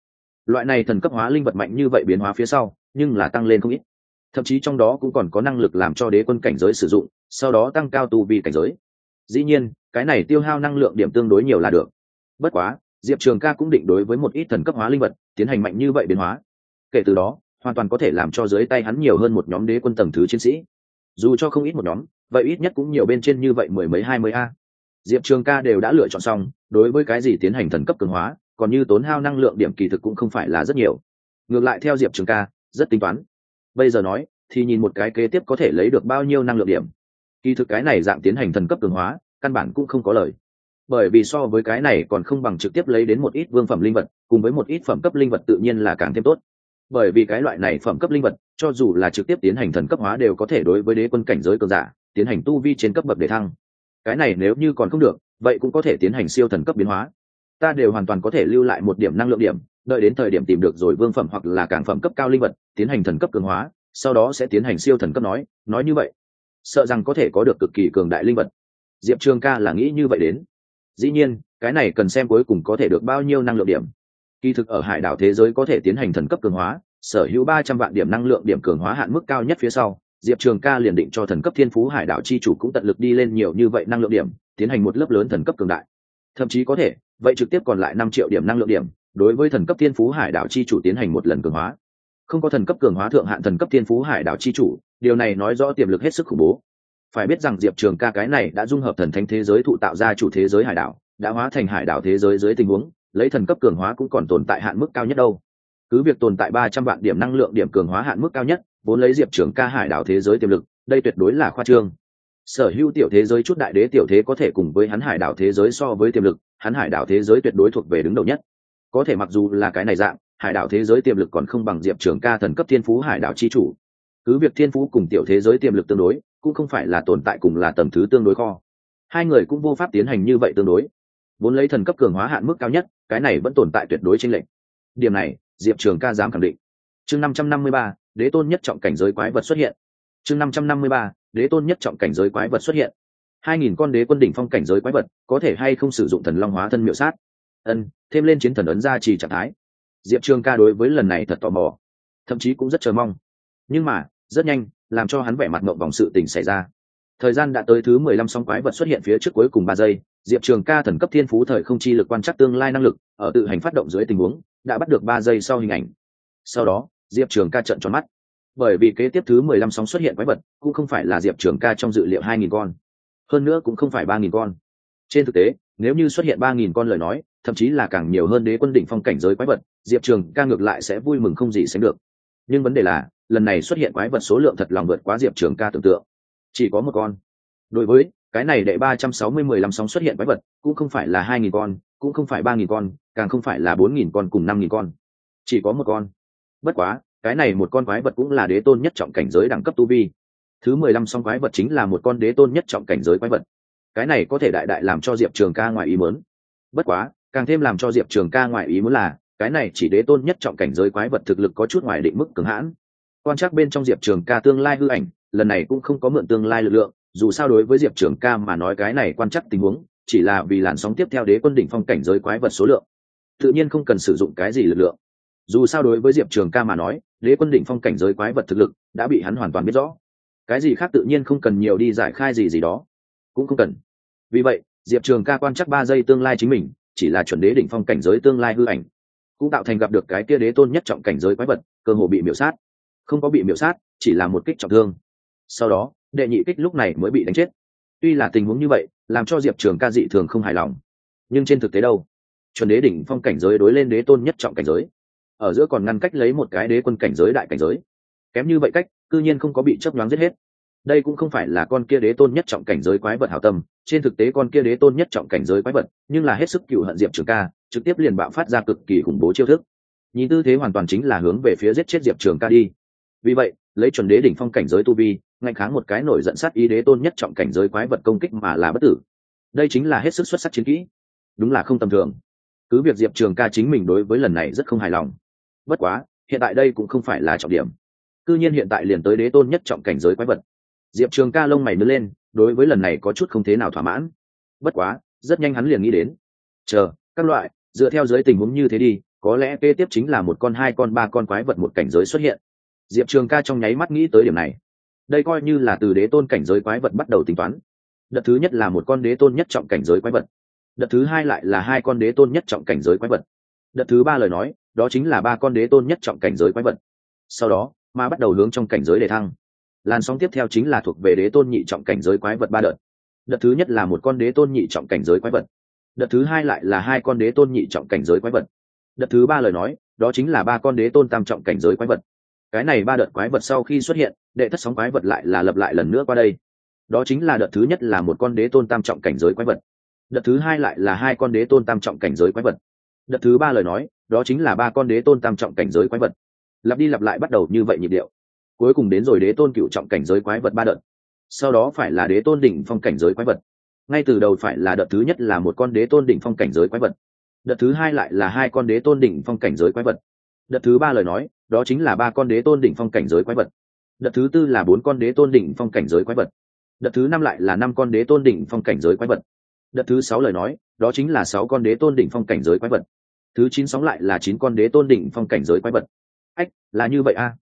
Loại này thần cấp hóa linh vật mạnh như vậy biến hóa phía sau, nhưng là tăng lên không ít thậm chí trong đó cũng còn có năng lực làm cho đế quân cảnh giới sử dụng, sau đó tăng cao tu vi cảnh giới. Dĩ nhiên, cái này tiêu hao năng lượng điểm tương đối nhiều là được. Bất quá, diệp trường ca cũng định đối với một ít thần cấp hóa linh vật tiến hành mạnh như vậy biến hóa. Kể từ đó, hoàn toàn có thể làm cho dưới tay hắn nhiều hơn một nhóm đế quân tầng thứ chiến sĩ. Dù cho không ít một nhóm, vậy ít nhất cũng nhiều bên trên như vậy mười mấy, hai mươi a. Diệp trường ca đều đã lựa chọn xong, đối với cái gì tiến hành thần cấp cường hóa, còn như tốn hao năng lượng điểm kỳ thực cũng không phải là rất nhiều. Ngược lại theo diệp trường ca, rất tính toán bây giờ nói, thì nhìn một cái kế tiếp có thể lấy được bao nhiêu năng lượng điểm. Kỳ thực cái này dạng tiến hành thần cấp cường hóa, căn bản cũng không có lời. Bởi vì so với cái này còn không bằng trực tiếp lấy đến một ít vương phẩm linh vật, cùng với một ít phẩm cấp linh vật tự nhiên là càng thêm tốt. Bởi vì cái loại này phẩm cấp linh vật, cho dù là trực tiếp tiến hành thần cấp hóa đều có thể đối với đế quân cảnh giới cường giả, tiến hành tu vi trên cấp bậc để thăng. Cái này nếu như còn không được, vậy cũng có thể tiến hành siêu thần cấp biến hóa. Ta đều hoàn toàn có thể lưu lại một điểm năng lượng điểm đợi đến thời điểm tìm được rồi vương phẩm hoặc là cảng phẩm cấp cao linh vật, tiến hành thần cấp cường hóa, sau đó sẽ tiến hành siêu thần cấp nói nói như vậy. Sợ rằng có thể có được cực kỳ cường đại linh vật. Diệp trường ca là nghĩ như vậy đến. Dĩ nhiên, cái này cần xem cuối cùng có thể được bao nhiêu năng lượng điểm. Kỳ thực ở hải đảo thế giới có thể tiến hành thần cấp cường hóa, sở hữu ba trăm vạn điểm năng lượng điểm cường hóa hạn mức cao nhất phía sau, diệp trường ca liền định cho thần cấp thiên phú hải đảo chi chủ cũng tận lực đi lên nhiều như vậy năng lượng điểm, tiến hành một lớp lớn thần cấp cường đại. Thậm chí có thể, vậy trực tiếp còn lại năm triệu điểm năng lượng điểm đối với thần cấp thiên phú hải đảo chi chủ tiến hành một lần cường hóa. Không có thần cấp cường hóa thượng hạn thần cấp thiên phú hải đảo chi chủ, điều này nói rõ tiềm lực hết sức khủng bố. Phải biết rằng diệp trường ca cái này đã dung hợp thần thánh thế giới thụ tạo ra chủ thế giới hải đảo, đã hóa thành hải đảo thế giới dưới tình huống, lấy thần cấp cường hóa cũng còn tồn tại hạn mức cao nhất đâu. Cứ việc tồn tại ba trăm vạn điểm năng lượng điểm cường hóa hạn mức cao nhất, vốn lấy diệp trường ca hải đảo thế giới tiềm lực, đây tuyệt đối là khoa trương. Sở hữu tiểu thế giới chút đại đế tiểu thế có thể cùng với hắn hải đảo thế giới so với tiềm lực, hắn hải đảo thế giới tuyệt đối thuộc về đứng đầu nhất có thể mặc dù là cái này dạng, hải đảo thế giới tiềm lực còn không bằng diệp trường ca thần cấp thiên phú hải đảo chi chủ. Cứ việc thiên phú cùng tiểu thế giới tiềm lực tương đối, cũng không phải là tồn tại cùng là tầm thứ tương đối kho. Hai người cũng vô pháp tiến hành như vậy tương đối. Vốn lấy thần cấp cường hóa hạn mức cao nhất, cái này vẫn tồn tại tuyệt đối tranh lệnh điểm này, diệp trường ca dám khẳng định. Chương năm trăm năm mươi ba, đế tôn nhất trọng cảnh giới quái vật xuất hiện. Chương năm trăm năm mươi ba, đế tôn nhất trọng cảnh giới quái vật xuất hiện. Hai nghìn con đế quân đỉnh phong cảnh giới quái vật, có thể hay không sử dụng thần long hóa thân miệu sát? Ân thêm lên chiến thần ấn ra trì trạng thái. Diệp trường ca đối với lần này thật tò mò, thậm chí cũng rất chờ mong. Nhưng mà, rất nhanh, làm cho hắn vẻ mặt mộng vòng sự tình xảy ra. Thời gian đã tới thứ mười lăm sóng quái vật xuất hiện phía trước cuối cùng ba giây, diệp trường ca thần cấp thiên phú thời không chi lực quan trắc tương lai năng lực, ở tự hành phát động dưới tình huống, đã bắt được ba giây sau hình ảnh. Sau đó, diệp trường ca trận tròn mắt. Bởi vì kế tiếp thứ mười lăm sóng xuất hiện quái vật, cũng không phải là diệp trường ca trong dự liệu hai nghìn con. Hơn nữa cũng không phải ba nghìn con. Trên thực tế, nếu như xuất hiện ba nghìn con lời nói thậm chí là càng nhiều hơn đế quân đỉnh phong cảnh giới quái vật, diệp trường ca ngược lại sẽ vui mừng không gì sánh được. Nhưng vấn đề là, lần này xuất hiện quái vật số lượng thật lòng vượt quá diệp trường ca tưởng tượng. Chỉ có một con. Đối với cái này đệ ba trăm sáu mươi mười lăm sóng xuất hiện quái vật, cũng không phải là hai nghìn con, cũng không phải ba nghìn con, càng không phải là bốn nghìn con cùng năm nghìn con. Chỉ có một con. Bất quá, cái này một con quái vật cũng là đế tôn nhất trọng cảnh giới đẳng cấp tu vi. Thứ mười lăm song quái vật chính là một con đế tôn nhất trọng cảnh giới quái vật. Cái này có thể đại đại làm cho diệp trường ca ngoài ý muốn. Bất quá càng thêm làm cho diệp trường ca ngoại ý muốn là, cái này chỉ đế tôn nhất trọng cảnh giới quái vật thực lực có chút ngoài định mức cứng hãn. Quan trắc bên trong diệp trường ca tương lai hư ảnh, lần này cũng không có mượn tương lai lực lượng, dù sao đối với diệp trường ca mà nói cái này quan trắc tình huống, chỉ là vì làn sóng tiếp theo đế quân đỉnh phong cảnh giới quái vật số lượng, tự nhiên không cần sử dụng cái gì lực lượng. Dù sao đối với diệp trường ca mà nói, đế quân đỉnh phong cảnh giới quái vật thực lực đã bị hắn hoàn toàn biết rõ. Cái gì khác tự nhiên không cần nhiều đi giải khai gì gì đó. Cũng không cần. Vì vậy, diệp trường ca quan chắc ba giây tương lai chính mình chỉ là chuẩn đế đỉnh phong cảnh giới tương lai hư ảnh, cũng tạo thành gặp được cái kia đế tôn nhất trọng cảnh giới quái vật, cơ hồ bị miểu sát. Không có bị miểu sát, chỉ là một kích trọng thương. Sau đó, đệ nhị kích lúc này mới bị đánh chết. Tuy là tình huống như vậy, làm cho diệp trường ca dị thường không hài lòng. Nhưng trên thực tế đâu? Chuẩn đế đỉnh phong cảnh giới đối lên đế tôn nhất trọng cảnh giới. Ở giữa còn ngăn cách lấy một cái đế quân cảnh giới đại cảnh giới. Kém như vậy cách, cư nhiên không có bị chấp nhoáng giết hết đây cũng không phải là con kia đế tôn nhất trọng cảnh giới quái vật hảo tâm, trên thực tế con kia đế tôn nhất trọng cảnh giới quái vật, nhưng là hết sức cựu hận diệp trường ca, trực tiếp liền bạo phát ra cực kỳ khủng bố chiêu thức. Nhìn tư thế hoàn toàn chính là hướng về phía giết chết diệp trường ca đi. Vì vậy, lấy chuẩn đế đỉnh phong cảnh giới tu vi ngạnh kháng một cái nổi giận sát ý đế tôn nhất trọng cảnh giới quái vật công kích mà là bất tử. Đây chính là hết sức xuất sắc chiến kỹ. Đúng là không tầm thường. Cứ việc diệp trường ca chính mình đối với lần này rất không hài lòng. Bất quá, hiện tại đây cũng không phải là trọng điểm. Cứ nhiên hiện tại liền tới đế tôn nhất trọng cảnh giới quái vật diệp trường ca lông mày nứt lên, đối với lần này có chút không thế nào thỏa mãn. Bất quá, rất nhanh hắn liền nghĩ đến. Chờ, các loại, dựa theo giới tình huống như thế đi, có lẽ kế tiếp chính là một con, hai con, ba con quái vật một cảnh giới xuất hiện. Diệp trường ca trong nháy mắt nghĩ tới điểm này. Đây coi như là từ đế tôn cảnh giới quái vật bắt đầu tính toán. Đợt thứ nhất là một con đế tôn nhất trọng cảnh giới quái vật. Đợt thứ hai lại là hai con đế tôn nhất trọng cảnh giới quái vật. Đợt thứ ba lời nói, đó chính là ba con đế tôn nhất trọng cảnh giới quái vật. Sau đó mà bắt đầu hướng trong cảnh giới đề thăng làn sóng tiếp theo chính là thuộc về đế tôn nhị trọng cảnh giới quái vật ba đợt. Đợt thứ nhất là một con đế tôn nhị trọng cảnh giới quái vật. Đợt thứ hai lại là hai con đế tôn nhị trọng cảnh giới quái vật. Đợt thứ ba lời nói, đó chính là ba con đế tôn tam trọng cảnh giới quái vật. Cái này ba đợt quái vật sau khi xuất hiện, đệ thất sóng quái vật lại là lập lại lần nữa qua đây. Đó chính là đợt thứ nhất là một con đế tôn tam trọng cảnh giới quái vật. Đợt thứ hai lại là hai con đế tôn tam trọng cảnh giới quái vật. Đợt thứ ba lời nói, đó chính là ba con đế tôn tam trọng cảnh giới quái vật. Lặp đi lặp lại bắt đầu như vậy nhịp điệu cuối cùng đến rồi đế tôn cựu trọng cảnh giới quái vật ba đợt. Sau đó phải là đế tôn đỉnh phong cảnh giới quái vật. Ngay từ đầu phải là đợt thứ nhất là một con đế tôn đỉnh phong cảnh giới quái vật. Đợt thứ hai lại là hai con đế tôn đỉnh phong cảnh giới quái vật. Đợt thứ ba lời nói, đó chính là ba con đế tôn đỉnh phong cảnh giới quái vật. Đợt thứ tư là bốn con đế tôn đỉnh phong cảnh giới quái vật. Đợt thứ năm lại là năm con đế tôn đỉnh phong cảnh giới quái vật. Đợt thứ sáu lời nói, đó chính là sáu con đế tôn đỉnh phong cảnh giới quái vật. Thứ chín sóng lại là chín con đế tôn đỉnh phong cảnh giới quái vật. Ách, là như vậy a. à?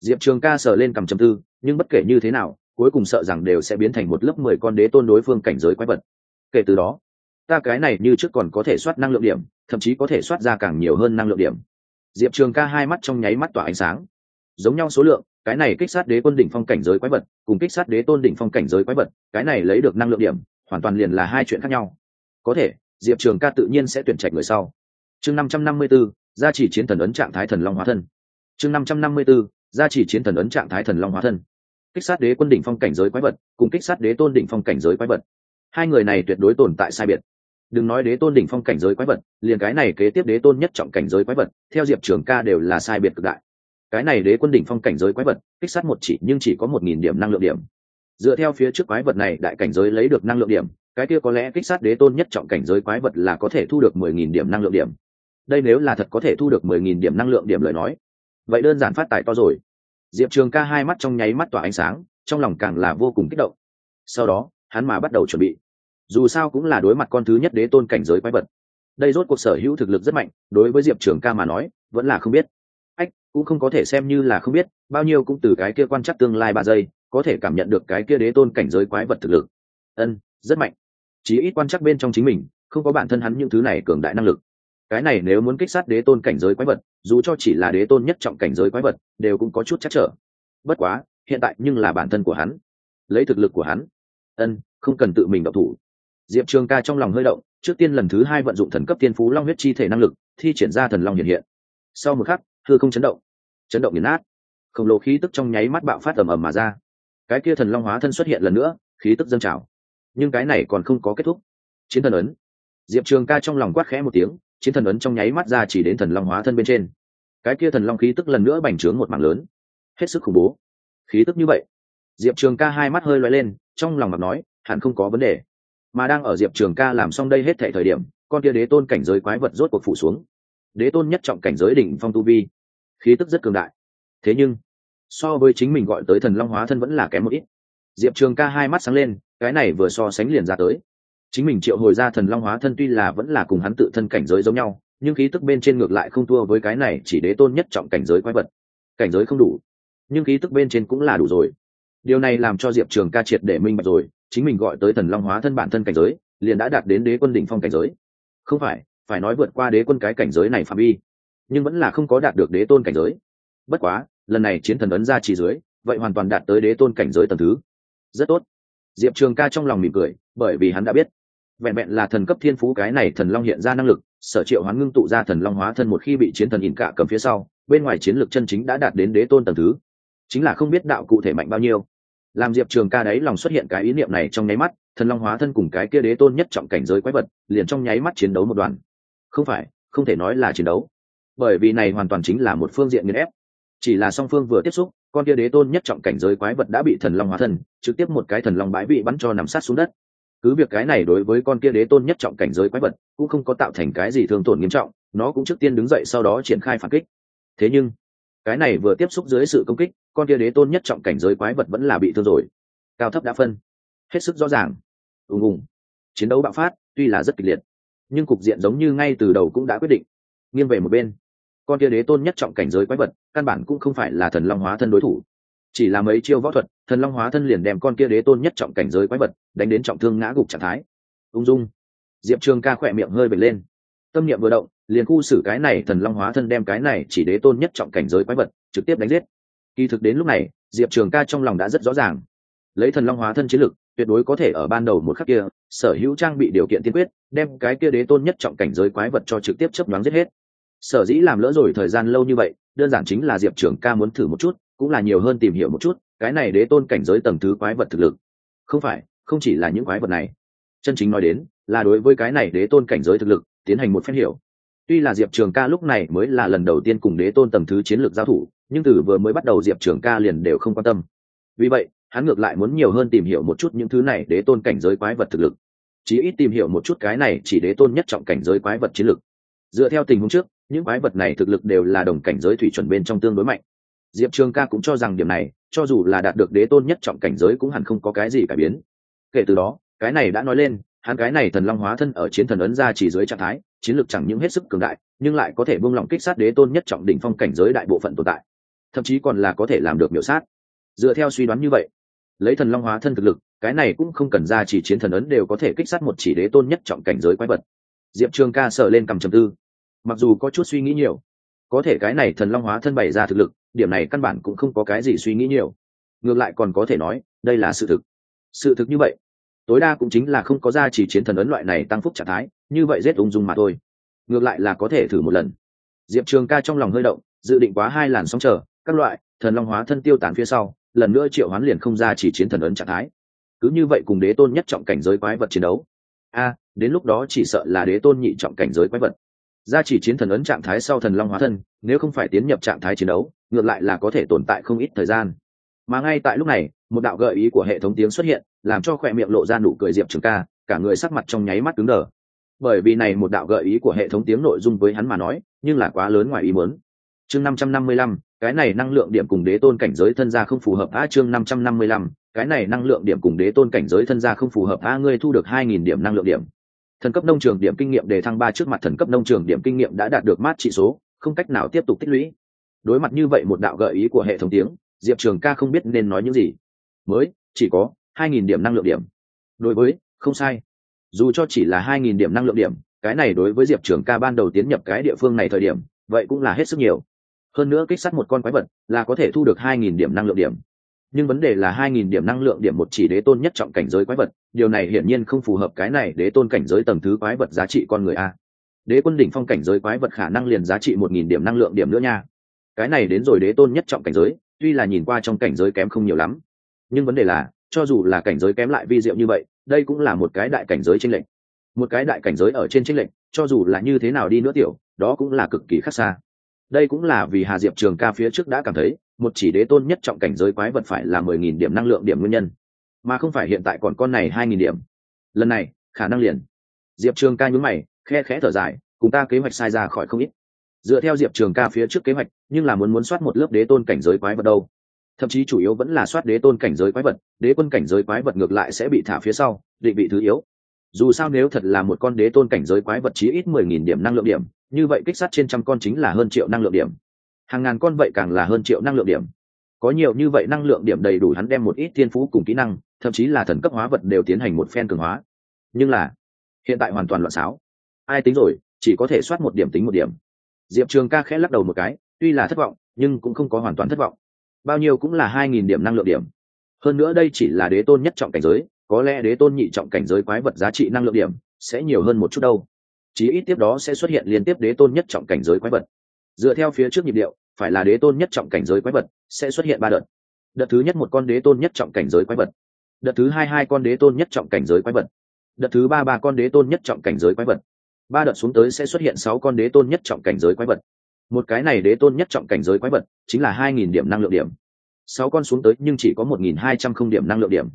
Diệp trường ca sờ lên cầm chầm tư, nhưng bất kể như thế nào, cuối cùng sợ rằng đều sẽ biến thành một lớp mười con đế tôn đối phương cảnh giới quái vật. Kể từ đó, ta cái này như trước còn có thể soát năng lượng điểm, thậm chí có thể soát ra càng nhiều hơn năng lượng điểm. Diệp trường ca hai mắt trong nháy mắt tỏa ánh sáng. Giống nhau số lượng, cái này kích sát đế quân đỉnh phong cảnh giới quái vật, cùng kích sát đế tôn đỉnh phong cảnh giới quái vật, cái này lấy được năng lượng điểm, hoàn toàn liền là hai chuyện khác nhau. Có thể, diệp trường ca tự nhiên sẽ tuyển trạch người sau. Chương năm trăm năm mươi b ố gia chỉ chiến thần ấn trạng thái thần long hóa thân. Chương năm trăm năm mươi b ố gia chỉ chiến thần ấn trạng thái thần long hóa thân, kích sát đế quân đỉnh phong cảnh giới quái vật, cùng kích sát đế tôn đỉnh phong cảnh giới quái vật. Hai người này tuyệt đối tồn tại sai biệt. Đừng nói đế tôn đỉnh phong cảnh giới quái vật, liền cái này kế tiếp đế tôn nhất trọng cảnh giới quái vật, theo diệp trường ca đều là sai biệt cực đại. Cái này đế quân đỉnh phong cảnh giới quái vật, kích sát một chỉ nhưng chỉ có một nghìn điểm năng lượng điểm. Dựa theo phía trước quái vật này đại cảnh giới lấy được năng lượng điểm, cái kia có lẽ kích sát đế tôn nhất trọng cảnh giới quái vật là có thể thu được mười nghìn điểm năng lượng điểm. Đây nếu là thật có thể thu được mười nghìn điểm năng lượng điểm lời nói vậy đơn giản phát tài to rồi. Diệp trường ca hai mắt trong nháy mắt tỏa ánh sáng, trong lòng càng là vô cùng kích động. Sau đó, hắn mà bắt đầu chuẩn bị. Dù sao cũng là đối mặt con thứ nhất đế tôn cảnh giới quái vật. Đây rốt cuộc sở hữu thực lực rất mạnh, đối với diệp trường ca mà nói, vẫn là không biết. Ách, cũng không có thể xem như là không biết, bao nhiêu cũng từ cái kia quan chắc tương lai ba giây, có thể cảm nhận được cái kia đế tôn cảnh giới quái vật thực lực. Ân, rất mạnh. Chí ít quan chắc bên trong chính mình, không có bản thân hắn những thứ này cường đại năng lực cái này nếu muốn kích sát đế tôn cảnh giới quái vật, dù cho chỉ là đế tôn nhất trọng cảnh giới quái vật, đều cũng có chút chắc trở. Bất quá, hiện tại nhưng là bản thân của hắn. Lấy thực lực của hắn. Ân, không cần tự mình độc thủ. Diệp trường ca trong lòng hơi động, trước tiên lần thứ hai vận dụng thần cấp tiên phú long huyết chi thể năng lực, thi triển ra thần long hiện hiện. Sau một khắc thưa không chấn động. Chấn động nghiền nát. Khổng lồ khí tức trong nháy mắt bạo phát ầm ầm mà ra. Cái kia thần long hóa thân xuất hiện lần nữa, khí tức dâng trào. Nhưng cái này còn không có kết thúc. Chiến thần ấn. Diệp trường ca trong lòng quát khẽ một tiếng chiến thần ấn trong nháy mắt ra chỉ đến thần long hóa thân bên trên. Cái kia thần long khí tức lần nữa bành trướng một mảng lớn. Hết sức khủng bố. Khí tức như vậy. Diệp trường ca hai mắt hơi loay lên, trong lòng mặt nói, hẳn không có vấn đề. Mà đang ở diệp trường ca làm xong đây hết thệ thời điểm, con kia đế tôn cảnh giới quái vật rốt cuộc phủ xuống. Đế tôn nhất trọng cảnh giới đỉnh phong tu vi. Khí tức rất cường đại. Thế nhưng, so với chính mình gọi tới thần long hóa thân vẫn là kém một ít. Diệp trường ca hai mắt sáng lên, cái này vừa so sánh liền ra tới chính mình triệu hồi ra thần long hóa thân tuy là vẫn là cùng hắn tự thân cảnh giới giống nhau, nhưng khí tức bên trên ngược lại không thua với cái này chỉ đế tôn nhất trọng cảnh giới quái vật. Cảnh giới không đủ, nhưng khí tức bên trên cũng là đủ rồi. Điều này làm cho diệp trường ca triệt để minh bạch rồi, chính mình gọi tới thần long hóa thân bản thân cảnh giới, liền đã đạt đến đế quân đỉnh phong cảnh giới. Không phải phải nói vượt qua đế quân cái cảnh giới này phạm vi, nhưng vẫn là không có đạt được đế tôn cảnh giới. Bất quá, lần này chiến thần ấn ra chỉ dưới, vậy hoàn toàn đạt tới đế tôn cảnh giới tầm thứ. Rất tốt. Diệp trường ca trong lòng mỉm cười, bởi vì hắn đã biết vẹn vẹn là thần cấp thiên phú cái này thần long hiện ra năng lực, sở triệu hoán ngưng tụ ra thần long hóa thân một khi bị chiến thần ỉn cả cầm phía sau, bên ngoài chiến lược chân chính đã đạt đến đế tôn tầng thứ. Chính là không biết đạo cụ thể mạnh bao nhiêu. Làm diệp trường ca đấy lòng xuất hiện cái ý niệm này trong nháy mắt, thần long hóa thân cùng cái kia đế tôn nhất trọng cảnh giới quái vật, liền trong nháy mắt chiến đấu một đoàn không phải, không thể nói là chiến đấu. Bởi vì này hoàn toàn chính là một phương diện nghiên ép. Chỉ là song phương vừa tiếp xúc, con kia đế tôn nhất trọng cảnh giới quái vật đã bị thần long hóa thân, trực tiếp một cái thần long bãi bị bắn cho nằm sát xuống đất cứ việc cái này đối với con kia đế tôn nhất trọng cảnh giới quái vật, cũng không có tạo thành cái gì thương tổn nghiêm trọng, nó cũng trước tiên đứng dậy sau đó triển khai phản kích. Thế nhưng, cái này vừa tiếp xúc dưới sự công kích, con kia đế tôn nhất trọng cảnh giới quái vật vẫn là bị thương rồi. Cao thấp đã phân. Hết sức rõ ràng. Ùng ùng. Chiến đấu bạo phát, tuy là rất kịch liệt, nhưng cục diện giống như ngay từ đầu cũng đã quyết định. Nghiêng về một bên, con kia đế tôn nhất trọng cảnh giới quái vật, căn bản cũng không phải là thần long hóa thân đối thủ chỉ là mấy chiêu võ thuật, thần long hóa thân liền đem con kia đế tôn nhất trọng cảnh giới quái vật đánh đến trọng thương ngã gục trạng thái. Ung dung. Diệp trường ca khỏe miệng hơi bật lên. Tâm niệm vừa động, liền khu xử cái này thần long hóa thân đem cái này chỉ đế tôn nhất trọng cảnh giới quái vật trực tiếp đánh giết. Kỳ thực đến lúc này, diệp trường ca trong lòng đã rất rõ ràng. Lấy thần long hóa thân chiến lực, tuyệt đối có thể ở ban đầu một khắc kia, sở hữu trang bị điều kiện tiên quyết, đem cái kia đế tôn nhất trọng cảnh giới quái vật cho trực tiếp chấp đoán giết hết. Sở dĩ làm lỡ rồi thời gian lâu như vậy, đơn giản chính là diệp trường ca muốn thử một chút cũng là nhiều hơn tìm hiểu một chút, cái này đế tôn cảnh giới tầng thứ quái vật thực lực. Không phải, không chỉ là những quái vật này. Chân chính nói đến, là đối với cái này đế tôn cảnh giới thực lực tiến hành một phép hiểu. Tuy là diệp trường ca lúc này mới là lần đầu tiên cùng đế tôn tầng thứ chiến lược giao thủ, nhưng từ vừa mới bắt đầu diệp trường ca liền đều không quan tâm. Vì vậy, hắn ngược lại muốn nhiều hơn tìm hiểu một chút những thứ này đế tôn cảnh giới quái vật thực lực. Chí ít tìm hiểu một chút cái này chỉ đế tôn nhất trọng cảnh giới quái vật chiến lược. Dựa theo tình huống trước, những quái vật này thực lực đều là đồng cảnh giới thủy chuẩn bên trong tương đối mạnh diệp trường ca cũng cho rằng điểm này, cho dù là đạt được đế tôn nhất trọng cảnh giới cũng hẳn không có cái gì cải biến. Kể từ đó, cái này đã nói lên, hắn cái này thần long hóa thân ở chiến thần ấn ra chỉ dưới trạng thái, chiến lược chẳng những hết sức cường đại, nhưng lại có thể buông lỏng kích sát đế tôn nhất trọng đỉnh phong cảnh giới đại bộ phận tồn tại. Thậm chí còn là có thể làm được miểu sát. Dựa theo suy đoán như vậy, lấy thần long hóa thân thực lực, cái này cũng không cần ra chỉ chiến thần ấn đều có thể kích sát một chỉ đế tôn nhất trọng cảnh giới quái vật. Diệp trường ca sợ lên cầm trầm tư. Mặc dù có chút suy nghĩ nhiều, có thể cái này thần long hóa thân bày ra thực lực điểm này căn bản cũng không có cái gì suy nghĩ nhiều. Ngược lại còn có thể nói, đây là sự thực. Sự thực như vậy, tối đa cũng chính là không có ra chỉ chiến thần ấn loại này tăng phúc trạng thái, như vậy rét ung dung mà thôi. Ngược lại là có thể thử một lần. Diệp trường ca trong lòng hơi động, dự định quá hai làn sóng chờ, các loại, thần long hóa thân tiêu tán phía sau, lần nữa triệu hoán liền không ra chỉ chiến thần ấn trạng thái. Cứ như vậy cùng đế tôn nhất trọng cảnh giới quái vật chiến đấu. A, đến lúc đó chỉ sợ là đế tôn nhị trọng cảnh giới quái vật. Ra chỉ chiến thần ấn trạng thái sau thần long hóa thân, nếu không phải tiến nhập trạng thái chiến đấu ngược lại là có thể tồn tại không ít thời gian. Mà ngay tại lúc này, một đạo gợi ý của hệ thống tiếng xuất hiện, làm cho khỏe miệng lộ ra nụ cười diệp trường ca, cả người sắc mặt trong nháy mắt cứng đờ. Bởi vì này một đạo gợi ý của hệ thống tiếng nội dung với hắn mà nói, nhưng là quá lớn ngoài ý muốn. Chương năm trăm năm mươi lăm, cái này năng lượng điểm cùng đế tôn cảnh giới thân gia không phù hợp. A, chương năm trăm năm mươi lăm, cái này năng lượng điểm cùng đế tôn cảnh giới thân gia không phù hợp. A, ngươi thu được hai nghìn điểm năng lượng điểm. Thần cấp nông trường điểm kinh nghiệm đề thăng ba trước mặt thần cấp nông trường điểm kinh nghiệm đã đạt được mát trị số, không cách nào tiếp tục tích lũy đối mặt như vậy một đạo gợi ý của hệ thống tiếng, diệp trường ca không biết nên nói những gì. Mới, chỉ có hai nghìn điểm năng lượng điểm. Đối với, không sai. Dù cho chỉ là hai nghìn điểm năng lượng điểm, cái này đối với diệp trường ca ban đầu tiến nhập cái địa phương này thời điểm, vậy cũng là hết sức nhiều. Hơn nữa kích sát một con quái vật là có thể thu được hai nghìn điểm năng lượng điểm. Nhưng vấn đề là hai nghìn điểm năng lượng điểm một chỉ đế tôn nhất trọng cảnh giới quái vật, điều này hiển nhiên không phù hợp cái này đế tôn cảnh giới tầng thứ quái vật giá trị con người a. Đế quân đỉnh phong cảnh giới quái vật khả năng liền giá trị một nghìn điểm năng lượng điểm nữa nha cái này đến rồi đế tôn nhất trọng cảnh giới, tuy là nhìn qua trong cảnh giới kém không nhiều lắm. Nhưng vấn đề là, cho dù là cảnh giới kém lại vi diệu như vậy, đây cũng là một cái đại cảnh giới tranh lệch. Một cái đại cảnh giới ở trên tranh lệch, cho dù là như thế nào đi nữa tiểu, đó cũng là cực kỳ khác xa. Đây cũng là vì hà diệp trường ca phía trước đã cảm thấy, một chỉ đế tôn nhất trọng cảnh giới quái vật phải là mười nghìn điểm năng lượng điểm nguyên nhân, mà không phải hiện tại còn con này hai nghìn điểm. Lần này, khả năng liền. Diệp trường ca nhún mày, khe khẽ thở dài, cùng ta kế hoạch sai ra khỏi không ít dựa theo diệp trường ca phía trước kế hoạch, nhưng là muốn muốn soát một lớp đế tôn cảnh giới quái vật đâu. Thậm chí chủ yếu vẫn là soát đế tôn cảnh giới quái vật, đế quân cảnh giới quái vật ngược lại sẽ bị thả phía sau, định vị thứ yếu. Dù sao nếu thật là một con đế tôn cảnh giới quái vật chí ít mười nghìn điểm năng lượng điểm, như vậy kích sát trên trăm con chính là hơn triệu năng lượng điểm. Hàng ngàn con vậy càng là hơn triệu năng lượng điểm. Có nhiều như vậy năng lượng điểm đầy đủ hắn đem một ít thiên phú cùng kỹ năng, thậm chí là thần cấp hóa vật đều tiến hành một phen cường hóa. Nhưng là, hiện tại hoàn toàn loạn xáo. Ai tính rồi, chỉ có thể soát một điểm tính một điểm diệp trường ca khẽ lắc đầu một cái, tuy là thất vọng, nhưng cũng không có hoàn toàn thất vọng. Bao nhiêu cũng là hai nghìn điểm năng lượng điểm. Hơn nữa đây chỉ là đế tôn nhất trọng cảnh giới, có lẽ đế tôn nhị trọng cảnh giới quái vật giá trị năng lượng điểm sẽ nhiều hơn một chút đâu. Chí ít tiếp đó sẽ xuất hiện liên tiếp đế tôn nhất trọng cảnh giới quái vật. Dựa theo phía trước nhịp điệu, phải là đế tôn nhất trọng cảnh giới quái vật sẽ xuất hiện ba đợt. Đợt thứ nhất một con đế tôn nhất trọng cảnh giới quái vật. Đợt thứ hai hai con đế tôn nhất trọng cảnh giới quái vật. Đợt thứ ba ba con đế tôn nhất trọng cảnh giới quái vật ba đợt xuống tới sẽ xuất hiện sáu con đế tôn nhất trọng cảnh giới quái vật. Một cái này đế tôn nhất trọng cảnh giới quái vật chính là hai nghìn điểm năng lượng điểm. Sáu con xuống tới nhưng chỉ có một nghìn hai trăm không điểm năng lượng điểm.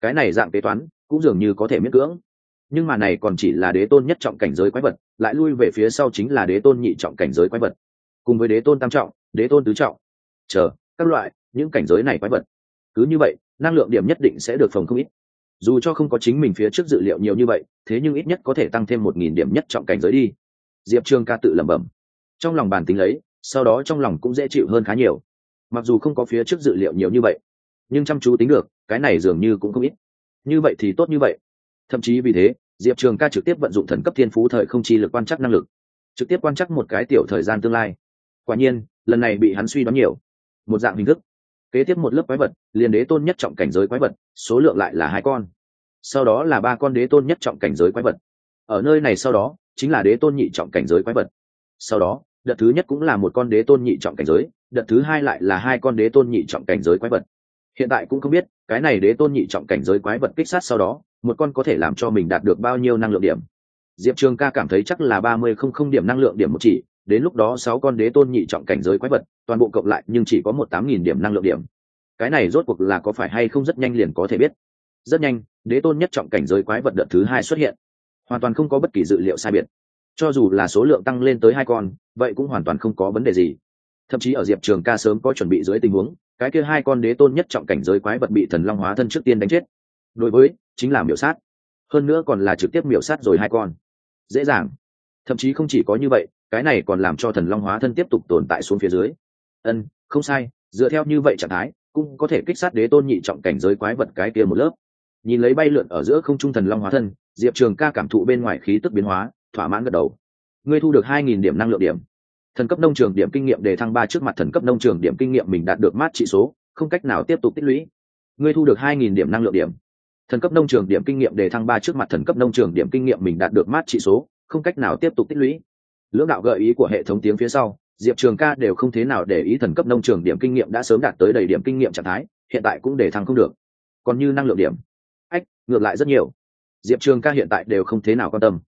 Cái này dạng kế toán cũng dường như có thể miễn cưỡng. Nhưng mà này còn chỉ là đế tôn nhất trọng cảnh giới quái vật, lại lui về phía sau chính là đế tôn nhị trọng cảnh giới quái vật. Cùng với đế tôn tam trọng, đế tôn tứ trọng. Chờ, các loại, những cảnh giới này quái vật. Cứ như vậy, năng lượng điểm nhất định sẽ được phòng không ít dù cho không có chính mình phía trước dự liệu nhiều như vậy, thế nhưng ít nhất có thể tăng thêm một nghìn điểm nhất trọng cảnh giới đi. Diệp trương ca tự lẩm bẩm. Trong lòng bàn tính lấy, sau đó trong lòng cũng dễ chịu hơn khá nhiều. Mặc dù không có phía trước dự liệu nhiều như vậy, nhưng chăm chú tính được, cái này dường như cũng không ít. Như vậy thì tốt như vậy. Thậm chí vì thế, diệp trường ca trực tiếp vận dụng thần cấp thiên phú thời không chi lực quan trắc năng lực, trực tiếp quan trắc một cái tiểu thời gian tương lai. Quả nhiên, lần này bị hắn suy đoán nhiều. Một dạng hình thức. Kế tiếp một lớp quái vật, liền đế tôn nhất trọng cảnh giới quái vật số lượng lại là hai con. Sau đó là ba con đế tôn nhất trọng cảnh giới quái vật. Ở nơi này sau đó, chính là đế tôn nhị trọng cảnh giới quái vật. Sau đó, đợt thứ nhất cũng là một con đế tôn nhị trọng cảnh giới, đợt thứ hai lại là hai con đế tôn nhị trọng cảnh giới quái vật. Hiện tại cũng không biết, cái này đế tôn nhị trọng cảnh giới quái vật kích sát sau đó, một con có thể làm cho mình đạt được bao nhiêu năng lượng điểm. Diệp trường ca cảm thấy chắc là ba mươi không không điểm năng lượng điểm một chỉ, đến lúc đó sáu con đế tôn nhị trọng cảnh giới quái vật, toàn bộ cộng lại nhưng chỉ có một tám nghìn điểm năng lượng điểm cái này rốt cuộc là có phải hay không rất nhanh liền có thể biết. Rất nhanh, đế tôn nhất trọng cảnh giới quái vật đợt thứ hai xuất hiện. Hoàn toàn không có bất kỳ dự liệu sai biệt. Cho dù là số lượng tăng lên tới hai con, vậy cũng hoàn toàn không có vấn đề gì. Thậm chí ở diệp trường ca sớm có chuẩn bị dưới tình huống, cái kia hai con đế tôn nhất trọng cảnh giới quái vật bị thần long hóa thân trước tiên đánh chết. Đối với, chính là miểu sát. Hơn nữa còn là trực tiếp miểu sát rồi hai con. Dễ dàng. Thậm chí không chỉ có như vậy, cái này còn làm cho thần long hóa thân tiếp tục tồn tại xuống phía dưới. Ân, không sai, dựa theo như vậy trạng thái cũng có thể kích sát đế tôn nhị trọng cảnh giới quái vật cái kia một lớp. Nhìn lấy bay lượn ở giữa không trung thần long hóa thân, diệp trường ca cảm thụ bên ngoài khí tức biến hóa, thỏa mãn gật đầu. Ngươi thu được hai nghìn điểm năng lượng điểm. Thần cấp nông trường điểm kinh nghiệm đề thăng ba trước mặt thần cấp nông trường điểm kinh nghiệm mình đạt được mát trị số, không cách nào tiếp tục tích lũy. Ngươi thu được hai nghìn điểm năng lượng điểm. Thần cấp nông trường điểm kinh nghiệm đề thăng ba trước mặt thần cấp nông trường điểm kinh nghiệm mình đạt được mát trị số, không cách nào tiếp tục tích lũy. Lưỡng đạo gợi ý của hệ thống tiếng phía sau diệp trường ca đều không thế nào để ý thần cấp nông trường điểm kinh nghiệm đã sớm đạt tới đầy điểm kinh nghiệm trạng thái, hiện tại cũng để thăng không được. Còn như năng lượng điểm. Ách, ngược lại rất nhiều. Diệp trường ca hiện tại đều không thế nào quan tâm.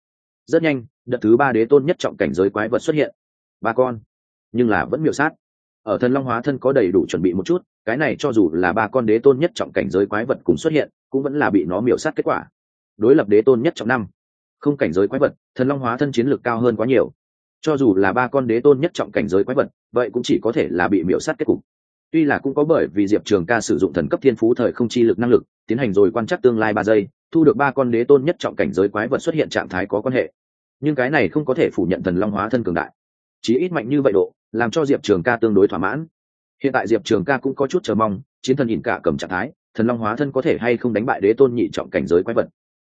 Rất nhanh, đợt thứ ba đế tôn nhất trọng cảnh giới quái vật xuất hiện. Ba con. Nhưng là vẫn miểu sát. Ở thần long hóa thân có đầy đủ chuẩn bị một chút, cái này cho dù là ba con đế tôn nhất trọng cảnh giới quái vật cùng xuất hiện, cũng vẫn là bị nó miểu sát kết quả. Đối lập đế tôn nhất trọng năm. Không cảnh giới quái vật, thần long hóa thân chiến lược cao hơn quá nhiều cho dù là ba con đế tôn nhất trọng cảnh giới quái vật, vậy cũng chỉ có thể là bị miễu sát kết cục. Tuy là cũng có bởi vì diệp trường ca sử dụng thần cấp thiên phú thời không chi lực năng lực, tiến hành rồi quan trắc tương lai ba giây, thu được ba con đế tôn nhất trọng cảnh giới quái vật xuất hiện trạng thái có quan hệ. Nhưng cái này không có thể phủ nhận thần long hóa thân cường đại. Chí ít mạnh như vậy độ, làm cho diệp trường ca tương đối thỏa mãn. Hiện tại diệp trường ca cũng có chút chờ mong, chiến thần nhìn cả cầm trạng thái, thần long hóa thân có thể hay không đánh bại đế tôn nhị trọng cảnh giới quái vật?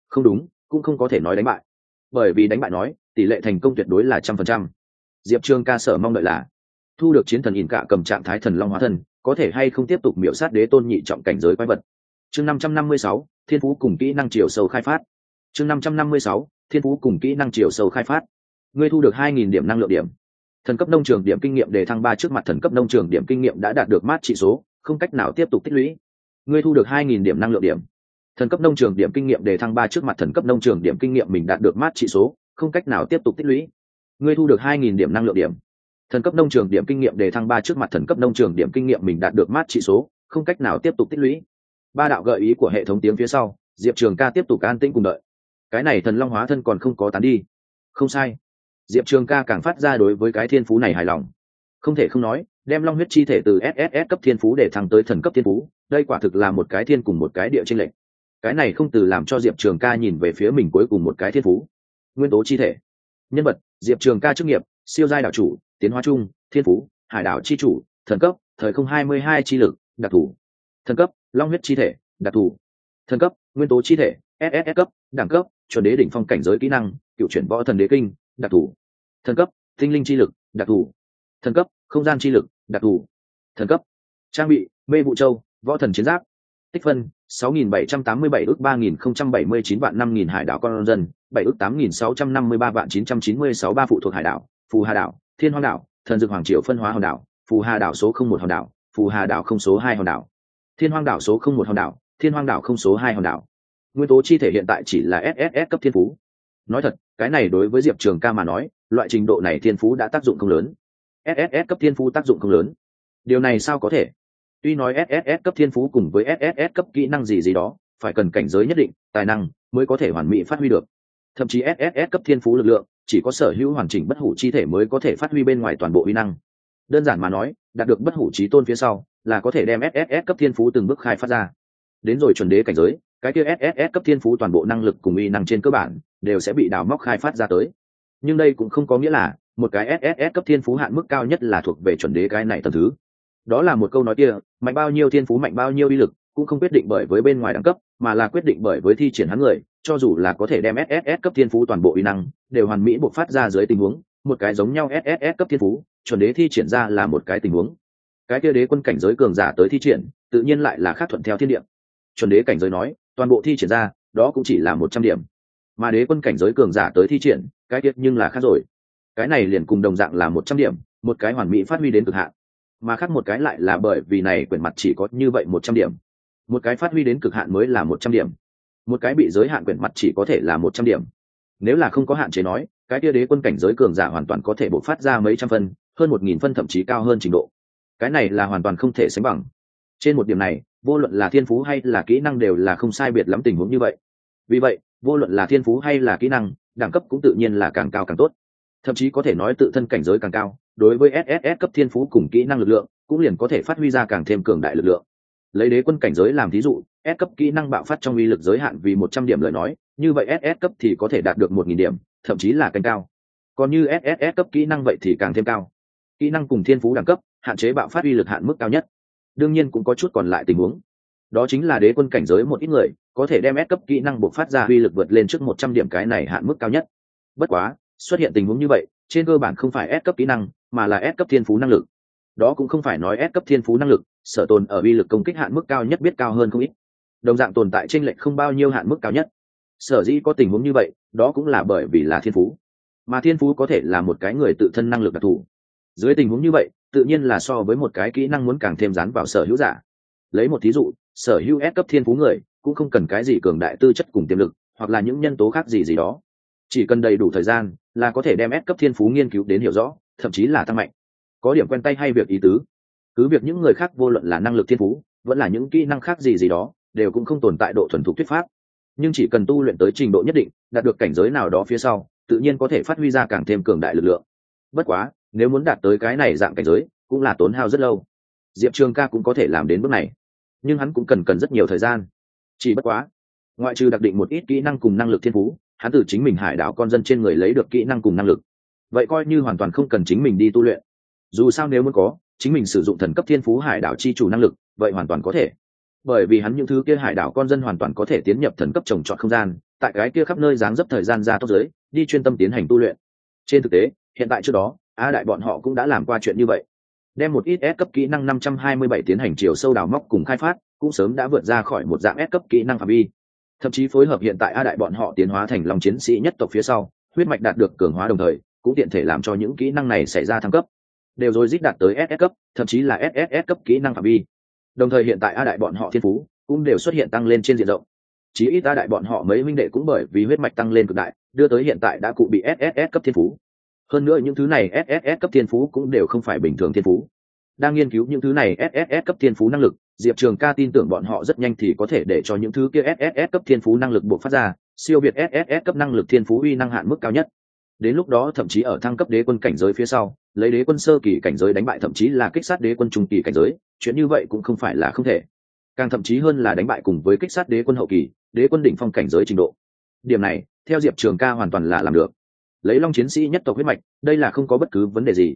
Không đúng, cũng không có thể nói đánh bại bởi vì đánh bại nói, tỷ lệ thành công tuyệt đối là trăm phần trăm. Diệp trương ca sở mong đợi là, thu được chiến thần in cả cầm trạng thái thần long hóa thân, có thể hay không tiếp tục miểu sát đế tôn nhị trọng cảnh giới quái vật. Chương năm trăm năm mươi sáu, thiên phú cùng kỹ năng chiều sâu khai phát. Chương năm trăm năm mươi sáu, thiên phú cùng kỹ năng chiều sâu khai phát. Ngươi thu được hai nghìn điểm năng lượng điểm. Thần cấp nông trường điểm kinh nghiệm để thăng ba trước mặt thần cấp nông trường điểm kinh nghiệm đã đạt được mát trị số, không cách nào tiếp tục tích lũy. Ngươi thu được hai nghìn điểm năng lượng điểm thần cấp nông trường điểm kinh nghiệm để thăng ba trước mặt thần cấp nông trường điểm kinh nghiệm mình đạt được mát trị số, không cách nào tiếp tục tích lũy. Ngươi thu được hai nghìn điểm năng lượng điểm. Thần cấp nông trường điểm kinh nghiệm để thăng ba trước mặt thần cấp nông trường điểm kinh nghiệm mình đạt được mát trị số, không cách nào tiếp tục tích lũy. Ba đạo gợi ý của hệ thống tiếng phía sau, diệp trường ca tiếp tục an tĩnh cùng đợi. Cái này thần long hóa thân còn không có tán đi. Không sai. Diệp trường ca càng phát ra đối với cái thiên phú này hài lòng. Không thể không nói, đem long huyết chi thể từ sss cấp thiên phú để thăng tới thần cấp thiên phú, đây quả thực là một cái thiên cùng một cái địa tranh lệch cái này không từ làm cho diệp trường ca nhìn về phía mình cuối cùng một cái thiên phú. Nguyên tố chi thể. Nhân vật, diệp trường ca chức nghiệp, siêu giai đạo chủ, tiến hóa trung thiên phú, hải đảo chi chủ, thần cấp, thời không hai mươi hai chi lực, đặc thù. Thần cấp, long huyết chi thể, đặc thù. Thần cấp, nguyên tố chi thể ss cấp, đẳng cấp, chuẩn đế đỉnh phong cảnh giới kỹ năng, cựu chuyển võ thần đế kinh, đặc thù. Thần cấp, tinh linh chi lực, đặc thù. Thần cấp, không gian chi lực, đặc thù. Thần cấp, trang bị, mê vụ châu, võ thần chiến giáp, tích phân 6.787 ước 3.079 vạn 5.000 hải đảo con dân 7 ước 8.653 vạn 996 ba phụ thuộc hải đảo, phù hà đảo, thiên hoang đảo, thần dược hoàng triều phân hóa hòn đảo, phù hà đảo số không một hòn đảo, phù hà đảo không số hai hòn đảo. Thiên hoang đảo số không một hòn đảo, thiên hoang đảo không số hai hòn đảo. Nguyên tố chi thể hiện tại chỉ là sss cấp thiên phú. Nói thật, cái này đối với diệp trường ca mà nói, loại trình độ này thiên phú đã tác dụng không lớn. Sss cấp thiên phú tác dụng không lớn. Điều này sao có thể? Tuy nói sss cấp thiên phú cùng với sss cấp kỹ năng gì gì đó phải cần cảnh giới nhất định tài năng mới có thể hoàn mỹ phát huy được thậm chí sss cấp thiên phú lực lượng chỉ có sở hữu hoàn chỉnh bất hủ chi thể mới có thể phát huy bên ngoài toàn bộ uy năng đơn giản mà nói đạt được bất hủ trí tôn phía sau là có thể đem sss cấp thiên phú từng bước khai phát ra đến rồi chuẩn đế cảnh giới cái kia sss cấp thiên phú toàn bộ năng lực cùng uy năng trên cơ bản đều sẽ bị đào móc khai phát ra tới nhưng đây cũng không có nghĩa là một cái sss cấp thiên phú hạn mức cao nhất là thuộc về chuẩn đế cái này tầm thứ đó là một câu nói kia, mạnh bao nhiêu thiên phú, mạnh bao nhiêu uy lực, cũng không quyết định bởi với bên ngoài đẳng cấp, mà là quyết định bởi với thi triển hắn người, cho dù là có thể đem sss cấp thiên phú toàn bộ uy năng, đều hoàn mỹ buộc phát ra dưới tình huống, một cái giống nhau sss cấp thiên phú, chuẩn đế thi triển ra là một cái tình huống. Cái kia đế quân cảnh giới cường giả tới thi triển, tự nhiên lại là khác thuận theo thiên địa. Chuẩn đế cảnh giới nói, toàn bộ thi triển ra, đó cũng chỉ là một trăm điểm. Mà đế quân cảnh giới cường giả tới thi triển, cái tiết nhưng là khác rồi. Cái này liền cùng đồng dạng là một trăm điểm, một cái hoàn mỹ phát huy đến cực hạn mà khác một cái lại là bởi vì này quyển mặt chỉ có như vậy một trăm điểm. Một cái phát huy đến cực hạn mới là một trăm điểm. Một cái bị giới hạn quyển mặt chỉ có thể là một trăm điểm. Nếu là không có hạn chế nói, cái tia đế quân cảnh giới cường giả hoàn toàn có thể bộc phát ra mấy trăm phân, hơn một nghìn phân thậm chí cao hơn trình độ. Cái này là hoàn toàn không thể sánh bằng. Trên một điểm này, vô luận là thiên phú hay là kỹ năng đều là không sai biệt lắm tình huống như vậy. Vì vậy, vô luận là thiên phú hay là kỹ năng, đẳng cấp cũng tự nhiên là càng cao càng tốt. Thậm chí có thể nói tự thân cảnh giới càng cao đối với sss cấp thiên phú cùng kỹ năng lực lượng, cũng liền có thể phát huy ra càng thêm cường đại lực lượng. Lấy đế quân cảnh giới làm thí dụ, s cấp kỹ năng bạo phát trong uy lực giới hạn vì một trăm điểm lời nói, như vậy ss cấp thì có thể đạt được một nghìn điểm, thậm chí là canh cao. Còn như sss cấp kỹ năng vậy thì càng thêm cao. Kỹ năng cùng thiên phú đẳng cấp, hạn chế bạo phát uy lực hạn mức cao nhất. Đương nhiên cũng có chút còn lại tình huống. Đó chính là đế quân cảnh giới một ít người, có thể đem S cấp kỹ năng buộc phát ra uy lực vượt lên trước một trăm điểm cái này hạn mức cao nhất. Bất quá, xuất hiện tình huống như vậy, trên cơ bản không phải S cấp kỹ năng mà là S cấp thiên phú năng lực. Đó cũng không phải nói S cấp thiên phú năng lực, sở tồn ở uy lực công kích hạn mức cao nhất biết cao hơn không ít. Đồng dạng tồn tại trên lệch không bao nhiêu hạn mức cao nhất. Sở dĩ có tình huống như vậy, đó cũng là bởi vì là thiên phú. Mà thiên phú có thể là một cái người tự thân năng lực đặc thù. Dưới tình huống như vậy, tự nhiên là so với một cái kỹ năng muốn càng thêm dán vào sở hữu giả. Lấy một thí dụ, sở hữu S cấp thiên phú người cũng không cần cái gì cường đại tư chất cùng tiềm lực, hoặc là những nhân tố khác gì gì đó. Chỉ cần đầy đủ thời gian là có thể đem S cấp thiên phú nghiên cứu đến hiểu rõ thậm chí là tăng mạnh. Có điểm quen tay hay việc ý tứ. Cứ việc những người khác vô luận là năng lực thiên phú, vẫn là những kỹ năng khác gì gì đó, đều cũng không tồn tại độ thuần thục thuyết pháp. Nhưng chỉ cần tu luyện tới trình độ nhất định, đạt được cảnh giới nào đó phía sau, tự nhiên có thể phát huy ra càng thêm cường đại lực lượng. Bất quá, nếu muốn đạt tới cái này dạng cảnh giới, cũng là tốn hao rất lâu. Diệp trường ca cũng có thể làm đến bước này. Nhưng hắn cũng cần cần rất nhiều thời gian. Chỉ bất quá, ngoại trừ đặc định một ít kỹ năng cùng năng lực thiên phú, hắn từ chính mình hải đảo con dân trên người lấy được kỹ năng cùng năng lực vậy coi như hoàn toàn không cần chính mình đi tu luyện. Dù sao nếu muốn có chính mình sử dụng thần cấp thiên phú hải đảo chi chủ năng lực vậy hoàn toàn có thể. Bởi vì hắn những thứ kia hải đảo con dân hoàn toàn có thể tiến nhập thần cấp trồng trọt không gian tại cái kia khắp nơi dáng dấp thời gian ra tốc giới đi chuyên tâm tiến hành tu luyện. Trên thực tế hiện tại trước đó a đại bọn họ cũng đã làm qua chuyện như vậy. Đem một ít S cấp kỹ năng 527 tiến hành chiều sâu đào móc cùng khai phát, cũng sớm đã vượt ra khỏi một dạng S cấp kỹ năng phạm vi. Thậm chí phối hợp hiện tại A đại bọn họ tiến hóa thành lòng chiến sĩ nhất tộc phía sau, huyết mạch đạt được cường hóa đồng thời, cũng tiện thể làm cho những kỹ năng này xảy ra thăng cấp. Đều rồi dít đạt tới SS cấp, thậm chí là SSS cấp kỹ năng phạm vi. Đồng thời hiện tại A đại bọn họ thiên phú cũng đều xuất hiện tăng lên trên diện rộng. Chí ít A đại bọn họ mấy minh đệ cũng bởi vì huyết mạch tăng lên cực đại, đưa tới hiện tại đã cụ bị SSS cấp thiên phú hơn nữa những thứ này sss cấp thiên phú cũng đều không phải bình thường thiên phú đang nghiên cứu những thứ này sss cấp thiên phú năng lực diệp trường ca tin tưởng bọn họ rất nhanh thì có thể để cho những thứ kia sss cấp thiên phú năng lực buộc phát ra siêu việt sss cấp năng lực thiên phú uy năng hạn mức cao nhất đến lúc đó thậm chí ở thăng cấp đế quân cảnh giới phía sau, lấy đế quân sơ kỳ cảnh giới đánh bại thậm chí là kích sát đế quân trung kỳ cảnh giới, chuyện như vậy cũng không phải là không thể. Càng thậm chí hơn là đánh bại cùng với kích sát đế quân hậu kỳ, đế quân đỉnh phong cảnh giới trình độ. Điểm này, theo diệp trường ca hoàn toàn là làm được. Lấy long chiến sĩ nhất tộc huyết mạch, đây là không có bất cứ vấn đề gì.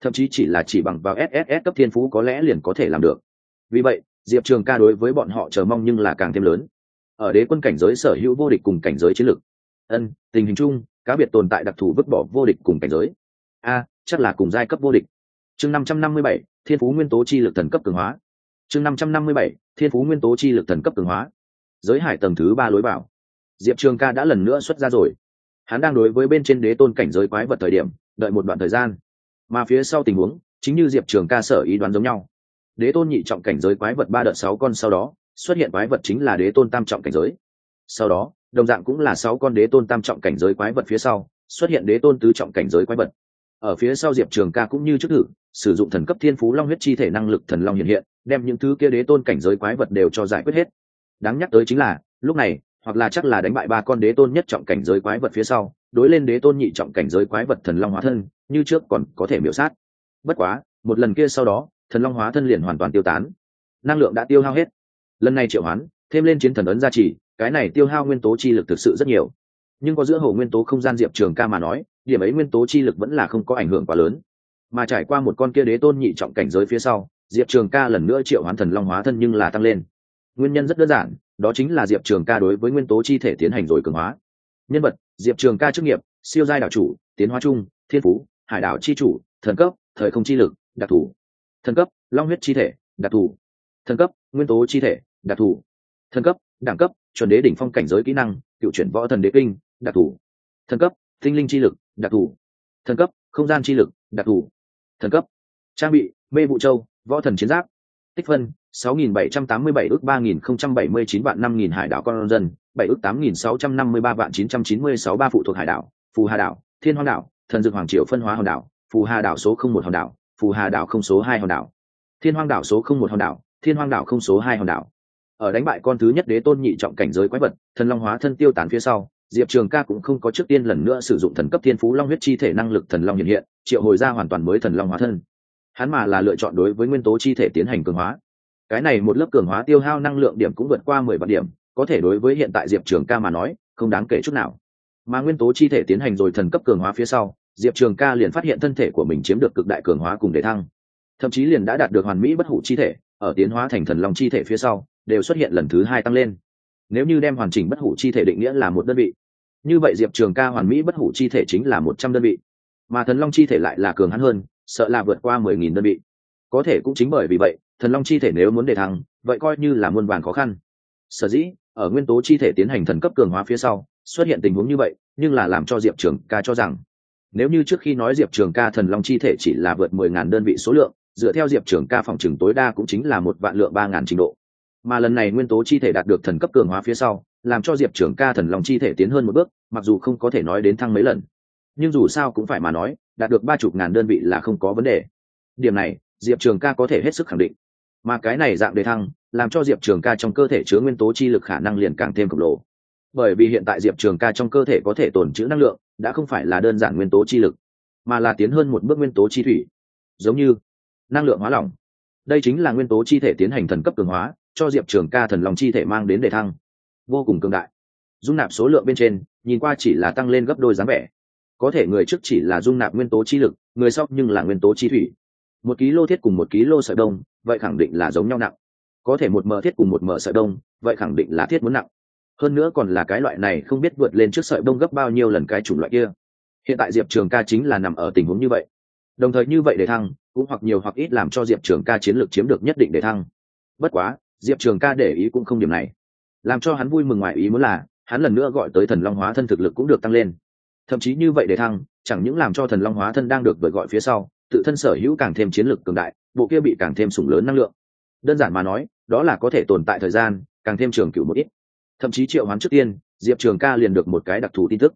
Thậm chí chỉ là chỉ bằng vào sss cấp thiên phú có lẽ liền có thể làm được. Vì vậy, diệp trường ca đối với bọn họ chờ mong nhưng là càng thêm lớn. Ở đế quân cảnh giới sở hữu vô địch cùng cảnh giới chiến lược. Ân, tình hình chung cá biệt tồn tại đặc thù vứt bỏ vô địch cùng cảnh giới. A, chắc là cùng giai cấp vô địch. Chương năm trăm năm mươi bảy, thiên phú nguyên tố chi lực thần cấp cường hóa. Chương năm trăm năm mươi bảy, thiên phú nguyên tố chi lực thần cấp cường hóa. Giới hải tầng thứ ba lối bảo diệp trường ca đã lần nữa xuất ra rồi. Hắn đang đối với bên trên đế tôn cảnh giới quái vật thời điểm, đợi một đoạn thời gian. Mà phía sau tình huống, chính như diệp trường ca sở ý đoán giống nhau. Đế tôn nhị trọng cảnh giới quái vật ba đợt sáu con sau đó, xuất hiện quái vật chính là đế tôn tam trọng cảnh giới sau đó, đồng dạng cũng là sáu con đế tôn tam trọng cảnh giới quái vật phía sau, xuất hiện đế tôn tứ trọng cảnh giới quái vật. Ở phía sau diệp trường ca cũng như trước thử, sử dụng thần cấp thiên phú long huyết chi thể năng lực thần long hiện hiện, đem những thứ kia đế tôn cảnh giới quái vật đều cho giải quyết hết. Đáng nhắc tới chính là, lúc này, hoặc là chắc là đánh bại ba con đế tôn nhất trọng cảnh giới quái vật phía sau, đối lên đế tôn nhị trọng cảnh giới quái vật thần long hóa thân, như trước còn có thể miểu sát. Bất quá, một lần kia sau đó, thần long hóa thân liền hoàn toàn tiêu tán. Năng lượng đã tiêu hao hết. Lần này triệu hoán, thêm lên chiến thần ấn gia trì cái này tiêu hao nguyên tố chi lực thực sự rất nhiều. Nhưng có giữa hồ nguyên tố không gian diệp trường ca mà nói, điểm ấy nguyên tố chi lực vẫn là không có ảnh hưởng quá lớn. Mà trải qua một con kia đế tôn nhị trọng cảnh giới phía sau, diệp trường ca lần nữa triệu hoán thần long hóa thân nhưng là tăng lên. Nguyên nhân rất đơn giản, đó chính là diệp trường ca đối với nguyên tố chi thể tiến hành rồi cường hóa. Nhân vật, diệp trường ca chức nghiệp, siêu giai đảo chủ, tiến hóa trung, thiên phú, hải đảo chi chủ, thần cấp, thời không chi lực, đặc thù. Thần cấp, long huyết chi thể, đặc thù. Thần cấp, nguyên tố chi thể, đặc thù thần cấp, đẳng cấp, chuẩn đế đỉnh phong cảnh giới kỹ năng, cựu chuyển võ thần đế kinh, đặc thù. Thần cấp, tinh linh chi lực, đặc thù. Thần cấp, không gian chi lực, đặc thù. Thần cấp, trang bị, mê vụ châu, võ thần chiến giáp. Tích phân 6.787 ước 3.079 vạn 5.000 hải đảo con dân 7 ước 8.653 vạn 996 ba phụ thuộc hải đảo, phù hà đảo, thiên hoang đảo, thần dược hoàng triều phân hóa hòn đảo, phù hà đảo số không một hòn đảo, phù hà đảo không số hai hòn đảo. Thiên hoang đảo số không một hòn đảo, thiên hoang đảo không số hai hòn đảo ở đánh bại con thứ nhất đế tôn nhị trọng cảnh giới quái vật, thần long hóa thân tiêu tán phía sau, diệp trường ca cũng không có trước tiên lần nữa sử dụng thần cấp thiên phú long huyết chi thể năng lực thần long hiện hiện, triệu hồi ra hoàn toàn mới thần long hóa thân. Hắn mà là lựa chọn đối với nguyên tố chi thể tiến hành cường hóa. Cái này một lớp cường hóa tiêu hao năng lượng điểm cũng vượt qua mười vạn điểm, có thể đối với hiện tại diệp trường ca mà nói, không đáng kể chút nào. Mà nguyên tố chi thể tiến hành rồi thần cấp cường hóa phía sau, diệp trường ca liền phát hiện thân thể của mình chiếm được cực đại cường hóa cùng đề thăng. Thậm chí liền đã đạt được hoàn mỹ bất hủ chi thể, ở tiến hóa thành thần long chi thể phía sau đều xuất hiện lần thứ hai tăng lên. Nếu như đem hoàn chỉnh bất hủ chi thể định nghĩa là một đơn vị, như vậy diệp trường ca hoàn mỹ bất hủ chi thể chính là một trăm đơn vị, mà thần long chi thể lại là cường hắn hơn, sợ là vượt qua mười nghìn đơn vị. Có thể cũng chính bởi vì vậy, thần long chi thể nếu muốn đề thăng, vậy coi như là muôn vàn khó khăn. Sở dĩ, ở nguyên tố chi thể tiến hành thần cấp cường hóa phía sau, xuất hiện tình huống như vậy, nhưng là làm cho diệp trường ca cho rằng, nếu như trước khi nói diệp trường ca thần long chi thể chỉ là vượt mười ngàn đơn vị số lượng, dựa theo diệp trường ca phòng trừng tối đa cũng chính là một vạn lượng ba ngàn trình độ mà lần này nguyên tố chi thể đạt được thần cấp cường hóa phía sau, làm cho diệp trường ca thần long chi thể tiến hơn một bước, mặc dù không có thể nói đến thăng mấy lần. Nhưng dù sao cũng phải mà nói, đạt được ba chục ngàn đơn vị là không có vấn đề. Điểm này, diệp trường ca có thể hết sức khẳng định. Mà cái này dạng đề thăng, làm cho diệp trường ca trong cơ thể chứa nguyên tố chi lực khả năng liền càng thêm khổng lồ. Bởi vì hiện tại diệp trường ca trong cơ thể có thể tồn trữ năng lượng, đã không phải là đơn giản nguyên tố chi lực, mà là tiến hơn một bước nguyên tố chi thủy. Giống như năng lượng hóa lỏng. Đây chính là nguyên tố chi thể tiến hành thần cấp cường hóa cho diệp trường ca thần lòng chi thể mang đến đề thăng. Vô cùng cường đại. Dung nạp số lượng bên trên, nhìn qua chỉ là tăng lên gấp đôi dáng vẻ. Có thể người trước chỉ là dung nạp nguyên tố chi lực, người sau nhưng là nguyên tố chi thủy. Một ký lô thiết cùng một ký lô sợi đông, vậy khẳng định là giống nhau nặng. Có thể một mờ thiết cùng một mờ sợi đông, vậy khẳng định là thiết muốn nặng. Hơn nữa còn là cái loại này không biết vượt lên trước sợi đông gấp bao nhiêu lần cái chủng loại kia. Hiện tại diệp trường ca chính là nằm ở tình huống như vậy. Đồng thời như vậy để thăng, cũng hoặc nhiều hoặc ít làm cho diệp trường ca chiến lược chiếm được nhất định để thăng. Bất quá diệp trường ca để ý cũng không điểm này. Làm cho hắn vui mừng ngoài ý muốn là, hắn lần nữa gọi tới thần long hóa thân thực lực cũng được tăng lên. Thậm chí như vậy để thăng, chẳng những làm cho thần long hóa thân đang được vời gọi phía sau, tự thân sở hữu càng thêm chiến lược cường đại, bộ kia bị càng thêm sủng lớn năng lượng. Đơn giản mà nói, đó là có thể tồn tại thời gian, càng thêm trường cựu một ít. Thậm chí triệu hoán trước tiên, diệp trường ca liền được một cái đặc thù tin tức.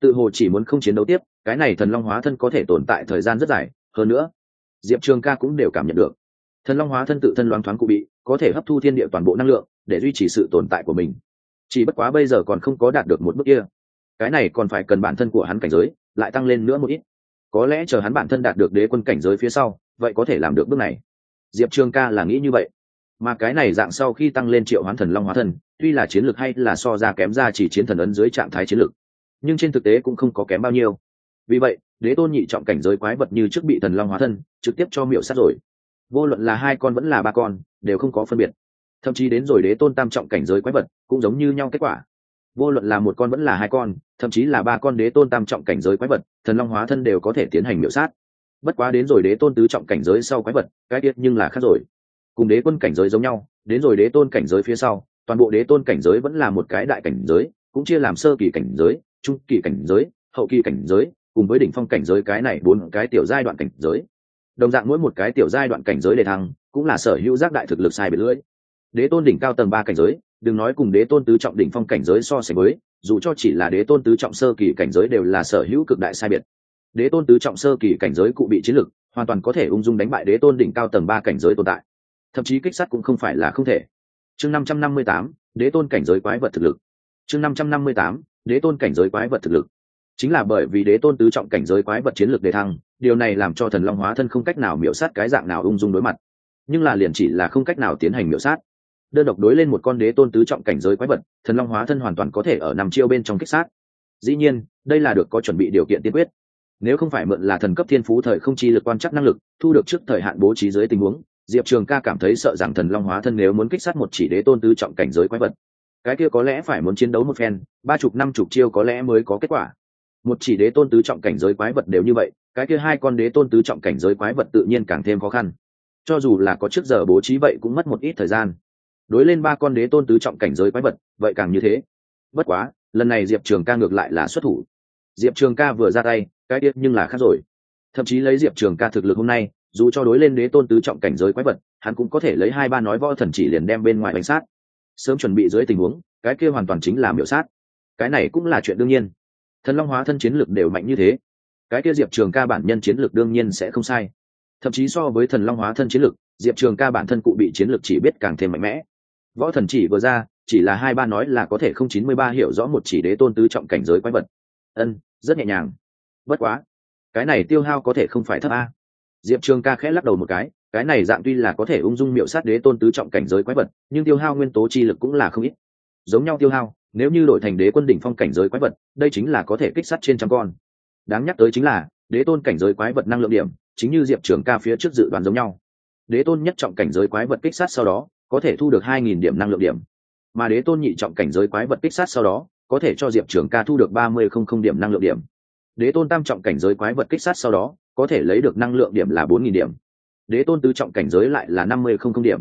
Tự hồ chỉ muốn không chiến đấu tiếp, cái này thần long hóa thân có thể tồn tại thời gian rất dài, hơn nữa, diệp trường ca cũng đều cảm nhận được. Thần long hóa thân tự thân loáng thoáng cụ bị có thể hấp thu thiên địa toàn bộ năng lượng để duy trì sự tồn tại của mình. Chỉ bất quá bây giờ còn không có đạt được một bước kia. Cái này còn phải cần bản thân của hắn cảnh giới lại tăng lên nữa một ít. Có lẽ chờ hắn bản thân đạt được đế quân cảnh giới phía sau vậy có thể làm được bước này. Diệp trương ca là nghĩ như vậy. Mà cái này dạng sau khi tăng lên triệu hoán thần long hóa thần, tuy là chiến lược hay là so ra kém ra chỉ chiến thần ấn dưới trạng thái chiến lược nhưng trên thực tế cũng không có kém bao nhiêu. Vì vậy đế tôn nhị trọng cảnh giới quái vật như trước bị thần long hóa thân trực tiếp cho miểu sát rồi. Vô luận là hai con vẫn là ba con đều không có phân biệt. Thậm chí đến rồi đế tôn tam trọng cảnh giới quái vật, cũng giống như nhau kết quả. Vô luận là một con vẫn là hai con, thậm chí là ba con đế tôn tam trọng cảnh giới quái vật, thần long hóa thân đều có thể tiến hành miểu sát. Bất quá đến rồi đế tôn tứ trọng cảnh giới sau quái vật, cái tiết nhưng là khác rồi. Cùng đế quân cảnh giới giống nhau, đến rồi đế tôn cảnh giới phía sau, toàn bộ đế tôn cảnh giới vẫn là một cái đại cảnh giới, cũng chia làm sơ kỳ cảnh giới, trung kỳ cảnh giới, hậu kỳ cảnh giới, cùng với đỉnh phong cảnh giới cái này bốn cái tiểu giai đoạn cảnh giới đồng dạng mỗi một cái tiểu giai đoạn cảnh giới để thăng cũng là sở hữu giác đại thực lực sai biệt lưỡi. Đế tôn đỉnh cao tầng ba cảnh giới, đừng nói cùng đế tôn tứ trọng đỉnh phong cảnh giới so sánh với, dù cho chỉ là đế tôn tứ trọng sơ kỳ cảnh giới đều là sở hữu cực đại sai biệt. Đế tôn tứ trọng sơ kỳ cảnh giới cụ bị chiến lực hoàn toàn có thể ung dung đánh bại đế tôn đỉnh cao tầng ba cảnh giới tồn tại. Thậm chí kích sát cũng không phải là không thể. Chương năm trăm năm mươi tám, đế tôn cảnh giới quái vật thực lực. Chương năm trăm năm mươi tám, đế tôn cảnh giới quái vật thực lực. Chính là bởi vì đế tôn tứ trọng cảnh giới quái vật chiến lược đề thăng điều này làm cho thần long hóa thân không cách nào miễu sát cái dạng nào ung dung đối mặt. Nhưng là liền chỉ là không cách nào tiến hành miễu sát. Đơn độc đối lên một con đế tôn tứ trọng cảnh giới quái vật, thần long hóa thân hoàn toàn có thể ở nằm chiêu bên trong kích sát. Dĩ nhiên, đây là được có chuẩn bị điều kiện tiên quyết. Nếu không phải mượn là thần cấp thiên phú thời không chi lực quan chắc năng lực, thu được trước thời hạn bố trí dưới tình huống, diệp trường ca cảm thấy sợ rằng thần long hóa thân nếu muốn kích sát một chỉ đế tôn tứ trọng cảnh giới quái vật, cái kia có lẽ phải muốn chiến đấu một phen, ba chục năm chục chiêu có lẽ mới có kết quả. Một chỉ đế tôn tứ trọng cảnh giới quái vật đều như vậy cái kia hai con đế tôn tứ trọng cảnh giới quái vật tự nhiên càng thêm khó khăn. Cho dù là có trước giờ bố trí vậy cũng mất một ít thời gian. Đối lên ba con đế tôn tứ trọng cảnh giới quái vật, vậy càng như thế. Bất quá, lần này diệp trường ca ngược lại là xuất thủ. Diệp trường ca vừa ra tay, cái tiết nhưng là khác rồi. Thậm chí lấy diệp trường ca thực lực hôm nay, dù cho đối lên đế tôn tứ trọng cảnh giới quái vật, hắn cũng có thể lấy hai ba nói võ thần chỉ liền đem bên ngoài bánh sát. Sớm chuẩn bị dưới tình huống, cái kia hoàn toàn chính là miểu sát. Cái này cũng là chuyện đương nhiên. Thần long hóa thân chiến lực đều mạnh như thế cái kia diệp trường ca bản nhân chiến lược đương nhiên sẽ không sai. Thậm chí so với thần long hóa thân chiến lược, diệp trường ca bản thân cụ bị chiến lược chỉ biết càng thêm mạnh mẽ. Võ thần chỉ vừa ra chỉ là hai ba nói là có thể không chín mươi ba hiểu rõ một chỉ đế tôn tứ trọng cảnh giới quái vật. Ân rất nhẹ nhàng. Bất quá cái này tiêu hao có thể không phải thấp a. Diệp trường ca khẽ lắc đầu một cái cái này dạng tuy là có thể ung dung miệu sát đế tôn tứ trọng cảnh giới quái vật nhưng tiêu hao nguyên tố chi lực cũng là không ít. Giống nhau tiêu hao nếu như đổi thành đế quân đỉnh phong cảnh giới quái vật đây chính là có thể kích sát trên trăm con đáng nhắc tới chính là, đế tôn cảnh giới quái vật năng lượng điểm, chính như diệp trường ca phía trước dự đoán giống nhau. Đế tôn nhất trọng cảnh giới quái vật kích sát sau đó, có thể thu được hai nghìn điểm năng lượng điểm. Mà đế tôn nhị trọng cảnh giới quái vật kích sát sau đó, có thể cho diệp trường ca thu được ba mươi không không điểm năng lượng điểm. Đế tôn tam trọng cảnh giới quái vật kích sát sau đó, có thể lấy được năng lượng điểm là bốn nghìn điểm. Đế tôn tứ trọng cảnh giới lại là năm mươi không không điểm.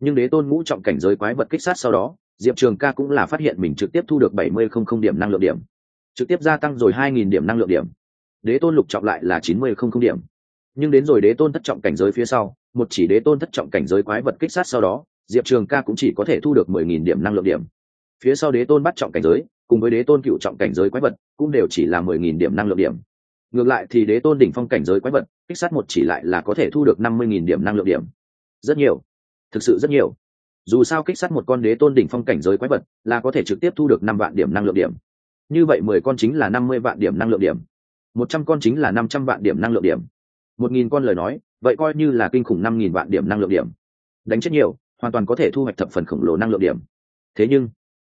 Nhưng đế tôn ngũ trọng cảnh giới quái vật kích sát sau đó, diệp trường ca cũng là phát hiện mình trực tiếp thu được bảy mươi không không điểm năng lượng điểm. Trực tiếp gia tăng rồi hai nghìn điểm năng lượng điểm đế tôn lục trọng lại là chín mươi không không điểm. Nhưng đến rồi đế tôn thất trọng cảnh giới phía sau, một chỉ đế tôn thất trọng cảnh giới quái vật kích sát sau đó, diệp trường ca cũng chỉ có thể thu được mười nghìn điểm năng lượng điểm. Phía sau đế tôn bắt trọng cảnh giới, cùng với đế tôn cựu trọng cảnh giới quái vật, cũng đều chỉ là mười nghìn điểm năng lượng điểm. Ngược lại thì đế tôn đỉnh phong cảnh giới quái vật, kích sát một chỉ lại là có thể thu được năm mươi nghìn điểm năng lượng điểm. Rất nhiều. Thực sự rất nhiều. Dù sao kích sát một con đế tôn đỉnh phong cảnh giới quái vật, là có thể trực tiếp thu được năm vạn điểm năng lượng điểm. Như vậy mười con chính là năm mươi vạn điểm năng lượng điểm một trăm con chính là năm trăm vạn điểm năng lượng điểm. Một nghìn con lời nói, vậy coi như là kinh khủng năm nghìn vạn điểm năng lượng điểm. Đánh chết nhiều, hoàn toàn có thể thu hoạch thập phần khổng lồ năng lượng điểm. Thế nhưng,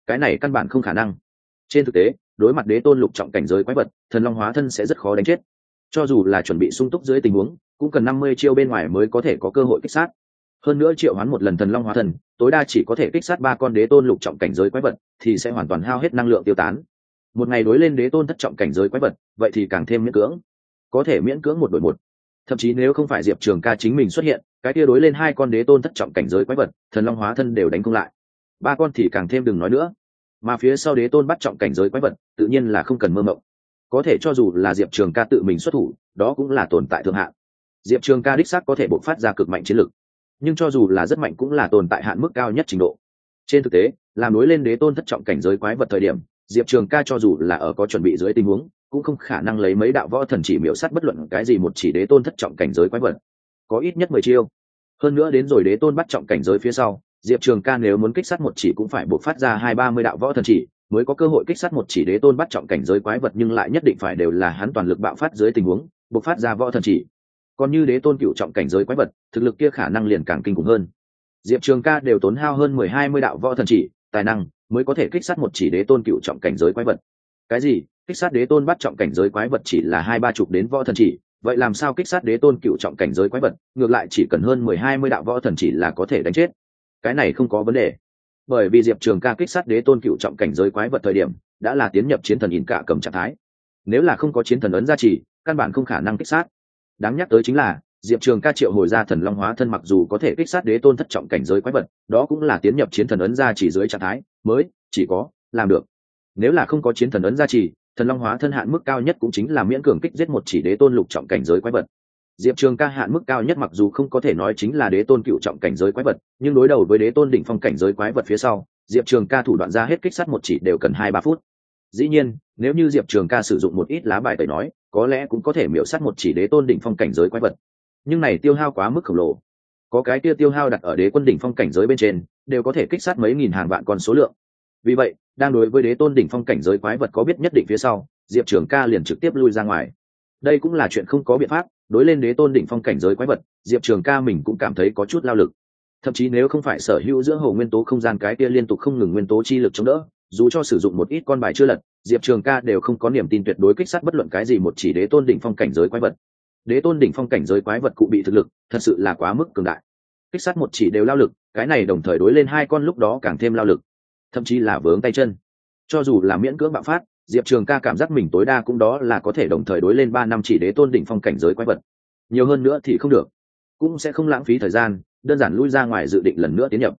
cái này căn bản không khả năng. Trên thực tế, đối mặt đế tôn lục trọng cảnh giới quái vật, thần long hóa thân sẽ rất khó đánh chết. Cho dù là chuẩn bị sung túc dưới tình huống, cũng cần năm mươi chiêu bên ngoài mới có thể có cơ hội kích sát. Hơn nữa triệu hoán một lần thần long hóa thân, tối đa chỉ có thể kích sát ba con đế tôn lục trọng cảnh giới quái vật, thì sẽ hoàn toàn hao hết năng lượng tiêu tán một ngày đối lên đế tôn thất trọng cảnh giới quái vật, vậy thì càng thêm miễn cưỡng. Có thể miễn cưỡng một đội một. Thậm chí nếu không phải diệp trường ca chính mình xuất hiện, cái tia đối lên hai con đế tôn thất trọng cảnh giới quái vật, thần long hóa thân đều đánh không lại. Ba con thì càng thêm đừng nói nữa. Mà phía sau đế tôn bắt trọng cảnh giới quái vật, tự nhiên là không cần mơ mộng. Có thể cho dù là diệp trường ca tự mình xuất thủ, đó cũng là tồn tại thượng hạn diệp trường ca đích xác có thể bộc phát ra cực mạnh chiến lực. Nhưng cho dù là rất mạnh cũng là tồn tại hạn mức cao nhất trình độ. Trên thực tế, làm nối lên đế tôn thất trọng cảnh giới quái vật thời điểm diệp trường ca cho dù là ở có chuẩn bị dưới tình huống, cũng không khả năng lấy mấy đạo võ thần chỉ miểu sát bất luận cái gì một chỉ đế tôn thất trọng cảnh giới quái vật. Có ít nhất mười chiêu. Hơn nữa đến rồi đế tôn bắt trọng cảnh giới phía sau, diệp trường ca nếu muốn kích sát một chỉ cũng phải buộc phát ra hai ba mươi đạo võ thần chỉ, mới có cơ hội kích sát một chỉ đế tôn bắt trọng cảnh giới quái vật, nhưng lại nhất định phải đều là hắn toàn lực bạo phát dưới tình huống, buộc phát ra võ thần chỉ. Còn như đế tôn cựu trọng cảnh giới quái vật, thực lực kia khả năng liền càng kinh khủng hơn. Diệp trường ca đều tốn hao hơn mười hai mươi đạo võ thần chỉ, tài năng mới có thể kích sát một chỉ đế tôn cựu trọng cảnh giới quái vật. Cái gì? Kích sát đế tôn bắt trọng cảnh giới quái vật chỉ là hai ba chục đến võ thần chỉ, vậy làm sao kích sát đế tôn cựu trọng cảnh giới quái vật? Ngược lại chỉ cần hơn mười hai mươi đạo võ thần chỉ là có thể đánh chết. Cái này không có vấn đề. Bởi vì diệp trường ca kích sát đế tôn cựu trọng cảnh giới quái vật thời điểm, đã là tiến nhập chiến thần in cả cầm trạng thái. Nếu là không có chiến thần ấn gia trì căn bản không khả năng kích sát. Đáng nhắc tới chính là diệp trường ca triệu hồi ra thần long hóa thân mặc dù có thể kích sát đế tôn thất trọng cảnh giới quái vật, đó cũng là tiến nhập chiến thần ấn gia chỉ dưới trạng thái, mới, chỉ có, làm được. Nếu là không có chiến thần ấn gia trì, thần long hóa thân hạn mức cao nhất cũng chính là miễn cường kích giết một chỉ đế tôn lục trọng cảnh giới quái vật. Diệp trường ca hạn mức cao nhất mặc dù không có thể nói chính là đế tôn cựu trọng cảnh giới quái vật, nhưng đối đầu với đế tôn đỉnh phong cảnh giới quái vật phía sau, diệp trường ca thủ đoạn ra hết kích sát một chỉ đều cần hai ba phút. Dĩ nhiên, nếu như diệp trường ca sử dụng một ít lá bài tẩy nói, có lẽ cũng có thể miễu sát một chỉ đế tôn đỉnh phong cảnh giới quái vật nhưng này tiêu hao quá mức khổng lồ. Có cái kia tiêu hao đặt ở đế quân đỉnh phong cảnh giới bên trên, đều có thể kích sát mấy nghìn hàng vạn con số lượng. Vì vậy, đang đối với đế tôn đỉnh phong cảnh giới quái vật có biết nhất định phía sau, diệp trường ca liền trực tiếp lui ra ngoài. Đây cũng là chuyện không có biện pháp, đối lên đế tôn đỉnh phong cảnh giới quái vật, diệp trường ca mình cũng cảm thấy có chút lao lực. Thậm chí nếu không phải sở hữu giữa hồ nguyên tố không gian cái kia liên tục không ngừng nguyên tố chi lực chống đỡ, dù cho sử dụng một ít con bài chưa lật, diệp trường ca đều không có niềm tin tuyệt đối kích sát bất luận cái gì một chỉ đế tôn đỉnh phong cảnh giới quái vật đế tôn đỉnh phong cảnh giới quái vật cụ bị thực lực, thật sự là quá mức cường đại. Kích sát một chỉ đều lao lực, cái này đồng thời đối lên hai con lúc đó càng thêm lao lực. Thậm chí là vướng tay chân. Cho dù là miễn cưỡng bạo phát, diệp trường ca cảm giác mình tối đa cũng đó là có thể đồng thời đối lên ba năm chỉ đế tôn đỉnh phong cảnh giới quái vật. Nhiều hơn nữa thì không được. Cũng sẽ không lãng phí thời gian, đơn giản lui ra ngoài dự định lần nữa tiến nhập.